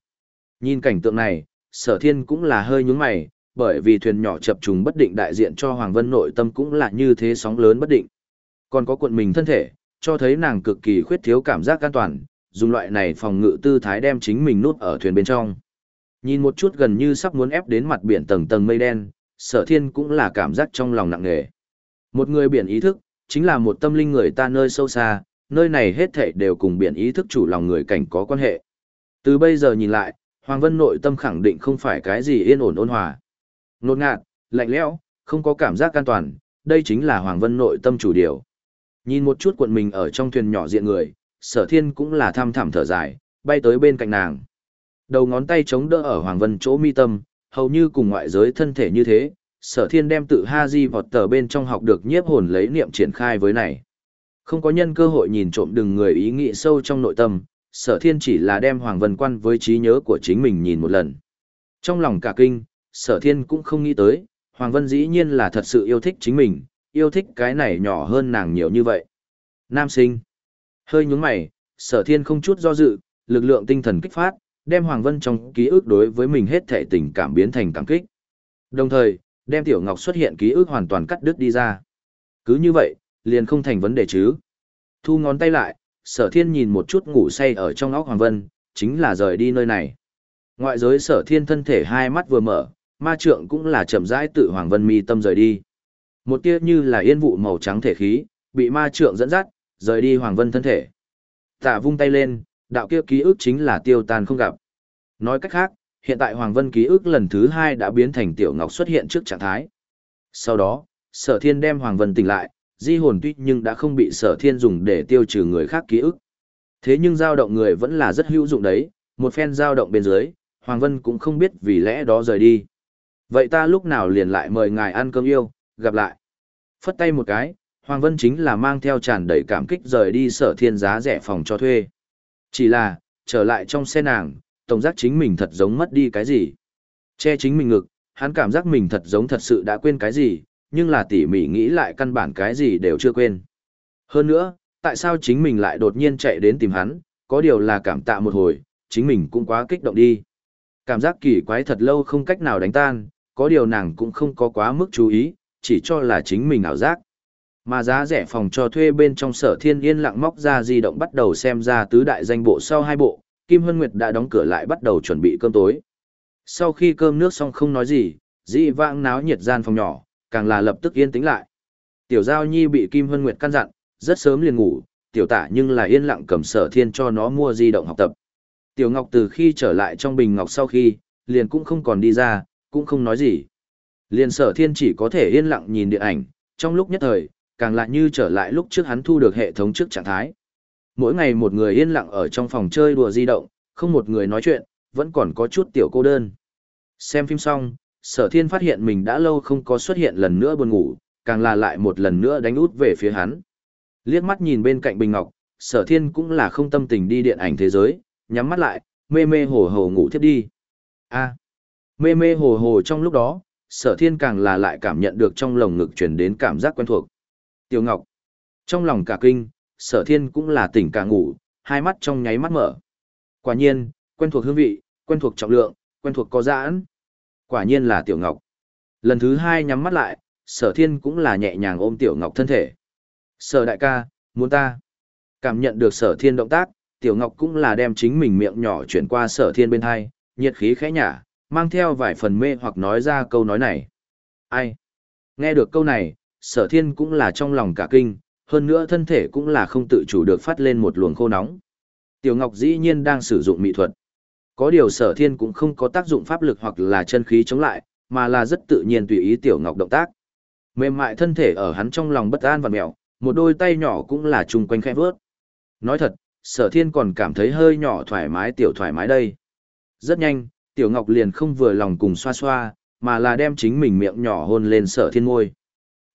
Nhìn cảnh tượng này, sở thiên cũng là hơi nhướng mày, bởi vì thuyền nhỏ chập trùng bất định đại diện cho Hoàng Vân nội tâm cũng là như thế sóng lớn bất định. Còn có cuộn mình thân thể, cho thấy nàng cực kỳ khuyết thiếu cảm giác an toàn, dùng loại này phòng ngự tư thái đem chính mình nút ở thuyền bên trong. Nhìn một chút gần như sắp muốn ép đến mặt biển tầng tầng mây đen, sở thiên cũng là cảm giác trong lòng nặng nề. Một người biển ý thức, chính là một tâm linh người ta nơi sâu xa, nơi này hết thảy đều cùng biển ý thức chủ lòng người cảnh có quan hệ. Từ bây giờ nhìn lại, Hoàng Vân nội tâm khẳng định không phải cái gì yên ổn ôn hòa. Nột ngạt, lạnh lẽo, không có cảm giác an toàn, đây chính là Hoàng Vân nội tâm chủ điều. Nhìn một chút cuộn mình ở trong thuyền nhỏ diện người, sở thiên cũng là tham thẳm thở dài, bay tới bên cạnh nàng. Đầu ngón tay chống đỡ ở Hoàng Vân chỗ mi tâm, hầu như cùng ngoại giới thân thể như thế, sở thiên đem tự ha di vọt tờ bên trong học được nhiếp hồn lấy niệm triển khai với này. Không có nhân cơ hội nhìn trộm đừng người ý nghĩ sâu trong nội tâm, sở thiên chỉ là đem Hoàng Vân quan với trí nhớ của chính mình nhìn một lần. Trong lòng cả kinh, sở thiên cũng không nghĩ tới, Hoàng Vân dĩ nhiên là thật sự yêu thích chính mình, yêu thích cái này nhỏ hơn nàng nhiều như vậy. Nam sinh. Hơi nhúng mày, sở thiên không chút do dự, lực lượng tinh thần kích phát, đem Hoàng Vân trong ký ức đối với mình hết thể tình cảm biến thành cảm kích. Đồng thời, đem Tiểu Ngọc xuất hiện ký ức hoàn toàn cắt đứt đi ra. Cứ như vậy, liền không thành vấn đề chứ. Thu ngón tay lại, sở thiên nhìn một chút ngủ say ở trong óc Hoàng Vân, chính là rời đi nơi này. Ngoại giới sở thiên thân thể hai mắt vừa mở, ma trượng cũng là chậm rãi tự Hoàng Vân mi tâm rời đi. Một tia như là yên vụ màu trắng thể khí, bị ma trượng dẫn dắt, rời đi Hoàng Vân thân thể. Tạ vung tay lên, đạo kia ký ức chính là tiêu tan không gặp. Nói cách khác, hiện tại Hoàng Vân ký ức lần thứ hai đã biến thành Tiểu Ngọc xuất hiện trước trạng thái. Sau đó, Sở Thiên đem Hoàng Vân tỉnh lại, di hồn tuy nhưng đã không bị Sở Thiên dùng để tiêu trừ người khác ký ức. Thế nhưng dao động người vẫn là rất hữu dụng đấy, một phen dao động bên dưới, Hoàng Vân cũng không biết vì lẽ đó rời đi. Vậy ta lúc nào liền lại mời ngài ăn cơm yêu, gặp lại. Phất tay một cái, Hoàng Vân chính là mang theo tràn đầy cảm kích rời đi sở thiên giá rẻ phòng cho thuê. Chỉ là, trở lại trong xe nàng, tổng giác chính mình thật giống mất đi cái gì. Che chính mình ngực, hắn cảm giác mình thật giống thật sự đã quên cái gì, nhưng là tỉ mỉ nghĩ lại căn bản cái gì đều chưa quên. Hơn nữa, tại sao chính mình lại đột nhiên chạy đến tìm hắn, có điều là cảm tạ một hồi, chính mình cũng quá kích động đi. Cảm giác kỳ quái thật lâu không cách nào đánh tan, có điều nàng cũng không có quá mức chú ý, chỉ cho là chính mình ảo giác. Mà giá rẻ phòng cho thuê bên trong sở thiên yên lặng móc ra di động bắt đầu xem ra tứ đại danh bộ sau hai bộ, Kim Hân Nguyệt đã đóng cửa lại bắt đầu chuẩn bị cơm tối. Sau khi cơm nước xong không nói gì, dị vãng náo nhiệt gian phòng nhỏ, càng là lập tức yên tĩnh lại. Tiểu Giao Nhi bị Kim Hân Nguyệt căn dặn, rất sớm liền ngủ, tiểu tả nhưng là yên lặng cầm sở thiên cho nó mua di động học tập. Tiểu Ngọc từ khi trở lại trong bình ngọc sau khi, liền cũng không còn đi ra, cũng không nói gì. Liền sở thiên chỉ có thể yên lặng nhìn điện ảnh, trong lúc nhất thời, càng lại như trở lại lúc trước hắn thu được hệ thống trước trạng thái. Mỗi ngày một người yên lặng ở trong phòng chơi đùa di động, không một người nói chuyện, vẫn còn có chút tiểu cô đơn. Xem phim xong, sở thiên phát hiện mình đã lâu không có xuất hiện lần nữa buồn ngủ, càng là lại một lần nữa đánh út về phía hắn. Liếc mắt nhìn bên cạnh Bình Ngọc, sở thiên cũng là không tâm tình đi điện ảnh thế giới, nhắm mắt lại, mê mê hồ hồ ngủ thiếp đi. a mê mê hồ hồ trong lúc đó, sở thiên càng là lại cảm nhận được trong lồng ngực truyền đến cảm giác quen thuộc. Tiểu Ngọc. Trong lòng cả kinh, sở thiên cũng là tỉnh cả ngủ, hai mắt trong nháy mắt mở. Quả nhiên, quen thuộc hương vị, quen thuộc trọng lượng, quen thuộc có giãn. Quả nhiên là Tiểu Ngọc. Lần thứ hai nhắm mắt lại, sở thiên cũng là nhẹ nhàng ôm Tiểu Ngọc thân thể. Sở đại ca, muốn ta. Cảm nhận được sở thiên động tác, Tiểu Ngọc cũng là đem chính mình miệng nhỏ chuyển qua sở thiên bên hai, nhiệt khí khẽ nhả, mang theo vài phần mê hoặc nói ra câu nói này. Ai? Nghe được câu này, sở thiên cũng là trong lòng cả kinh, hơn nữa thân thể cũng là không tự chủ được phát lên một luồng khô nóng. Tiểu Ngọc dĩ nhiên đang sử dụng mỹ thuật. Có điều sở thiên cũng không có tác dụng pháp lực hoặc là chân khí chống lại, mà là rất tự nhiên tùy ý Tiểu Ngọc động tác. Mềm mại thân thể ở hắn trong lòng bất an và mèo, một đôi tay nhỏ cũng là chung quanh khẽ vớt. Nói thật, sở thiên còn cảm thấy hơi nhỏ thoải mái tiểu thoải mái đây. Rất nhanh, Tiểu Ngọc liền không vừa lòng cùng xoa xoa, mà là đem chính mình miệng nhỏ hôn lên sở thiên môi.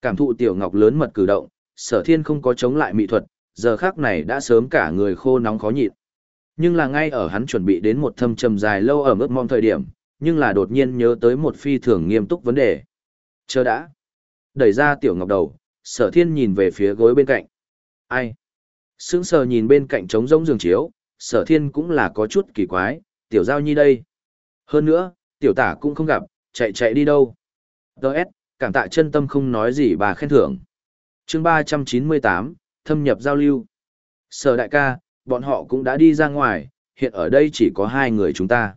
Cảm thụ Tiểu Ngọc lớn mật cử động, sở thiên không có chống lại mỹ thuật, giờ khác này đã sớm cả người khô nóng khó nhịn. Nhưng là ngay ở hắn chuẩn bị đến một thâm trầm dài lâu ở mức mong thời điểm, nhưng là đột nhiên nhớ tới một phi thường nghiêm túc vấn đề. Chờ đã. Đẩy ra Tiểu Ngọc đầu, sở thiên nhìn về phía gối bên cạnh. Ai? Sững sờ nhìn bên cạnh trống rỗng giường chiếu, sở thiên cũng là có chút kỳ quái, tiểu giao nhi đây. Hơn nữa, tiểu tả cũng không gặp, chạy chạy đi đâu. Đợt, cảm tạ chân tâm không nói gì bà khen thưởng. chương 398, thâm nhập giao lưu. Sở đại ca, bọn họ cũng đã đi ra ngoài, hiện ở đây chỉ có hai người chúng ta.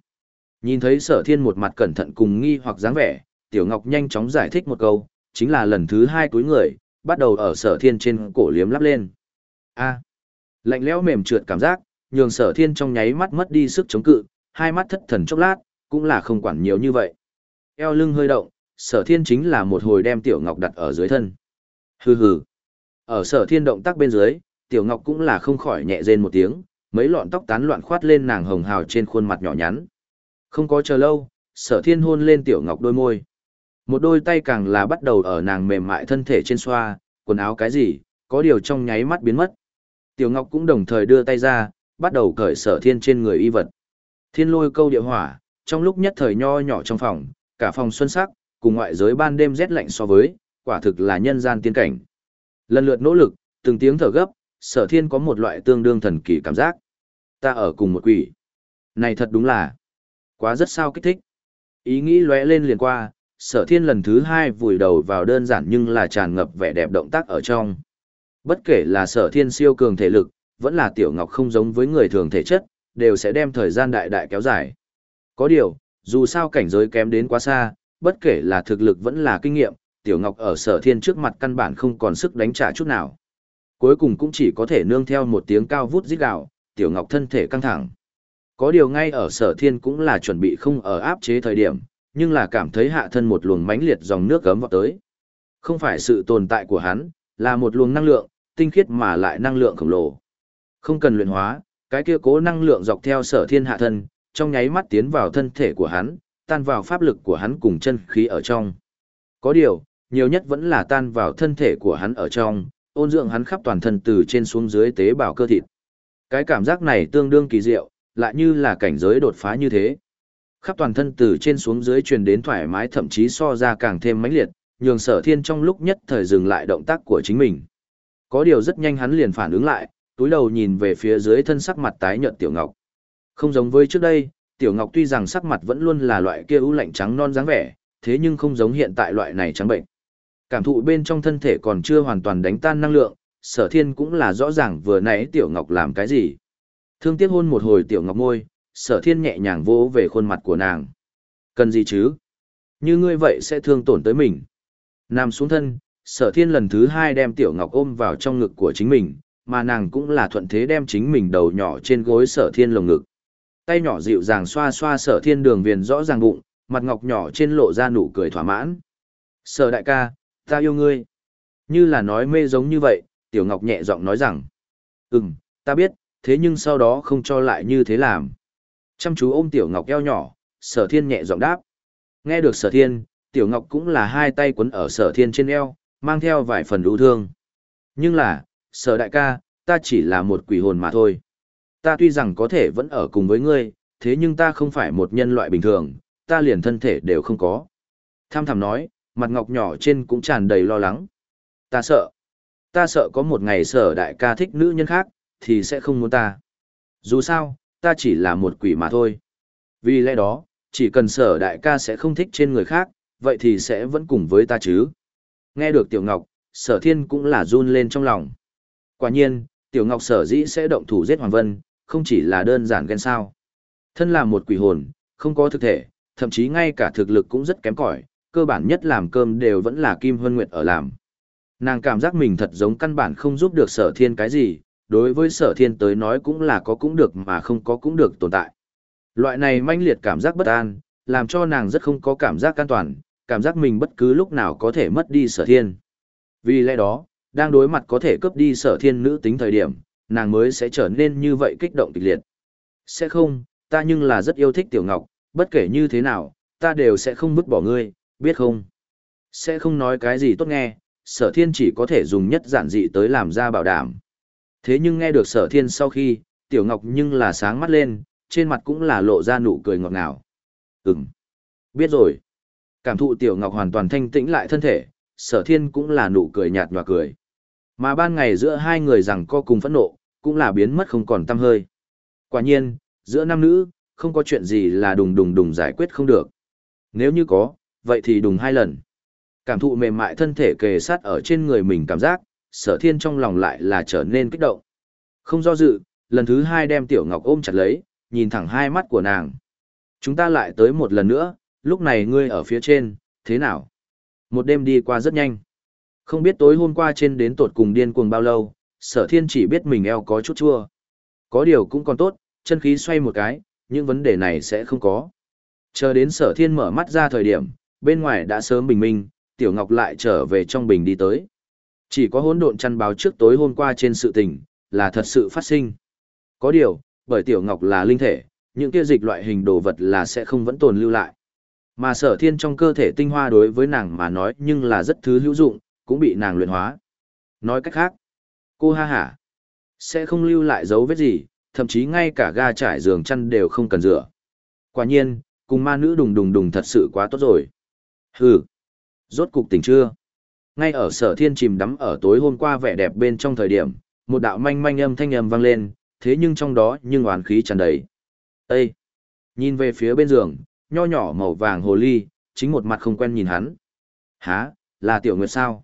Nhìn thấy sở thiên một mặt cẩn thận cùng nghi hoặc dáng vẻ, Tiểu Ngọc nhanh chóng giải thích một câu, chính là lần thứ hai túi người, bắt đầu ở sở thiên trên cổ liếm lắp lên. a lạnh lẽo mềm trượt cảm giác, nhường sở thiên trong nháy mắt mất đi sức chống cự, hai mắt thất thần chốc lát, cũng là không quản nhiều như vậy. Eo lưng hơi động, sở thiên chính là một hồi đem Tiểu Ngọc đặt ở dưới thân. Hừ hừ. Ở sở thiên động tác bên dưới, Tiểu Ngọc cũng là không khỏi nhẹ rên một tiếng, mấy lọn tóc tán loạn khoát lên nàng hồng hào trên khuôn mặt nhỏ nhắn. Không có chờ lâu, sở thiên hôn lên Tiểu Ngọc đôi môi. Một đôi tay càng là bắt đầu ở nàng mềm mại thân thể trên xoa, quần áo cái gì, có điều trong nháy mắt biến mất. Tiểu Ngọc cũng đồng thời đưa tay ra, bắt đầu cởi sở thiên trên người y vật. Thiên lôi câu địa hỏa, trong lúc nhất thời nho nhỏ trong phòng, cả phòng xuân sắc, cùng ngoại giới ban đêm rét lạnh so với, quả thực là nhân gian tiên cảnh. Lần lượt nỗ lực, từng tiếng thở gấp, sở thiên có một loại tương đương thần kỳ cảm giác. Ta ở cùng một quỷ. Này thật đúng là quá rất sao kích thích. Ý nghĩ lóe lên liền qua, sở thiên lần thứ hai vùi đầu vào đơn giản nhưng là tràn ngập vẻ đẹp động tác ở trong. Bất kể là sở thiên siêu cường thể lực, vẫn là tiểu ngọc không giống với người thường thể chất, đều sẽ đem thời gian đại đại kéo dài. Có điều, dù sao cảnh giới kém đến quá xa, bất kể là thực lực vẫn là kinh nghiệm, tiểu ngọc ở sở thiên trước mặt căn bản không còn sức đánh trả chút nào. Cuối cùng cũng chỉ có thể nương theo một tiếng cao vút rít gạo, tiểu ngọc thân thể căng thẳng. Có điều ngay ở sở thiên cũng là chuẩn bị không ở áp chế thời điểm, nhưng là cảm thấy hạ thân một luồng mãnh liệt dòng nước gấm vào tới. Không phải sự tồn tại của hắn, là một luồng năng lượng, tinh khiết mà lại năng lượng khổng lồ. Không cần luyện hóa, cái kia cố năng lượng dọc theo sở thiên hạ thân, trong nháy mắt tiến vào thân thể của hắn, tan vào pháp lực của hắn cùng chân khí ở trong. Có điều, nhiều nhất vẫn là tan vào thân thể của hắn ở trong, ôn dưỡng hắn khắp toàn thân từ trên xuống dưới tế bào cơ thịt. Cái cảm giác này tương đương kỳ diệu, lại như là cảnh giới đột phá như thế. Khắp toàn thân từ trên xuống dưới truyền đến thoải mái thậm chí so ra càng thêm mãnh liệt, nhường sở thiên trong lúc nhất thời dừng lại động tác của chính mình. Có điều rất nhanh hắn liền phản ứng lại, túi đầu nhìn về phía dưới thân sắc mặt tái nhợt Tiểu Ngọc. Không giống với trước đây, Tiểu Ngọc tuy rằng sắc mặt vẫn luôn là loại kia ưu lạnh trắng non dáng vẻ, thế nhưng không giống hiện tại loại này trắng bệnh. Cảm thụ bên trong thân thể còn chưa hoàn toàn đánh tan năng lượng, sở thiên cũng là rõ ràng vừa nãy Tiểu Ngọc làm cái gì. Thương tiếc hôn một hồi Tiểu Ngọc môi, sở thiên nhẹ nhàng vỗ về khuôn mặt của nàng. Cần gì chứ? Như ngươi vậy sẽ thương tổn tới mình. Nằm xuống thân, sở thiên lần thứ hai đem Tiểu Ngọc ôm vào trong ngực của chính mình, mà nàng cũng là thuận thế đem chính mình đầu nhỏ trên gối sở thiên lồng ngực. Tay nhỏ dịu dàng xoa xoa sở thiên đường viền rõ ràng bụng, mặt ngọc nhỏ trên lộ ra nụ cười thỏa mãn. Sở đại ca, ta yêu ngươi. Như là nói mê giống như vậy, tiểu ngọc nhẹ giọng nói rằng. Ừm, ta biết, thế nhưng sau đó không cho lại như thế làm. Chăm chú ôm tiểu ngọc eo nhỏ, sở thiên nhẹ giọng đáp. Nghe được sở thiên, tiểu ngọc cũng là hai tay quấn ở sở thiên trên eo, mang theo vài phần ưu thương. Nhưng là, sở đại ca, ta chỉ là một quỷ hồn mà thôi. Ta tuy rằng có thể vẫn ở cùng với ngươi, thế nhưng ta không phải một nhân loại bình thường, ta liền thân thể đều không có. Tham thầm nói, mặt ngọc nhỏ trên cũng tràn đầy lo lắng. Ta sợ. Ta sợ có một ngày sở đại ca thích nữ nhân khác, thì sẽ không muốn ta. Dù sao, ta chỉ là một quỷ mà thôi. Vì lẽ đó, chỉ cần sở đại ca sẽ không thích trên người khác, vậy thì sẽ vẫn cùng với ta chứ. Nghe được Tiểu Ngọc, sở thiên cũng là run lên trong lòng. Quả nhiên, Tiểu Ngọc sở dĩ sẽ động thủ giết Hoàng Vân, không chỉ là đơn giản ghen sao. Thân là một quỷ hồn, không có thực thể, thậm chí ngay cả thực lực cũng rất kém cỏi, cơ bản nhất làm cơm đều vẫn là Kim Hân Nguyệt ở làm. Nàng cảm giác mình thật giống căn bản không giúp được sở thiên cái gì, đối với sở thiên tới nói cũng là có cũng được mà không có cũng được tồn tại. Loại này manh liệt cảm giác bất an, làm cho nàng rất không có cảm giác an toàn, cảm giác mình bất cứ lúc nào có thể mất đi sở thiên. Vì lẽ đó, đang đối mặt có thể cướp đi sở thiên nữ tính thời điểm, nàng mới sẽ trở nên như vậy kích động kịch liệt. Sẽ không, ta nhưng là rất yêu thích Tiểu Ngọc, bất kể như thế nào, ta đều sẽ không vứt bỏ ngươi, biết không? Sẽ không nói cái gì tốt nghe, sở thiên chỉ có thể dùng nhất giản dị tới làm ra bảo đảm. Thế nhưng nghe được sở thiên sau khi, Tiểu Ngọc nhưng là sáng mắt lên, trên mặt cũng là lộ ra nụ cười ngọt ngào. Ừm, biết rồi. Cảm thụ Tiểu Ngọc hoàn toàn thanh tĩnh lại thân thể, sở thiên cũng là nụ cười nhạt nhòa cười. Mà ban ngày giữa hai người rằng co cùng phẫn nộ, cũng là biến mất không còn tâm hơi. Quả nhiên, giữa nam nữ, không có chuyện gì là đùng đùng đùng giải quyết không được. Nếu như có, vậy thì đùng hai lần. Cảm thụ mềm mại thân thể kề sát ở trên người mình cảm giác, sở thiên trong lòng lại là trở nên kích động. Không do dự, lần thứ hai đem tiểu ngọc ôm chặt lấy, nhìn thẳng hai mắt của nàng. Chúng ta lại tới một lần nữa, lúc này ngươi ở phía trên, thế nào? Một đêm đi qua rất nhanh. Không biết tối hôm qua trên đến tột cùng điên cuồng bao lâu, sở thiên chỉ biết mình eo có chút chua. Có điều cũng còn tốt, chân khí xoay một cái, những vấn đề này sẽ không có. Chờ đến sở thiên mở mắt ra thời điểm, bên ngoài đã sớm bình minh, tiểu ngọc lại trở về trong bình đi tới. Chỉ có hỗn độn chăn báo trước tối hôm qua trên sự tình, là thật sự phát sinh. Có điều, bởi tiểu ngọc là linh thể, những kia dịch loại hình đồ vật là sẽ không vẫn tồn lưu lại. Mà sở thiên trong cơ thể tinh hoa đối với nàng mà nói nhưng là rất thứ hữu dụng, cũng bị nàng luyện hóa. Nói cách khác, cô ha hả, sẽ không lưu lại dấu vết gì, thậm chí ngay cả ga trải giường chăn đều không cần rửa. Quả nhiên, cùng ma nữ đùng đùng đùng thật sự quá tốt rồi. Hừ, rốt cục tỉnh chưa? Ngay ở sở thiên chìm đắm ở tối hôm qua vẻ đẹp bên trong thời điểm, một đạo manh manh âm thanh âm vang lên, thế nhưng trong đó nhưng oán khí tràn đầy. Ê! Nhìn về phía bên giường, nho nhỏ màu vàng hồ ly, chính một mặt không quen nhìn hắn. Hả, là tiểu nguyệt sao?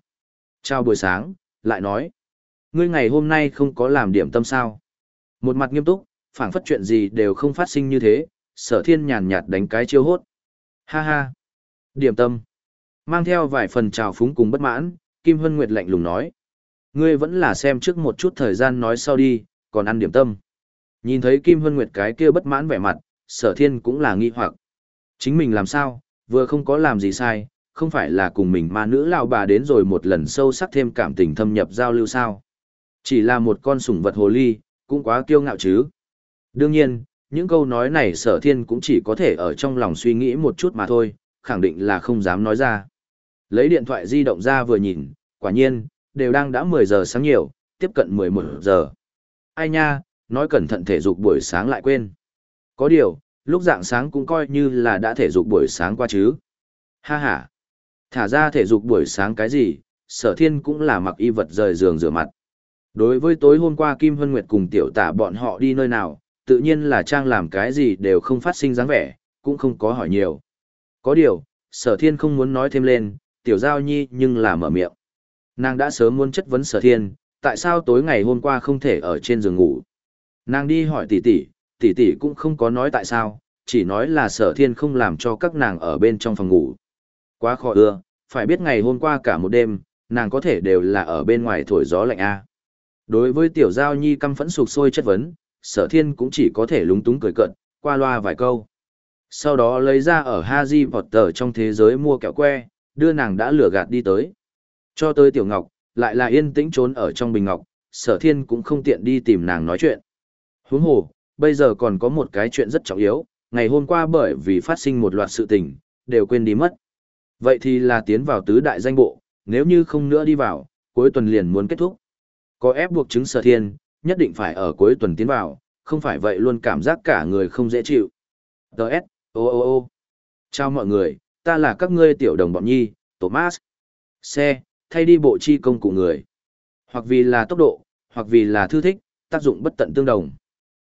Chào buổi sáng, lại nói. Ngươi ngày hôm nay không có làm điểm tâm sao? Một mặt nghiêm túc, phảng phất chuyện gì đều không phát sinh như thế, sở thiên nhàn nhạt đánh cái chiêu hốt. Ha ha! Điểm tâm! Mang theo vài phần trào phúng cùng bất mãn, Kim Hân Nguyệt lạnh lùng nói. Ngươi vẫn là xem trước một chút thời gian nói sau đi, còn ăn điểm tâm. Nhìn thấy Kim Hân Nguyệt cái kia bất mãn vẻ mặt, sở thiên cũng là nghi hoặc. Chính mình làm sao, vừa không có làm gì sai, không phải là cùng mình mà nữ lão bà đến rồi một lần sâu sắc thêm cảm tình thâm nhập giao lưu sao. Chỉ là một con sủng vật hồ ly, cũng quá kiêu ngạo chứ. Đương nhiên, những câu nói này sở thiên cũng chỉ có thể ở trong lòng suy nghĩ một chút mà thôi, khẳng định là không dám nói ra. Lấy điện thoại di động ra vừa nhìn, quả nhiên, đều đang đã 10 giờ sáng nhiều, tiếp cận 11 giờ. Ai nha, nói cẩn thận thể dục buổi sáng lại quên. Có điều, lúc dạng sáng cũng coi như là đã thể dục buổi sáng qua chứ. Ha ha. Thả ra thể dục buổi sáng cái gì, sở thiên cũng là mặc y vật rời giường rửa mặt. Đối với tối hôm qua Kim Hân Nguyệt cùng tiểu tả bọn họ đi nơi nào, tự nhiên là trang làm cái gì đều không phát sinh dáng vẻ, cũng không có hỏi nhiều. Có điều, sở thiên không muốn nói thêm lên, tiểu giao nhi nhưng là mở miệng. Nàng đã sớm muốn chất vấn sở thiên, tại sao tối ngày hôm qua không thể ở trên giường ngủ. Nàng đi hỏi tỷ tỷ, tỷ tỷ cũng không có nói tại sao, chỉ nói là sở thiên không làm cho các nàng ở bên trong phòng ngủ. Quá khó ưa, phải biết ngày hôm qua cả một đêm, nàng có thể đều là ở bên ngoài thổi gió lạnh A. Đối với tiểu giao nhi căm phẫn sụp sôi chất vấn, sở thiên cũng chỉ có thể lúng túng cười cận, qua loa vài câu. Sau đó lấy ra ở Haji Potter trong thế giới mua kẹo que, đưa nàng đã lừa gạt đi tới. Cho tới tiểu ngọc, lại là yên tĩnh trốn ở trong bình ngọc, sở thiên cũng không tiện đi tìm nàng nói chuyện. Huống hồ, bây giờ còn có một cái chuyện rất trọng yếu, ngày hôm qua bởi vì phát sinh một loạt sự tình, đều quên đi mất. Vậy thì là tiến vào tứ đại danh bộ, nếu như không nữa đi vào, cuối tuần liền muốn kết thúc. Có ép buộc chứng sở thiên, nhất định phải ở cuối tuần tiến vào, không phải vậy luôn cảm giác cả người không dễ chịu. Đợt, ô ô ô. Chào mọi người, ta là các ngươi tiểu đồng bọn nhi, Thomas. Xe, thay đi bộ chi công cụ người. Hoặc vì là tốc độ, hoặc vì là thư thích, tác dụng bất tận tương đồng.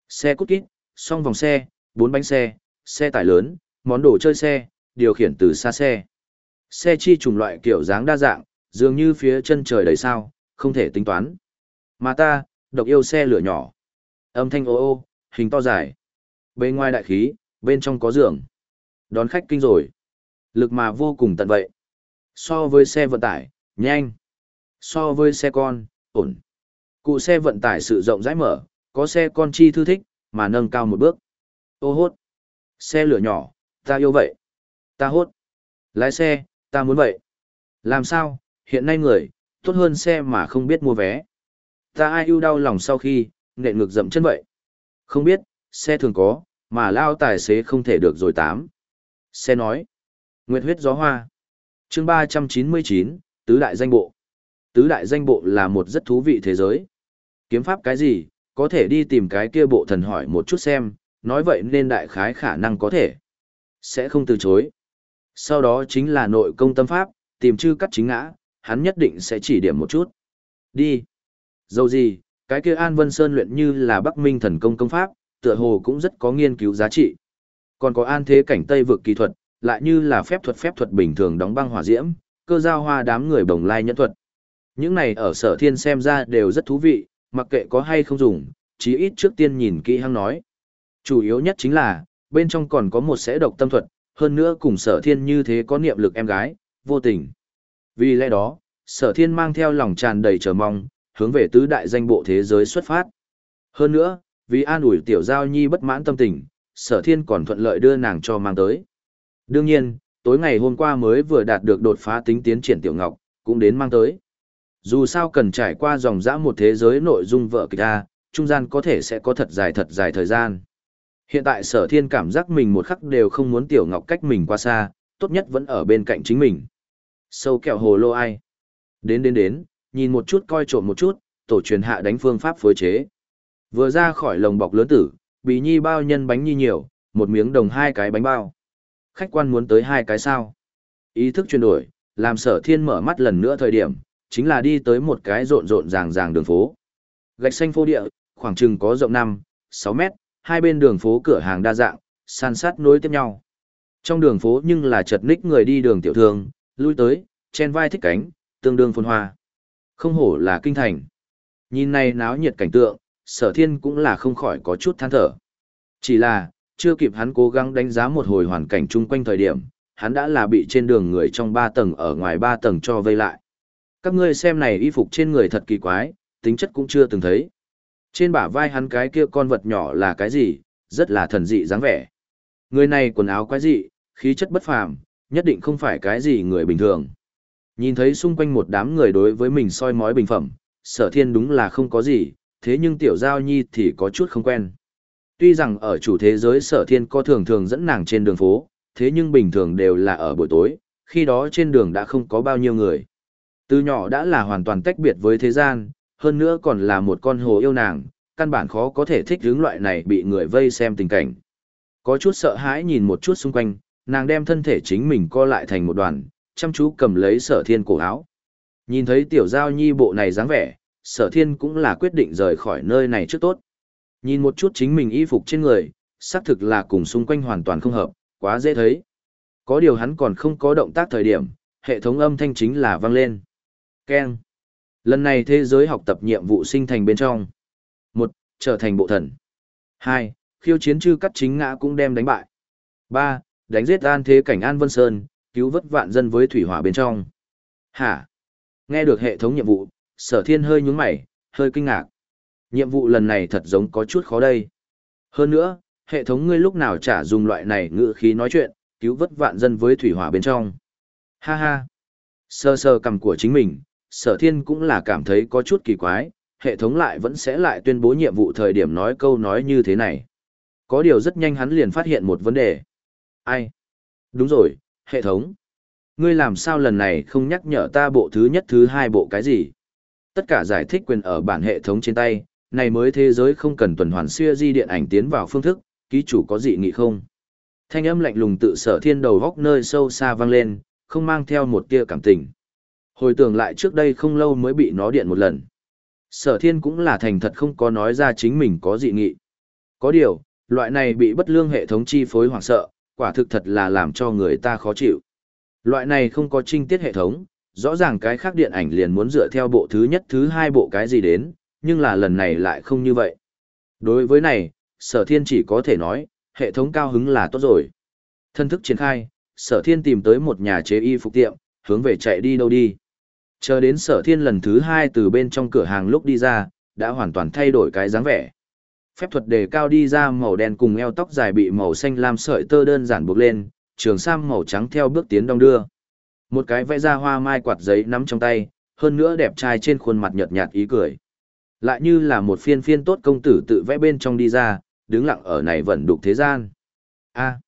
Xe cút kít, song vòng xe, bốn bánh xe, xe tải lớn, món đồ chơi xe, điều khiển từ xa xe. Xe chi chủng loại kiểu dáng đa dạng, dường như phía chân trời đầy sao, không thể tính toán. Mà ta, độc yêu xe lửa nhỏ. Âm thanh ô ô, hình to dài. Bên ngoài đại khí, bên trong có giường. Đón khách kinh rồi. Lực mà vô cùng tận vậy. So với xe vận tải, nhanh. So với xe con, ổn. Cụ xe vận tải sự rộng rãi mở, có xe con chi thư thích, mà nâng cao một bước. Ô hốt. Xe lửa nhỏ, ta yêu vậy. Ta hốt. Lái xe, ta muốn vậy. Làm sao, hiện nay người, tốt hơn xe mà không biết mua vé. Ta ai ưu đau lòng sau khi, nện ngược dậm chân vậy. Không biết, xe thường có, mà lao tài xế không thể được rồi tám. Xe nói. Nguyệt huyết gió hoa. chương ba trăm chín mươi chín Tứ Đại Danh Bộ. Tứ Đại Danh Bộ là một rất thú vị thế giới. Kiếm pháp cái gì, có thể đi tìm cái kia bộ thần hỏi một chút xem, nói vậy nên đại khái khả năng có thể. Sẽ không từ chối. Sau đó chính là nội công tâm pháp, tìm chư cắt chính ngã, hắn nhất định sẽ chỉ điểm một chút. Đi. Dầu gì, cái kia An Vân Sơn luyện như là Bắc Minh thần công công pháp, tựa hồ cũng rất có nghiên cứu giá trị. Còn có an thế cảnh Tây vực kỹ thuật, lại như là phép thuật phép thuật bình thường đóng băng hỏa diễm, cơ giao hoa đám người bồng lai nhẫn thuật. Những này ở sở thiên xem ra đều rất thú vị, mặc kệ có hay không dùng, chí ít trước tiên nhìn kỹ hăng nói. Chủ yếu nhất chính là, bên trong còn có một sẽ độc tâm thuật, hơn nữa cùng sở thiên như thế có niệm lực em gái, vô tình. Vì lẽ đó, sở thiên mang theo lòng tràn đầy chờ mong, hướng về tứ đại danh bộ thế giới xuất phát. Hơn nữa, vì an ủi tiểu giao nhi bất mãn tâm tình, sở thiên còn thuận lợi đưa nàng cho mang tới. Đương nhiên, tối ngày hôm qua mới vừa đạt được đột phá tính tiến triển tiểu ngọc, cũng đến mang tới. Dù sao cần trải qua dòng dã một thế giới nội dung vợ kịch A, trung gian có thể sẽ có thật dài thật dài thời gian. Hiện tại sở thiên cảm giác mình một khắc đều không muốn tiểu ngọc cách mình qua xa, tốt nhất vẫn ở bên cạnh chính mình. Sâu kẹo hồ lô ai. Đến đến đến, nhìn một chút coi trộm một chút, tổ truyền hạ đánh phương pháp phối chế. Vừa ra khỏi lồng bọc lớn tử, bí nhi bao nhân bánh nhi nhiều, một miếng đồng hai cái bánh bao. Khách quan muốn tới hai cái sao. Ý thức chuyển đổi, làm sở thiên mở mắt lần nữa thời điểm, chính là đi tới một cái rộn rộn ràng ràng đường phố. Gạch xanh phô địa, khoảng chừng có rộng 5, 6 mét, hai bên đường phố cửa hàng đa dạng, san sát nối tiếp nhau. Trong đường phố nhưng là chật ních người đi đường tiểu thương, lui tới, chen vai thích cánh, tương đương phồn hoa. Không hổ là kinh thành. Nhìn này náo nhiệt cảnh tượng, sở thiên cũng là không khỏi có chút than thở. Chỉ là, chưa kịp hắn cố gắng đánh giá một hồi hoàn cảnh chung quanh thời điểm, hắn đã là bị trên đường người trong ba tầng ở ngoài ba tầng cho vây lại. Các ngươi xem này y phục trên người thật kỳ quái, tính chất cũng chưa từng thấy. Trên bả vai hắn cái kia con vật nhỏ là cái gì, rất là thần dị dáng vẻ. Người này quần áo quái dị, khí chất bất phàm, nhất định không phải cái gì người bình thường. Nhìn thấy xung quanh một đám người đối với mình soi mói bình phẩm, sở thiên đúng là không có gì, thế nhưng tiểu giao nhi thì có chút không quen. Tuy rằng ở chủ thế giới sở thiên có thường thường dẫn nàng trên đường phố, thế nhưng bình thường đều là ở buổi tối, khi đó trên đường đã không có bao nhiêu người. Từ nhỏ đã là hoàn toàn tách biệt với thế gian, hơn nữa còn là một con hồ yêu nàng, căn bản khó có thể thích hướng loại này bị người vây xem tình cảnh. Có chút sợ hãi nhìn một chút xung quanh, nàng đem thân thể chính mình co lại thành một đoàn, chăm chú cầm lấy sở thiên cổ áo. Nhìn thấy tiểu giao nhi bộ này dáng vẻ, sở thiên cũng là quyết định rời khỏi nơi này trước tốt. Nhìn một chút chính mình y phục trên người, xác thực là cùng xung quanh hoàn toàn không hợp, quá dễ thấy. Có điều hắn còn không có động tác thời điểm, hệ thống âm thanh chính là vang lên. Keng. Lần này thế giới học tập nhiệm vụ sinh thành bên trong. một Trở thành bộ thần. hai Khiêu chiến chư cắt chính ngã cũng đem đánh bại. ba Đánh giết an thế cảnh An Vân Sơn, cứu vất vạn dân với thủy hỏa bên trong. Hả? Nghe được hệ thống nhiệm vụ, sở thiên hơi nhúng mày, hơi kinh ngạc. Nhiệm vụ lần này thật giống có chút khó đây. Hơn nữa, hệ thống ngươi lúc nào trả dùng loại này ngữ khí nói chuyện, cứu vất vạn dân với thủy hỏa bên trong. Ha ha. Sơ sơ cầm của chính mình, sở thiên cũng là cảm thấy có chút kỳ quái, hệ thống lại vẫn sẽ lại tuyên bố nhiệm vụ thời điểm nói câu nói như thế này. Có điều rất nhanh hắn liền phát hiện một vấn đề. Ai? Đúng rồi, hệ thống. Ngươi làm sao lần này không nhắc nhở ta bộ thứ nhất thứ hai bộ cái gì? Tất cả giải thích quyền ở bản hệ thống trên tay, này mới thế giới không cần tuần hoàn xưa di điện ảnh tiến vào phương thức, ký chủ có dị nghị không? Thanh âm lạnh lùng tự sở thiên đầu góc nơi sâu xa vang lên, không mang theo một tia cảm tình. Hồi tưởng lại trước đây không lâu mới bị nó điện một lần. Sở thiên cũng là thành thật không có nói ra chính mình có dị nghị. Có điều, loại này bị bất lương hệ thống chi phối hoảng sợ, quả thực thật là làm cho người ta khó chịu. Loại này không có trinh tiết hệ thống, rõ ràng cái khác điện ảnh liền muốn dựa theo bộ thứ nhất thứ hai bộ cái gì đến, nhưng là lần này lại không như vậy. Đối với này, sở thiên chỉ có thể nói, hệ thống cao hứng là tốt rồi. Thân thức triển khai, sở thiên tìm tới một nhà chế y phục tiệm, hướng về chạy đi đâu đi. Chờ đến sở thiên lần thứ hai từ bên trong cửa hàng lúc đi ra, đã hoàn toàn thay đổi cái dáng vẻ. Phép thuật đề cao đi ra màu đen cùng eo tóc dài bị màu xanh lam sợi tơ đơn giản buộc lên, trường sam màu trắng theo bước tiến đong đưa. Một cái vẽ ra hoa mai quạt giấy nắm trong tay, hơn nữa đẹp trai trên khuôn mặt nhợt nhạt ý cười. Lại như là một phiên phiên tốt công tử tự vẽ bên trong đi ra, đứng lặng ở này vẫn đục thế gian. A.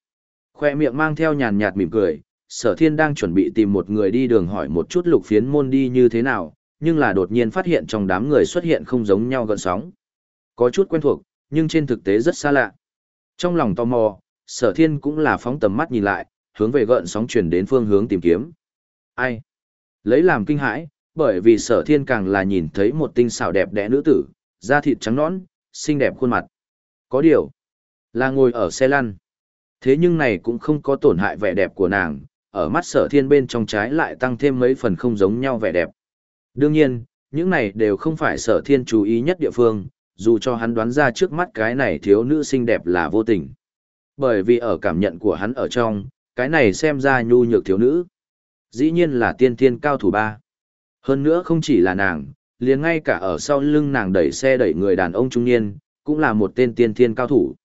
khoe miệng mang theo nhàn nhạt mỉm cười, sở thiên đang chuẩn bị tìm một người đi đường hỏi một chút lục phiến môn đi như thế nào, nhưng là đột nhiên phát hiện trong đám người xuất hiện không giống nhau gần sóng. Có chút quen thuộc, nhưng trên thực tế rất xa lạ. Trong lòng tò mò, sở thiên cũng là phóng tầm mắt nhìn lại, hướng về gợn sóng chuyển đến phương hướng tìm kiếm. Ai? Lấy làm kinh hãi, bởi vì sở thiên càng là nhìn thấy một tinh xảo đẹp đẽ nữ tử, da thịt trắng nõn, xinh đẹp khuôn mặt. Có điều, là ngồi ở xe lăn. Thế nhưng này cũng không có tổn hại vẻ đẹp của nàng, ở mắt sở thiên bên trong trái lại tăng thêm mấy phần không giống nhau vẻ đẹp. Đương nhiên, những này đều không phải sở thiên chú ý nhất địa phương, dù cho hắn đoán ra trước mắt cái này thiếu nữ xinh đẹp là vô tình. Bởi vì ở cảm nhận của hắn ở trong, cái này xem ra nhu nhược thiếu nữ. Dĩ nhiên là tiên thiên cao thủ ba. Hơn nữa không chỉ là nàng, liền ngay cả ở sau lưng nàng đẩy xe đẩy người đàn ông trung niên, cũng là một tên tiên thiên cao thủ.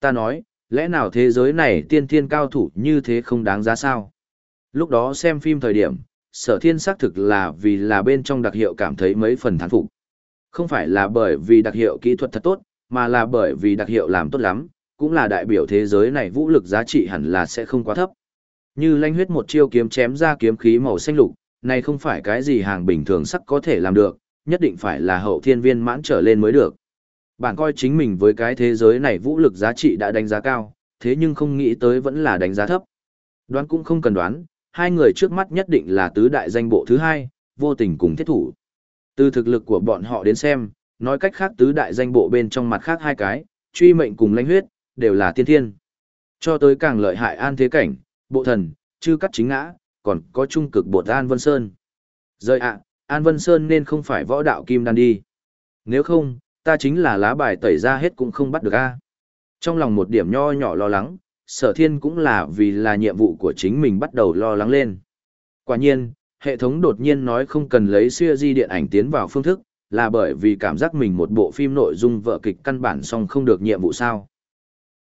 Ta nói, lẽ nào thế giới này tiên thiên cao thủ như thế không đáng giá sao? Lúc đó xem phim thời điểm, sở thiên xác thực là vì là bên trong đặc hiệu cảm thấy mấy phần thán phục. Không phải là bởi vì đặc hiệu kỹ thuật thật tốt, mà là bởi vì đặc hiệu làm tốt lắm, cũng là đại biểu thế giới này vũ lực giá trị hẳn là sẽ không quá thấp. Như lanh huyết một chiêu kiếm chém ra kiếm khí màu xanh lục, này không phải cái gì hàng bình thường sắc có thể làm được, nhất định phải là hậu thiên viên mãn trở lên mới được. Bạn coi chính mình với cái thế giới này vũ lực giá trị đã đánh giá cao, thế nhưng không nghĩ tới vẫn là đánh giá thấp. Đoán cũng không cần đoán, hai người trước mắt nhất định là tứ đại danh bộ thứ hai, vô tình cùng thiết thủ. Từ thực lực của bọn họ đến xem, nói cách khác tứ đại danh bộ bên trong mặt khác hai cái, truy mệnh cùng lãnh huyết, đều là tiên thiên. Cho tới càng lợi hại an thế cảnh, bộ thần, chư cắt chính ngã, còn có trung cực bột An Vân Sơn. Rời ạ, An Vân Sơn nên không phải võ đạo kim đan đi. Nếu không, ta chính là lá bài tẩy ra hết cũng không bắt được a. Trong lòng một điểm nho nhỏ lo lắng, sở thiên cũng là vì là nhiệm vụ của chính mình bắt đầu lo lắng lên. Quả nhiên, hệ thống đột nhiên nói không cần lấy siêu di điện ảnh tiến vào phương thức, là bởi vì cảm giác mình một bộ phim nội dung vợ kịch căn bản song không được nhiệm vụ sao.